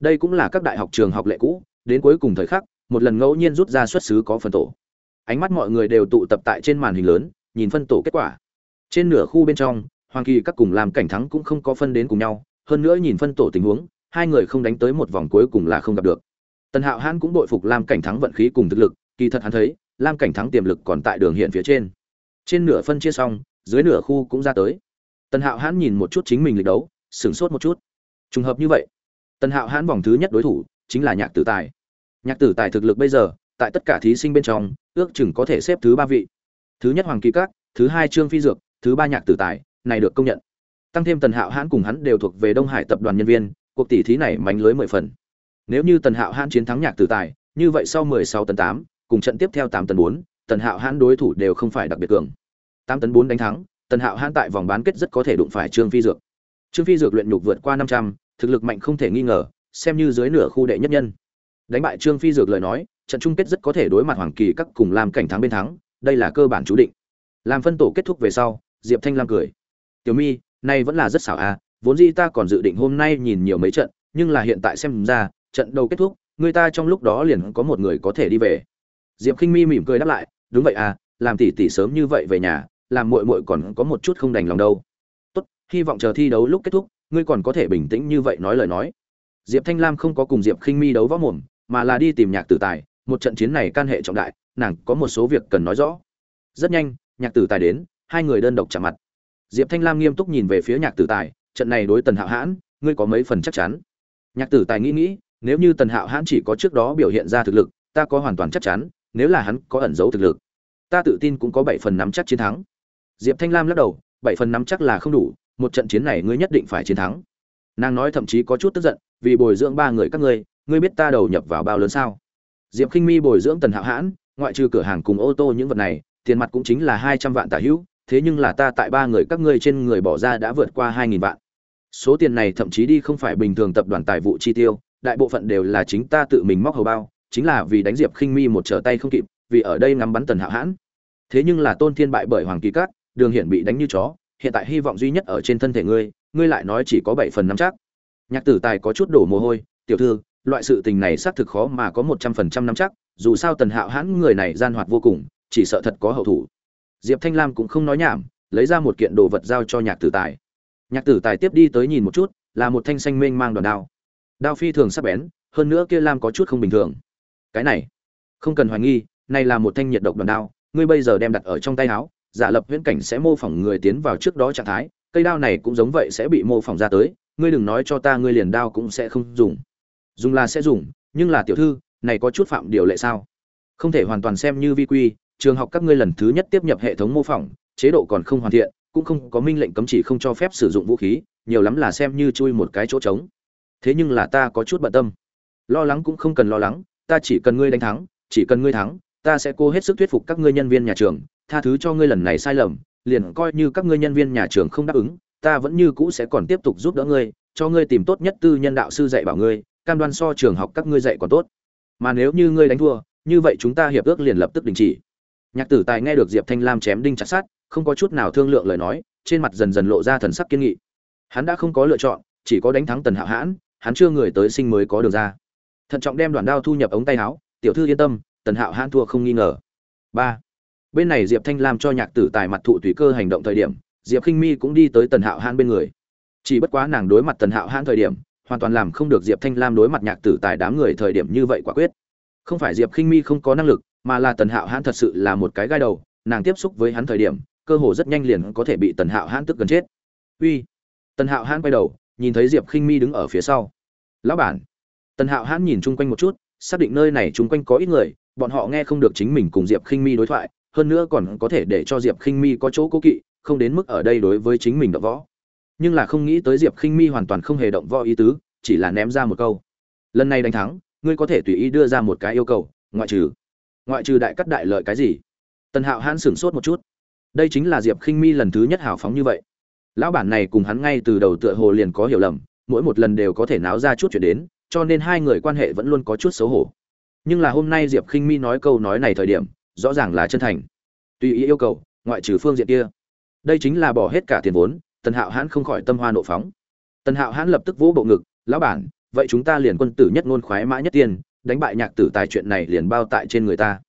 Đây cũng là các đại học trường học lệ cũ, đến cuối cùng thời khắc, một lần ngẫu nhiên rút ra xuất xứ có phân tổ. Ánh mắt mọi người đều tụ tập tại trên màn hình lớn, nhìn phân tổ kết quả. Trên nửa khu bên trong, hoàng kỳ các cùng làm cảnh thắng cũng không có phân đến cùng nhau, hơn nữa nhìn phân tổ tình huống, hai người không đánh tới một vòng cuối cùng là không gặp được. Tần hạo hãn cũng bội phục lam cảnh thắng vận khí cùng thực lực, kỳ thật hắn thấy lam cảnh thắng tiềm lực còn tại đường hiện phía trên. Trên nửa phân chia xong dưới nửa khu cũng ra tới. Tần hạo hãn nhìn một chút chính mình lịch đấu, sửng sốt một chút. Trùng hợp như vậy, tần hạo hãn vòng thứ nhất đối thủ chính là nhạc tử tài. Nhạc tử tài thực lực bây giờ, tại tất cả thí sinh bên trong, ước chừng có thể xếp thứ ba vị. Thứ nhất hoàng kỳ các, thứ hai trương phi dược, thứ ba nhạc tử tài, này được công nhận. Tăng thêm tần hạo hãn cùng hắn đều thuộc về đông hải tập đoàn nhân viên, cuộc tỷ thí này mánh lưới mười phần. Nếu như tần hạo hãn chiến thắng nhạc tử tài, như vậy sau mười sáu tấn tám, cùng trận tiếp theo tám tấn bốn, tần hạo hãn đối thủ đều không phải đặc biệt cường tám tấn bốn đánh thắng, tần hạo hãn tại vòng bán kết rất có thể đụng phải trương phi dược. Trương phi dược luyện nhục vượt qua năm trăm, thực lực mạnh không thể nghi ngờ, xem như dưới nửa khu đệ nhất nhân. Đánh bại trương phi dược lời nói, trận chung kết rất có thể đối mặt hoàng kỳ các cùng làm cảnh thắng bên thắng, đây là cơ bản chú định. Làm phân tổ kết thúc về sau, diệp thanh lam cười. Tiểu mi, nay vẫn là rất xảo à vốn dĩ ta còn dự định hôm nay nhìn nhiều mấy trận, nhưng là hiện tại xem ra, trận đầu kết thúc, người ta trong lúc đó liền có một người có thể đi về. Diệp khinh mi mỉm cười đáp lại, đúng vậy à làm tỷ tỷ sớm như vậy về nhà làm muội muội còn có một chút không đành lòng đâu. Tốt, hy vọng chờ thi đấu lúc kết thúc, ngươi còn có thể bình tĩnh như vậy nói lời nói. Diệp thanh lam không có cùng diệp khinh mi đấu võ mồm, mà là đi tìm nhạc tử tài. Một trận chiến này can hệ trọng đại, nàng có một số việc cần nói rõ. Rất nhanh, nhạc tử tài đến, hai người đơn độc chạm mặt. Diệp thanh lam nghiêm túc nhìn về phía nhạc tử tài, trận này đối tần hạo hãn, ngươi có mấy phần chắc chắn? Nhạc tử tài nghĩ nghĩ, nếu như tần hạo hãn chỉ có trước đó biểu hiện ra thực lực, ta có hoàn toàn chắc chắn, nếu là hắn có ẩn giấu thực lực, ta tự tin cũng có bảy phần nắm chắc chiến thắng diệp thanh lam lắc đầu, bảy phần nắm chắc là không đủ, một trận chiến này ngươi nhất định phải chiến thắng. Nàng nói thậm chí có chút tức giận, vì bồi dưỡng ba người các ngươi ngươi biết ta đầu nhập vào bao lớn sao? Diệp khinh mi bồi dưỡng tần hạo hãn, ngoại trừ cửa hàng cùng ô tô những vật này, tiền mặt cũng chính là hai trăm vạn tả hữu, thế nhưng là ta tại ba người các ngươi trên người bỏ ra đã vượt qua hai nghìn vạn. Số tiền này thậm chí đi không phải bình thường tập đoàn tài vụ chi tiêu, đại bộ phận đều là chính ta tự mình móc hầu bao, chính là vì đánh diệp khinh mi một trở tay không kịp, vì ở đây ngắm bắn tần hạo hãn. Thế nhưng là tôn thiên bại bởi hoàng kỳ cát đường hiển bị đánh như chó, hiện tại hy vọng duy nhất ở trên thân thể ngươi ngươi lại nói chỉ có bảy phần năm chắc. Nhạc tử tài có chút đổ mồ hôi, tiểu thư, loại sự tình này xác thực khó mà có một trăm phần trăm năm chắc, dù sao tần hạo hãn người này gian hoạt vô cùng, chỉ sợ thật có hậu thủ. Diệp thanh lam cũng không nói nhảm, lấy ra một kiện đồ vật giao cho nhạc tử tài. Nhạc tử tài tiếp đi tới nhìn một chút, là một thanh xanh mênh mang đòn đao. Đao phi thường sắc bén, hơn nữa kia lam có chút không bình thường. Cái này, không cần hoài nghi, này là một thanh nhiệt độc đòn đao, ngươi bây giờ đem đặt ở trong tay áo giả lập viễn cảnh sẽ mô phỏng người tiến vào trước đó trạng thái, cây đao này cũng giống vậy sẽ bị mô phỏng ra tới, ngươi đừng nói cho ta ngươi liền đao cũng sẽ không dùng. Dùng là sẽ dùng, nhưng là tiểu thư, này có chút phạm điều lệ sao? Không thể hoàn toàn xem như vi quy, trường học các ngươi lần thứ nhất tiếp nhập hệ thống mô phỏng, chế độ còn không hoàn thiện, cũng không có minh lệnh cấm chỉ không cho phép sử dụng vũ khí, nhiều lắm là xem như chui một cái chỗ trống. Thế nhưng là ta có chút bận tâm. Lo lắng cũng không cần lo lắng, ta chỉ cần ngươi đánh thắng, chỉ cần ngươi thắng ta sẽ cố hết sức thuyết phục các ngươi nhân viên nhà trường, tha thứ cho ngươi lần này sai lầm, liền coi như các ngươi nhân viên nhà trường không đáp ứng, ta vẫn như cũ sẽ còn tiếp tục giúp đỡ ngươi, cho ngươi tìm tốt nhất tư nhân đạo sư dạy bảo ngươi, cam đoan so trường học các ngươi dạy còn tốt. Mà nếu như ngươi đánh thua, như vậy chúng ta hiệp ước liền lập tức đình chỉ. Nhạc tử tài nghe được diệp thanh lam chém đinh chặt sát không có chút nào thương lượng lời nói, trên mặt dần dần lộ ra thần sắc kiên nghị. Hắn đã không có lựa chọn, chỉ có đánh thắng tần hạo hãn, hắn chưa người tới sinh mới có được ra. Thận trọng đem đoạn đao thu nhập ống tay áo, tiểu thư yên tâm tần hạo hãn thua không nghi ngờ. Ba. Bên này diệp thanh lam cho nhạc tử tài mặt thụ tùy cơ hành động thời điểm, diệp khinh mi cũng đi tới tần hạo hãn bên người. Chỉ bất quá nàng đối mặt tần hạo hãn thời điểm, hoàn toàn làm không được diệp thanh lam đối mặt nhạc tử tài đám người thời điểm như vậy quả quyết. Không phải diệp khinh mi không có năng lực, mà là tần hạo hãn thật sự là một cái gai đầu, nàng tiếp xúc với hắn thời điểm, cơ hồ rất nhanh liền có thể bị tần hạo hãn tức gần chết. Uy. Tần hạo hãn quay đầu, nhìn thấy diệp khinh mi đứng ở phía sau. Lão bản. Tần hạo hãn nhìn chung quanh một chút, xác định nơi này chung quanh có ít người bọn họ nghe không được chính mình cùng diệp khinh mi đối thoại, hơn nữa còn có thể để cho diệp khinh mi có chỗ cố kỵ, không đến mức ở đây đối với chính mình động võ. Nhưng là không nghĩ tới diệp khinh mi hoàn toàn không hề động võ ý tứ, chỉ là ném ra một câu. Lần này đánh thắng, ngươi có thể tùy ý đưa ra một cái yêu cầu, ngoại trừ. Ngoại trừ đại cắt đại lợi cái gì? Tần hạo hãn sửng sốt một chút. Đây chính là diệp khinh mi lần thứ nhất hào phóng như vậy. Lão bản này cùng hắn ngay từ đầu tựa hồ liền có hiểu lầm, mỗi một lần đều có thể náo ra chút chuyện đến, cho nên hai người quan hệ vẫn luôn có chút xấu hổ nhưng là hôm nay diệp khinh mi nói câu nói này thời điểm, rõ ràng là chân thành. Tùy ý yêu cầu, ngoại trừ phương diện kia. Đây chính là bỏ hết cả tiền vốn, tần hạo hãn không khỏi tâm hoa nộ phóng. Tần hạo hãn lập tức vỗ bộ ngực, lão bản, vậy chúng ta liền quân tử nhất ngôn khoái mã nhất tiên, đánh bại nhạc tử tài chuyện này liền bao tại trên người ta.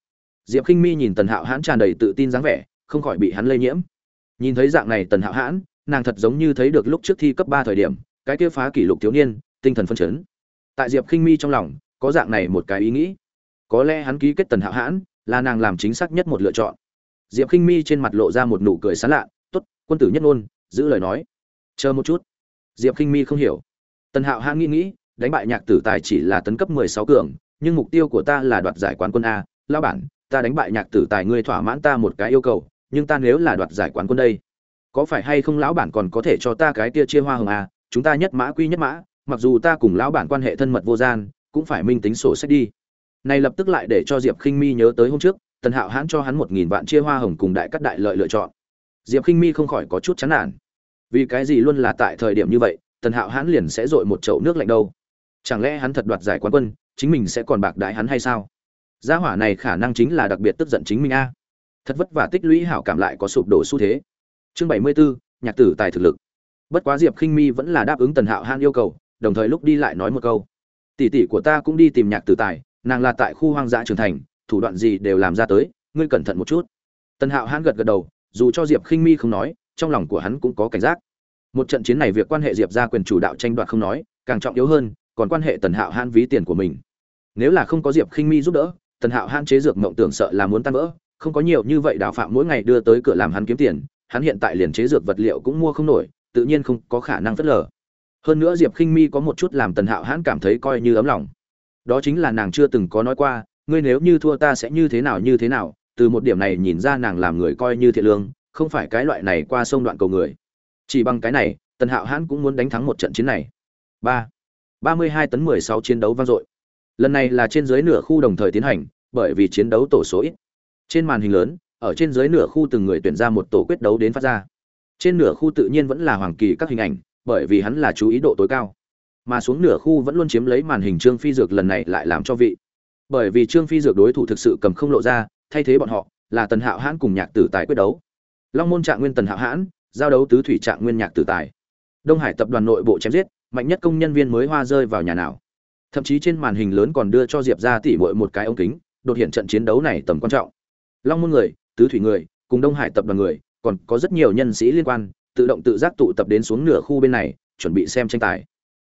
Diệp k i n h mi nhìn tần hạo hãn tràn đầy tự tin dáng vẻ, không khỏi bị hắn lây nhiễm. Nhìn thấy dạng này tần hạo hãn, nàng thật giống như thấy được lúc trước thi cấp ba thời điểm, cái kia phá kỷ lục thiếu niên, tinh thần phân chấn. Tại diệp k i n h mi trong lòng, có dạng này một cái ý nghĩ có lẽ hắn ký kết tần hạo hãn, là nàng làm chính xác nhất một lựa chọn. Diệp k i n h mi trên mặt lộ ra một nụ cười sán lạ t ố t quân tử nhất ngôn, giữ lời nói. Chờ một chút. Diệp k i n h mi không hiểu. Tần hạo hãn nghĩ nghĩ, đánh bại nhạc tử tài chỉ là tấn cấp mười sáu cường, nhưng mục tiêu của ta là đoạt giải quán quân a. Lao bản, ta đánh bại nhạc tử tài ngươi thỏa mãn ta một cái yêu cầu, nhưng ta nếu là đoạt giải quán quân đây, có phải hay không lão bản còn có thể cho ta cái tia chia hoa hồng a? Chúng ta nhất mã quy nhất mã, mặc dù ta cùng lão bản quan hệ thân mật vô gian, cũng phải minh tính sổ sách đi này lập tức lại để cho diệp khinh mi nhớ tới hôm trước tần hạo hãn cho hắn một nghìn vạn chia hoa hồng cùng đại cắt đại lợi lựa chọn. Diệp khinh mi không khỏi có chút chán nản. Vì cái gì luôn là tại thời điểm như vậy tần hạo hãn liền sẽ dội một chậu nước lạnh đâu? Chẳng lẽ hắn thật đoạt giải quán quân chính mình sẽ còn bạc đại hắn hay sao? Gia hỏa này khả năng chính là đặc biệt tức giận chính mình a. Thật vất vả tích lũy hảo cảm lại có sụp đổ xu thế. Chương bảy mươi 74, nhạc tử tài thực lực. Bất quá diệp khinh mi vẫn là đáp ứng tần hạo han yêu cầu đồng thời lúc đi lại nói một câu. Tỷ tỷ của ta cũng đi tìm nhạc tử tài nàng là tại khu hoang dã trưởng thành, thủ đoạn gì đều làm ra tới, ngươi cẩn thận một chút. Tần hạo hãn gật gật đầu, dù cho diệp khinh mi không nói, trong lòng của hắn cũng có cảnh giác. Một trận chiến này việc quan hệ diệp ra quyền chủ đạo tranh đoạt không nói, càng trọng yếu hơn, còn quan hệ tần hạo hãn ví tiền của mình. Nếu là không có diệp khinh mi giúp đỡ, tần hạo hãn chế dược mộng tưởng sợ là muốn tan vỡ, không có nhiều như vậy đào phạm mỗi ngày đưa tới cửa làm hắn kiếm tiền, hắn hiện tại liền chế dược vật liệu cũng mua không nổi, tự nhiên không có khả năng phớt lờ. Hơn nữa diệp khinh mi có một chút làm tần hạo hãn cảm thấy coi như ấm lòng đó chính là nàng chưa từng có nói qua ngươi nếu như thua ta sẽ như thế nào như thế nào từ một điểm này nhìn ra nàng làm người coi như thiện lương không phải cái loại này qua sông đoạn cầu người chỉ bằng cái này tần hạo hãn cũng muốn đánh thắng một trận chiến này ba 32 tấn 16 chiến đấu vang dội. Lần này là trên dưới nửa khu đồng thời tiến hành, bởi vì chiến đấu tổ số ít. Trên màn hình lớn, ở trên dưới nửa khu từng người tuyển ra một tổ quyết đấu đến phát ra. Trên nửa khu tự nhiên vẫn là hoàng kỳ các hình ảnh, bởi vì hắn là chú ý độ tối cao. Mà xuống nửa khu vẫn luôn chiếm lấy màn hình Trương Phi Dược lần này lại làm cho vị. Bởi vì Trương Phi Dược đối thủ thực sự cầm không lộ ra, thay thế bọn họ là Tần Hạo Hãn cùng Nhạc Tử Tài quyết đấu. Long môn trạng nguyên Tần Hạo Hãn, giao đấu tứ thủy trạng nguyên Nhạc Tử Tài. Đông Hải tập đoàn nội bộ chém giết, mạnh nhất công nhân viên mới hoa rơi vào nhà nào thậm chí trên màn hình lớn còn đưa cho diệp ra tỉ mội một cái ống kính đột hiện trận chiến đấu này tầm quan trọng long môn người tứ thủy người cùng đông hải tập đoàn người còn có rất nhiều nhân sĩ liên quan tự động tự giác tụ tập đến xuống nửa khu bên này chuẩn bị xem tranh tài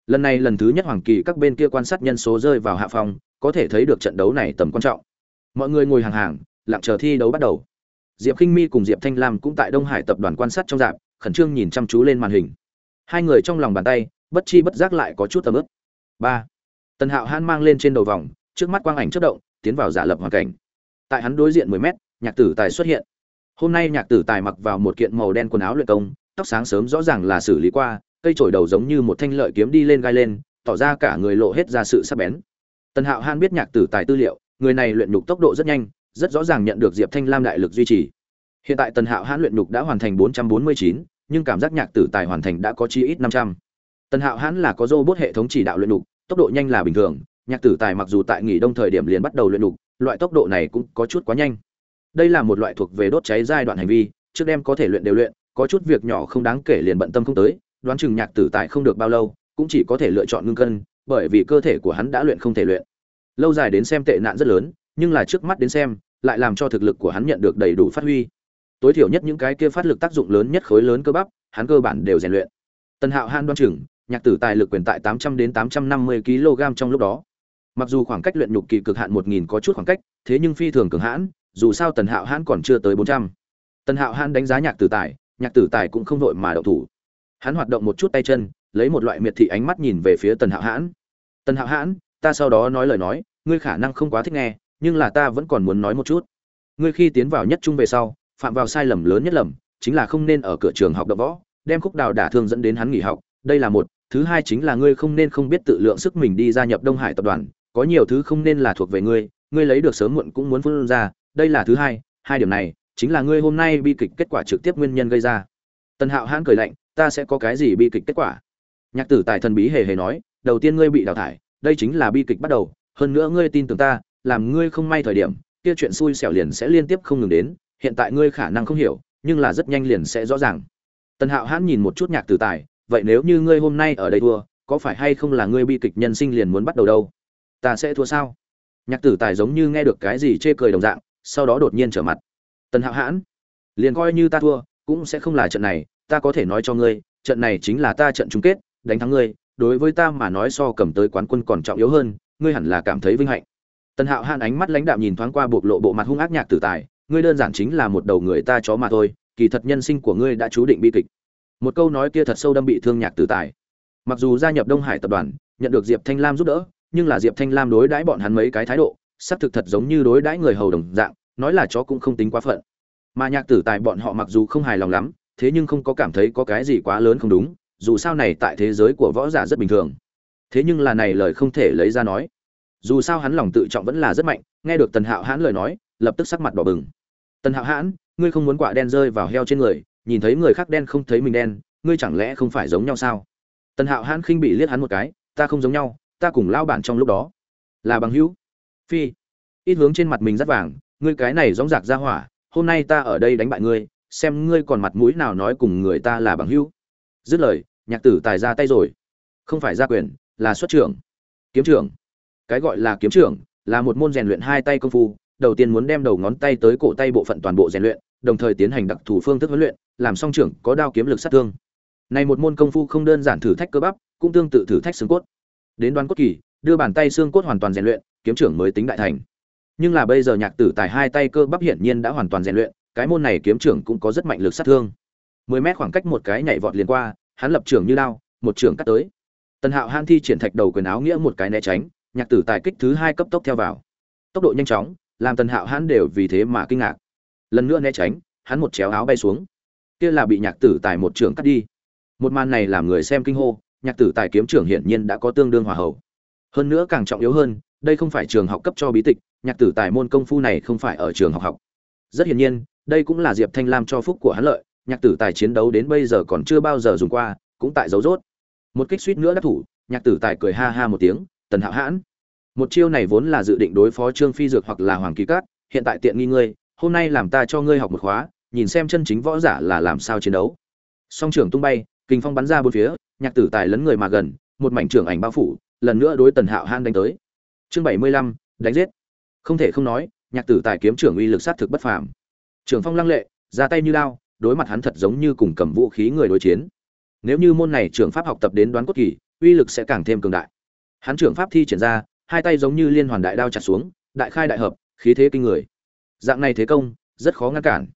lần này lần thứ nhất hoàng kỳ các bên kia quan sát nhân số rơi vào hạ phòng có thể thấy được trận đấu này tầm quan trọng. Mọi người ngồi hàng hàng, lặng chờ thi đấu bắt đầu. Diệp k i n h mi cùng diệp thanh lam cũng tại đông hải tập đoàn quan sát trong dạp, khẩn trương nhìn chăm chú lên màn hình. Hai người trong lòng bàn tay, bất chi bất giác lại có chút tầm ướp ba. Tần hạo hãn mang lên trên đầu vòng, trước mắt quang ảnh chất động, tiến vào giả lập hoàn cảnh. Tại hắn đối diện mười mét, nhạc tử tài xuất hiện. Hôm nay nhạc tử tài mặc vào một kiện màu đen quần áo luyện công, tóc sáng sớm rõ ràng là xử lý qua cây trổi đầu giống như một thanh lợi kiếm đi lên gai lên tỏ ra cả người lộ hết ra sự sắc bén. Tần hạo han biết nhạc tử tài tư liệu người này luyện nhục tốc độ rất nhanh rất rõ ràng nhận được diệp thanh lam đại lực duy trì. Hiện tại tần hạo hãn luyện nhục đã hoàn thành bốn trăm bốn mươi chín nhưng cảm giác nhạc tử tài hoàn thành đã có chi ít năm trăm. Tần Hạo Hãn là có robot hệ thống chỉ đạo luyện đục, tốc độ nhanh là bình thường, Nhạc Tử Tài mặc dù tại nghỉ đông thời điểm liền bắt đầu luyện đục, loại tốc độ này cũng có chút quá nhanh. Đây là một loại thuộc về đốt cháy giai đoạn hành vi, trước đêm có thể luyện đều luyện, có chút việc nhỏ không đáng kể liền bận tâm không tới, đoán chừng Nhạc Tử Tài không được bao lâu, cũng chỉ có thể lựa chọn ngưng cân, bởi vì cơ thể của hắn đã luyện không thể luyện. Lâu dài đến xem tệ nạn rất lớn, nhưng là trước mắt đến xem, lại làm cho thực lực của hắn nhận được đầy đủ phát huy. Tối thiểu nhất những cái kia phát lực tác dụng lớn nhất khối lớn cơ bắp, hắn cơ bản đều rèn luyện. Tần Hạo Hãn đoán chừng, nhạc tử tài lực quyền tại 800 đến 850 kg trong lúc đó. Mặc dù khoảng cách luyện nhục kỳ cực hạn 1000 có chút khoảng cách, thế nhưng phi thường cường hãn, dù sao Tần Hạo Hãn còn chưa tới 400. Tần Hạo Hãn đánh giá nhạc tử tài, nhạc tử tài cũng không vội mà động thủ. Hắn hoạt động một chút tay chân, lấy một loại miệt thị ánh mắt nhìn về phía Tần Hạo Hãn. "Tần Hạo Hãn, ta sau đó nói lời nói, ngươi khả năng không quá thích nghe, nhưng là ta vẫn còn muốn nói một chút. Ngươi khi tiến vào nhất trung về sau, phạm vào sai lầm lớn nhất lầm, chính là không nên ở cửa trường học đập võ, đem khúc đào đả thương dẫn đến hắn nghỉ học, đây là một, thứ hai chính là ngươi không nên không biết tự lượng sức mình đi gia nhập Đông Hải tập đoàn, có nhiều thứ không nên là thuộc về ngươi ngươi lấy được sớm muộn cũng muốn phân ra đây là thứ hai hai điểm này chính là ngươi hôm nay bi kịch kết quả trực tiếp nguyên nhân gây ra tần hạo hãn cười lạnh ta sẽ có cái gì bi kịch kết quả? Nhạc tử tài thần bí hề hề nói, đầu tiên ngươi bị đào thải, đây chính là bi kịch bắt đầu, hơn nữa ngươi tin tưởng ta, làm ngươi không may thời điểm, kia chuyện xui xẻo liền sẽ liên tiếp không ngừng đến, hiện tại ngươi khả năng không hiểu, nhưng là rất nhanh liền sẽ rõ ràng. Tần hạo hãn nhìn một chút nhạc tử tài, vậy nếu như ngươi hôm nay ở đây thua, có phải hay không là ngươi bi kịch nhân sinh liền muốn bắt đầu đâu? Ta sẽ thua sao? Nhạc tử tài giống như nghe được cái gì chê cười đồng dạng, sau đó đột nhiên trở mặt. Tần hạo hãn, liền coi như ta thua, cũng sẽ không là trận này ta có thể nói cho ngươi, trận này chính là ta trận chung kết, đánh thắng ngươi, đối với ta mà nói so cầm tới quán quân còn trọng yếu hơn, ngươi hẳn là cảm thấy vinh hạnh. Tần hạo hàn ánh mắt lãnh đạm nhìn thoáng qua bộc lộ bộ mặt hung ác nhạc tử tài, ngươi đơn giản chính là một đầu người ta chó mà thôi, kỳ thật nhân sinh của ngươi đã chú định bi kịch. Một câu nói kia thật sâu đâm bị thương nhạc tử tài. Mặc dù gia nhập đông hải tập đoàn, nhận được diệp thanh lam giúp đỡ, nhưng là diệp thanh lam đối đãi bọn hắn mấy cái thái độ sắp thực thật giống như đối đãi người hầu đồng dạng, nói là chó cũng không tính quá phận. Mà nhạc tử tài bọn họ mặc dù không hài lòng lắm thế nhưng không có cảm thấy có cái gì quá lớn không đúng, dù sao này tại thế giới của võ giả rất bình thường. Thế nhưng là này lời không thể lấy ra nói. Dù sao hắn lòng tự trọng vẫn là rất mạnh, nghe được tần hạo hãn lời nói, lập tức sắc mặt đỏ bừng. Tần hạo hãn, ngươi không muốn quả đen rơi vào heo trên người, nhìn thấy người khác đen không thấy mình đen, ngươi chẳng lẽ không phải giống nhau sao? Tần hạo hãn khinh bị liếc hắn một cái, ta không giống nhau, ta cùng lao bản trong lúc đó là bằng hữu. Phi, ít hướng trên mặt mình rất vàng, ngươi cái này dóng dạc ra hỏa, hôm nay ta ở đây đánh bại ngươi xem ngươi còn mặt mũi nào nói cùng người ta là bằng hữu. Dứt lời, nhạc tử tài ra tay rồi. Không phải gia quyền, là xuất trưởng. Kiếm trưởng. Cái gọi là kiếm trưởng, là một môn rèn luyện hai tay công phu, đầu tiên muốn đem đầu ngón tay tới cổ tay bộ phận toàn bộ rèn luyện, đồng thời tiến hành đặc thù phương thức huấn luyện, làm song trưởng có đao kiếm lực sát thương. Này một môn công phu không đơn giản thử thách cơ bắp, cũng tương tự thử thách xương cốt. Đến đoán cốt kỳ, đưa bàn tay xương cốt hoàn toàn rèn luyện, kiếm trưởng mới tính đại thành. Nhưng là bây giờ nhạc tử tài hai tay cơ bắp hiển nhiên đã hoàn toàn rèn luyện cái môn này kiếm trưởng cũng có rất mạnh lực sát thương. Mười mét khoảng cách một cái nhảy vọt liền qua, hắn lập trưởng như lao, một trưởng cắt tới. Tần hạo han thi triển thạch đầu quyền áo nghĩa một cái né tránh, nhạc tử tài kích thứ hai cấp tốc theo vào. Tốc độ nhanh chóng, làm tần hạo han đều vì thế mà kinh ngạc. Lần nữa né tránh, hắn một chéo áo bay xuống. Kia là bị nhạc tử tài một trưởng cắt đi. Một màn này làm người xem kinh hô, nhạc tử tài kiếm trưởng hiển nhiên đã có tương đương hòa hậu. Hơn nữa càng trọng yếu hơn, đây không phải trường học cấp cho bí tịch, nhạc tử tài môn công phu này không phải ở trường học học. Rất hiển nhiên đây cũng là diệp thanh lam cho phúc của hắn lợi, nhạc tử tài chiến đấu đến bây giờ còn chưa bao giờ dùng qua, cũng tại dấu rốt. Một kích suýt nữa đắc thủ, nhạc tử tài cười ha ha một tiếng, tần hạo hãn, một chiêu này vốn là dự định đối phó trương phi dược hoặc là hoàng kỳ cát, hiện tại tiện nghi ngươi, hôm nay làm ta cho ngươi học một khóa, nhìn xem chân chính võ giả là làm sao chiến đấu. Song trưởng tung bay, kinh phong bắn ra bốn phía, nhạc tử tài lấn người mà gần, một mảnh trưởng ảnh bao phủ, lần nữa đối tần hạo hãn đánh tới. Chương bảy mươi lăm, đánh giết. Không thể không nói, nhạc tử tài kiếm trưởng uy lực sát thực bất phàm trưởng phong lăng lệ, ra tay như lao, đối mặt hắn thật giống như cùng cầm vũ khí người đối chiến. Nếu như môn này trưởng pháp học tập đến đoán cốt kỳ, uy lực sẽ càng thêm cường đại. Hắn trưởng pháp thi triển ra, hai tay giống như liên hoàn đại đao chặt xuống, đại khai đại hợp, khí thế kinh người. Dạng này thế công, rất khó ngăn cản.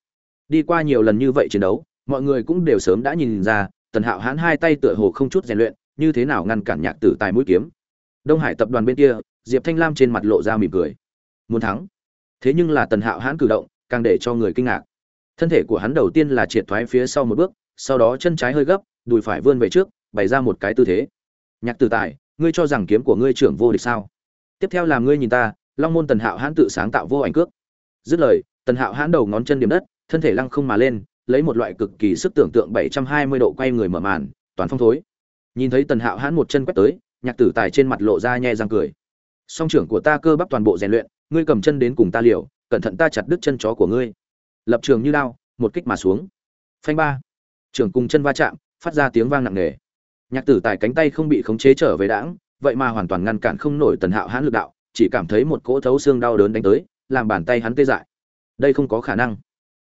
Đi qua nhiều lần như vậy chiến đấu, mọi người cũng đều sớm đã nhìn ra, tần hạo hắn hai tay tựa hồ không chút rèn luyện, như thế nào ngăn cản nhạc tử tài mũi kiếm. Đông hải tập đoàn bên kia, diệp thanh lam trên mặt lộ ra mỉm cười. Muốn thắng. Thế nhưng là tần hạo hãn cử động càng để cho người kinh ngạc. Thân thể của hắn đầu tiên là triệt thoái phía sau một bước, sau đó chân trái hơi gấp, đùi phải vươn về trước, bày ra một cái tư thế. Nhạc tử tài, ngươi cho rằng kiếm của ngươi trưởng vô địch sao? Tiếp theo là ngươi nhìn ta, long môn tần hạo hãn tự sáng tạo vô ảnh cước. Dứt lời, tần hạo hãn đầu ngón chân điểm đất, thân thể lăng không mà lên, lấy một loại cực kỳ sức tưởng tượng 720 độ quay người mở màn, toàn phong thối. Nhìn thấy tần hạo hãn một chân quét tới, nhạc tử tài trên mặt lộ ra nhẹ răng cười. Song trưởng của ta cơ bắp toàn bộ rèn luyện, ngươi cầm chân đến cùng ta liều cẩn thận ta chặt đứt chân chó của ngươi. Lập trường như lao một kích mà xuống. Phanh ba. Trường cùng chân va chạm, phát ra tiếng vang nặng nề. Nhạc tử tài cánh tay không bị khống chế trở về đãng, vậy mà hoàn toàn ngăn cản không nổi tần hạo hãn lực đạo, chỉ cảm thấy một cỗ thấu xương đau đớn đánh tới, làm bàn tay hắn tê dại. Đây không có khả năng.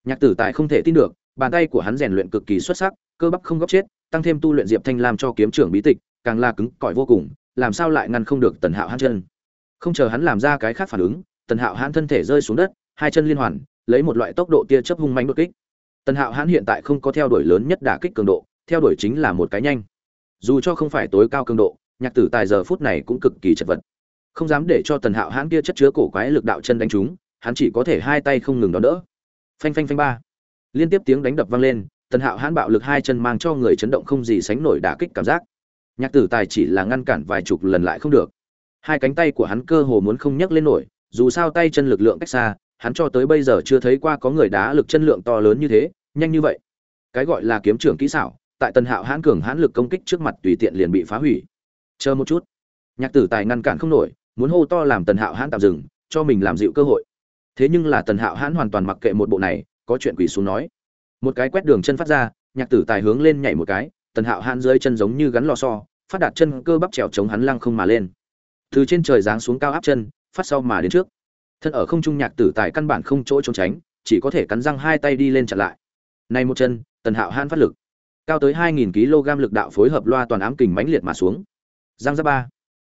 Nhạc tử tài không thể tin được, bàn tay của hắn rèn luyện cực kỳ xuất sắc, cơ bắp không góc chết, tăng thêm tu luyện diệp thanh lam cho kiếm trưởng bí tịch, càng là cứng cỏi vô cùng, làm sao lại ngăn không được tần hạo hãn chân. Không chờ hắn làm ra cái khác phản ứng tần hạo hãn thân thể rơi xuống đất, hai chân liên hoàn, lấy một loại tốc độ tia chớp hung manh đột kích. Tần hạo hãn hiện tại không có theo đuổi lớn nhất đả kích cường độ, theo đuổi chính là một cái nhanh. Dù cho không phải tối cao cường độ, nhạc tử tài giờ phút này cũng cực kỳ chật vật. Không dám để cho tần hạo hãn kia chất chứa cổ quái lực đạo chân đánh trúng, hắn chỉ có thể hai tay không ngừng đón đỡ. Phanh phanh phanh ba. Liên tiếp tiếng đánh đập vang lên, tần hạo hãn bạo lực hai chân mang cho người chấn động không gì sánh nổi đả kích cảm giác. Nhạc tử tài chỉ là ngăn cản vài chục lần lại không được. Hai cánh tay của hắn cơ hồ muốn không nhấc lên nổi dù sao tay chân lực lượng cách xa, hắn cho tới bây giờ chưa thấy qua có người đá lực chân lượng to lớn như thế, nhanh như vậy. Cái gọi là kiếm trưởng kỹ xảo, tại tần hạo hãn cường hãn lực công kích trước mặt tùy tiện liền bị phá hủy. Chờ một chút. Nhạc tử tài ngăn cản không nổi, muốn hô to làm tần hạo hãn tạm dừng, cho mình làm dịu cơ hội. Thế nhưng là tần hạo hãn hoàn toàn mặc kệ một bộ này, có chuyện quỷ xuống nói. Một cái quét đường chân phát ra, nhạc tử tài hướng lên nhảy một cái, tần hạo hãn dưới chân giống như gắn lò so phát đạt chân cơ bắp trèo chống hắn lăng không mà lên. Từ trên trời giáng xuống cao áp chân phát sau mà đến trước. Thân ở không trung nhạc tử tài căn bản không chỗ trốn tránh, chỉ có thể cắn răng hai tay đi lên chặn lại. Này một chân, tần hạo han phát lực. Cao tới 2.000 kg lực đạo phối hợp loa toàn ám kình mãnh liệt mà xuống. Giang ra ba.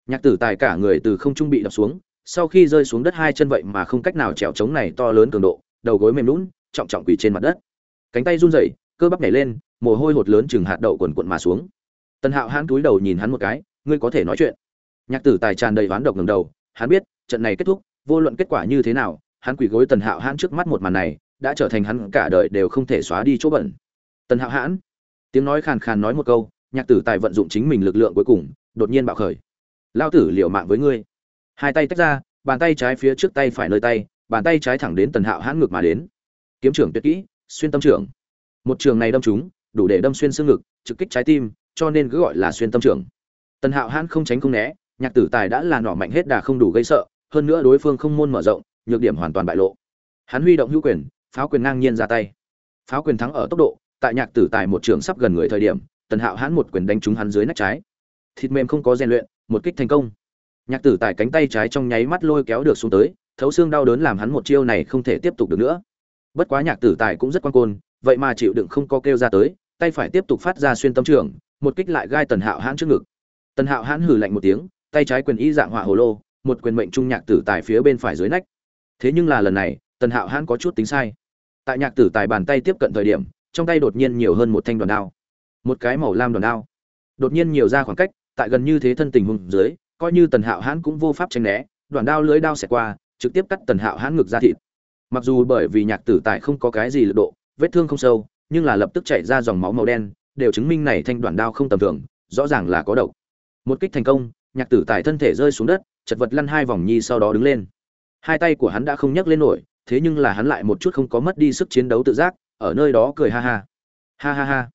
Nhạc tử tài cả người từ không trung bị đập xuống, sau khi rơi xuống đất hai chân vậy mà không cách nào trèo chống này to lớn cường độ, đầu gối mềm lún, trọng trọng quỳ trên mặt đất. Cánh tay run rẩy, cơ bắp nhảy lên, mồ hôi hột lớn chừng hạt đậu quần quận mà xuống. Tần hạo hãn túi đầu nhìn hắn một cái, ngươi có thể nói chuyện. Nhạc tử tài tràn đầy oán độc ngầm đầu, hắn biết trận này kết thúc, vô luận kết quả như thế nào, hắn quỳ gối tần hạo hãn trước mắt một màn này, đã trở thành hắn cả đời đều không thể xóa đi chỗ bẩn. Tần hạo hãn, tiếng nói khàn khàn nói một câu, nhạc tử tài vận dụng chính mình lực lượng cuối cùng, đột nhiên bạo khởi. Lao tử liều mạng với ngươi. Hai tay tách ra, bàn tay trái phía trước tay phải nơi tay, bàn tay trái thẳng đến tần hạo hãn ngược mà đến. Kiếm trưởng tuyệt kỹ, xuyên tâm trưởng. Một trường này đâm chúng đủ để đâm xuyên xương ngực, trực kích trái tim, cho nên cứ gọi là xuyên tâm trưởng. Tần hạo hãn không tránh không né, nhạc tử tài đã là nỏ mạnh hết đà không đủ gây sợ hơn nữa đối phương không môn mở rộng, nhược điểm hoàn toàn bại lộ. Hắn huy động hữu quyền, pháo quyền ngang nhiên ra tay. Pháo quyền thắng ở tốc độ, tại nhạc tử tài một trường sắp gần người thời điểm, tần hạo hắn một quyền đánh trúng hắn dưới nách trái. Thịt mềm không có rèn luyện, một kích thành công. Nhạc tử tài cánh tay trái trong nháy mắt lôi kéo được xuống tới, thấu xương đau đớn làm hắn một chiêu này không thể tiếp tục được nữa. Bất quá nhạc tử tài cũng rất quan côn, vậy mà chịu đựng không có kêu ra tới, tay phải tiếp tục phát ra xuyên tâm trường, một kích lại gai tần hạo hãn trước ngực. Tần hạo hãn hừ lạnh một tiếng, tay trái quyền y dạng họa hồ lô một quyền mệnh trung nhạc tử tài phía bên phải dưới nách. Thế nhưng là lần này, tần hạo hãn có chút tính sai. Tại nhạc tử tài bàn tay tiếp cận thời điểm, trong tay đột nhiên nhiều hơn một thanh đoàn đao. Một cái màu lam đoàn đao. Đột nhiên nhiều ra khoảng cách, tại gần như thế thân tình hùng dưới, coi như tần hạo hãn cũng vô pháp tranh né, đoàn đao lưới đao xẹt qua, trực tiếp cắt tần hạo hãn ngực ra thịt. Mặc dù bởi vì nhạc tử tài không có cái gì lực độ, vết thương không sâu, nhưng là lập tức chảy ra dòng máu màu đen, đều chứng minh này thanh đoàn đao không tầm thường, rõ ràng là có độc. Một kích thành công, nhạc tử tài thân thể rơi xuống đất chật vật lăn hai vòng nhi sau đó đứng lên. Hai tay của hắn đã không nhấc lên nổi, thế nhưng là hắn lại một chút không có mất đi sức chiến đấu tự giác, ở nơi đó cười ha ha. Ha ha ha.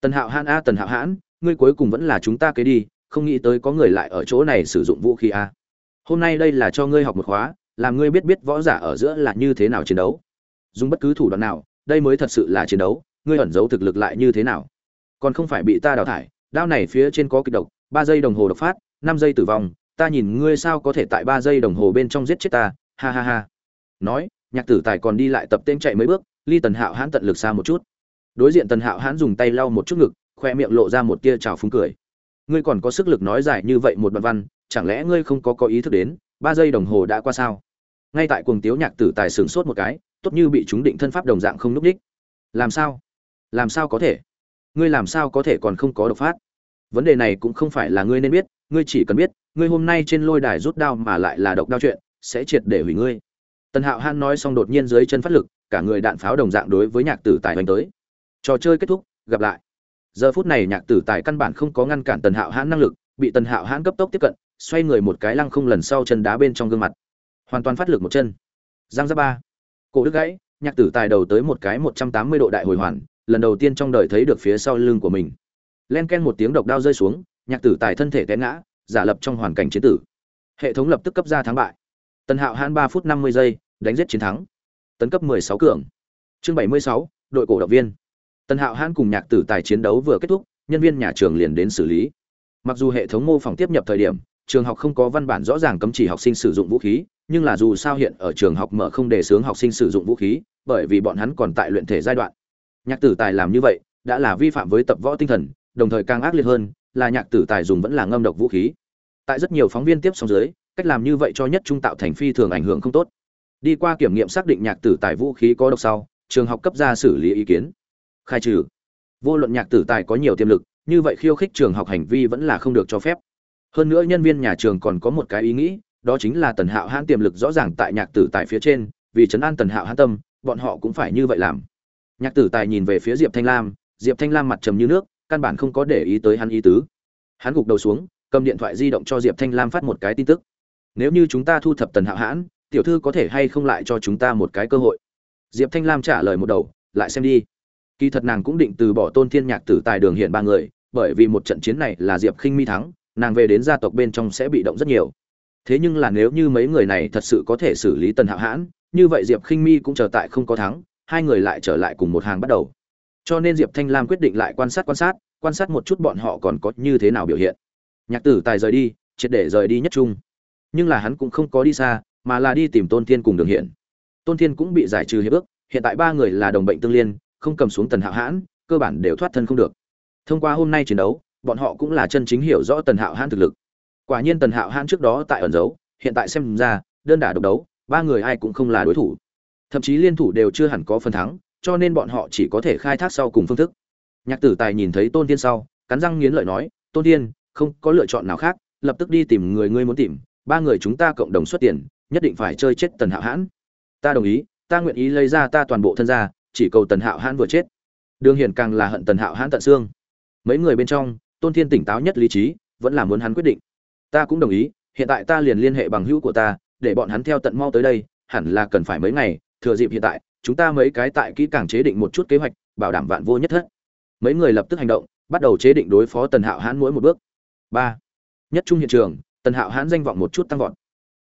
Tần hạo hãn a, tần hạo hãn, ngươi cuối cùng vẫn là chúng ta kế đi, không nghĩ tới có người lại ở chỗ này sử dụng vũ khí a. Hôm nay đây là cho ngươi học một khóa, làm ngươi biết biết võ giả ở giữa là như thế nào chiến đấu. Dùng bất cứ thủ đoạn nào, đây mới thật sự là chiến đấu, ngươi ẩn giấu thực lực lại như thế nào. Còn không phải bị ta đào thải, đao này phía trên có kịch độc, ba giây đồng hồ độc phát, năm giây tử vong ta nhìn ngươi sao có thể tại ba giây đồng hồ bên trong giết chết ta, ha ha ha. Nói, nhạc tử tài còn đi lại tập tên chạy mấy bước, ly tần hạo hãn tận lực xa một chút. Đối diện tần hạo hãn dùng tay lau một chút ngực, khoe miệng lộ ra một tia trào phúng cười. Ngươi còn có sức lực nói dài như vậy một đoạn văn, chẳng lẽ ngươi không có có ý thức đến, ba giây đồng hồ đã qua sao? Ngay tại cuồng tiếu nhạc tử tài sửng sốt một cái, tốt như bị chúng định thân pháp đồng dạng không núp đích. Làm sao? Làm sao có thể? Ngươi làm sao có thể còn không có độc phát? Vấn đề này cũng không phải là ngươi nên biết, ngươi chỉ cần biết, ngươi hôm nay trên lôi đài rút đao mà lại là độc đao chuyện, sẽ triệt để hủy ngươi. Tần hạo han nói xong đột nhiên dưới chân phát lực, cả người đạn pháo đồng dạng đối với nhạc tử tài hoành tới. Trò chơi kết thúc, gặp lại. Giờ phút này nhạc tử tài căn bản không có ngăn cản tần hạo hãn năng lực, bị tần hạo hãn cấp tốc tiếp cận, xoay người một cái lăng không lần sau chân đá bên trong gương mặt. Hoàn toàn phát lực một chân. Giang ra ba. Cổ đức gãy, nhạc tử tài đầu tới một cái một trăm tám mươi độ đại hồi hoàn, lần đầu tiên trong đời thấy được phía sau lưng của mình len ken một tiếng độc đao rơi xuống, nhạc tử tài thân thể té ngã, giả lập trong hoàn cảnh chiến tử. Hệ thống lập tức cấp ra thắng bại. Tần hạo hãn ba phút năm mươi giây, đánh giết chiến thắng. Tấn cấp mười sáu cường. Chương bảy mươi sáu, đội cổ động viên. Tần hạo hãn cùng nhạc tử tài chiến đấu vừa kết thúc, nhân viên nhà trường liền đến xử lý. Mặc dù hệ thống mô phỏng tiếp nhập thời điểm, trường học không có văn bản rõ ràng cấm chỉ học sinh sử dụng vũ khí, nhưng là dù sao hiện ở trường học mở không đề xướng học sinh sử dụng vũ khí, bởi vì bọn hắn còn tại luyện thể giai đoạn. Nhạc tử tài làm như vậy, đã là vi phạm với tập võ tinh thần đồng thời càng ác liệt hơn, là nhạc tử tài dùng vẫn là ngâm độc vũ khí. Tại rất nhiều phóng viên tiếp xong dưới, cách làm như vậy cho nhất trung tạo thành phi thường ảnh hưởng không tốt. Đi qua kiểm nghiệm xác định nhạc tử tài vũ khí có độc sau, trường học cấp ra xử lý ý kiến. Khai trừ. Vô luận nhạc tử tài có nhiều tiềm lực, như vậy khiêu khích trường học hành vi vẫn là không được cho phép. Hơn nữa nhân viên nhà trường còn có một cái ý nghĩ, đó chính là tần hạo hãn tiềm lực rõ ràng tại nhạc tử tài phía trên, vì chấn an tần hạo hãn tâm, bọn họ cũng phải như vậy làm. Nhạc tử tài nhìn về phía diệp thanh lam, diệp thanh lam mặt trầm như nước căn bản không có để ý tới hắn ý tứ. Hắn gục đầu xuống, cầm điện thoại di động cho diệp thanh lam phát một cái tin tức. Nếu như chúng ta thu thập tần hạo hãn, tiểu thư có thể hay không lại cho chúng ta một cái cơ hội? Diệp thanh lam trả lời một đầu, lại xem đi. Kỳ thật nàng cũng định từ bỏ tôn thiên nhạc tử tài đường hiện ba người, bởi vì một trận chiến này là diệp khinh mi thắng, nàng về đến gia tộc bên trong sẽ bị động rất nhiều. Thế nhưng là nếu như mấy người này thật sự có thể xử lý tần hạo hãn, như vậy diệp khinh mi cũng chờ tại không có thắng, hai người lại trở lại cùng một hàng bắt đầu cho nên diệp thanh lam quyết định lại quan sát quan sát quan sát một chút bọn họ còn có như thế nào biểu hiện. Nhạc tử tài rời đi, triệt để rời đi nhất trung. Nhưng là hắn cũng không có đi xa, mà là đi tìm tôn thiên cùng đường hiện. Tôn thiên cũng bị giải trừ hiệp ước, hiện tại ba người là đồng bệnh tương liên, không cầm xuống tần hạo hãn, cơ bản đều thoát thân không được. Thông qua hôm nay chiến đấu, bọn họ cũng là chân chính hiểu rõ tần hạo hãn thực lực. Quả nhiên tần hạo hãn trước đó tại ẩn giấu, hiện tại xem ra, đơn đả độc đấu, ba người ai cũng không là đối thủ. Thậm chí liên thủ đều chưa hẳn có phần thắng cho nên bọn họ chỉ có thể khai thác sau cùng phương thức. Nhạc tử tài nhìn thấy tôn tiên sau, cắn răng nghiến lợi nói, tôn tiên không có lựa chọn nào khác, lập tức đi tìm người ngươi muốn tìm, ba người chúng ta cộng đồng xuất tiền, nhất định phải chơi chết tần hạo hãn. Ta đồng ý, ta nguyện ý lấy ra ta toàn bộ thân ra chỉ cầu tần hạo hãn vừa chết. Đường hiển càng là hận tần hạo hãn tận xương. Mấy người bên trong, tôn thiên tỉnh táo nhất lý trí, vẫn là muốn hắn quyết định. Ta cũng đồng ý, hiện tại ta liền liên hệ bằng hữu của ta, để bọn hắn theo tận mau tới đây, hẳn là cần phải mấy ngày, thừa dịp hiện tại chúng ta mấy cái tại kỹ càng chế định một chút kế hoạch, bảo đảm vạn vô nhất thất. Mấy người lập tức hành động, bắt đầu chế định đối phó tần hạo hãn mỗi một bước. Ba, nhất trung hiện trường, tần hạo hãn danh vọng một chút tăng vọt.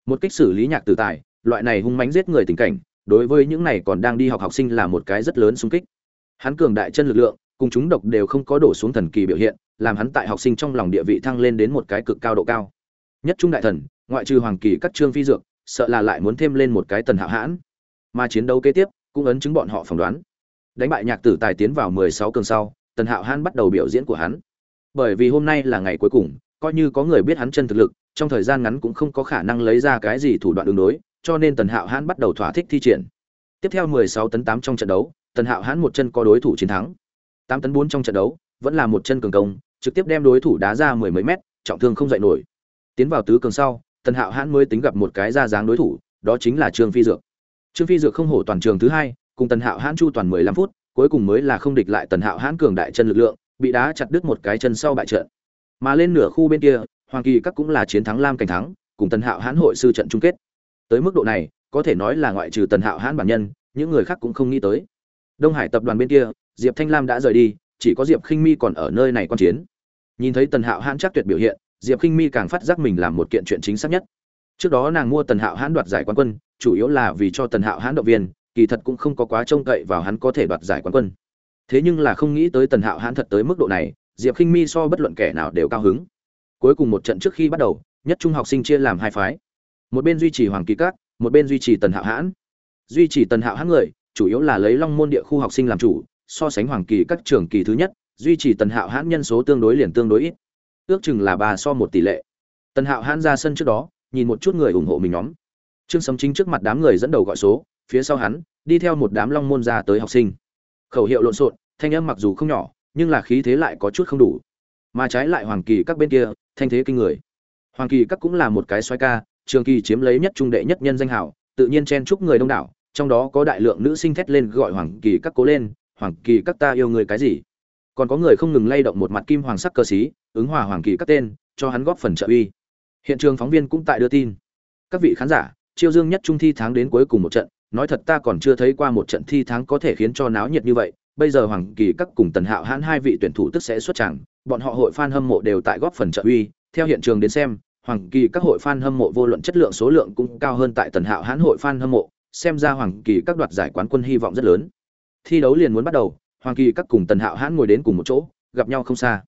Một cách xử lý nhạc tử tài, loại này hung mánh giết người tình cảnh, đối với những này còn đang đi học học sinh là một cái rất lớn xung kích. Hắn cường đại chân lực lượng, cùng chúng độc đều không có đổ xuống thần kỳ biểu hiện, làm hắn tại học sinh trong lòng địa vị thăng lên đến một cái cực cao độ cao. Nhất trung đại thần, ngoại trừ hoàng kỳ các trương phi dược, sợ là lại muốn thêm lên một cái tần hạo hãn. Mà chiến đấu kế tiếp cũng ấn chứng bọn họ phỏng đoán. Đánh bại nhạc tử tài tiến vào mười sáu cường sau, tần hạo hãn bắt đầu biểu diễn của hắn. Bởi vì hôm nay là ngày cuối cùng, coi như có người biết hắn chân thực lực, trong thời gian ngắn cũng không có khả năng lấy ra cái gì thủ đoạn đường đối, cho nên tần hạo hãn bắt đầu thỏa thích thi triển. Tiếp theo mười sáu tấn tám trong trận đấu, tần hạo hãn một chân có đối thủ chiến thắng. Tám tấn bốn trong trận đấu, vẫn là một chân cường công, trực tiếp đem đối thủ đá ra mười mấy mét, trọng thương không dậy nổi. Tiến vào tứ cường sau, tần hạo hãn mới tính gặp một cái ra dáng đối thủ, đó chính là trương phi dược trương phi dược không hổ toàn trường thứ hai, cùng tần hạo hãn chu toàn mười lăm phút, cuối cùng mới là không địch lại tần hạo hãn cường đại chân lực lượng, bị đá chặt đứt một cái chân sau bại trận. Mà lên nửa khu bên kia, hoàng kỳ các cũng là chiến thắng lam cảnh thắng, cùng tần hạo hãn hội sư trận chung kết. Tới mức độ này, có thể nói là ngoại trừ tần hạo hãn bản nhân, những người khác cũng không nghĩ tới. Đông hải tập đoàn bên kia, diệp thanh lam đã rời đi, chỉ có diệp khinh mi còn ở nơi này quan chiến. Nhìn thấy tần hạo hãn chắc tuyệt biểu hiện, diệp khinh mi càng phát giác mình làm một kiện chuyện chính xác nhất. Trước đó nàng mua tần hạo hãn đoạt giải quán quân chủ yếu là vì cho tần hạo hãn động viên, kỳ thật cũng không có quá trông cậy vào hắn có thể đoạt giải quán quân. Thế nhưng là không nghĩ tới tần hạo hãn thật tới mức độ này, diệp khinh mi so bất luận kẻ nào đều cao hứng. Cuối cùng một trận trước khi bắt đầu, nhất trung học sinh chia làm hai phái. Một bên duy trì hoàng kỳ các, một bên duy trì tần hạo hãn. Duy trì tần hạo hãn người, chủ yếu là lấy long môn địa khu học sinh làm chủ, so sánh hoàng kỳ các trường kỳ thứ nhất, duy trì tần hạo hãn nhân số tương đối liền tương đối ít. Ước chừng là ba so một tỷ lệ. Tần hạo hãn ra sân trước đó, nhìn một chút người ủng hộ mình nhóm trương sấm chính trước mặt đám người dẫn đầu gọi số, phía sau hắn, đi theo một đám long môn ra tới học sinh. Khẩu hiệu lộn xộn, thanh âm mặc dù không nhỏ, nhưng là khí thế lại có chút không đủ. Mà trái lại hoàng kỳ các bên kia, thanh thế kinh người. Hoàng kỳ các cũng là một cái xoay ca, trường kỳ chiếm lấy nhất trung đệ nhất nhân danh hảo tự nhiên chen chúc người đông đảo, trong đó có đại lượng nữ sinh thét lên gọi hoàng kỳ các cố lên, hoàng kỳ các ta yêu người cái gì? Còn có người không ngừng lay động một mặt kim hoàng sắc cơ sĩ, ứng hòa hoàng kỳ các tên, cho hắn góp phần trợ uy. Hiện trường phóng viên cũng tại đưa tin. Các vị khán giả chiêu dương nhất trung thi tháng đến cuối cùng một trận, nói thật ta còn chưa thấy qua một trận thi tháng có thể khiến cho náo nhiệt như vậy, bây giờ hoàng kỳ các cùng tần hạo hãn hai vị tuyển thủ tức sẽ xuất chẳng bọn họ hội fan hâm mộ đều tại góp phần trợ uy. Theo hiện trường đến xem, hoàng kỳ các hội fan hâm mộ vô luận chất lượng số lượng cũng cao hơn tại tần hạo hãn hội fan hâm mộ, xem ra hoàng kỳ các đoạt giải quán quân hy vọng rất lớn. Thi đấu liền muốn bắt đầu, hoàng kỳ các cùng tần hạo hãn ngồi đến cùng một chỗ, gặp nhau không xa.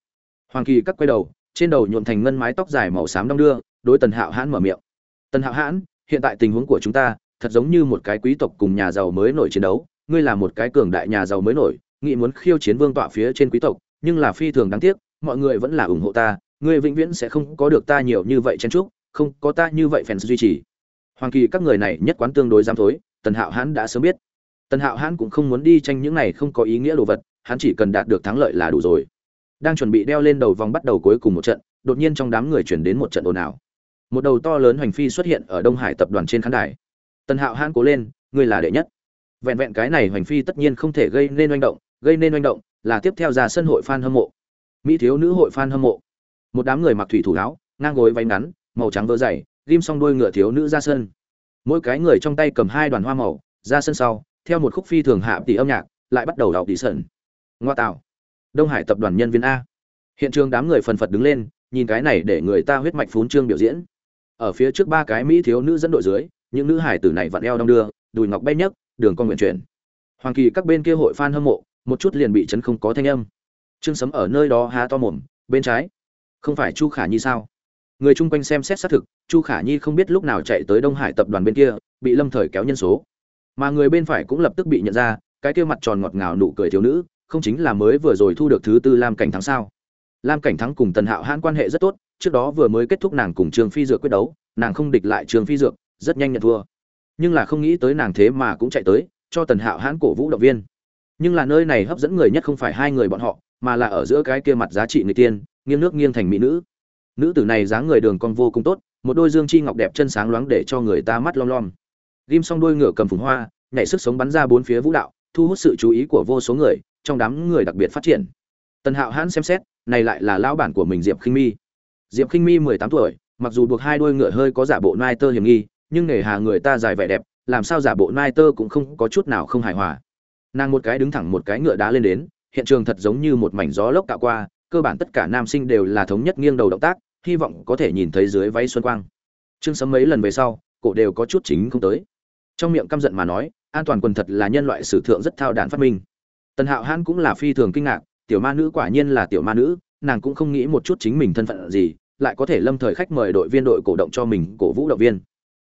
Hoàng kỳ các quay đầu, trên đầu nhuộm thành ngân mái tóc dài màu xám đong đưa, đối tần hạo hãn mở miệng. Tần hạo hãn hiện tại tình huống của chúng ta thật giống như một cái quý tộc cùng nhà giàu mới nổi chiến đấu. Ngươi là một cái cường đại nhà giàu mới nổi, nghĩ muốn khiêu chiến vương tọa phía trên quý tộc, nhưng là phi thường đáng tiếc, mọi người vẫn là ủng hộ ta. Ngươi vĩnh viễn sẽ không có được ta nhiều như vậy chen trúc không có ta như vậy fans duy trì. Hoàng kỳ, các người này nhất quán tương đối giam thối, tần hạo hãn đã sớm biết. Tần hạo hãn cũng không muốn đi tranh những này không có ý nghĩa đồ vật, hắn chỉ cần đạt được thắng lợi là đủ rồi. Đang chuẩn bị đeo lên đầu vòng bắt đầu cuối cùng một trận, đột nhiên trong đám người chuyển đến một trận ồn ào một đầu to lớn hoành phi xuất hiện ở đông hải tập đoàn trên khán đài. Tần hạo hãn cố lên ngươi là đệ nhất. Vẹn vẹn cái này hoành phi tất nhiên không thể gây nên oanh động gây nên oanh động là tiếp theo ra sân hội fan hâm mộ. Mỹ thiếu nữ hội fan hâm mộ. Một đám người mặc thủy thủ áo ngang gối váy ngắn màu trắng vỡ dày ghim xong đuôi ngựa thiếu nữ ra sân. Mỗi cái người trong tay cầm hai đoàn hoa màu ra sân sau theo một khúc phi thường hạ tỷ âm nhạc lại bắt đầu đọc tỷ sơn, ngoa tạo. Đông hải tập đoàn nhân viên a. Hiện trường đám người phần phật đứng lên nhìn cái này để người ta huyết mạch phún trương biểu diễn ở phía trước ba cái mỹ thiếu nữ dẫn đội dưới, những nữ hải tử này vặn eo đong đưa, đùi ngọc bay nhấc, đường con nguyện chuyển. Hoàng kỳ các bên kia hội fan hâm mộ, một chút liền bị chấn không có thanh âm. Trương sấm ở nơi đó há to mồm, bên trái. Không phải chu khả nhi sao? Người chung quanh xem xét xác thực, chu khả nhi không biết lúc nào chạy tới đông hải tập đoàn bên kia, bị lâm thời kéo nhân số. Mà người bên phải cũng lập tức bị nhận ra, cái kia mặt tròn ngọt ngào nụ cười thiếu nữ, không chính là mới vừa rồi thu được thứ tư lam cảnh thắng sao? Lam cảnh thắng cùng tần hạo hãn quan hệ rất tốt trước đó vừa mới kết thúc nàng cùng trương phi dược quyết đấu, nàng không địch lại trương phi dược, rất nhanh nhận thua. Nhưng là không nghĩ tới nàng thế mà cũng chạy tới, cho tần hạo hãn cổ vũ động viên. Nhưng là nơi này hấp dẫn người nhất không phải hai người bọn họ, mà là ở giữa cái kia mặt giá trị người tiên, nghiêng nước nghiêng thành mỹ nữ. Nữ tử này dáng người đường con vô cùng tốt, một đôi dương chi ngọc đẹp chân sáng loáng để cho người ta mắt lom lom. Ghim xong đôi ngựa cầm phùng hoa, nhảy sức sống bắn ra bốn phía vũ đạo, thu hút sự chú ý của vô số người, trong đám người đặc biệt phát triển. Tần hạo hãn xem xét, này lại là lão bản của mình diệp khinh mi diệp khinh mi mười tám tuổi, mặc dù buộc hai đôi ngựa hơi có giả bộ nai tơ hiểm nghi, nhưng nghề hà người ta dài vẻ đẹp, làm sao giả bộ nai tơ cũng không có chút nào không hài hòa. Nàng một cái đứng thẳng một cái ngựa đá lên đến, hiện trường thật giống như một mảnh gió lốc tạo qua, cơ bản tất cả nam sinh đều là thống nhất nghiêng đầu động tác, hy vọng có thể nhìn thấy dưới váy xuân quang. Trương sấm mấy lần về sau, cổ đều có chút chính không tới. Trong miệng căm giận mà nói, an toàn quần thật là nhân loại sử thượng rất thao đản phát minh. Tần hạo hãn cũng là phi thường kinh ngạc, tiểu ma nữ quả nhiên là tiểu ma nữ nàng cũng không nghĩ một chút chính mình thân phận gì, lại có thể lâm thời khách mời đội viên đội cổ động cho mình cổ vũ động viên.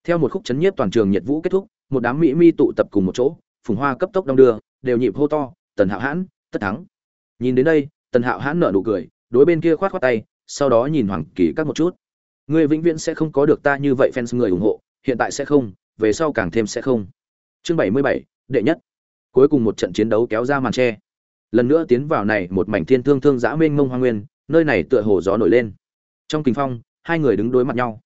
Theo một khúc chấn nhiếp toàn trường nhiệt vũ kết thúc, một đám mỹ mi tụ tập cùng một chỗ, phùng hoa cấp tốc đong đưa, đều nhịp hô to, tần hạo hãn, tất thắng. Nhìn đến đây, tần hạo hãn nở nụ cười, đối bên kia khoát khoát tay, sau đó nhìn hoàng kỳ các một chút. Người vĩnh viễn sẽ không có được ta như vậy fans người ủng hộ, hiện tại sẽ không, về sau càng thêm sẽ không. Chương bảy mươi bảy, đệ nhất. Cuối cùng một trận chiến đấu kéo ra màn tre lần nữa tiến vào này một mảnh thiên thương thương giã mênh mông hoa nguyên, nơi này tựa hồ gió nổi lên. Trong kinh phong, hai người đứng đối mặt nhau.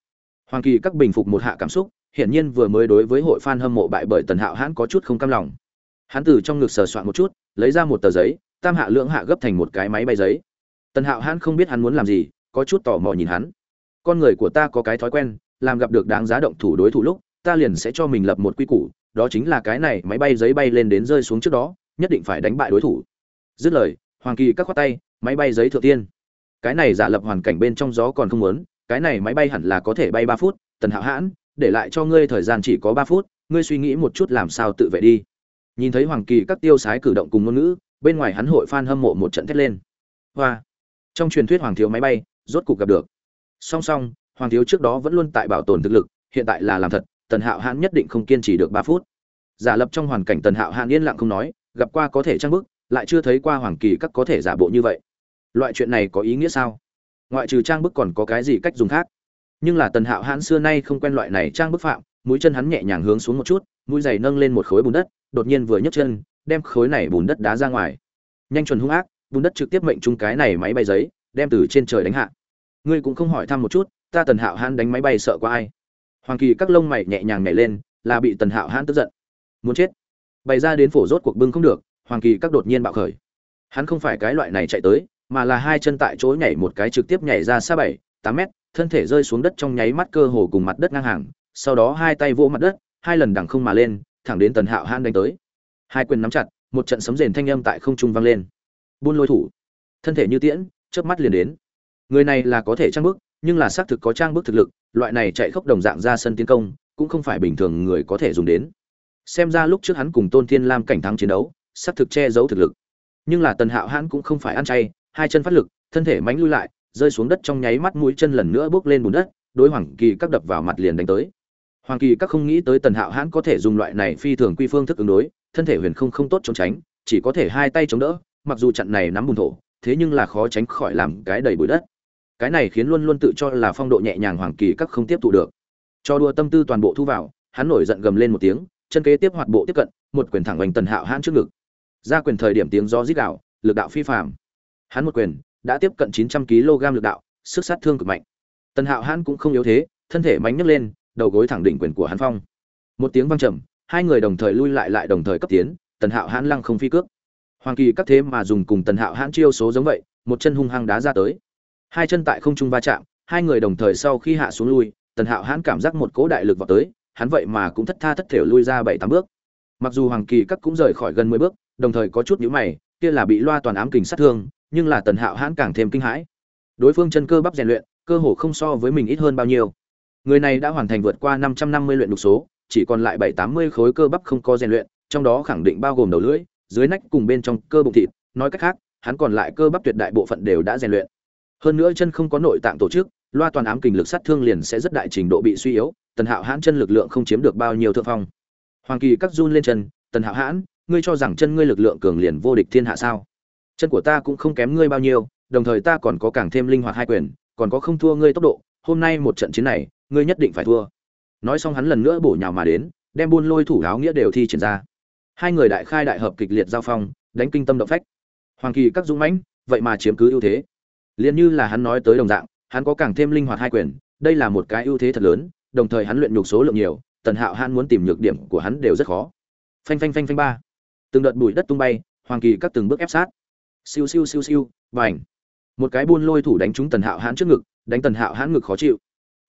Hoàng kỳ các bình phục một hạ cảm xúc, hiển nhiên vừa mới đối với hội fan hâm mộ bại bởi tần hạo hãn có chút không cam lòng. Hắn từ trong ngực sờ soạn một chút, lấy ra một tờ giấy, tam hạ lưỡng hạ gấp thành một cái máy bay giấy. Tần hạo hãn không biết hắn muốn làm gì, có chút tò mò nhìn hắn. Con người của ta có cái thói quen, làm gặp được đáng giá động thủ đối thủ lúc, ta liền sẽ cho mình lập một quy củ, đó chính là cái này máy bay giấy bay lên đến rơi xuống trước đó, nhất định phải đánh bại đối thủ dứt lời, hoàng kỳ các khoát tay, máy bay giấy thượng tiên. Cái này giả lập hoàn cảnh bên trong gió còn không muốn, cái này máy bay hẳn là có thể bay ba phút, tần hạo hãn, để lại cho ngươi thời gian chỉ có ba phút, ngươi suy nghĩ một chút làm sao tự vệ đi. Nhìn thấy hoàng kỳ các tiêu sái cử động cùng ngôn ngữ, bên ngoài hắn hội f hâm mộ một trận thét lên. Hoa! Trong truyền thuyết hoàng thiếu máy bay, rốt cục gặp được. Song song, hoàng thiếu trước đó vẫn luôn tại bảo tồn thực lực, hiện tại là làm thật, tần hạo hãn nhất định không kiên trì được ba phút. Giả lập trong hoàn cảnh tần hạo hãn yên lặng không nói, gặp qua có thể trang bức lại chưa thấy qua hoàng kỳ các có thể giả bộ như vậy. Loại chuyện này có ý nghĩa sao? Ngoại trừ trang bức còn có cái gì cách dùng khác? Nhưng là tần hạo hãn xưa nay không quen loại này trang bức phạm, mũi chân hắn nhẹ nhàng hướng xuống một chút, mũi giày nâng lên một khối bùn đất, đột nhiên vừa nhấc chân, đem khối này bùn đất đá ra ngoài. Nhanh chuẩn hung ác, bùn đất trực tiếp mệnh chung cái này máy bay giấy, đem từ trên trời đánh hạ. Ngươi cũng không hỏi thăm một chút, ta tần hạo hãn đánh máy bay sợ qua ai. Hoàng kỳ các lông mày nhẹ nhàng nhảy lên, là bị tần hạo hãn tức giận. Muốn chết. Bày ra đến phổ rốt cuộc bưng không được hoàng kỳ các đột nhiên bạo khởi. Hắn không phải cái loại này chạy tới, mà là hai chân tại chỗ nhảy một cái trực tiếp nhảy ra xa bảy, tám mét, thân thể rơi xuống đất trong nháy mắt cơ hồ cùng mặt đất ngang hàng, sau đó hai tay vỗ mặt đất, hai lần đằng không mà lên, thẳng đến tần hạo han đánh tới. Hai quyền nắm chặt, một trận sấm rền thanh âm tại không trung vang lên. Buôn lôi thủ. Thân thể như tiễn, chớp mắt liền đến. Người này là có thể trang bức, nhưng là xác thực có trang bức thực lực, loại này chạy khốc đồng dạng ra sân tiến công, cũng không phải bình thường người có thể dùng đến. Xem ra lúc trước hắn cùng tôn thiên lam cảnh thắng chiến đấu sắp thực che giấu thực lực. Nhưng là tần hạo hãn cũng không phải ăn chay, hai chân phát lực, thân thể mánh lui lại, rơi xuống đất trong nháy mắt mũi chân lần nữa bước lên bùn đất, đối hoàng kỳ các đập vào mặt liền đánh tới. Hoàng kỳ các không nghĩ tới tần hạo hãn có thể dùng loại này phi thường quy phương thức ứng đối, thân thể huyền không không tốt trốn tránh, chỉ có thể hai tay chống đỡ, mặc dù trận này nắm bùn thổ, thế nhưng là khó tránh khỏi làm cái đầy bụi đất. Cái này khiến luôn luôn tự cho là phong độ nhẹ nhàng hoàng kỳ các không tiếp thu được. Cho đua tâm tư toàn bộ thu vào, hắn nổi giận gầm lên một tiếng, chân kế tiếp hoạt bộ tiếp cận, một quyền thẳng hoành tần hạo hãn trước ngực ra quyền thời điểm tiếng gió rít đạo lực đạo phi phạm hắn một quyền, đã tiếp cận 900 kg lực đạo, sức sát thương cực mạnh. Tần hạo hắn cũng không yếu thế, thân thể mánh nhấc lên, đầu gối thẳng đỉnh quyền của hắn phong. Một tiếng vang trầm, hai người đồng thời lui lại lại đồng thời cấp tiến, tần hạo hãn lăng không phi cước. Hoàng kỳ các thế mà dùng cùng tần hạo hãn chiêu số giống vậy, một chân hung hăng đá ra tới. Hai chân tại không trung va chạm, hai người đồng thời sau khi hạ xuống lui, tần hạo hãn cảm giác một cỗ đại lực vào tới, hắn vậy mà cũng thất tha thất thể lui ra bảy tám bước. Mặc dù hoàng kỳ các cũng rời khỏi gần mười bước đồng thời có chút nhíu mày, kia là bị loa toàn ám kình sát thương, nhưng là tần hạo hãn càng thêm kinh hãi. Đối phương chân cơ bắp rèn luyện, cơ hồ không so với mình ít hơn bao nhiêu. Người này đã hoàn thành vượt qua năm trăm năm mươi luyện đục số, chỉ còn lại bảy tám mươi khối cơ bắp không có rèn luyện, trong đó khẳng định bao gồm đầu lưỡi, dưới nách cùng bên trong cơ bụng thịt, nói cách khác, hắn còn lại cơ bắp tuyệt đại bộ phận đều đã rèn luyện. Hơn nữa chân không có nội tạng tổ chức, loa toàn ám kình lực sát thương liền sẽ rất đại trình độ bị suy yếu, tần hạo hãn chân lực lượng không chiếm được bao nhiêu thượng phong. Hoàng kỳ cắt run lên chân, tần hạo hãn ngươi cho rằng chân ngươi lực lượng cường liền vô địch thiên hạ sao? Chân của ta cũng không kém ngươi bao nhiêu, đồng thời ta còn có càng thêm linh hoạt hai quyền, còn có không thua ngươi tốc độ, hôm nay một trận chiến này, ngươi nhất định phải thua. Nói xong hắn lần nữa bổ nhào mà đến, đem buôn lôi thủ áo nghĩa đều thi triển ra. Hai người đại khai đại hợp kịch liệt giao phong, đánh kinh tâm động phách. Hoàng kỳ các dũng mãnh, vậy mà chiếm cứ ưu thế. Liền như là hắn nói tới đồng dạng, hắn có càng thêm linh hoạt hai quyền, đây là một cái ưu thế thật lớn, đồng thời hắn luyện nhục số lượng nhiều, tần hạo hắn muốn tìm nhược điểm của hắn đều rất khó. Phanh phanh phanh phanh ba từng đợt bụi đất tung bay, hoàng kỳ các từng bước ép sát. Siêu siêu siêu siêu vành một cái buôn lôi thủ đánh trúng tần hạo hãn trước ngực, đánh tần hạo hãn ngực khó chịu.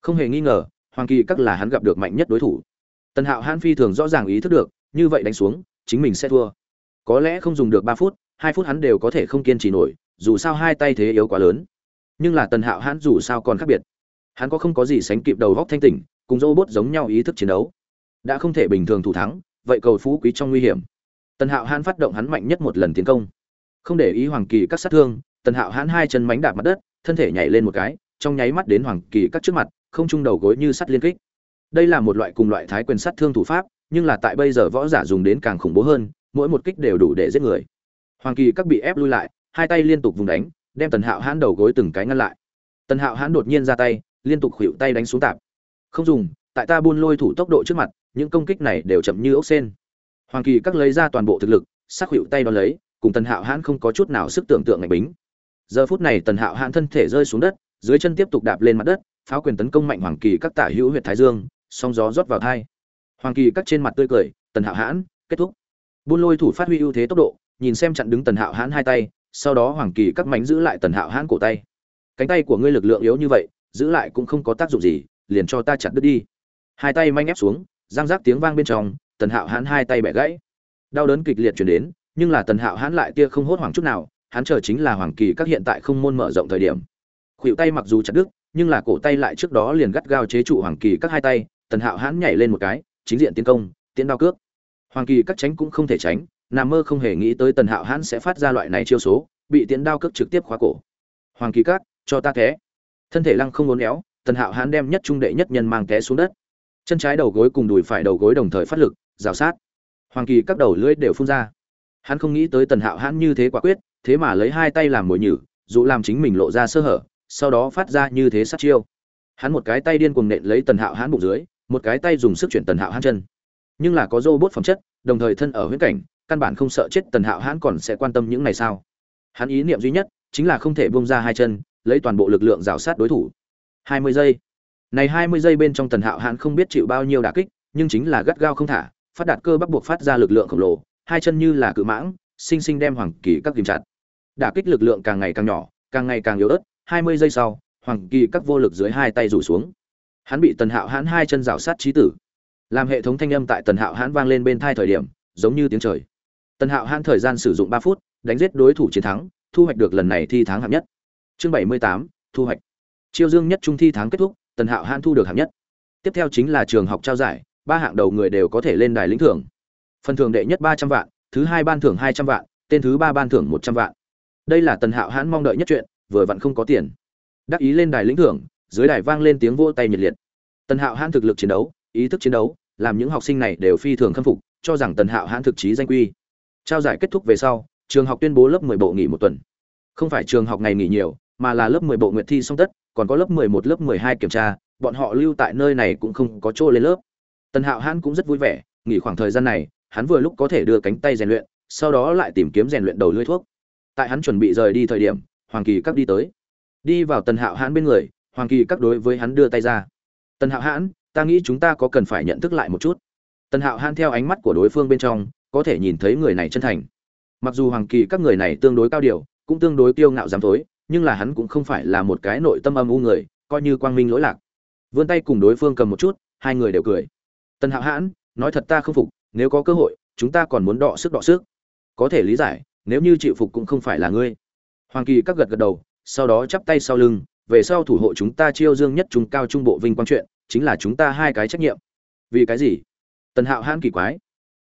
Không hề nghi ngờ, hoàng kỳ các là hắn gặp được mạnh nhất đối thủ. Tần hạo hãn phi thường rõ ràng ý thức được, như vậy đánh xuống, chính mình sẽ thua. Có lẽ không dùng được ba phút, hai phút hắn đều có thể không kiên trì nổi, dù sao hai tay thế yếu quá lớn. Nhưng là tần hạo hãn dù sao còn khác biệt. Hắn có không có gì sánh kịp đầu góc thanh tỉnh, cùng robot giống nhau ý thức chiến đấu. Đã không thể bình thường thủ thắng, vậy cầu phú quý trong nguy hiểm tần hạo hãn phát động hắn mạnh nhất một lần tiến công. Không để ý hoàng kỳ các sát thương, tần hạo hãn hai chân mánh đạp mặt đất, thân thể nhảy lên một cái, trong nháy mắt đến hoàng kỳ các trước mặt, không trung đầu gối như sắt liên kích. Đây là một loại cùng loại thái quyền sát thương thủ pháp, nhưng là tại bây giờ võ giả dùng đến càng khủng bố hơn, mỗi một kích đều đủ để giết người. Hoàng kỳ các bị ép lui lại, hai tay liên tục vùng đánh, đem tần hạo hãn đầu gối từng cái ngăn lại. Tần hạo hãn đột nhiên ra tay, liên tục khuỵu tay đánh xuống tạp. Không dùng, tại ta buôn lôi thủ tốc độ trước mặt, những công kích này đều chậm như ốc sen hoàng kỳ các lấy ra toàn bộ thực lực, sắc hữu tay đón lấy, cùng tần hạo hãn không có chút nào sức tưởng tượng ngạch bính. Giờ phút này tần hạo hãn thân thể rơi xuống đất, dưới chân tiếp tục đạp lên mặt đất, pháo quyền tấn công mạnh hoàng kỳ các tả hữu huyện thái dương song gió rót vào thai. Hoàng kỳ các trên mặt tươi cười, tần hạo hãn, kết thúc. Buôn lôi thủ phát huy ưu thế tốc độ, nhìn xem chặn đứng tần hạo hãn hai tay, sau đó hoàng kỳ các mảnh giữ lại tần hạo hãn cổ tay. Cánh tay của ngươi lực lượng yếu như vậy, giữ lại cũng không có tác dụng gì, liền cho ta chặt đứt đi. Hai tay manh ép xuống, răng rác tiếng vang bên trong tần hạo hãn hai tay bẻ gãy. Đau đớn kịch liệt chuyển đến, nhưng là tần hạo hãn lại tia không hốt hoảng chút nào, hắn chờ chính là hoàng kỳ các hiện tại không môn mở rộng thời điểm. Khuỷu tay mặc dù chặt đứt, nhưng là cổ tay lại trước đó liền gắt gao chế trụ hoàng kỳ các hai tay, tần hạo hãn nhảy lên một cái, chính diện tiến công tiến đao cước. Hoàng kỳ các tránh cũng không thể tránh, nằm mơ không hề nghĩ tới tần hạo hãn sẽ phát ra loại này chiêu số, bị tiến đao cước trực tiếp khóa cổ. Hoàng kỳ các, cho ta té. Thân thể lăng không ngốn éo, tần hạo hãn đem nhất trung đệ nhất nhân mang té xuống đất. Chân trái đầu gối cùng đùi phải đầu gối đồng thời phát lực rào sát. Hoàng kỳ các đầu lưỡi đều phun ra. Hắn không nghĩ tới tần hạo hãn như thế quả quyết, thế mà lấy hai tay làm mồi nhử, dù làm chính mình lộ ra sơ hở, sau đó phát ra như thế sát chiêu. Hắn một cái tay điên cuồng nện lấy tần hạo hãn bụng dưới, một cái tay dùng sức chuyển tần hạo hãn chân. Nhưng là có rô bốt phẩm chất, đồng thời thân ở huyễn cảnh, căn bản không sợ chết tần hạo hãn còn sẽ quan tâm những này sao. Hắn ý niệm duy nhất chính là không thể bông ra hai chân, lấy toàn bộ lực lượng rào sát đối thủ. Hai mươi giây. Này hai mươi giây bên trong tần hạo hãn không biết chịu bao nhiêu đả kích, nhưng chính là gắt gao không thả phát đạt cơ bắp buộc phát ra lực lượng khổng lồ, hai chân như là cự mãng, sinh sinh đem hoàng kỳ các kìm chặt. Đả kích lực lượng càng ngày càng nhỏ, càng ngày càng yếu ớt, hai mươi giây sau, hoàng kỳ các vô lực dưới hai tay rủ xuống. Hắn bị tần hạo hãn hai chân rào sát trí tử. Làm hệ thống thanh âm tại tần hạo hãn vang lên bên thai thời điểm, giống như tiếng trời. Tần hạo hãn thời gian sử dụng ba phút, đánh giết đối thủ chiến thắng, thu hoạch được lần này thi tháng hạng nhất. Chương bảy mươi tám, thu hoạch. Chiêu dương nhất trung thi tháng kết thúc, tần hạo hãn thu được hạng nhất. Tiếp theo chính là trường học trao giải ba hạng đầu người đều có thể lên đài lĩnh thưởng. Phần thưởng đệ nhất ba trăm vạn, thứ hai ban thưởng hai trăm vạn, tên thứ ba ban thưởng một trăm vạn. Đây là tần hạo hãn mong đợi nhất chuyện, vừa vặn không có tiền. Đắc ý lên đài lĩnh thưởng, dưới đài vang lên tiếng vỗ tay nhiệt liệt. Tần hạo hãn thực lực chiến đấu, ý thức chiến đấu, làm những học sinh này đều phi thường khâm phục, cho rằng tần hạo hãn thực chí danh quy. Trao giải kết thúc về sau, trường học tuyên bố lớp 10 bộ nghỉ một tuần. Không phải trường học ngày nghỉ nhiều, mà là lớp 10 bộ nguyện thi xong tất, còn có lớp 11 lớp 12 kiểm tra, bọn họ lưu tại nơi này cũng không có chỗ lên lớp tần hạo hãn cũng rất vui vẻ, nghỉ khoảng thời gian này, hắn vừa lúc có thể đưa cánh tay rèn luyện, sau đó lại tìm kiếm rèn luyện đầu lưỡi thuốc. Tại hắn chuẩn bị rời đi thời điểm, hoàng kỳ các đi tới. Đi vào tần hạo hãn bên người, hoàng kỳ các đối với hắn đưa tay ra. Tần hạo hãn, ta nghĩ chúng ta có cần phải nhận thức lại một chút. Tần hạo hãn theo ánh mắt của đối phương bên trong, có thể nhìn thấy người này chân thành. Mặc dù hoàng kỳ các người này tương đối cao điều, cũng tương đối kiêu ngạo dám thối, nhưng là hắn cũng không phải là một cái nội tâm âm u người, coi như quang minh lỗi lạc. Vươn tay cùng đối phương cầm một chút, hai người đều cười tần hạo hãn, nói thật ta không phục, nếu có cơ hội, chúng ta còn muốn đọ sức đọ sức. Có thể lý giải, nếu như chịu phục cũng không phải là ngươi. Hoàng kỳ các gật gật đầu, sau đó chắp tay sau lưng, về sau thủ hộ chúng ta chiêu dương nhất trung cao trung bộ vinh quang chuyện, chính là chúng ta hai cái trách nhiệm. Vì cái gì? Tần hạo hãn kỳ quái.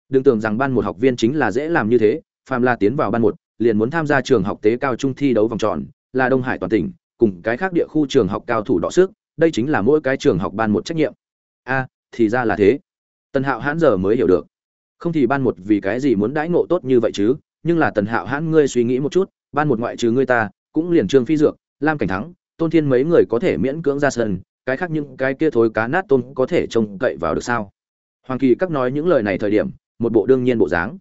Đừng tưởng rằng ban một học viên chính là dễ làm như thế, phàm là tiến vào ban một, liền muốn tham gia trường học tế cao trung thi đấu vòng tròn, là đông hải toàn tỉnh, cùng cái khác địa khu trường học cao thủ đọ sức, đây chính là mỗi cái trường học ban một trách nhiệm. A, thì ra là thế tần hạo hãn giờ mới hiểu được. Không thì ban một vì cái gì muốn đãi ngộ tốt như vậy chứ, nhưng là tần hạo hãn ngươi suy nghĩ một chút, ban một ngoại trừ ngươi ta, cũng liền trương phi dược, lam cảnh thắng, tôn thiên mấy người có thể miễn cưỡng ra sân, cái khác những cái kia thối cá nát tôn có thể trông cậy vào được sao? Hoàng kỳ các nói những lời này thời điểm, một bộ đương nhiên bộ dáng.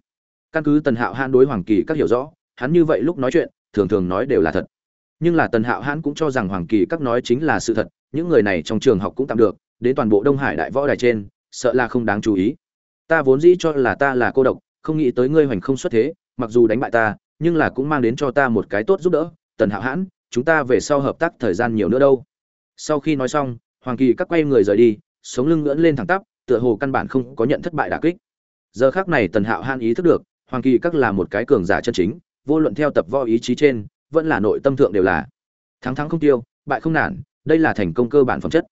Căn cứ tần hạo hãn đối hoàng kỳ các hiểu rõ, hắn như vậy lúc nói chuyện, thường thường nói đều là thật. Nhưng là tần hạo hãn cũng cho rằng hoàng kỳ các nói chính là sự thật, những người này trong trường học cũng tạm được, đến toàn bộ đông hải đại võ đài trên sợ là không đáng chú ý. Ta vốn dĩ cho là ta là cô độc, không nghĩ tới ngươi hoành không xuất thế, mặc dù đánh bại ta, nhưng là cũng mang đến cho ta một cái tốt giúp đỡ. Tần hạo hãn, chúng ta về sau hợp tác thời gian nhiều nữa đâu. Sau khi nói xong, hoàng kỳ các quay người rời đi, sống lưng ngưỡn lên thẳng tắp, tựa hồ căn bản không có nhận thất bại đà kích. Giờ khác này tần hạo hãn ý thức được, hoàng kỳ các là một cái cường giả chân chính, vô luận theo tập võ ý chí trên, vẫn là nội tâm thượng đều là. Thắng thắng không tiêu, bại không nản, đây là thành công cơ bản phẩm chất.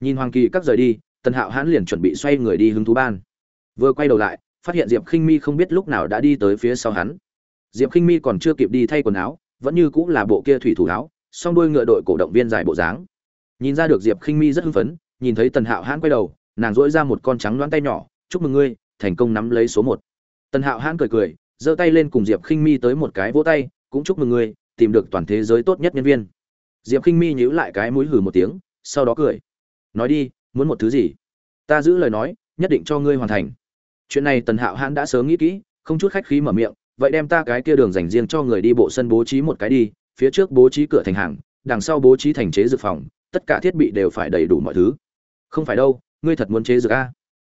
Nhìn hoàng kỳ các rời đi tần hạo hãn liền chuẩn bị xoay người đi hứng thú ban. Vừa quay đầu lại, phát hiện diệp khinh mi không biết lúc nào đã đi tới phía sau hắn. Diệp khinh mi còn chưa kịp đi thay quần áo, vẫn như cũng là bộ kia thủy thủ áo, song đôi ngựa đội cổ động viên dài bộ dáng. Nhìn ra được diệp khinh mi rất hưng phấn, nhìn thấy tần hạo hãn quay đầu, nàng dỗi ra một con trắng loáng tay nhỏ, chúc mừng ngươi, thành công nắm lấy số một. Tần hạo hãn cười cười, giơ tay lên cùng diệp khinh mi tới một cái vỗ tay, cũng chúc mừng ngươi, tìm được toàn thế giới tốt nhất nhân viên. Diệp khinh mi nhíu lại cái mũi hừ một tiếng, sau đó cười. Nói đi muốn một thứ gì? Ta giữ lời nói, nhất định cho ngươi hoàn thành. Chuyện này tần hạo hãn đã sớm nghĩ kỹ, không chút khách khí mở miệng, vậy đem ta cái kia đường dành riêng cho người đi bộ sân bố trí một cái đi, phía trước bố trí cửa thành hàng, đằng sau bố trí thành chế dược phòng, tất cả thiết bị đều phải đầy đủ mọi thứ. Không phải đâu, ngươi thật muốn chế dược a?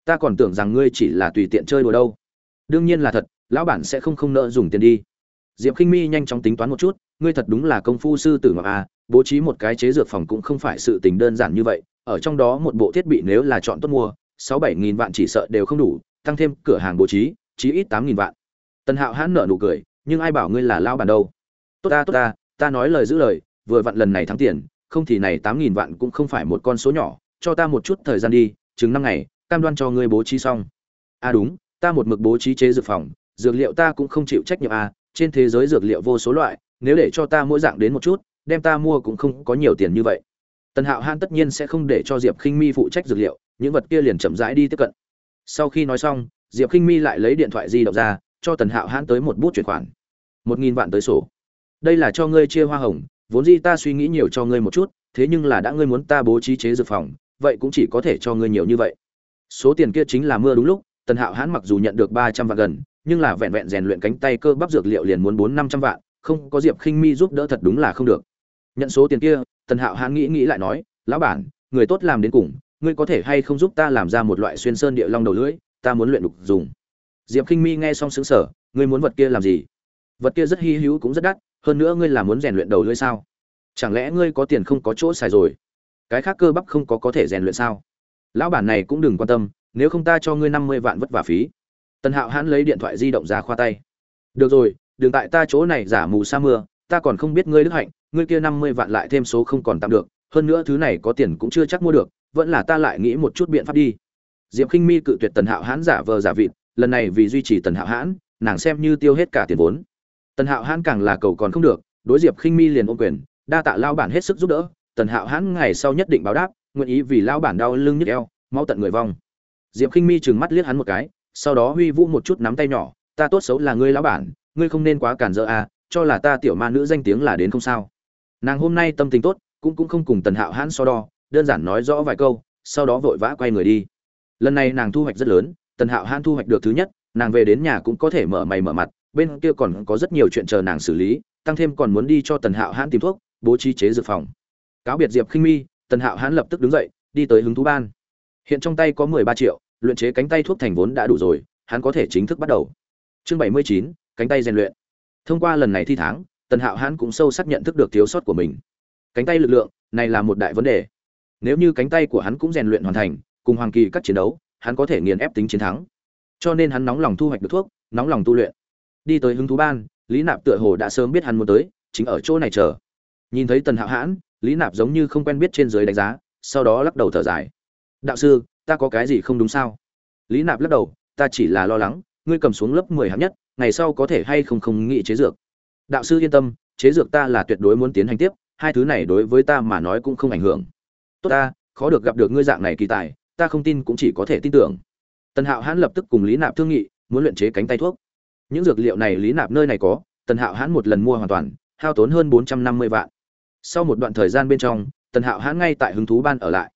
Ta còn tưởng rằng ngươi chỉ là tùy tiện chơi đùa đâu. Đương nhiên là thật, lão bản sẽ không không nợ dùng tiền đi diệp khinh mi nhanh chóng tính toán một chút, ngươi thật đúng là công phu sư tử ngọc a à, bố trí một cái chế dược phòng cũng không phải sự tình đơn giản như vậy, ở trong đó một bộ thiết bị nếu là chọn tốt mua, sáu bảy nghìn vạn chỉ sợ đều không đủ, tăng thêm cửa hàng bố trí, chí ít tám nghìn vạn. Tần hạo hãn nở nụ cười, nhưng ai bảo ngươi là lao bản đâu? Tốt ta tốt ta ta nói lời giữ lời, vừa vặn lần này thắng tiền, không thì này tám nghìn vạn cũng không phải một con số nhỏ, cho ta một chút thời gian đi, chừng năm ngày, cam đoan cho ngươi bố trí xong. À đúng, ta một mực bố trí chế dược phòng, dược liệu ta cũng không chịu trách nhiệm à trên thế giới dược liệu vô số loại, nếu để cho ta mỗi dạng đến một chút, đem ta mua cũng không có nhiều tiền như vậy. Tần hạo han tất nhiên sẽ không để cho diệp khinh mi phụ trách dược liệu, những vật kia liền chậm rãi đi tiếp cận. Sau khi nói xong, diệp khinh mi lại lấy điện thoại di động ra, cho tần hạo hãn tới một bút chuyển khoản. Một nghìn vạn tới sổ. Đây là cho ngươi chia hoa hồng, vốn dĩ ta suy nghĩ nhiều cho ngươi một chút, thế nhưng là đã ngươi muốn ta bố trí chế dược phòng, vậy cũng chỉ có thể cho ngươi nhiều như vậy. Số tiền kia chính là mưa đúng lúc, tần hạo hãn mặc dù nhận được ba trăm vạn gần nhưng là vẹn vẹn rèn luyện cánh tay cơ bắp dược liệu liền muốn bốn năm trăm vạn, không có diệp khinh mi giúp đỡ thật đúng là không được. Nhận số tiền kia, tần hạo hãn nghĩ nghĩ lại nói, lão bản, người tốt làm đến cùng, ngươi có thể hay không giúp ta làm ra một loại xuyên sơn địa long đầu lưỡi, ta muốn luyện đục dùng. Diệp khinh mi nghe xong xứng sở ngươi muốn vật kia làm gì? Vật kia rất hy hữu cũng rất đắt, hơn nữa ngươi là muốn rèn luyện đầu lưỡi sao? Chẳng lẽ ngươi có tiền không có chỗ xài rồi? Cái khác cơ bắp không có có thể rèn luyện sao? Lão bản này cũng đừng quan tâm, nếu không ta cho ngươi năm mươi vạn vất vả phí tần hạo hãn lấy điện thoại di động ra khoa tay. Được rồi đừng tại ta chỗ này giả mù sa mưa, ta còn không biết ngươi đức hạnh, ngươi kia năm mươi vạn lại thêm số không còn tạm được, hơn nữa thứ này có tiền cũng chưa chắc mua được, vẫn là ta lại nghĩ một chút biện pháp đi. Diệp khinh mi cự tuyệt tần hạo hãn giả vờ giả vịt, lần này vì duy trì tần hạo hãn, nàng xem như tiêu hết cả tiền vốn. Tần hạo hãn càng là cầu còn không được, đối diệp khinh mi liền ôm quyền, đa tạ lao bản hết sức giúp đỡ, tần hạo hãn ngày sau nhất định báo đáp, nguyện ý vì lao bản đau lưng nhức eo, mau tận người vong. Diệp khinh mi trừng mắt liếc hắn một cái sau đó huy vũ một chút nắm tay nhỏ, ta tốt xấu là ngươi lão bản, ngươi không nên quá cản dỡ à cho là ta tiểu ma nữ danh tiếng là đến không sao. Nàng hôm nay tâm tình tốt, cũng cũng không cùng tần hạo hãn so đo, đơn giản nói rõ vài câu, sau đó vội vã quay người đi. Lần này nàng thu hoạch rất lớn, tần hạo hãn thu hoạch được thứ nhất, nàng về đến nhà cũng có thể mở mày mở mặt, bên kia còn có rất nhiều chuyện chờ nàng xử lý, tăng thêm còn muốn đi cho tần hạo hãn tìm thuốc, bố trí chế dược phòng. Cáo biệt diệp khinh mi, tần hạo hãn lập tức đứng dậy, đi tới hứng thú ban. Hiện trong tay có mười ba triệu luyện chế cánh tay thuốc thành vốn đã đủ rồi, hắn có thể chính thức bắt đầu. Chương bảy mươi chín, cánh tay rèn luyện. Thông qua lần này thi tháng, tần hạo hãn cũng sâu sắc nhận thức được thiếu sót của mình. Cánh tay lực lượng, này là một đại vấn đề. Nếu như cánh tay của hắn cũng rèn luyện hoàn thành, cùng hoàng kỳ các chiến đấu, hắn có thể nghiền ép tính chiến thắng. Cho nên hắn nóng lòng thu hoạch được thuốc, nóng lòng tu luyện. Đi tới hứng thú ban, lý nạp tựa hồ đã sớm biết hắn muốn tới, chính ở chỗ này chờ. Nhìn thấy tần hạo hãn, lý nạp giống như không quen biết trên dưới đánh giá, sau đó lắc đầu thở dài. Đạo sư ta có cái gì không đúng sao? Lý nạp lắc đầu, ta chỉ là lo lắng, ngươi cầm xuống lớp mười hạng nhất, ngày sau có thể hay không không nghĩ chế dược. Đạo sư yên tâm, chế dược ta là tuyệt đối muốn tiến hành tiếp, hai thứ này đối với ta mà nói cũng không ảnh hưởng. Tốt ta, khó được gặp được ngươi dạng này kỳ tài, ta không tin cũng chỉ có thể tin tưởng. Tần hạo hãn lập tức cùng lý nạp thương nghị, muốn luyện chế cánh tay thuốc. Những dược liệu này lý nạp nơi này có, tần hạo hãn một lần mua hoàn toàn, hao tốn hơn bốn trăm năm mươi vạn. Sau một đoạn thời gian bên trong, tần hạo hãn ngay tại hứng thú ban ở lại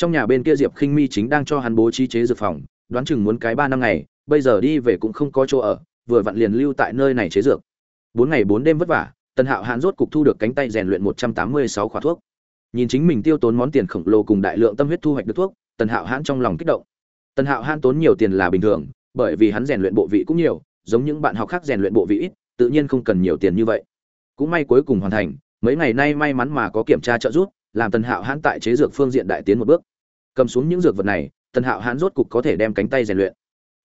trong nhà bên kia diệp khinh mi chính đang cho hắn bố trí chế dược phòng, đoán chừng muốn cái ba năm ngày, bây giờ đi về cũng không có chỗ ở, vừa vặn liền lưu tại nơi này chế dược. Bốn ngày bốn đêm vất vả, tần hạo hãn rốt cục thu được cánh tay rèn luyện một trăm tám mươi sáu khóa thuốc. Nhìn chính mình tiêu tốn món tiền khổng lồ cùng đại lượng tâm huyết thu hoạch được thuốc, tần hạo hãn trong lòng kích động. Tần hạo hãn tốn nhiều tiền là bình thường, bởi vì hắn rèn luyện bộ vị cũng nhiều, giống những bạn học khác rèn luyện bộ vị ít, tự nhiên không cần nhiều tiền như vậy. Cũng may cuối cùng hoàn thành, mấy ngày nay may mắn mà có kiểm tra trợ giúp làm tần hạo hãn tại chế dược phương diện đại tiến một bước. Cầm xuống những dược vật này, tần hạo hãn rốt cục có thể đem cánh tay rèn luyện.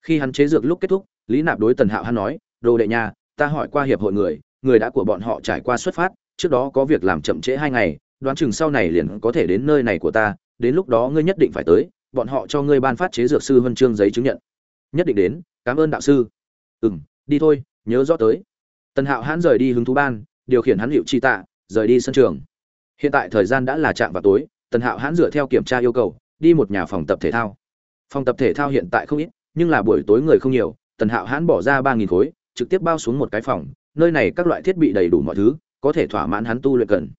Khi hắn chế dược lúc kết thúc, lý nạp đối tần hạo hãn nói, đồ đệ nhà ta hỏi qua hiệp hội người người đã của bọn họ trải qua xuất phát, trước đó có việc làm chậm trễ hai ngày, đoán chừng sau này liền có thể đến nơi này của ta, đến lúc đó ngươi nhất định phải tới, bọn họ cho ngươi ban phát chế dược sư huân chương giấy chứng nhận. Nhất định đến, cảm ơn đạo sư. Ừ m đi thôi, nhớ rõ tới. Tần hạo hãn rời đi hứng thú ban, điều khiển hắn hiệu chi tạ, rời đi sân trường hiện tại thời gian đã là chạm vào tối, tần hạo hãn dựa theo kiểm tra yêu cầu, đi một nhà phòng tập thể thao. Phòng tập thể thao hiện tại không ít, nhưng là buổi tối người không nhiều, tần hạo hãn bỏ ra ba nghìn khối, trực tiếp bao xuống một cái phòng, nơi này các loại thiết bị đầy đủ mọi thứ, có thể thỏa mãn hắn tu luyện cần.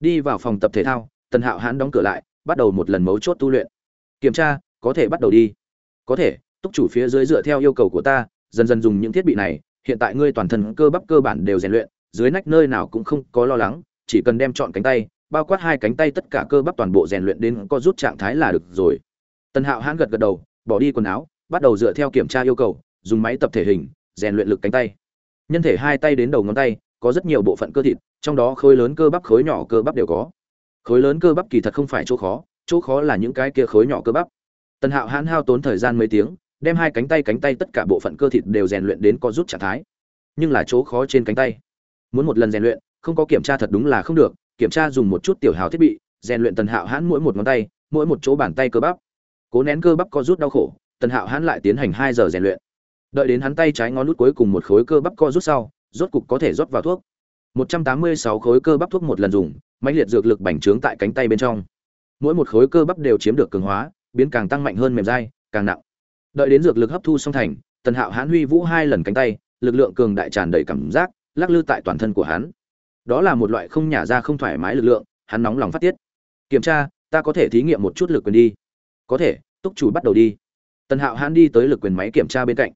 Đi vào phòng tập thể thao, tần hạo hãn đóng cửa lại, bắt đầu một lần mấu chốt tu luyện. Kiểm tra, có thể bắt đầu đi. Có thể, túc chủ phía dưới dựa theo yêu cầu của ta, dần dần dùng những thiết bị này, hiện tại ngươi toàn thân cơ bắp cơ bản đều rèn luyện, dưới nách nơi nào cũng không có lo lắng, chỉ cần đem chọn cánh tay bao quát hai cánh tay tất cả cơ bắp toàn bộ rèn luyện đến có rút trạng thái là được rồi. Tần hạo hãn gật gật đầu, bỏ đi quần áo, bắt đầu dựa theo kiểm tra yêu cầu, dùng máy tập thể hình, rèn luyện lực cánh tay. Nhân thể hai tay đến đầu ngón tay, có rất nhiều bộ phận cơ thịt, trong đó khối lớn cơ bắp, khối nhỏ cơ bắp đều có. Khối lớn cơ bắp kỳ thật không phải chỗ khó chỗ khó là những cái kia khối nhỏ cơ bắp. Tần hạo hãn hao tốn thời gian mấy tiếng, đem hai cánh tay cánh tay tất cả bộ phận cơ thịt đều rèn luyện đến có rút trạng thái. Nhưng là chỗ khó trên cánh tay. Muốn một lần rèn luyện, không có kiểm tra thật đúng là không được kiểm tra dùng một chút tiểu hào thiết bị, rèn luyện tần hạo hãn mỗi một ngón tay, mỗi một chỗ bàn tay cơ bắp. Cố nén cơ bắp có rút đau khổ, tần hạo hãn lại tiến hành hai giờ rèn luyện. Đợi đến hắn tay trái ngón nút cuối cùng một khối cơ bắp co rút sau, rốt cục có thể rót vào thuốc. 186 khối cơ bắp thuốc một lần dùng, mãnh liệt dược lực bành trướng tại cánh tay bên trong. Mỗi một khối cơ bắp đều chiếm được cường hóa, biến càng tăng mạnh hơn mềm dai, càng nặng. Đợi đến dược lực hấp thu xong thành, tần hạo hãn huy vũ hai lần cánh tay, lực lượng cường đại tràn đầy cảm giác, lắc lư tại toàn thân của hắn đó là một loại không nhả ra không thoải mái lực lượng, hắn nóng lòng phát tiết. Kiểm tra, ta có thể thí nghiệm một chút lực quyền đi. Có thể, túc chủ bắt đầu đi. Tần hạo hãn đi tới lực quyền máy kiểm tra bên cạnh.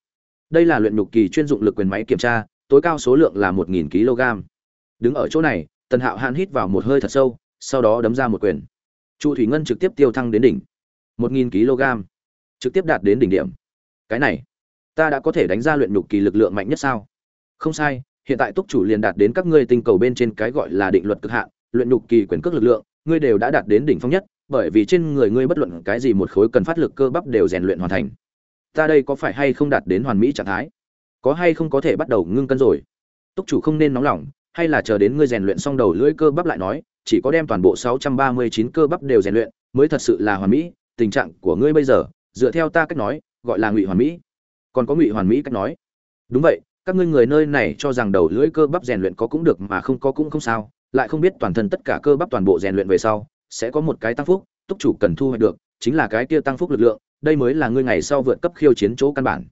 Đây là luyện nhục kỳ chuyên dụng lực quyền máy kiểm tra, tối cao số lượng là một nghìn kg. Đứng ở chỗ này, tần hạo hãn hít vào một hơi thật sâu, sau đó đấm ra một quyền. Chu thủy ngân trực tiếp tiêu thăng đến đỉnh. một nghìn kg. Trực tiếp đạt đến đỉnh điểm. Cái này, ta đã có thể đánh ra luyện nhục kỳ lực lượng mạnh nhất sao? Không sai hiện tại túc chủ liền đạt đến các ngươi tinh cầu bên trên cái gọi là định luật cực hạn, luyện nhục kỳ quyền cước lực lượng, ngươi đều đã đạt đến đỉnh phong nhất, bởi vì trên người ngươi bất luận cái gì một khối cần phát lực cơ bắp đều rèn luyện hoàn thành. Ta đây có phải hay không đạt đến hoàn mỹ trạng thái? Có hay không có thể bắt đầu ngưng cân rồi? Túc chủ không nên nóng lòng, hay là chờ đến ngươi rèn luyện xong đầu lưỡi cơ bắp lại nói, chỉ có đem toàn bộ 639 cơ bắp đều rèn luyện, mới thật sự là hoàn mỹ, tình trạng của ngươi bây giờ, dựa theo ta cách nói, gọi là ngụy hoàn mỹ. Còn có ngụy hoàn mỹ cách nói. Đúng vậy các ngươi người nơi này cho rằng đầu lưỡi cơ bắp rèn luyện có cũng được mà không có cũng không sao, lại không biết toàn thân tất cả cơ bắp toàn bộ rèn luyện về sau, sẽ có một cái tăng phúc, túc chủ cần thu hoạch được, chính là cái kia tăng phúc lực lượng, đây mới là ngươi ngày sau vượt cấp khiêu chiến chỗ căn bản.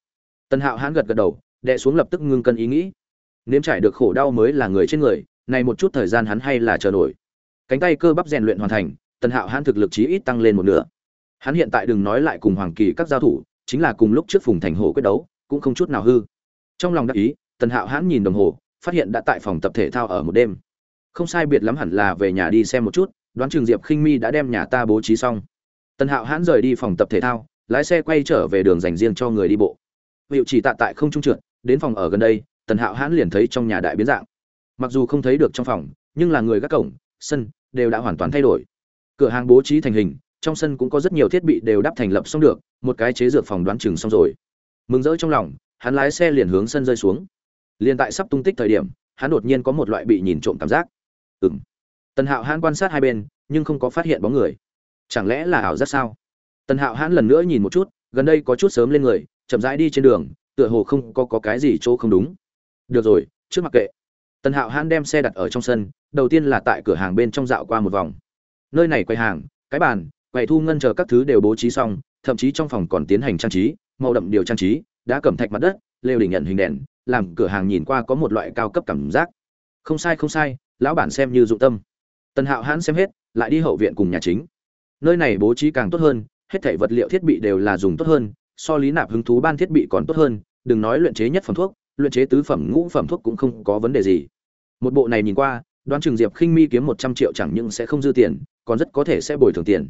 Tần hạo hãn gật gật đầu đệ xuống lập tức ngưng cân ý nghĩ. Nếm trải được khổ đau mới là người trên người, này một chút thời gian hắn hay là chờ nổi. Cánh tay cơ bắp rèn luyện hoàn thành, tần hạo hãn thực lực chí ít tăng lên một nửa. Hắn hiện tại đừng nói lại cùng hoàng kỳ các giao thủ, chính là cùng lúc trước phùng thành hồ quyết đấu, cũng không chút nào hư trong lòng đắc ý, tần hạo hãn nhìn đồng hồ, phát hiện đã tại phòng tập thể thao ở một đêm. Không sai biệt lắm hẳn là về nhà đi xem một chút, đoán trường diệp khinh mi đã đem nhà ta bố trí xong. Tần hạo hãn rời đi phòng tập thể thao, lái xe quay trở về đường dành riêng cho người đi bộ. Hiệu chỉ tạ tại không trung trượt, đến phòng ở gần đây, tần hạo hãn liền thấy trong nhà đại biến dạng. Mặc dù không thấy được trong phòng, nhưng là người các cổng, sân đều đã hoàn toàn thay đổi. Cửa hàng bố trí thành hình, trong sân cũng có rất nhiều thiết bị đều đắp thành lập xong được, một cái chế dược phòng đoán chừng xong rồi. Mừng rỡ trong lòng hắn lái xe liền hướng sân rơi xuống. Liền tại sắp tung tích thời điểm hắn đột nhiên có một loại bị nhìn trộm cảm giác. Ừ m tần hạo hãn quan sát hai bên nhưng không có phát hiện bóng người. Chẳng lẽ là ảo giác sao? Tần hạo hãn lần nữa nhìn một chút gần đây có chút sớm lên người chậm rãi đi trên đường tựa hồ không có, có cái gì chỗ không đúng. Được rồi trước mặc kệ. Tần hạo hãn đem xe đặt ở trong sân đầu tiên là tại cửa hàng bên trong dạo qua một vòng. Nơi này quay hàng cái bàn quầy thu ngân chờ các thứ đều bố trí xong thậm chí trong phòng còn tiến hành trang trí màu đậm điều trang trí đã cẩm thạch mặt đất, lều đỉnh nhận hình đèn, làm cửa hàng nhìn qua có một loại cao cấp cảm giác. Không sai không sai, lão bản xem như dụng tâm. Tần hạo hãn xem hết, lại đi hậu viện cùng nhà chính. Nơi này bố trí càng tốt hơn, hết thảy vật liệu thiết bị đều là dùng tốt hơn, so lý nạp hứng thú ban thiết bị còn tốt hơn, đừng nói luyện chế nhất phẩm thuốc, luyện chế tứ phẩm ngũ phẩm thuốc cũng không có vấn đề gì. Một bộ này nhìn qua, đoán chừng diệp khinh mi kiếm một trăm triệu chẳng những sẽ không dư tiền, còn rất có thể sẽ bồi thường tiền.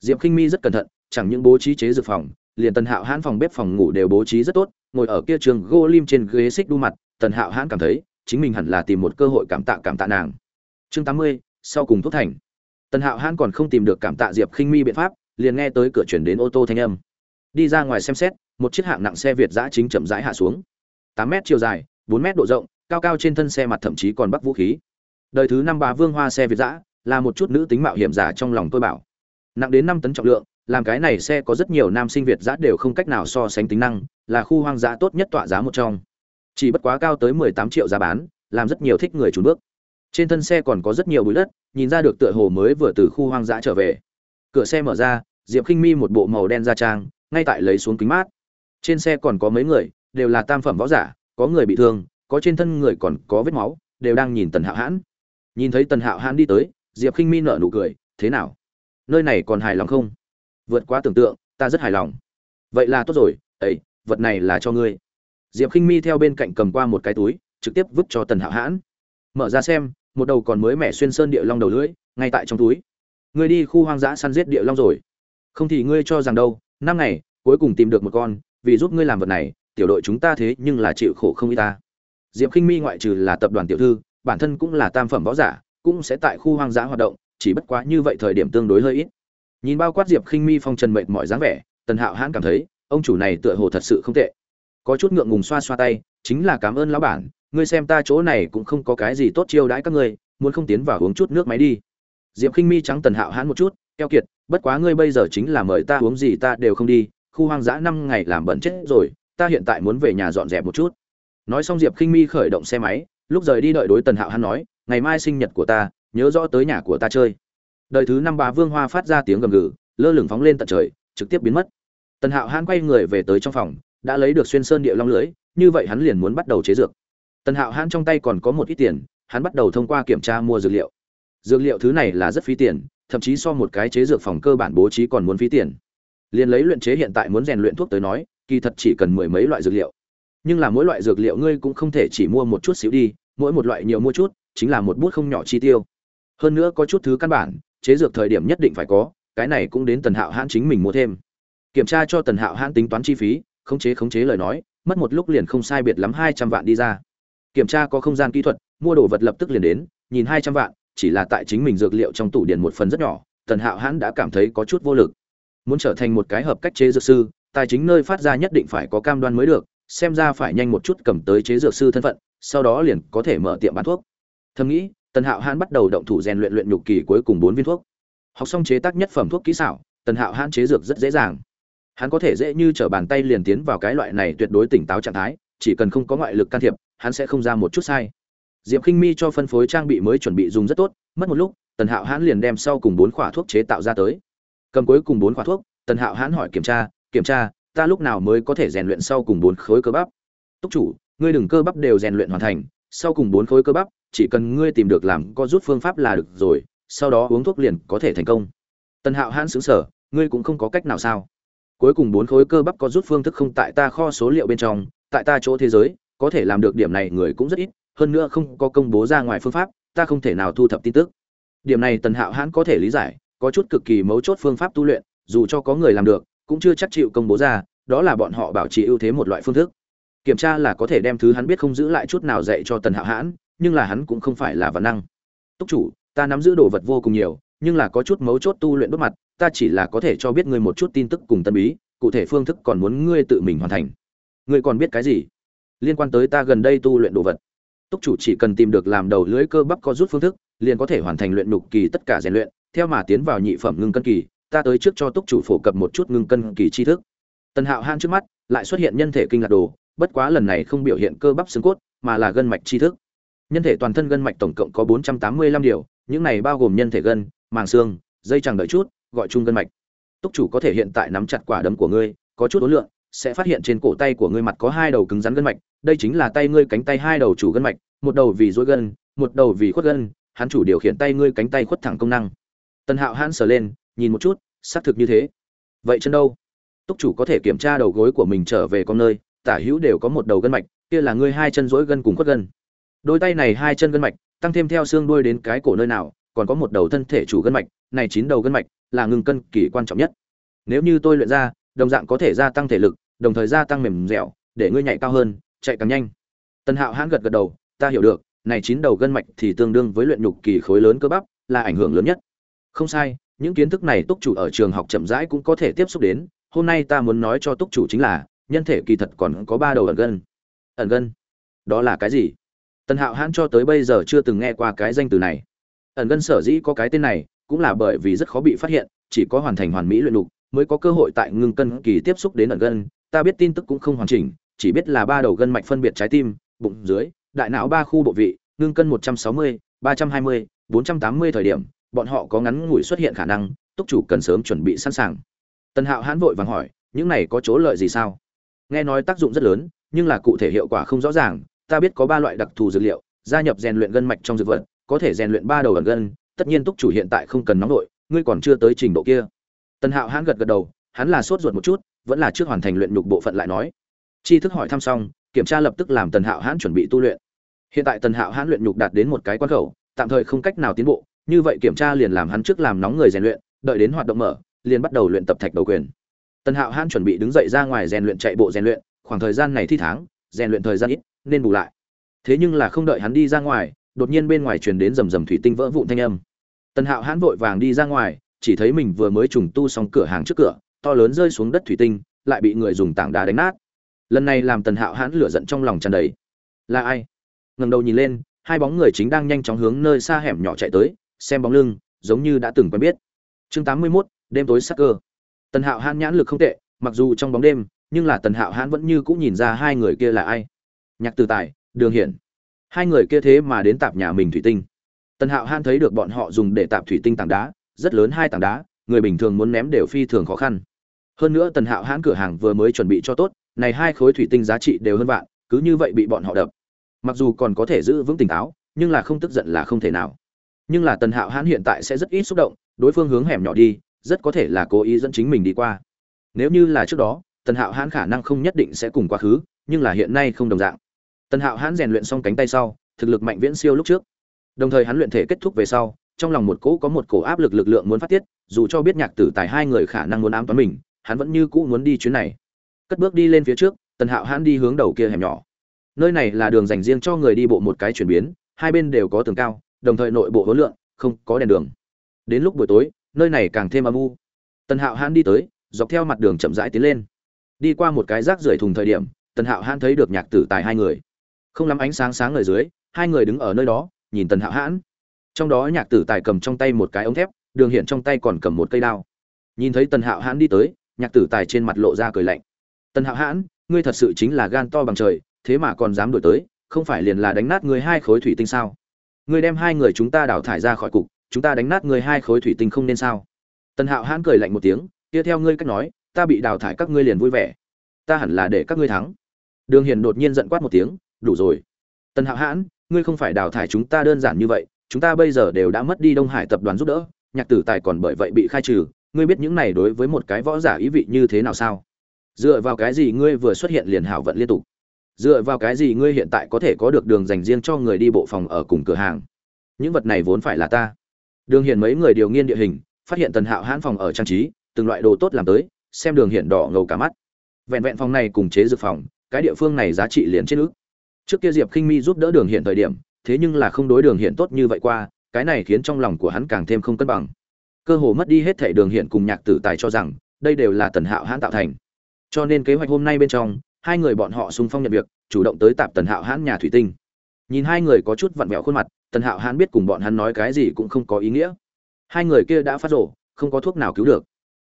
Diệp khinh mi rất cẩn thận, chẳng những bố trí chế dược phòng liền tần hạo hãn phòng bếp phòng ngủ đều bố trí rất tốt, ngồi ở kia trường gô lim trên ghế xích đu mặt, tần hạo hãn cảm thấy chính mình hẳn là tìm một cơ hội cảm tạ cảm tạ nàng. Chương tám mươi, sau cùng thuốc thành. Tần hạo hãn còn không tìm được cảm tạ diệp khinh mi biện pháp, liền nghe tới cửa chuyển đến ô tô thanh âm. Đi ra ngoài xem xét, một chiếc hạng nặng xe việt giã chính chậm rãi hạ xuống. Tám mét chiều dài, bốn mét độ rộng, cao cao trên thân xe mặt thậm chí còn bắt vũ khí. Đời thứ năm bà vương hoa xe việt giã, là một chút nữ tính mạo hiểm giả trong lòng tôi bảo. Nặng đến năm tấn trọng lượng làm cái này xe có rất nhiều nam sinh việt giã đều không cách nào so sánh tính năng, là khu hoang dã tốt nhất tọa giá một trong. Chỉ bất quá cao tới mười tám triệu giá bán, làm rất nhiều thích người chủ bước. Trên thân xe còn có rất nhiều bụi đất, nhìn ra được tựa hồ mới vừa từ khu hoang dã trở về. Cửa xe mở ra, diệp khinh mi một bộ màu đen da trang, ngay tại lấy xuống kính mát. Trên xe còn có mấy người, đều là tam phẩm võ giả, có người bị thương, có trên thân người còn có vết máu, đều đang nhìn tần hạo hãn. Nhìn thấy tần hạo hãn đi tới, diệp khinh mi nở nụ cười, thế nào? Nơi này còn hài lòng không? Vượt quá tưởng tượng, ta rất hài lòng. Vậy là tốt rồi ấy vật này là cho ngươi. Diệp khinh mi theo bên cạnh cầm qua một cái túi, trực tiếp vứt cho tần hạo hãn. Mở ra xem, một đầu còn mới mẻ xuyên sơn địa long đầu lưỡi, ngay tại trong túi. Ngươi đi khu hoang dã săn giết địa long rồi. Không thì ngươi cho rằng đâu, năm ngày, cuối cùng tìm được một con, vì giúp ngươi làm vật này, tiểu đội chúng ta thế nhưng là chịu khổ không y ta. Diệp khinh mi ngoại trừ là tập đoàn tiểu thư, bản thân cũng là tam phẩm võ giả, cũng sẽ tại khu hoang dã hoạt động, chỉ bất quá như vậy thời điểm tương đối hơi ít nhìn bao quát diệp khinh mi phong trần mệt mỏi dáng vẻ, tần hạo hãn cảm thấy, ông chủ này tựa hồ thật sự không tệ. Có chút ngượng ngùng xoa xoa tay, chính là cảm ơn lão bản, ngươi xem ta chỗ này cũng không có cái gì tốt chiêu đãi các ngươi, muốn không tiến vào uống chút nước máy đi. Diệp khinh mi trắng tần hạo hãn một chút, keo kiệt, bất quá ngươi bây giờ chính là mời ta uống gì ta đều không đi, khu hoang dã năm ngày làm bẩn chết rồi, ta hiện tại muốn về nhà dọn dẹp một chút. Nói xong diệp khinh mi khởi động xe máy, lúc rời đi đợi đối tần hạo hãn nói, ngày mai sinh nhật của ta, nhớ rõ tới nhà của ta chơi đời thứ năm bà vương hoa phát ra tiếng gầm gừ, lơ lửng phóng lên tận trời, trực tiếp biến mất. Tần hạo hãn quay người về tới trong phòng, đã lấy được xuyên sơn địa long lưới, như vậy hắn liền muốn bắt đầu chế dược. Tần hạo hãn trong tay còn có một ít tiền, hắn bắt đầu thông qua kiểm tra mua dược liệu. Dược liệu thứ này là rất phí tiền, thậm chí so một cái chế dược phòng cơ bản bố trí còn muốn phí tiền. Liền lấy luyện chế hiện tại muốn rèn luyện thuốc tới nói, kỳ thật chỉ cần mười mấy loại dược liệu. Nhưng là mỗi loại dược liệu ngươi cũng không thể chỉ mua một chút xíu đi, mỗi một loại nhiều mua chút, chính là một bút không nhỏ chi tiêu. Hơn nữa có chút thứ căn bản chế dược thời điểm nhất định phải có, cái này cũng đến tần hạo hãn chính mình mua thêm. Kiểm tra cho tần hạo hãn tính toán chi phí, khống chế khống chế lời nói, mất một lúc liền không sai biệt lắm hai trăm vạn đi ra. Kiểm tra có không gian kỹ thuật, mua đồ vật lập tức liền đến, nhìn hai trăm vạn, chỉ là tại chính mình dược liệu trong tủ điện một phần rất nhỏ, tần hạo hãn đã cảm thấy có chút vô lực. Muốn trở thành một cái hợp cách chế dược sư, tài chính nơi phát ra nhất định phải có cam đoan mới được, xem ra phải nhanh một chút cầm tới chế dược sư thân phận, sau đó liền có thể mở tiệm bán thuốc. Thầm nghĩ tần hạo hãn bắt đầu động thủ rèn luyện luyện nhục kỳ cuối cùng bốn viên thuốc. Học xong chế tác nhất phẩm thuốc kỹ xảo, tần hạo hãn chế dược rất dễ dàng. Hắn có thể dễ như t r ở bàn tay liền tiến vào cái loại này tuyệt đối tỉnh táo trạng thái, chỉ cần không có ngoại lực can thiệp, hắn sẽ không ra một chút sai. Diệp k i n h mi cho phân phối trang bị mới chuẩn bị dùng rất tốt, mất một lúc, tần hạo hãn liền đem sau cùng bốn khỏa thuốc chế tạo ra tới. Cầm cuối cùng bốn khỏa thuốc, tần hạo hãn hỏi kiểm tra kiểm tra, ta lúc nào mới có thể rèn luyện sau cùng bốn khối cơ bắp? Túc chủ, ngươi đừng cơ bắp đều rèn luyện hoàn thành, sau cùng bốn khối cơ bắp chỉ cần ngươi tìm được làm có rút phương pháp là được rồi, sau đó uống thuốc liền có thể thành công. Tần hạo hãn xứng sở ngươi cũng không có cách nào sao? Cuối cùng bốn khối cơ bắp có rút phương thức không tại ta kho số liệu bên trong, tại ta chỗ thế giới, có thể làm được điểm này người cũng rất ít, hơn nữa không có công bố ra ngoài phương pháp, ta không thể nào thu thập tin tức. Điểm này tần hạo hãn có thể lý giải, có chút cực kỳ mấu chốt phương pháp tu luyện, dù cho có người làm được, cũng chưa chắc chịu công bố ra, đó là bọn họ bảo trì ưu thế một loại phương thức. Kiểm tra là có thể đem thứ hắn biết không giữ lại chút nào dạy cho tần hạo hãn nhưng là hắn cũng không phải là văn năng. Túc chủ, ta nắm giữ đồ vật vô cùng nhiều, nhưng là có chút mấu chốt tu luyện đốt mặt, ta chỉ là có thể cho biết ngươi một chút tin tức cùng tân bí cụ thể phương thức còn muốn ngươi tự mình hoàn thành. Ngươi còn biết cái gì? Liên quan tới ta gần đây tu luyện đồ vật. Túc chủ chỉ cần tìm được làm đầu lưới cơ bắp có rút phương thức, liền có thể hoàn thành luyện nhục kỳ tất cả rèn luyện, theo mà tiến vào nhị phẩm ngưng cân kỳ, ta tới trước cho túc chủ phổ cập một chút ngưng cân kỳ tri thức. Tần hạo han trước mắt lại xuất hiện nhân thể kinh lạc đồ, bất quá lần này không biểu hiện cơ bắp xương cốt, mà là gân mạch tri thức nhân thể toàn thân gân mạch tổng cộng có bốn trăm tám mươi lăm điều, những này bao gồm nhân thể gân, màng xương, dây chẳng đợi chút, gọi chung gân mạch. Túc chủ có thể hiện tại nắm chặt quả đấm của ngươi, có chút ối lượng sẽ phát hiện trên cổ tay của ngươi mặt có hai đầu cứng rắn gân mạch, đây chính là tay ngươi cánh tay hai đầu chủ gân mạch, một đầu vì dối gân, một đầu vì khuất gân, hắn chủ điều khiển tay ngươi cánh tay khuất thẳng công năng. Tần hạo hãn sờ lên, nhìn một chút, xác thực như thế. Vậy chân đâu? Túc chủ có thể kiểm tra đầu gối của mình trở về con nơi, tả hữu đều có một đầu gân mạch, kia là ngươi hai chân dỗi gân cùng khuất gân đôi tay này hai chân gân mạch, tăng thêm theo xương đuôi đến cái cổ nơi nào, còn có một đầu thân thể chủ gân mạch, này chín đầu gân mạch là ngừng cân kỳ quan trọng nhất. Nếu như tôi luyện ra, đồng dạng có thể gia tăng thể lực, đồng thời gia tăng mềm dẻo, để ngươi nhảy cao hơn, chạy càng nhanh. Tần hạo hãn gật gật đầu, ta hiểu được, này chín đầu gân mạch thì tương đương với luyện nhục kỳ khối lớn cơ bắp, là ảnh hưởng lớn nhất. Không sai, những kiến thức này túc chủ ở trường học chậm rãi cũng có thể tiếp xúc đến, hôm nay ta muốn nói cho túc chủ chính là, nhân thể kỳ thật còn có ba đầu ẩn gân. Ẩn gân? Đó là cái gì? Tần hạo hãn cho tới bây giờ chưa từng nghe qua cái danh từ này. Ẩn gân sở dĩ có cái tên này, cũng là bởi vì rất khó bị phát hiện, chỉ có hoàn thành hoàn mỹ luyện đục mới có cơ hội tại ngưng cân kỳ tiếp xúc đến ẩn gân ta biết tin tức cũng không hoàn chỉnh, chỉ biết là ba đầu gân mạch phân biệt trái tim, bụng dưới, đại não ba khu bộ vị, ngưng cân một trăm sáu mươi, ba trăm hai mươi, bốn trăm tám mươi thời điểm, bọn họ có ngắn ngủi xuất hiện khả năng, túc chủ cần sớm chuẩn bị sẵn sàng. Tần hạo hãn vội vàng hỏi, những này có chỗ lợi gì sao? Nghe nói tác dụng rất lớn, nhưng là cụ thể hiệu quả không rõ ràng ta biết có ba loại đặc thù dược liệu, gia nhập rèn luyện gân mạch trong dược vật, có thể rèn luyện ba đầu ẩn gân, tất nhiên túc chủ hiện tại không cần nóng đội ngươi còn chưa tới trình độ kia. Tần hạo hãn gật gật đầu, hắn là sốt ruột một chút, vẫn là trước hoàn thành luyện nhục bộ phận lại nói. Chi thức hỏi thăm xong, kiểm tra lập tức làm tần hạo hãn chuẩn bị tu luyện. Hiện tại tần hạo hãn luyện nhục đạt đến một cái quan khẩu, tạm thời không cách nào tiến bộ, như vậy kiểm tra liền làm hắn trước làm nóng người rèn luyện, đợi đến hoạt động mở, liền bắt đầu luyện tập thạch đầu quyền. Tần hạo hãn chuẩn bị đứng dậy ra ngoài rèn luyện chạy bộ rèn luyện, khoảng thời gian này thi tháng, rèn luyện thời gian ít nên bù lại. Thế nhưng là không đợi hắn đi ra ngoài đột nhiên bên ngoài truyền đến rầm rầm thủy tinh vỡ vụn thanh âm. Tần hạo hãn vội vàng đi ra ngoài chỉ thấy mình vừa mới trùng tu xong cửa hàng trước cửa to lớn rơi xuống đất thủy tinh lại bị người dùng tảng đá đánh nát. Lần này làm tần hạo hãn lửa giận trong lòng tràn đầy. Là ai? Ngẩng đầu nhìn lên hai bóng người chính đang nhanh chóng hướng nơi xa hẻm nhỏ chạy tới xem bóng lưng giống như đã từng quen biết. Chương tám mươi 81, đêm tối sắc cơ. Tần hạo hãn nhãn lực không tệ mặc dù trong bóng đêm nhưng là tần hạo hãn vẫn như cũng nhìn ra hai người kia là ai nhạc từ tài, đường hiển. Hai người kia thế mà đến tạp nhà mình thủy tinh. Tần hạo han thấy được bọn họ dùng để tạp thủy tinh tảng đá, rất lớn hai tảng đá, người bình thường muốn ném đều phi thường khó khăn. Hơn nữa tần hạo hãn cửa hàng vừa mới chuẩn bị cho tốt, này hai khối thủy tinh giá trị đều hơn vạn, cứ như vậy bị bọn họ đập. Mặc dù còn có thể giữ vững tỉnh táo, nhưng là không tức giận là không thể nào. Nhưng là tần hạo hãn hiện tại sẽ rất ít xúc động, đối phương hướng hẻm nhỏ đi, rất có thể là cố ý dẫn chính mình đi qua. Nếu như là trước đó, tần hạo hãn khả năng không nhất định sẽ cùng quá khứ, nhưng là hiện nay không đồng dạng tần hạo hãn rèn luyện xong cánh tay sau, thực lực mạnh viễn siêu lúc trước. Đồng thời hắn luyện thể kết thúc về sau, trong lòng một cỗ có một cổ áp lực lực lượng muốn phát tiết, dù cho biết nhạc tử tài hai người khả năng muốn ám toán mình, hắn vẫn như cũ muốn đi chuyến này. Cất bước đi lên phía trước, tần hạo hãn đi hướng đầu kia hẻm nhỏ. Nơi này là đường dành riêng cho người đi bộ một cái chuyển biến, hai bên đều có tường cao, đồng thời nội bộ hỗn lượng không có đèn đường. Đến lúc buổi tối, nơi này càng thêm âm u. Tần hạo hãn đi tới, dọc theo mặt đường chậm rãi tiến lên. Đi qua một cái rác rưởi thùng thời điểm, tần hạo hãn thấy được nhạc tử tài hai người không lắm ánh sáng sáng ở dưới, hai người đứng ở nơi đó, nhìn tần hạo hãn. Trong đó nhạc tử tài cầm trong tay một cái ống thép, đường hiện trong tay còn cầm một cây đao. Nhìn thấy tần hạo hãn đi tới, nhạc tử tài trên mặt lộ ra cười lạnh. Tần hạo hãn, ngươi thật sự chính là gan to bằng trời, thế mà còn dám đổi tới, không phải liền là đánh nát ngươi hai khối thủy tinh sao? Ngươi đem hai người chúng ta đào thải ra khỏi cục, chúng ta đánh nát ngươi hai khối thủy tinh không nên sao? Tần hạo hãn cười lạnh một tiếng, tiếp theo ngươi cách nói, ta bị đào thải các ngươi liền vui vẻ. Ta hẳn là để các ngươi thắng. Đường hiền đột nhiên giận quát một tiếng đủ rồi. Tần hạo hãn, ngươi không phải đào thải chúng ta đơn giản như vậy, chúng ta bây giờ đều đã mất đi đông hải tập đoàn giúp đỡ, nhạc tử tài còn bởi vậy bị khai trừ, ngươi biết những này đối với một cái võ giả ý vị như thế nào sao? Dựa vào cái gì ngươi vừa xuất hiện liền hảo vận liên tục? Dựa vào cái gì ngươi hiện tại có thể có được đường dành riêng cho người đi bộ phòng ở cùng cửa hàng? Những vật này vốn phải là ta. Đường hiển mấy người điều nghiên địa hình, phát hiện tần hạo hãn phòng ở trang trí, từng loại đồ tốt làm tới, xem đường hiển đỏ ngầu cả mắt. Vẹn vẹn phòng này cùng chế dược phòng, cái địa phương này giá trị liền trên ước trước kia diệp khinh mi giúp đỡ đường Hiện thời điểm, thế nhưng là không đối đường Hiện tốt như vậy qua, cái này khiến trong lòng của hắn càng thêm không cân bằng. Cơ hồ mất đi hết thể đường hiện cùng nhạc tử tài cho rằng, đây đều là tần hạo hãn tạo thành. Cho nên kế hoạch hôm nay bên trong, hai người bọn họ xung phong nhận việc, chủ động tới tạp tần hạo hãn nhà thủy tinh. Nhìn hai người có chút vặn vẹo khuôn mặt, tần hạo hãn biết cùng bọn hắn nói cái gì cũng không có ý nghĩa. Hai người kia đã phát rổ không có thuốc nào cứu được.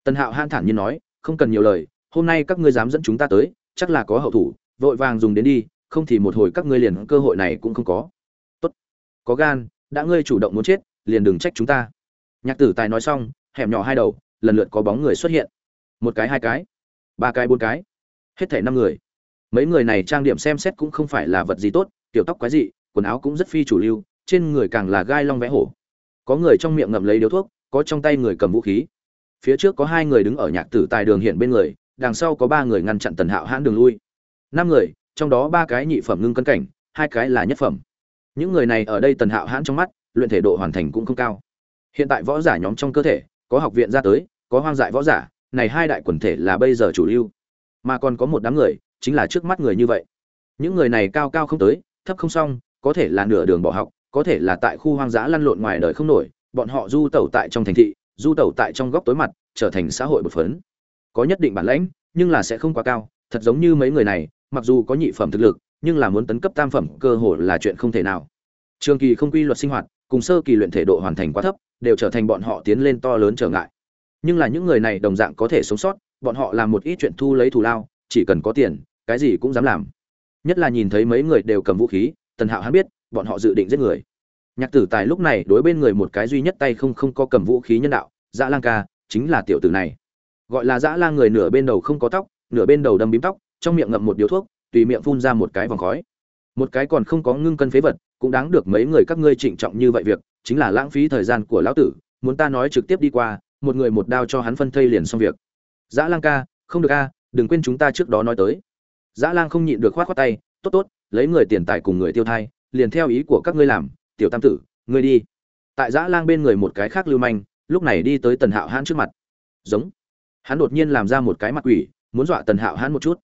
Tần hạo hãn thản nhiên nói, không cần nhiều lời, hôm nay các ngươi dám dẫn chúng ta tới, chắc là có hậu thủ, vội vàng dùng đến đi không thì một hồi các ngươi liền cơ hội này cũng không có. Tốt. Có gan, đã ngươi chủ động muốn chết, liền đừng trách chúng ta. Nhạc tử tài nói xong, hẻm nhỏ hai đầu, lần lượt có bóng người xuất hiện. Một cái, hai cái, ba cái, bốn cái. Hết thảy năm người. Mấy người này trang điểm xem xét cũng không phải là vật gì tốt, kiểu tóc quái dị, quần áo cũng rất phi chủ lưu, trên người càng là gai long vẽ hổ. Có người trong miệng ngậm lấy điếu thuốc, có trong tay người cầm vũ khí. Phía trước có hai người đứng ở nhạc tử tài đường hiện bên người, đằng sau có ba người ngăn chặn tần hạo hãn đường lui. Năm người trong đó ba cái nhị phẩm ngưng cân cảnh, hai cái là nhất phẩm. Những người này ở đây tần hạo hãn trong mắt, luyện thể độ hoàn thành cũng không cao. Hiện tại võ giả nhóm trong cơ thể, có học viện ra tới, có hoang dại võ giả, này hai đại quần thể là bây giờ chủ lưu. Mà còn có một đám người, chính là trước mắt người như vậy. Những người này cao cao không tới, thấp không xong, có thể là nửa đường bỏ học, có thể là tại khu hoang dã lăn lộn ngoài đời không nổi, bọn họ du tẩu tại trong thành thị, du tẩu tại trong góc tối mặt, trở thành xã hội bột phấn. Có nhất định bản lãnh, nhưng là sẽ không quá cao, thật giống như mấy người này mặc dù có nhị phẩm thực lực, nhưng là muốn tấn cấp tam phẩm cơ hội là chuyện không thể nào. Trường kỳ không quy luật sinh hoạt, cùng sơ kỳ luyện thể độ hoàn thành quá thấp, đều trở thành bọn họ tiến lên to lớn trở ngại. Nhưng là những người này đồng dạng có thể sống sót, bọn họ làm một ít chuyện thu lấy thù lao, chỉ cần có tiền, cái gì cũng dám làm. Nhất là nhìn thấy mấy người đều cầm vũ khí, tần hạo hắn biết, bọn họ dự định giết người. Nhạc tử tài lúc này đối bên người một cái duy nhất tay không không có cầm vũ khí nhân đạo dã lang ca, chính là tiểu tử này. Gọi là dã lang người nửa bên đầu không có tóc, nửa bên đầu đâm bím tóc trong miệng ngậm một điếu thuốc, tùy miệng phun ra một cái vòng khói. Một cái còn không có ngưng cân phế vật, cũng đáng được mấy người các ngươi trịnh trọng như vậy việc, chính là lãng phí thời gian của lão tử, muốn ta nói trực tiếp đi qua, một người một đao cho hắn phân thây liền xong việc. Dã lang ca, không được a, đừng quên chúng ta trước đó nói tới. Dã lang không nhịn được khoát khoát tay, tốt tốt, lấy người tiền tài cùng người tiêu thai, liền theo ý của các ngươi làm, tiểu tam tử, ngươi đi. Tại dã lang bên người một cái khác lưu manh, lúc này đi tới tần hạo hãn trước mặt. Giống. Hắn đột nhiên làm ra một cái mặt quỷ, muốn dọa tần hạo hãn một chút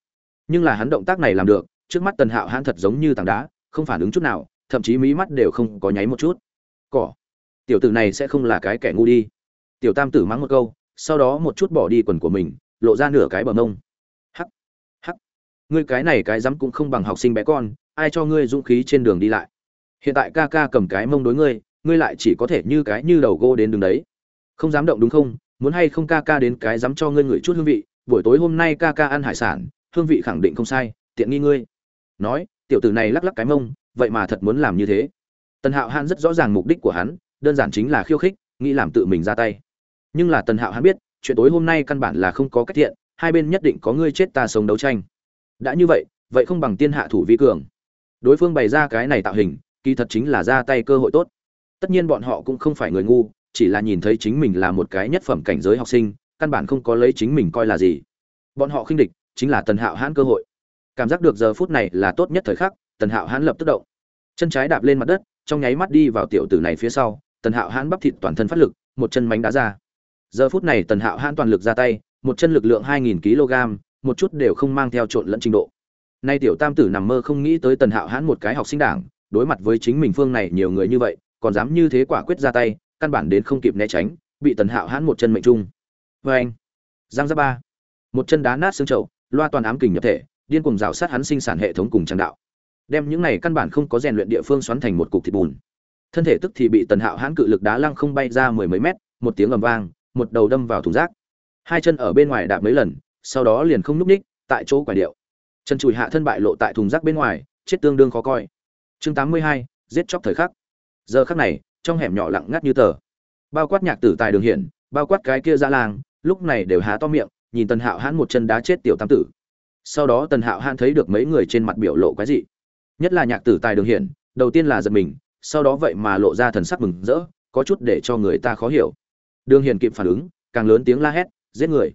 nhưng là hắn động tác này làm được, trước mắt tần hạo hãn thật giống như tảng đá, không phản ứng chút nào, thậm chí mí mắt đều không có nháy một chút. Cỏ, tiểu tử này sẽ không là cái kẻ ngu đi. Tiểu tam tử mắng một câu, sau đó một chút bỏ đi quần của mình, lộ ra nửa cái bờ mông. Hắc hắc, ngươi cái này cái dám cũng không bằng học sinh bé con, ai cho ngươi dũng khí trên đường đi lại? Hiện tại ca ca cầm cái mông đối ngươi ngươi lại chỉ có thể như cái như đầu gô đến đường đấy. Không dám động đúng không? Muốn hay không ca ca đến cái dám cho ngươi ngửi chút hương vị, buổi tối hôm nay ca ca ăn hải sản hương vị khẳng định không sai, tiện nghi ngươi. Nói, tiểu tử này lắc lắc cái mông, vậy mà thật muốn làm như thế. Tần hạo hãn rất rõ ràng mục đích của hắn, đơn giản chính là khiêu khích, nghĩ làm tự mình ra tay. Nhưng là tần hạo hãn biết, chuyện tối hôm nay căn bản là không có cách thiện, hai bên nhất định có ngươi chết ta sống đấu tranh. Đã như vậy vậy không bằng tiên hạ thủ vi cường. Đối phương bày ra cái này tạo hình, kỳ thật chính là ra tay cơ hội tốt. Tất nhiên bọn họ cũng không phải người ngu, chỉ là nhìn thấy chính mình là một cái nhất phẩm cảnh giới học sinh, căn bản không có lấy chính mình coi là gì. Bọn họ khinh địch chính là tần hạo hãn cơ hội. Cảm giác được giờ phút này là tốt nhất thời khắc, tần hạo hãn lập tức động. Chân trái đạp lên mặt đất, trong nháy mắt đi vào tiểu tử này phía sau, tần hạo hãn bắp thịt toàn thân phát lực, một chân mánh đá ra. Giờ phút này tần hạo hãn toàn lực ra tay, một chân lực lượng hai nghìn kg, một chút đều không mang theo trộn lẫn trình độ. Nay tiểu tam tử nằm mơ không nghĩ tới tần hạo hãn một cái học sinh đảng, đối mặt với chính mình phương này nhiều người như vậy, còn dám như thế quả quyết ra tay, căn bản đến không kịp né tránh, bị tần hạo hãn một chân mệnh trung. Vê anh giang ra ba. Một chân đá nát xương trậu loa toàn ám kình nhập thể, điên cùng rào sát hắn sinh sản hệ thống cùng trang đạo. Đem những này căn bản không có rèn luyện địa phương xoắn thành một cục thịt bùn. Thân thể tức thì bị tần hạo hãn cự lực đá lăng không bay ra mười mấy mét, một tiếng ầm vang, một đầu đâm vào thùng rác. Hai chân ở bên ngoài đạp mấy lần, sau đó liền không núp ních tại chỗ quả điệu. Chân chùi hạ thân bại lộ tại thùng rác bên ngoài, chết tương đương khó coi. Chương tám mươi hai, giết chóc thời khắc. Giờ khắc này, trong hẻm nhỏ lặng ngắt như tờ. Bao quát nhạc tử tài đường hiển, bao quát cái kia ra làng lúc này đều há to miệng nhìn tần hạo hãn một chân đá chết tiểu tam tử. Sau đó tần hạo hãn thấy được mấy người trên mặt biểu lộ quái dị. Nhất là nhạc tử tài đường hiển, đầu tiên là giật mình, sau đó vậy mà lộ ra thần sắc mừng rỡ, có chút để cho người ta khó hiểu. Đường hiển kịp phản ứng, càng lớn tiếng la hét, giết người.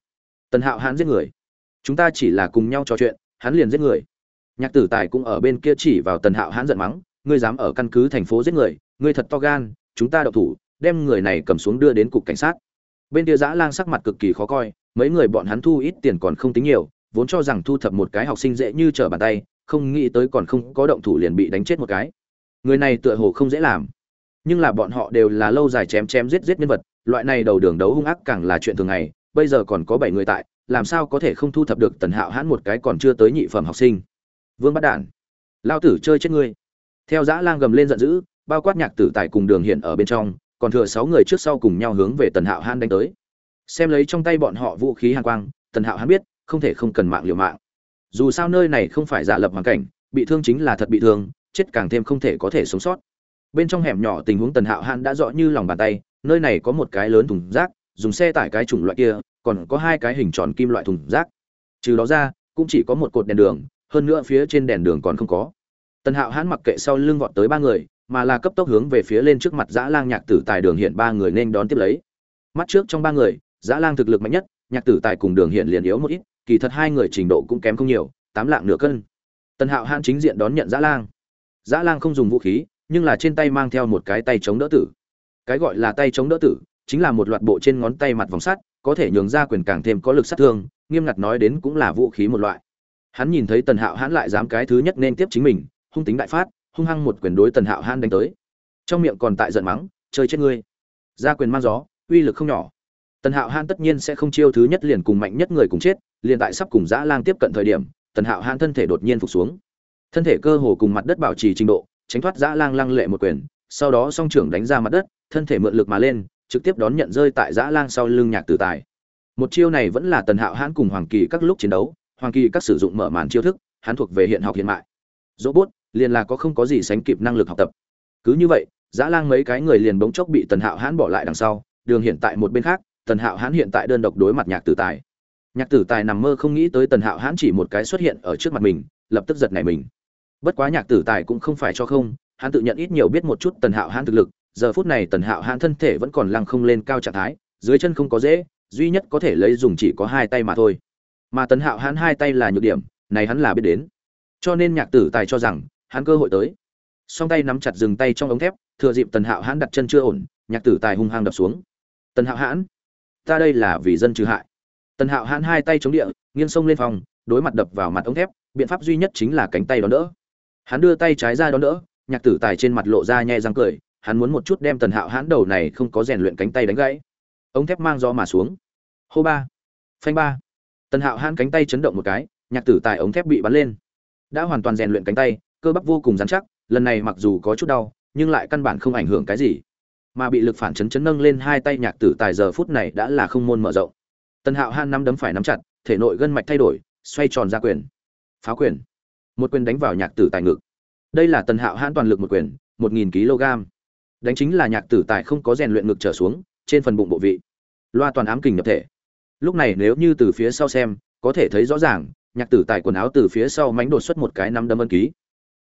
Tần hạo hãn giết người. Chúng ta chỉ là cùng nhau trò chuyện, hắn liền giết người. Nhạc tử tài cũng ở bên kia chỉ vào tần hạo hãn giận mắng, ngươi dám ở căn cứ thành phố giết người, ngươi thật to gan, chúng ta đậu thủ, đem người này cầm xuống đưa đến cục cảnh sát. Bên kia dã lang sắc mặt cực kỳ khó coi mấy người bọn hắn thu ít tiền còn không tính nhiều, vốn cho rằng thu thập một cái học sinh dễ như trở bàn tay, không nghĩ tới còn không có động thủ liền bị đánh chết một cái. Người này tựa hồ không dễ làm. Nhưng là bọn họ đều là lâu dài chém chém giết giết nhân vật, loại này đầu đường đấu hung ác càng là chuyện thường ngày, bây giờ còn có bảy người tại, làm sao có thể không thu thập được tần hạo hãn một cái còn chưa tới nhị phẩm học sinh? Vương bắt đản, lao tử chơi chết ngươi. Theo dã lang gầm lên giận dữ, bao quát nhạc tử tài cùng đường hiện ở bên trong, còn thừa sáu người trước sau cùng nhau hướng về tần hạo hãn đánh tới xem lấy trong tay bọn họ vũ khí hàn quang, tần hạo hắn biết, không thể không cần mạng liều mạng. Dù sao nơi này không phải giả lập hoàn cảnh, bị thương chính là thật bị thương, chết càng thêm không thể có thể sống sót. Bên trong hẻm nhỏ tình huống tần hạo hắn đã rõ như lòng bàn tay, nơi này có một cái lớn thùng rác, dùng xe tải cái chủng loại kia, còn có hai cái hình tròn kim loại thùng rác. Trừ đó ra, cũng chỉ có một cột đèn đường, hơn nữa phía trên đèn đường còn không có. Tần hạo hãn mặc kệ sau lưng vọt tới ba người, mà là cấp tốc hướng về phía lên trước mặt dã lang nhạc tử tài đường hiện ba người nên đón tiếp lấy. Mắt trước trong ba người dã lang thực lực mạnh nhất, nhạc tử tài cùng đường hiện liền yếu một ít, kỳ thật hai người trình độ cũng kém không nhiều, tám lạng nửa cân. Tần hạo hãn chính diện đón nhận dã lang. Dã lang không dùng vũ khí, nhưng là trên tay mang theo một cái tay chống đỡ tử. Cái gọi là tay chống đỡ tử, chính là một loạt bộ trên ngón tay mặt vòng sắt, có thể nhường ra quyền càng thêm có lực sát thương, nghiêm ngặt nói đến cũng là vũ khí một loại. Hắn nhìn thấy tần hạo hãn lại dám cái thứ nhất nên tiếp chính mình, hung tính đại phát, hung hăng một quyền đối tần hạo hãn đánh tới. Trong miệng còn tại giận mắng, chơi chết ngươi. Ra quyền mang gió, uy lực không nhỏ tần hạo hãn tất nhiên sẽ không chiêu thứ nhất liền cùng mạnh nhất người cùng chết, liền tại sắp cùng dã lang tiếp cận thời điểm, tần hạo hãn thân thể đột nhiên phục xuống. Thân thể cơ hồ cùng mặt đất bảo trì trình độ, tránh thoát dã lang lăng lệ một quyền, sau đó song trưởng đánh ra mặt đất, thân thể mượn lực mà lên, trực tiếp đón nhận rơi tại dã lang sau lưng nhạc tử tài. Một chiêu này vẫn là tần hạo hãn cùng hoàng kỳ các lúc chiến đấu, hoàng kỳ các sử dụng mở màn chiêu thức, hắn thuộc về hiện học hiện mại. Dỗ bút liền là có không có gì sánh kịp năng lực học tập. Cứ như vậy, dã lang mấy cái người liền bỗng chốc bị tần hạo hãn bỏ lại đằng sau, đường hiện tại một bên khác tần hạo hãn hiện tại đơn độc đối mặt nhạc tử tài. Nhạc tử tài nằm mơ không nghĩ tới tần hạo hãn chỉ một cái xuất hiện ở trước mặt mình, lập tức giật nảy mình. Bất quá nhạc tử tài cũng không phải cho không, hắn tự nhận ít nhiều biết một chút tần hạo hãn thực lực, giờ phút này tần hạo hãn thân thể vẫn còn lăng không lên cao trạng thái, dưới chân không có dễ, duy nhất có thể lấy dùng chỉ có hai tay mà thôi. Mà tần hạo hãn hai tay là nhược điểm, này hắn là biết đến. Cho nên nhạc tử tài cho rằng, hắn cơ hội tới. Song tay nắm chặt dừng tay trong ống thép, thừa dịp tần hạo hãn đặt chân chưa ổn, nhạc tử tài hung hăng đập xuống. Tần hạo hãn ta đây là vì dân trừ hại. Tần hạo hãn hai tay chống địa, nghiêng sông lên phòng, đối mặt đập vào mặt ống thép, biện pháp duy nhất chính là cánh tay đón đỡ. Hắn đưa tay trái ra đón đỡ, nhạc tử tài trên mặt lộ ra nhẹ răng cười, hắn muốn một chút đem tần hạo hãn đầu này không có rèn luyện cánh tay đánh gãy. Ống thép mang gió mà xuống. Hô ba, phanh ba. Tần hạo hãn cánh tay chấn động một cái, nhạc tử tài ống thép bị bắn lên. Đã hoàn toàn rèn luyện cánh tay, cơ bắp vô cùng dán chắc, lần này mặc dù có chút đau, nhưng lại căn bản không ảnh hưởng cái gì mà bị lực phản chấn chấn nâng lên hai tay nhạc tử tài giờ phút này đã là không môn mở rộng. Tần hạo han nắm đấm phải nắm chặt, thể nội gân mạch thay đổi, xoay tròn ra quyền. Phá quyền. Một quyền đánh vào nhạc tử tài ngực. Đây là tần hạo hãn toàn lực một quyền, một nghìn kg. Đánh chính là nhạc tử tài không có rèn luyện ngực trở xuống, trên phần bụng bộ vị. Loa toàn ám kình nhập thể. Lúc này nếu như từ phía sau xem, có thể thấy rõ ràng, nhạc tử tài quần áo từ phía sau mánh đột xuất một cái nắm đấm ân ký.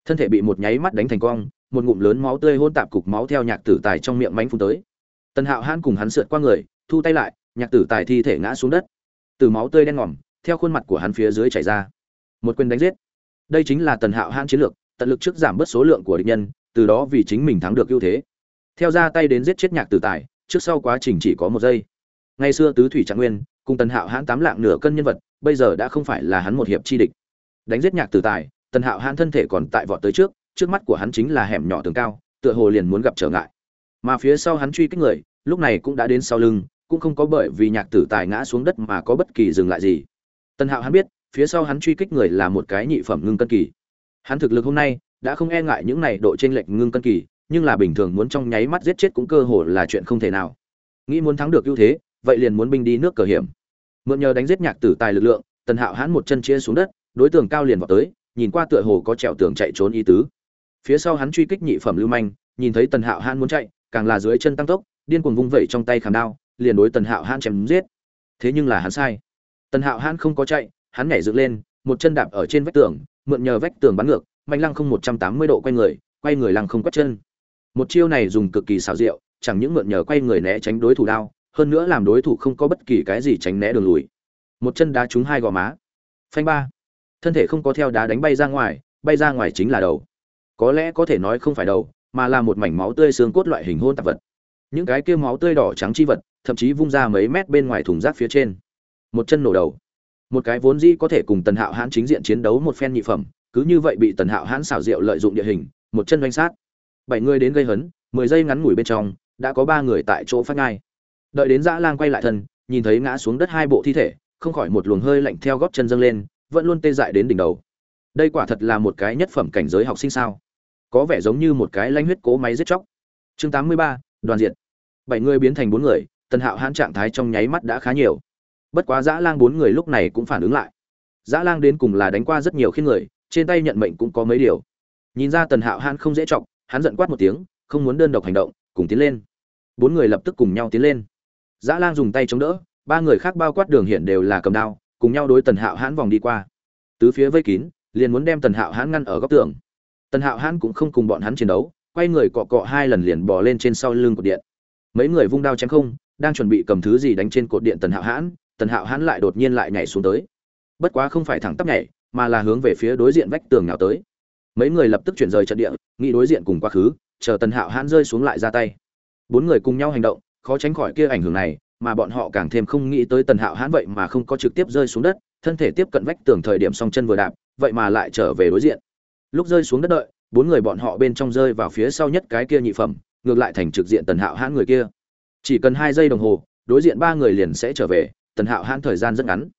Thân thể bị một nháy mắt đánh thành cong một ngụm lớn máu tươi hôn tạp cục máu theo nhạc tử tài trong miệng mánh phun tới. Tần hạo hãn cùng hắn sượt qua người, thu tay lại, nhạc tử tài thi thể ngã xuống đất. Từ máu tươi đen ngòm, theo khuôn mặt của hắn phía dưới chảy ra. Một quyền đánh giết. Đây chính là tần hạo hãn chiến lược, tận lực trước giảm bớt số lượng của địch nhân, từ đó vì chính mình thắng được ưu thế. Theo ra tay đến giết chết nhạc tử tài, trước sau quá trình chỉ có một giây. Ngày xưa tứ thủy trạng nguyên, cùng tần hạo hãn tám lạng nửa cân nhân vật, bây giờ đã không phải là hắn một hiệp chi địch. Đánh giết nhạc tử tài, tần hạo hãn thân thể còn tại vọt tới trước trước mắt của hắn chính là hẻm nhỏ tường cao, tựa hồ liền muốn gặp trở ngại. Mà phía sau hắn truy kích người, lúc này cũng đã đến sau lưng, cũng không có bởi vì nhạc tử tài ngã xuống đất mà có bất kỳ dừng lại gì. Tần hạo hắn biết, phía sau hắn truy kích người là một cái nhị phẩm ngưng cân kỳ. Hắn thực lực hôm nay đã không e ngại những này độ t r ê n lệch ngưng cân kỳ, nhưng là bình thường muốn trong nháy mắt giết chết cũng cơ hồ là chuyện không thể nào. Nghĩ muốn thắng được ưu thế, vậy liền muốn binh đi nước cờ hiểm. Mượn nhờ đánh giết nhạc tử tài lực lượng, tần hạo hãn một chân chia xuống đất, đối tượng cao liền vào tới, nhìn qua tựa hồ có trèo tường chạy trốn ý tứ phía sau hắn truy kích nhị phẩm lưu manh, nhìn thấy tần hạo hãn muốn chạy, càng là dưới chân tăng tốc, điên cuồng vung vẩy trong tay khảm đao, liền đối tần hạo hãn chém giết. Thế nhưng là hắn sai. Tần hạo hãn không có chạy, hắn nhảy dựng lên, một chân đạp ở trên vách tường, mượn nhờ vách tường bắn ngược, mạnh lăng không một trăm tám mươi độ quay người quay người lăng không quét chân. Một chiêu này dùng cực kỳ xảo diệu, chẳng những mượn nhờ quay người né tránh đối thủ đao, hơn nữa làm đối thủ không có bất kỳ cái gì tránh né đường lùi. Một chân đá trúng hai gò má. Phanh ba. Thân thể không có theo đá đánh bay ra ngoài, bay ra ngoài chính là đầu có lẽ có thể nói không phải đầu, mà là một mảnh máu tươi xương cốt loại hình hôn tạp vật. Những cái kia máu tươi đỏ trắng chi vật, thậm chí vung ra mấy mét bên ngoài thùng rác phía trên. Một chân nổ đầu. Một cái vốn dĩ có thể cùng tần hạo hãn chính diện chiến đấu một phen nhị phẩm, cứ như vậy bị tần hạo hãn xảo diệu lợi dụng địa hình, một chân doanh sát. Bảy người đến gây hấn, mười giây ngắn ngủi bên trong, đã có ba người tại chỗ phát ngai. Đợi đến dã lang quay lại thân, nhìn thấy ngã xuống đất hai bộ thi thể, không khỏi một luồng hơi lạnh theo gót chân dâng lên, vẫn luôn tê dại đến đỉnh đầu. Đây quả thật là một cái nhất phẩm cảnh giới học sinh sao? Có vẻ giống như một cái lanh huyết cố máy giết chóc. Chương 83, đoàn diện bảy người biến thành bốn người tần hạo hãn trạng thái trong nháy mắt đã khá nhiều. Bất quá dã lang bốn người lúc này cũng phản ứng lại. Dã lang đến cùng là đánh qua rất nhiều khiến người trên tay nhận mệnh cũng có mấy điều. Nhìn ra tần hạo hãn không dễ trọng hắn giận quát một tiếng không muốn đơn độc hành động cùng tiến lên. Bốn người lập tức cùng nhau tiến lên. Dã lang dùng tay chống đỡ ba người khác bao quát đường hiện đều là cầm đao cùng nhau đối tần hạo hãn vòng đi qua. Tứ phía vây kín liền muốn đem tần hạo hãn ngăn ở góc tường tần hạo hãn cũng không cùng bọn hắn chiến đấu, quay người cọ cọ hai lần liền bò lên trên sau lưng cột điện. Mấy người vung đao chém không, đang chuẩn bị cầm thứ gì đánh trên cột điện tần hạo hãn, tần hạo hãn lại đột nhiên lại nhảy xuống tới. Bất quá không phải thẳng tắp nhảy, mà là hướng về phía đối diện vách tường nào tới. Mấy người lập tức chuyển rời trận địa, nghĩ đối diện cùng quá khứ, chờ tần hạo hãn rơi xuống lại ra tay. Bốn người cùng nhau hành động, khó tránh khỏi kia ảnh hưởng này, mà bọn họ càng thêm không nghĩ tới tần hạo hãn vậy mà không có trực tiếp rơi xuống đất, thân thể tiếp cận vách tường thời điểm song chân vừa đạp, vậy mà lại trở về đối diện lúc rơi xuống đất đợi, bốn người bọn họ bên trong rơi vào phía sau nhất cái kia nhị phẩm, ngược lại thành trực diện tần hạo hãn người kia. Chỉ cần hai giây đồng hồ, đối diện ba người liền sẽ trở về, tần hạo hãn thời gian rất ngắn.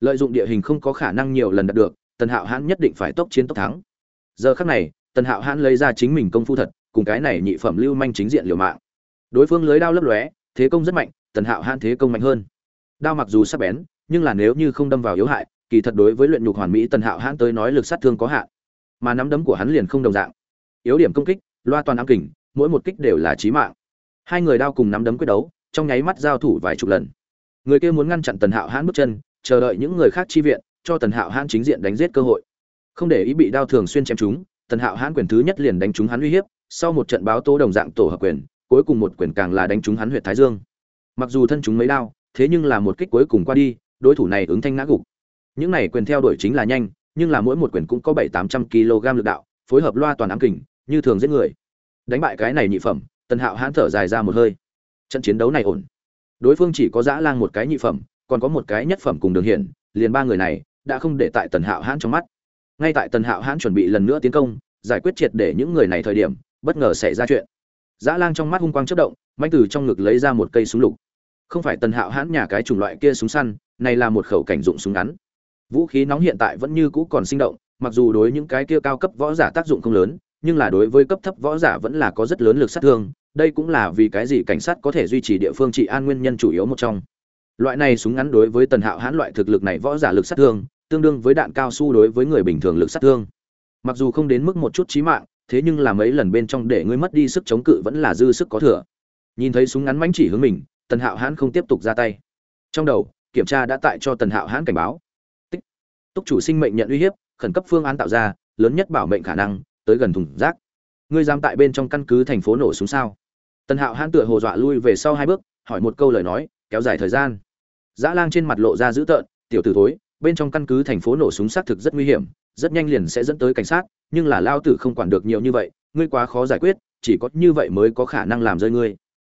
Lợi dụng địa hình không có khả năng nhiều lần đạt được, tần hạo hãn nhất định phải tốc chiến tốc thắng. Giờ khắc này, tần hạo hãn lấy ra chính mình công phu thật, cùng cái này nhị phẩm lưu manh chính diện liều mạng. Đối phương lưới đao lấp lóe, thế công rất mạnh, tần hạo hãn thế công mạnh hơn. Đao mặc dù sắc bén, nhưng là nếu như không đâm vào yếu hại, kỳ thật đối với luyện nhục hoàn mỹ tần hạo hãn tới nói lực sát thương có hạn mà nắm đấm của hắn liền không đồng dạng. Yếu điểm công kích, loa toàn ám kình, mỗi một kích đều là chí mạng. Hai người đao cùng nắm đấm quyết đấu, trong nháy mắt giao thủ vài chục lần. Người kia muốn ngăn chặn tần hạo hãn bước chân, chờ đợi những người khác chi viện, cho tần hạo hãn chính diện đánh giết cơ hội. Không để ý bị đao thường xuyên chém chúng tần hạo hãn quyền thứ nhất liền đánh trúng hắn uy hiếp, sau một trận báo tố đồng dạng tổ hợp quyền, cuối cùng một quyền càng là đánh trúng hắn huyện thái dương. Mặc dù thân chúng mấy đao, thế nhưng là một kích cuối cùng qua đi, đối thủ này ứng thanh ngã gục. Những này quyền theo đuổi chính là nhanh nhưng là mỗi một quyền cũng có bảy tám trăm kg lực đạo, phối hợp loa toàn ám kình, như thường giết người. Đánh bại cái này nhị phẩm, tần hạo hãn thở dài ra một hơi. Trận chiến đấu này ổn. Đối phương chỉ có dã lang một cái nhị phẩm, còn có một cái nhất phẩm cùng đường hiển, liền ba người này đã không để tại tần hạo hãn trong mắt. Ngay tại tần hạo hãn chuẩn bị lần nữa tiến công, giải quyết triệt để những người này thời điểm, bất ngờ xảy ra chuyện. Dã lang trong mắt hung quang chất động manh từ trong ngực lấy ra một cây súng lục. Không phải tần hạo hãn nhà cái chủng loại kia súng săn, này là một khẩu cảnh dụng súng ngắn vũ khí nóng hiện tại vẫn như cũ còn sinh động, mặc dù đối những cái kia cao cấp võ giả tác dụng không lớn, nhưng là đối với cấp thấp võ giả vẫn là có rất lớn lực sát thương, đây cũng là vì cái gì cảnh sát có thể duy trì địa phương trị an nguyên nhân chủ yếu một trong. Loại này súng ngắn đối với tần hạo hãn loại thực lực này võ giả lực sát thương, tương đương với đạn cao su đối với người bình thường lực sát thương. Mặc dù không đến mức một chút chí mạng, thế nhưng là mấy lần bên trong để ngươi mất đi sức chống cự vẫn là dư sức có thừa. Nhìn thấy súng ngắn mãnh chỉ hướng mình, tần hạo hãn không tiếp tục ra tay. Trong đầu, kiểm tra đã tại cho tần hạo hãn cảnh báo túc chủ sinh mệnh nhận uy hiếp, khẩn cấp phương án tạo ra, lớn nhất bảo mệnh khả năng, tới gần thùng rác. Ngươi dám tại bên trong căn cứ thành phố nổ súng sao? Tần hạo hãn tựa hồ dọa lui về sau hai bước, hỏi một câu lời nói, kéo dài thời gian. Dã lang trên mặt lộ ra dữ tợn, tiểu tử thối, bên trong căn cứ thành phố nổ súng xác thực rất nguy hiểm, rất nhanh liền sẽ dẫn tới cảnh sát, nhưng là lao tử không quản được nhiều như vậy, ngươi quá khó giải quyết, chỉ có như vậy mới có khả năng làm rơi ngươi.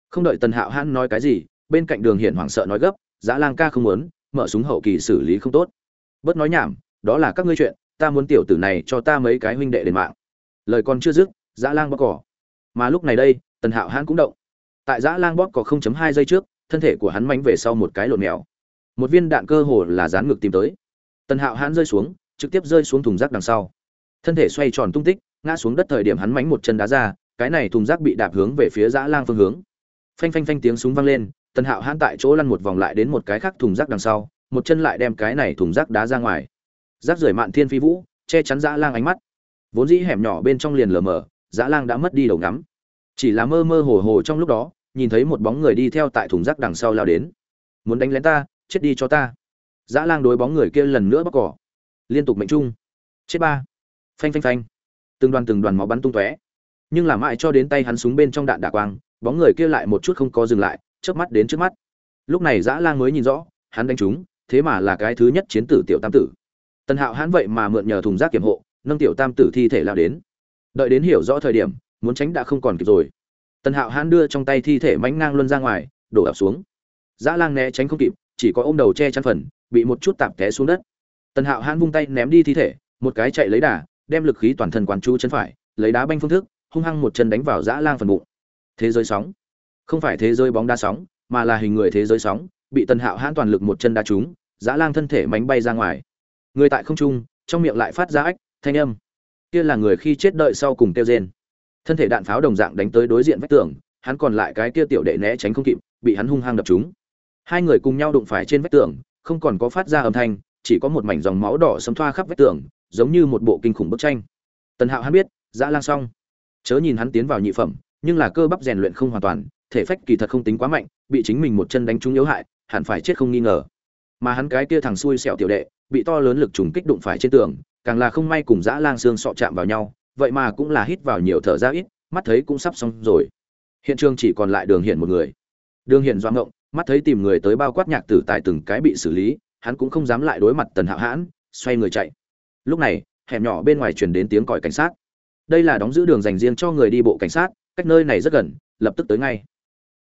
Không đợi tần hạo hãn nói cái gì, bên cạnh đường hiển hoảng sợ nói gấp, dã lang ca không muốn, mở súng hậu kỳ xử lý không tốt bớt nói nhảm, đó là các ngươi chuyện, ta muốn tiểu tử này cho ta mấy cái huynh đệ đền mạng. Lời còn chưa dứt dã lang bóp cỏ. Mà lúc này đây, tần hạo hãn cũng động. Tại dã lang bóp cỏ 0.2 giây trước, thân thể của hắn mánh về sau một cái lộn mèo. Một viên đạn cơ hồ là dán ngược tìm tới. Tần hạo hãn rơi xuống, trực tiếp rơi xuống thùng rác đằng sau. Thân thể xoay tròn tung tích, ngã xuống đất thời điểm hắn mánh một chân đá ra, cái này thùng rác bị đạp hướng về phía dã lang phương hướng. Phanh phanh phanh tiếng súng vang lên, tần hạo hãn tại chỗ lăn một vòng lại đến một cái khác thùng rác đằng sau một chân lại đem cái này thùng rác đá ra ngoài. Rác rưởi mạn thiên phi vũ, che chắn dã lang ánh mắt. Vốn dĩ hẻm nhỏ bên trong liền lờ mờ, dã lang đã mất đi đầu ngắm. Chỉ là mơ mơ hồ hồ trong lúc đó, nhìn thấy một bóng người đi theo tại thùng rác đằng sau lao đến. Muốn đánh lén ta, chết đi cho ta. Dã lang đối bóng người kia lần nữa bóc cỏ. Liên tục mệnh trung. Chết ba. Phanh phanh phanh. Từng đoàn từng đoàn máu bắn tung tóe. Nhưng làm mãi cho đến tay hắn súng bên trong đạn đả quang, bóng người kia lại một chút không có dừng lại, chớp mắt đến trước mắt. Lúc này dã lang mới nhìn rõ, hắn đánh trúng thế mà là cái thứ nhất chiến tử tiểu tam tử. Tần hạo hãn vậy mà mượn nhờ thùng rác kiểm hộ, nâng tiểu tam tử thi thể lao đến. Đợi đến hiểu rõ thời điểm, muốn tránh đã không còn kịp rồi. Tần hạo hãn đưa trong tay thi thể mánh ngang luân ra ngoài, đổ ập xuống. Dã lang né tránh không kịp, chỉ có ôm đầu che chắn phần, bị một chút tạp té xuống đất. Tần hạo hãn vung tay ném đi thi thể, một cái chạy lấy đà, đem lực khí toàn thân quán chú chân phải, lấy đá banh phương thức, hung hăng một chân đánh vào dã lang phần bụng. Thế giới sóng. Không phải thế giới bóng đá sóng, mà là hình người thế giới sóng bị tần hạo hãn toàn lực một chân đá trúng, dã lang thân thể mánh bay ra ngoài. Người tại không trung, trong miệng lại phát ra ách, thanh âm. Kia là người khi chết đợi sau cùng kêu rên. Thân thể đạn pháo đồng dạng đánh tới đối diện vách tường, hắn còn lại cái kia tiểu đệ né tránh không kịp, bị hắn hung hăng đập trúng. Hai người cùng nhau đụng phải trên vách tường, không còn có phát ra âm thanh, chỉ có một mảnh dòng máu đỏ sấm thoa khắp vách tường, giống như một bộ kinh khủng bức tranh. Tần hạo hắn biết, dã lang xong. Chớ nhìn hắn tiến vào nhị phẩm, nhưng là cơ bắp rèn luyện không hoàn toàn, thể phách kỳ thật không tính quá mạnh, bị chính mình một chân đánh trúng yếu hại hẳn phải chết không nghi ngờ. Mà hắn cái kia thằng xui xẻo tiểu đệ, bị to lớn lực trùng kích đụng phải trên tường, càng là không may cùng dã lang xương sọ chạm vào nhau, vậy mà cũng là hít vào nhiều thở ra ít, mắt thấy cũng sắp xong rồi. Hiện trường chỉ còn lại đường hiện một người. Đường hiện doãn ngộng, mắt thấy tìm người tới bao quát nhạc tử tại từng cái bị xử lý, hắn cũng không dám lại đối mặt tần hạo hãn, xoay người chạy. Lúc này, hẻm nhỏ bên ngoài truyền đến tiếng còi cảnh sát. Đây là đóng giữ đường dành riêng cho người đi bộ cảnh sát, cách nơi này rất gần, lập tức tới ngay.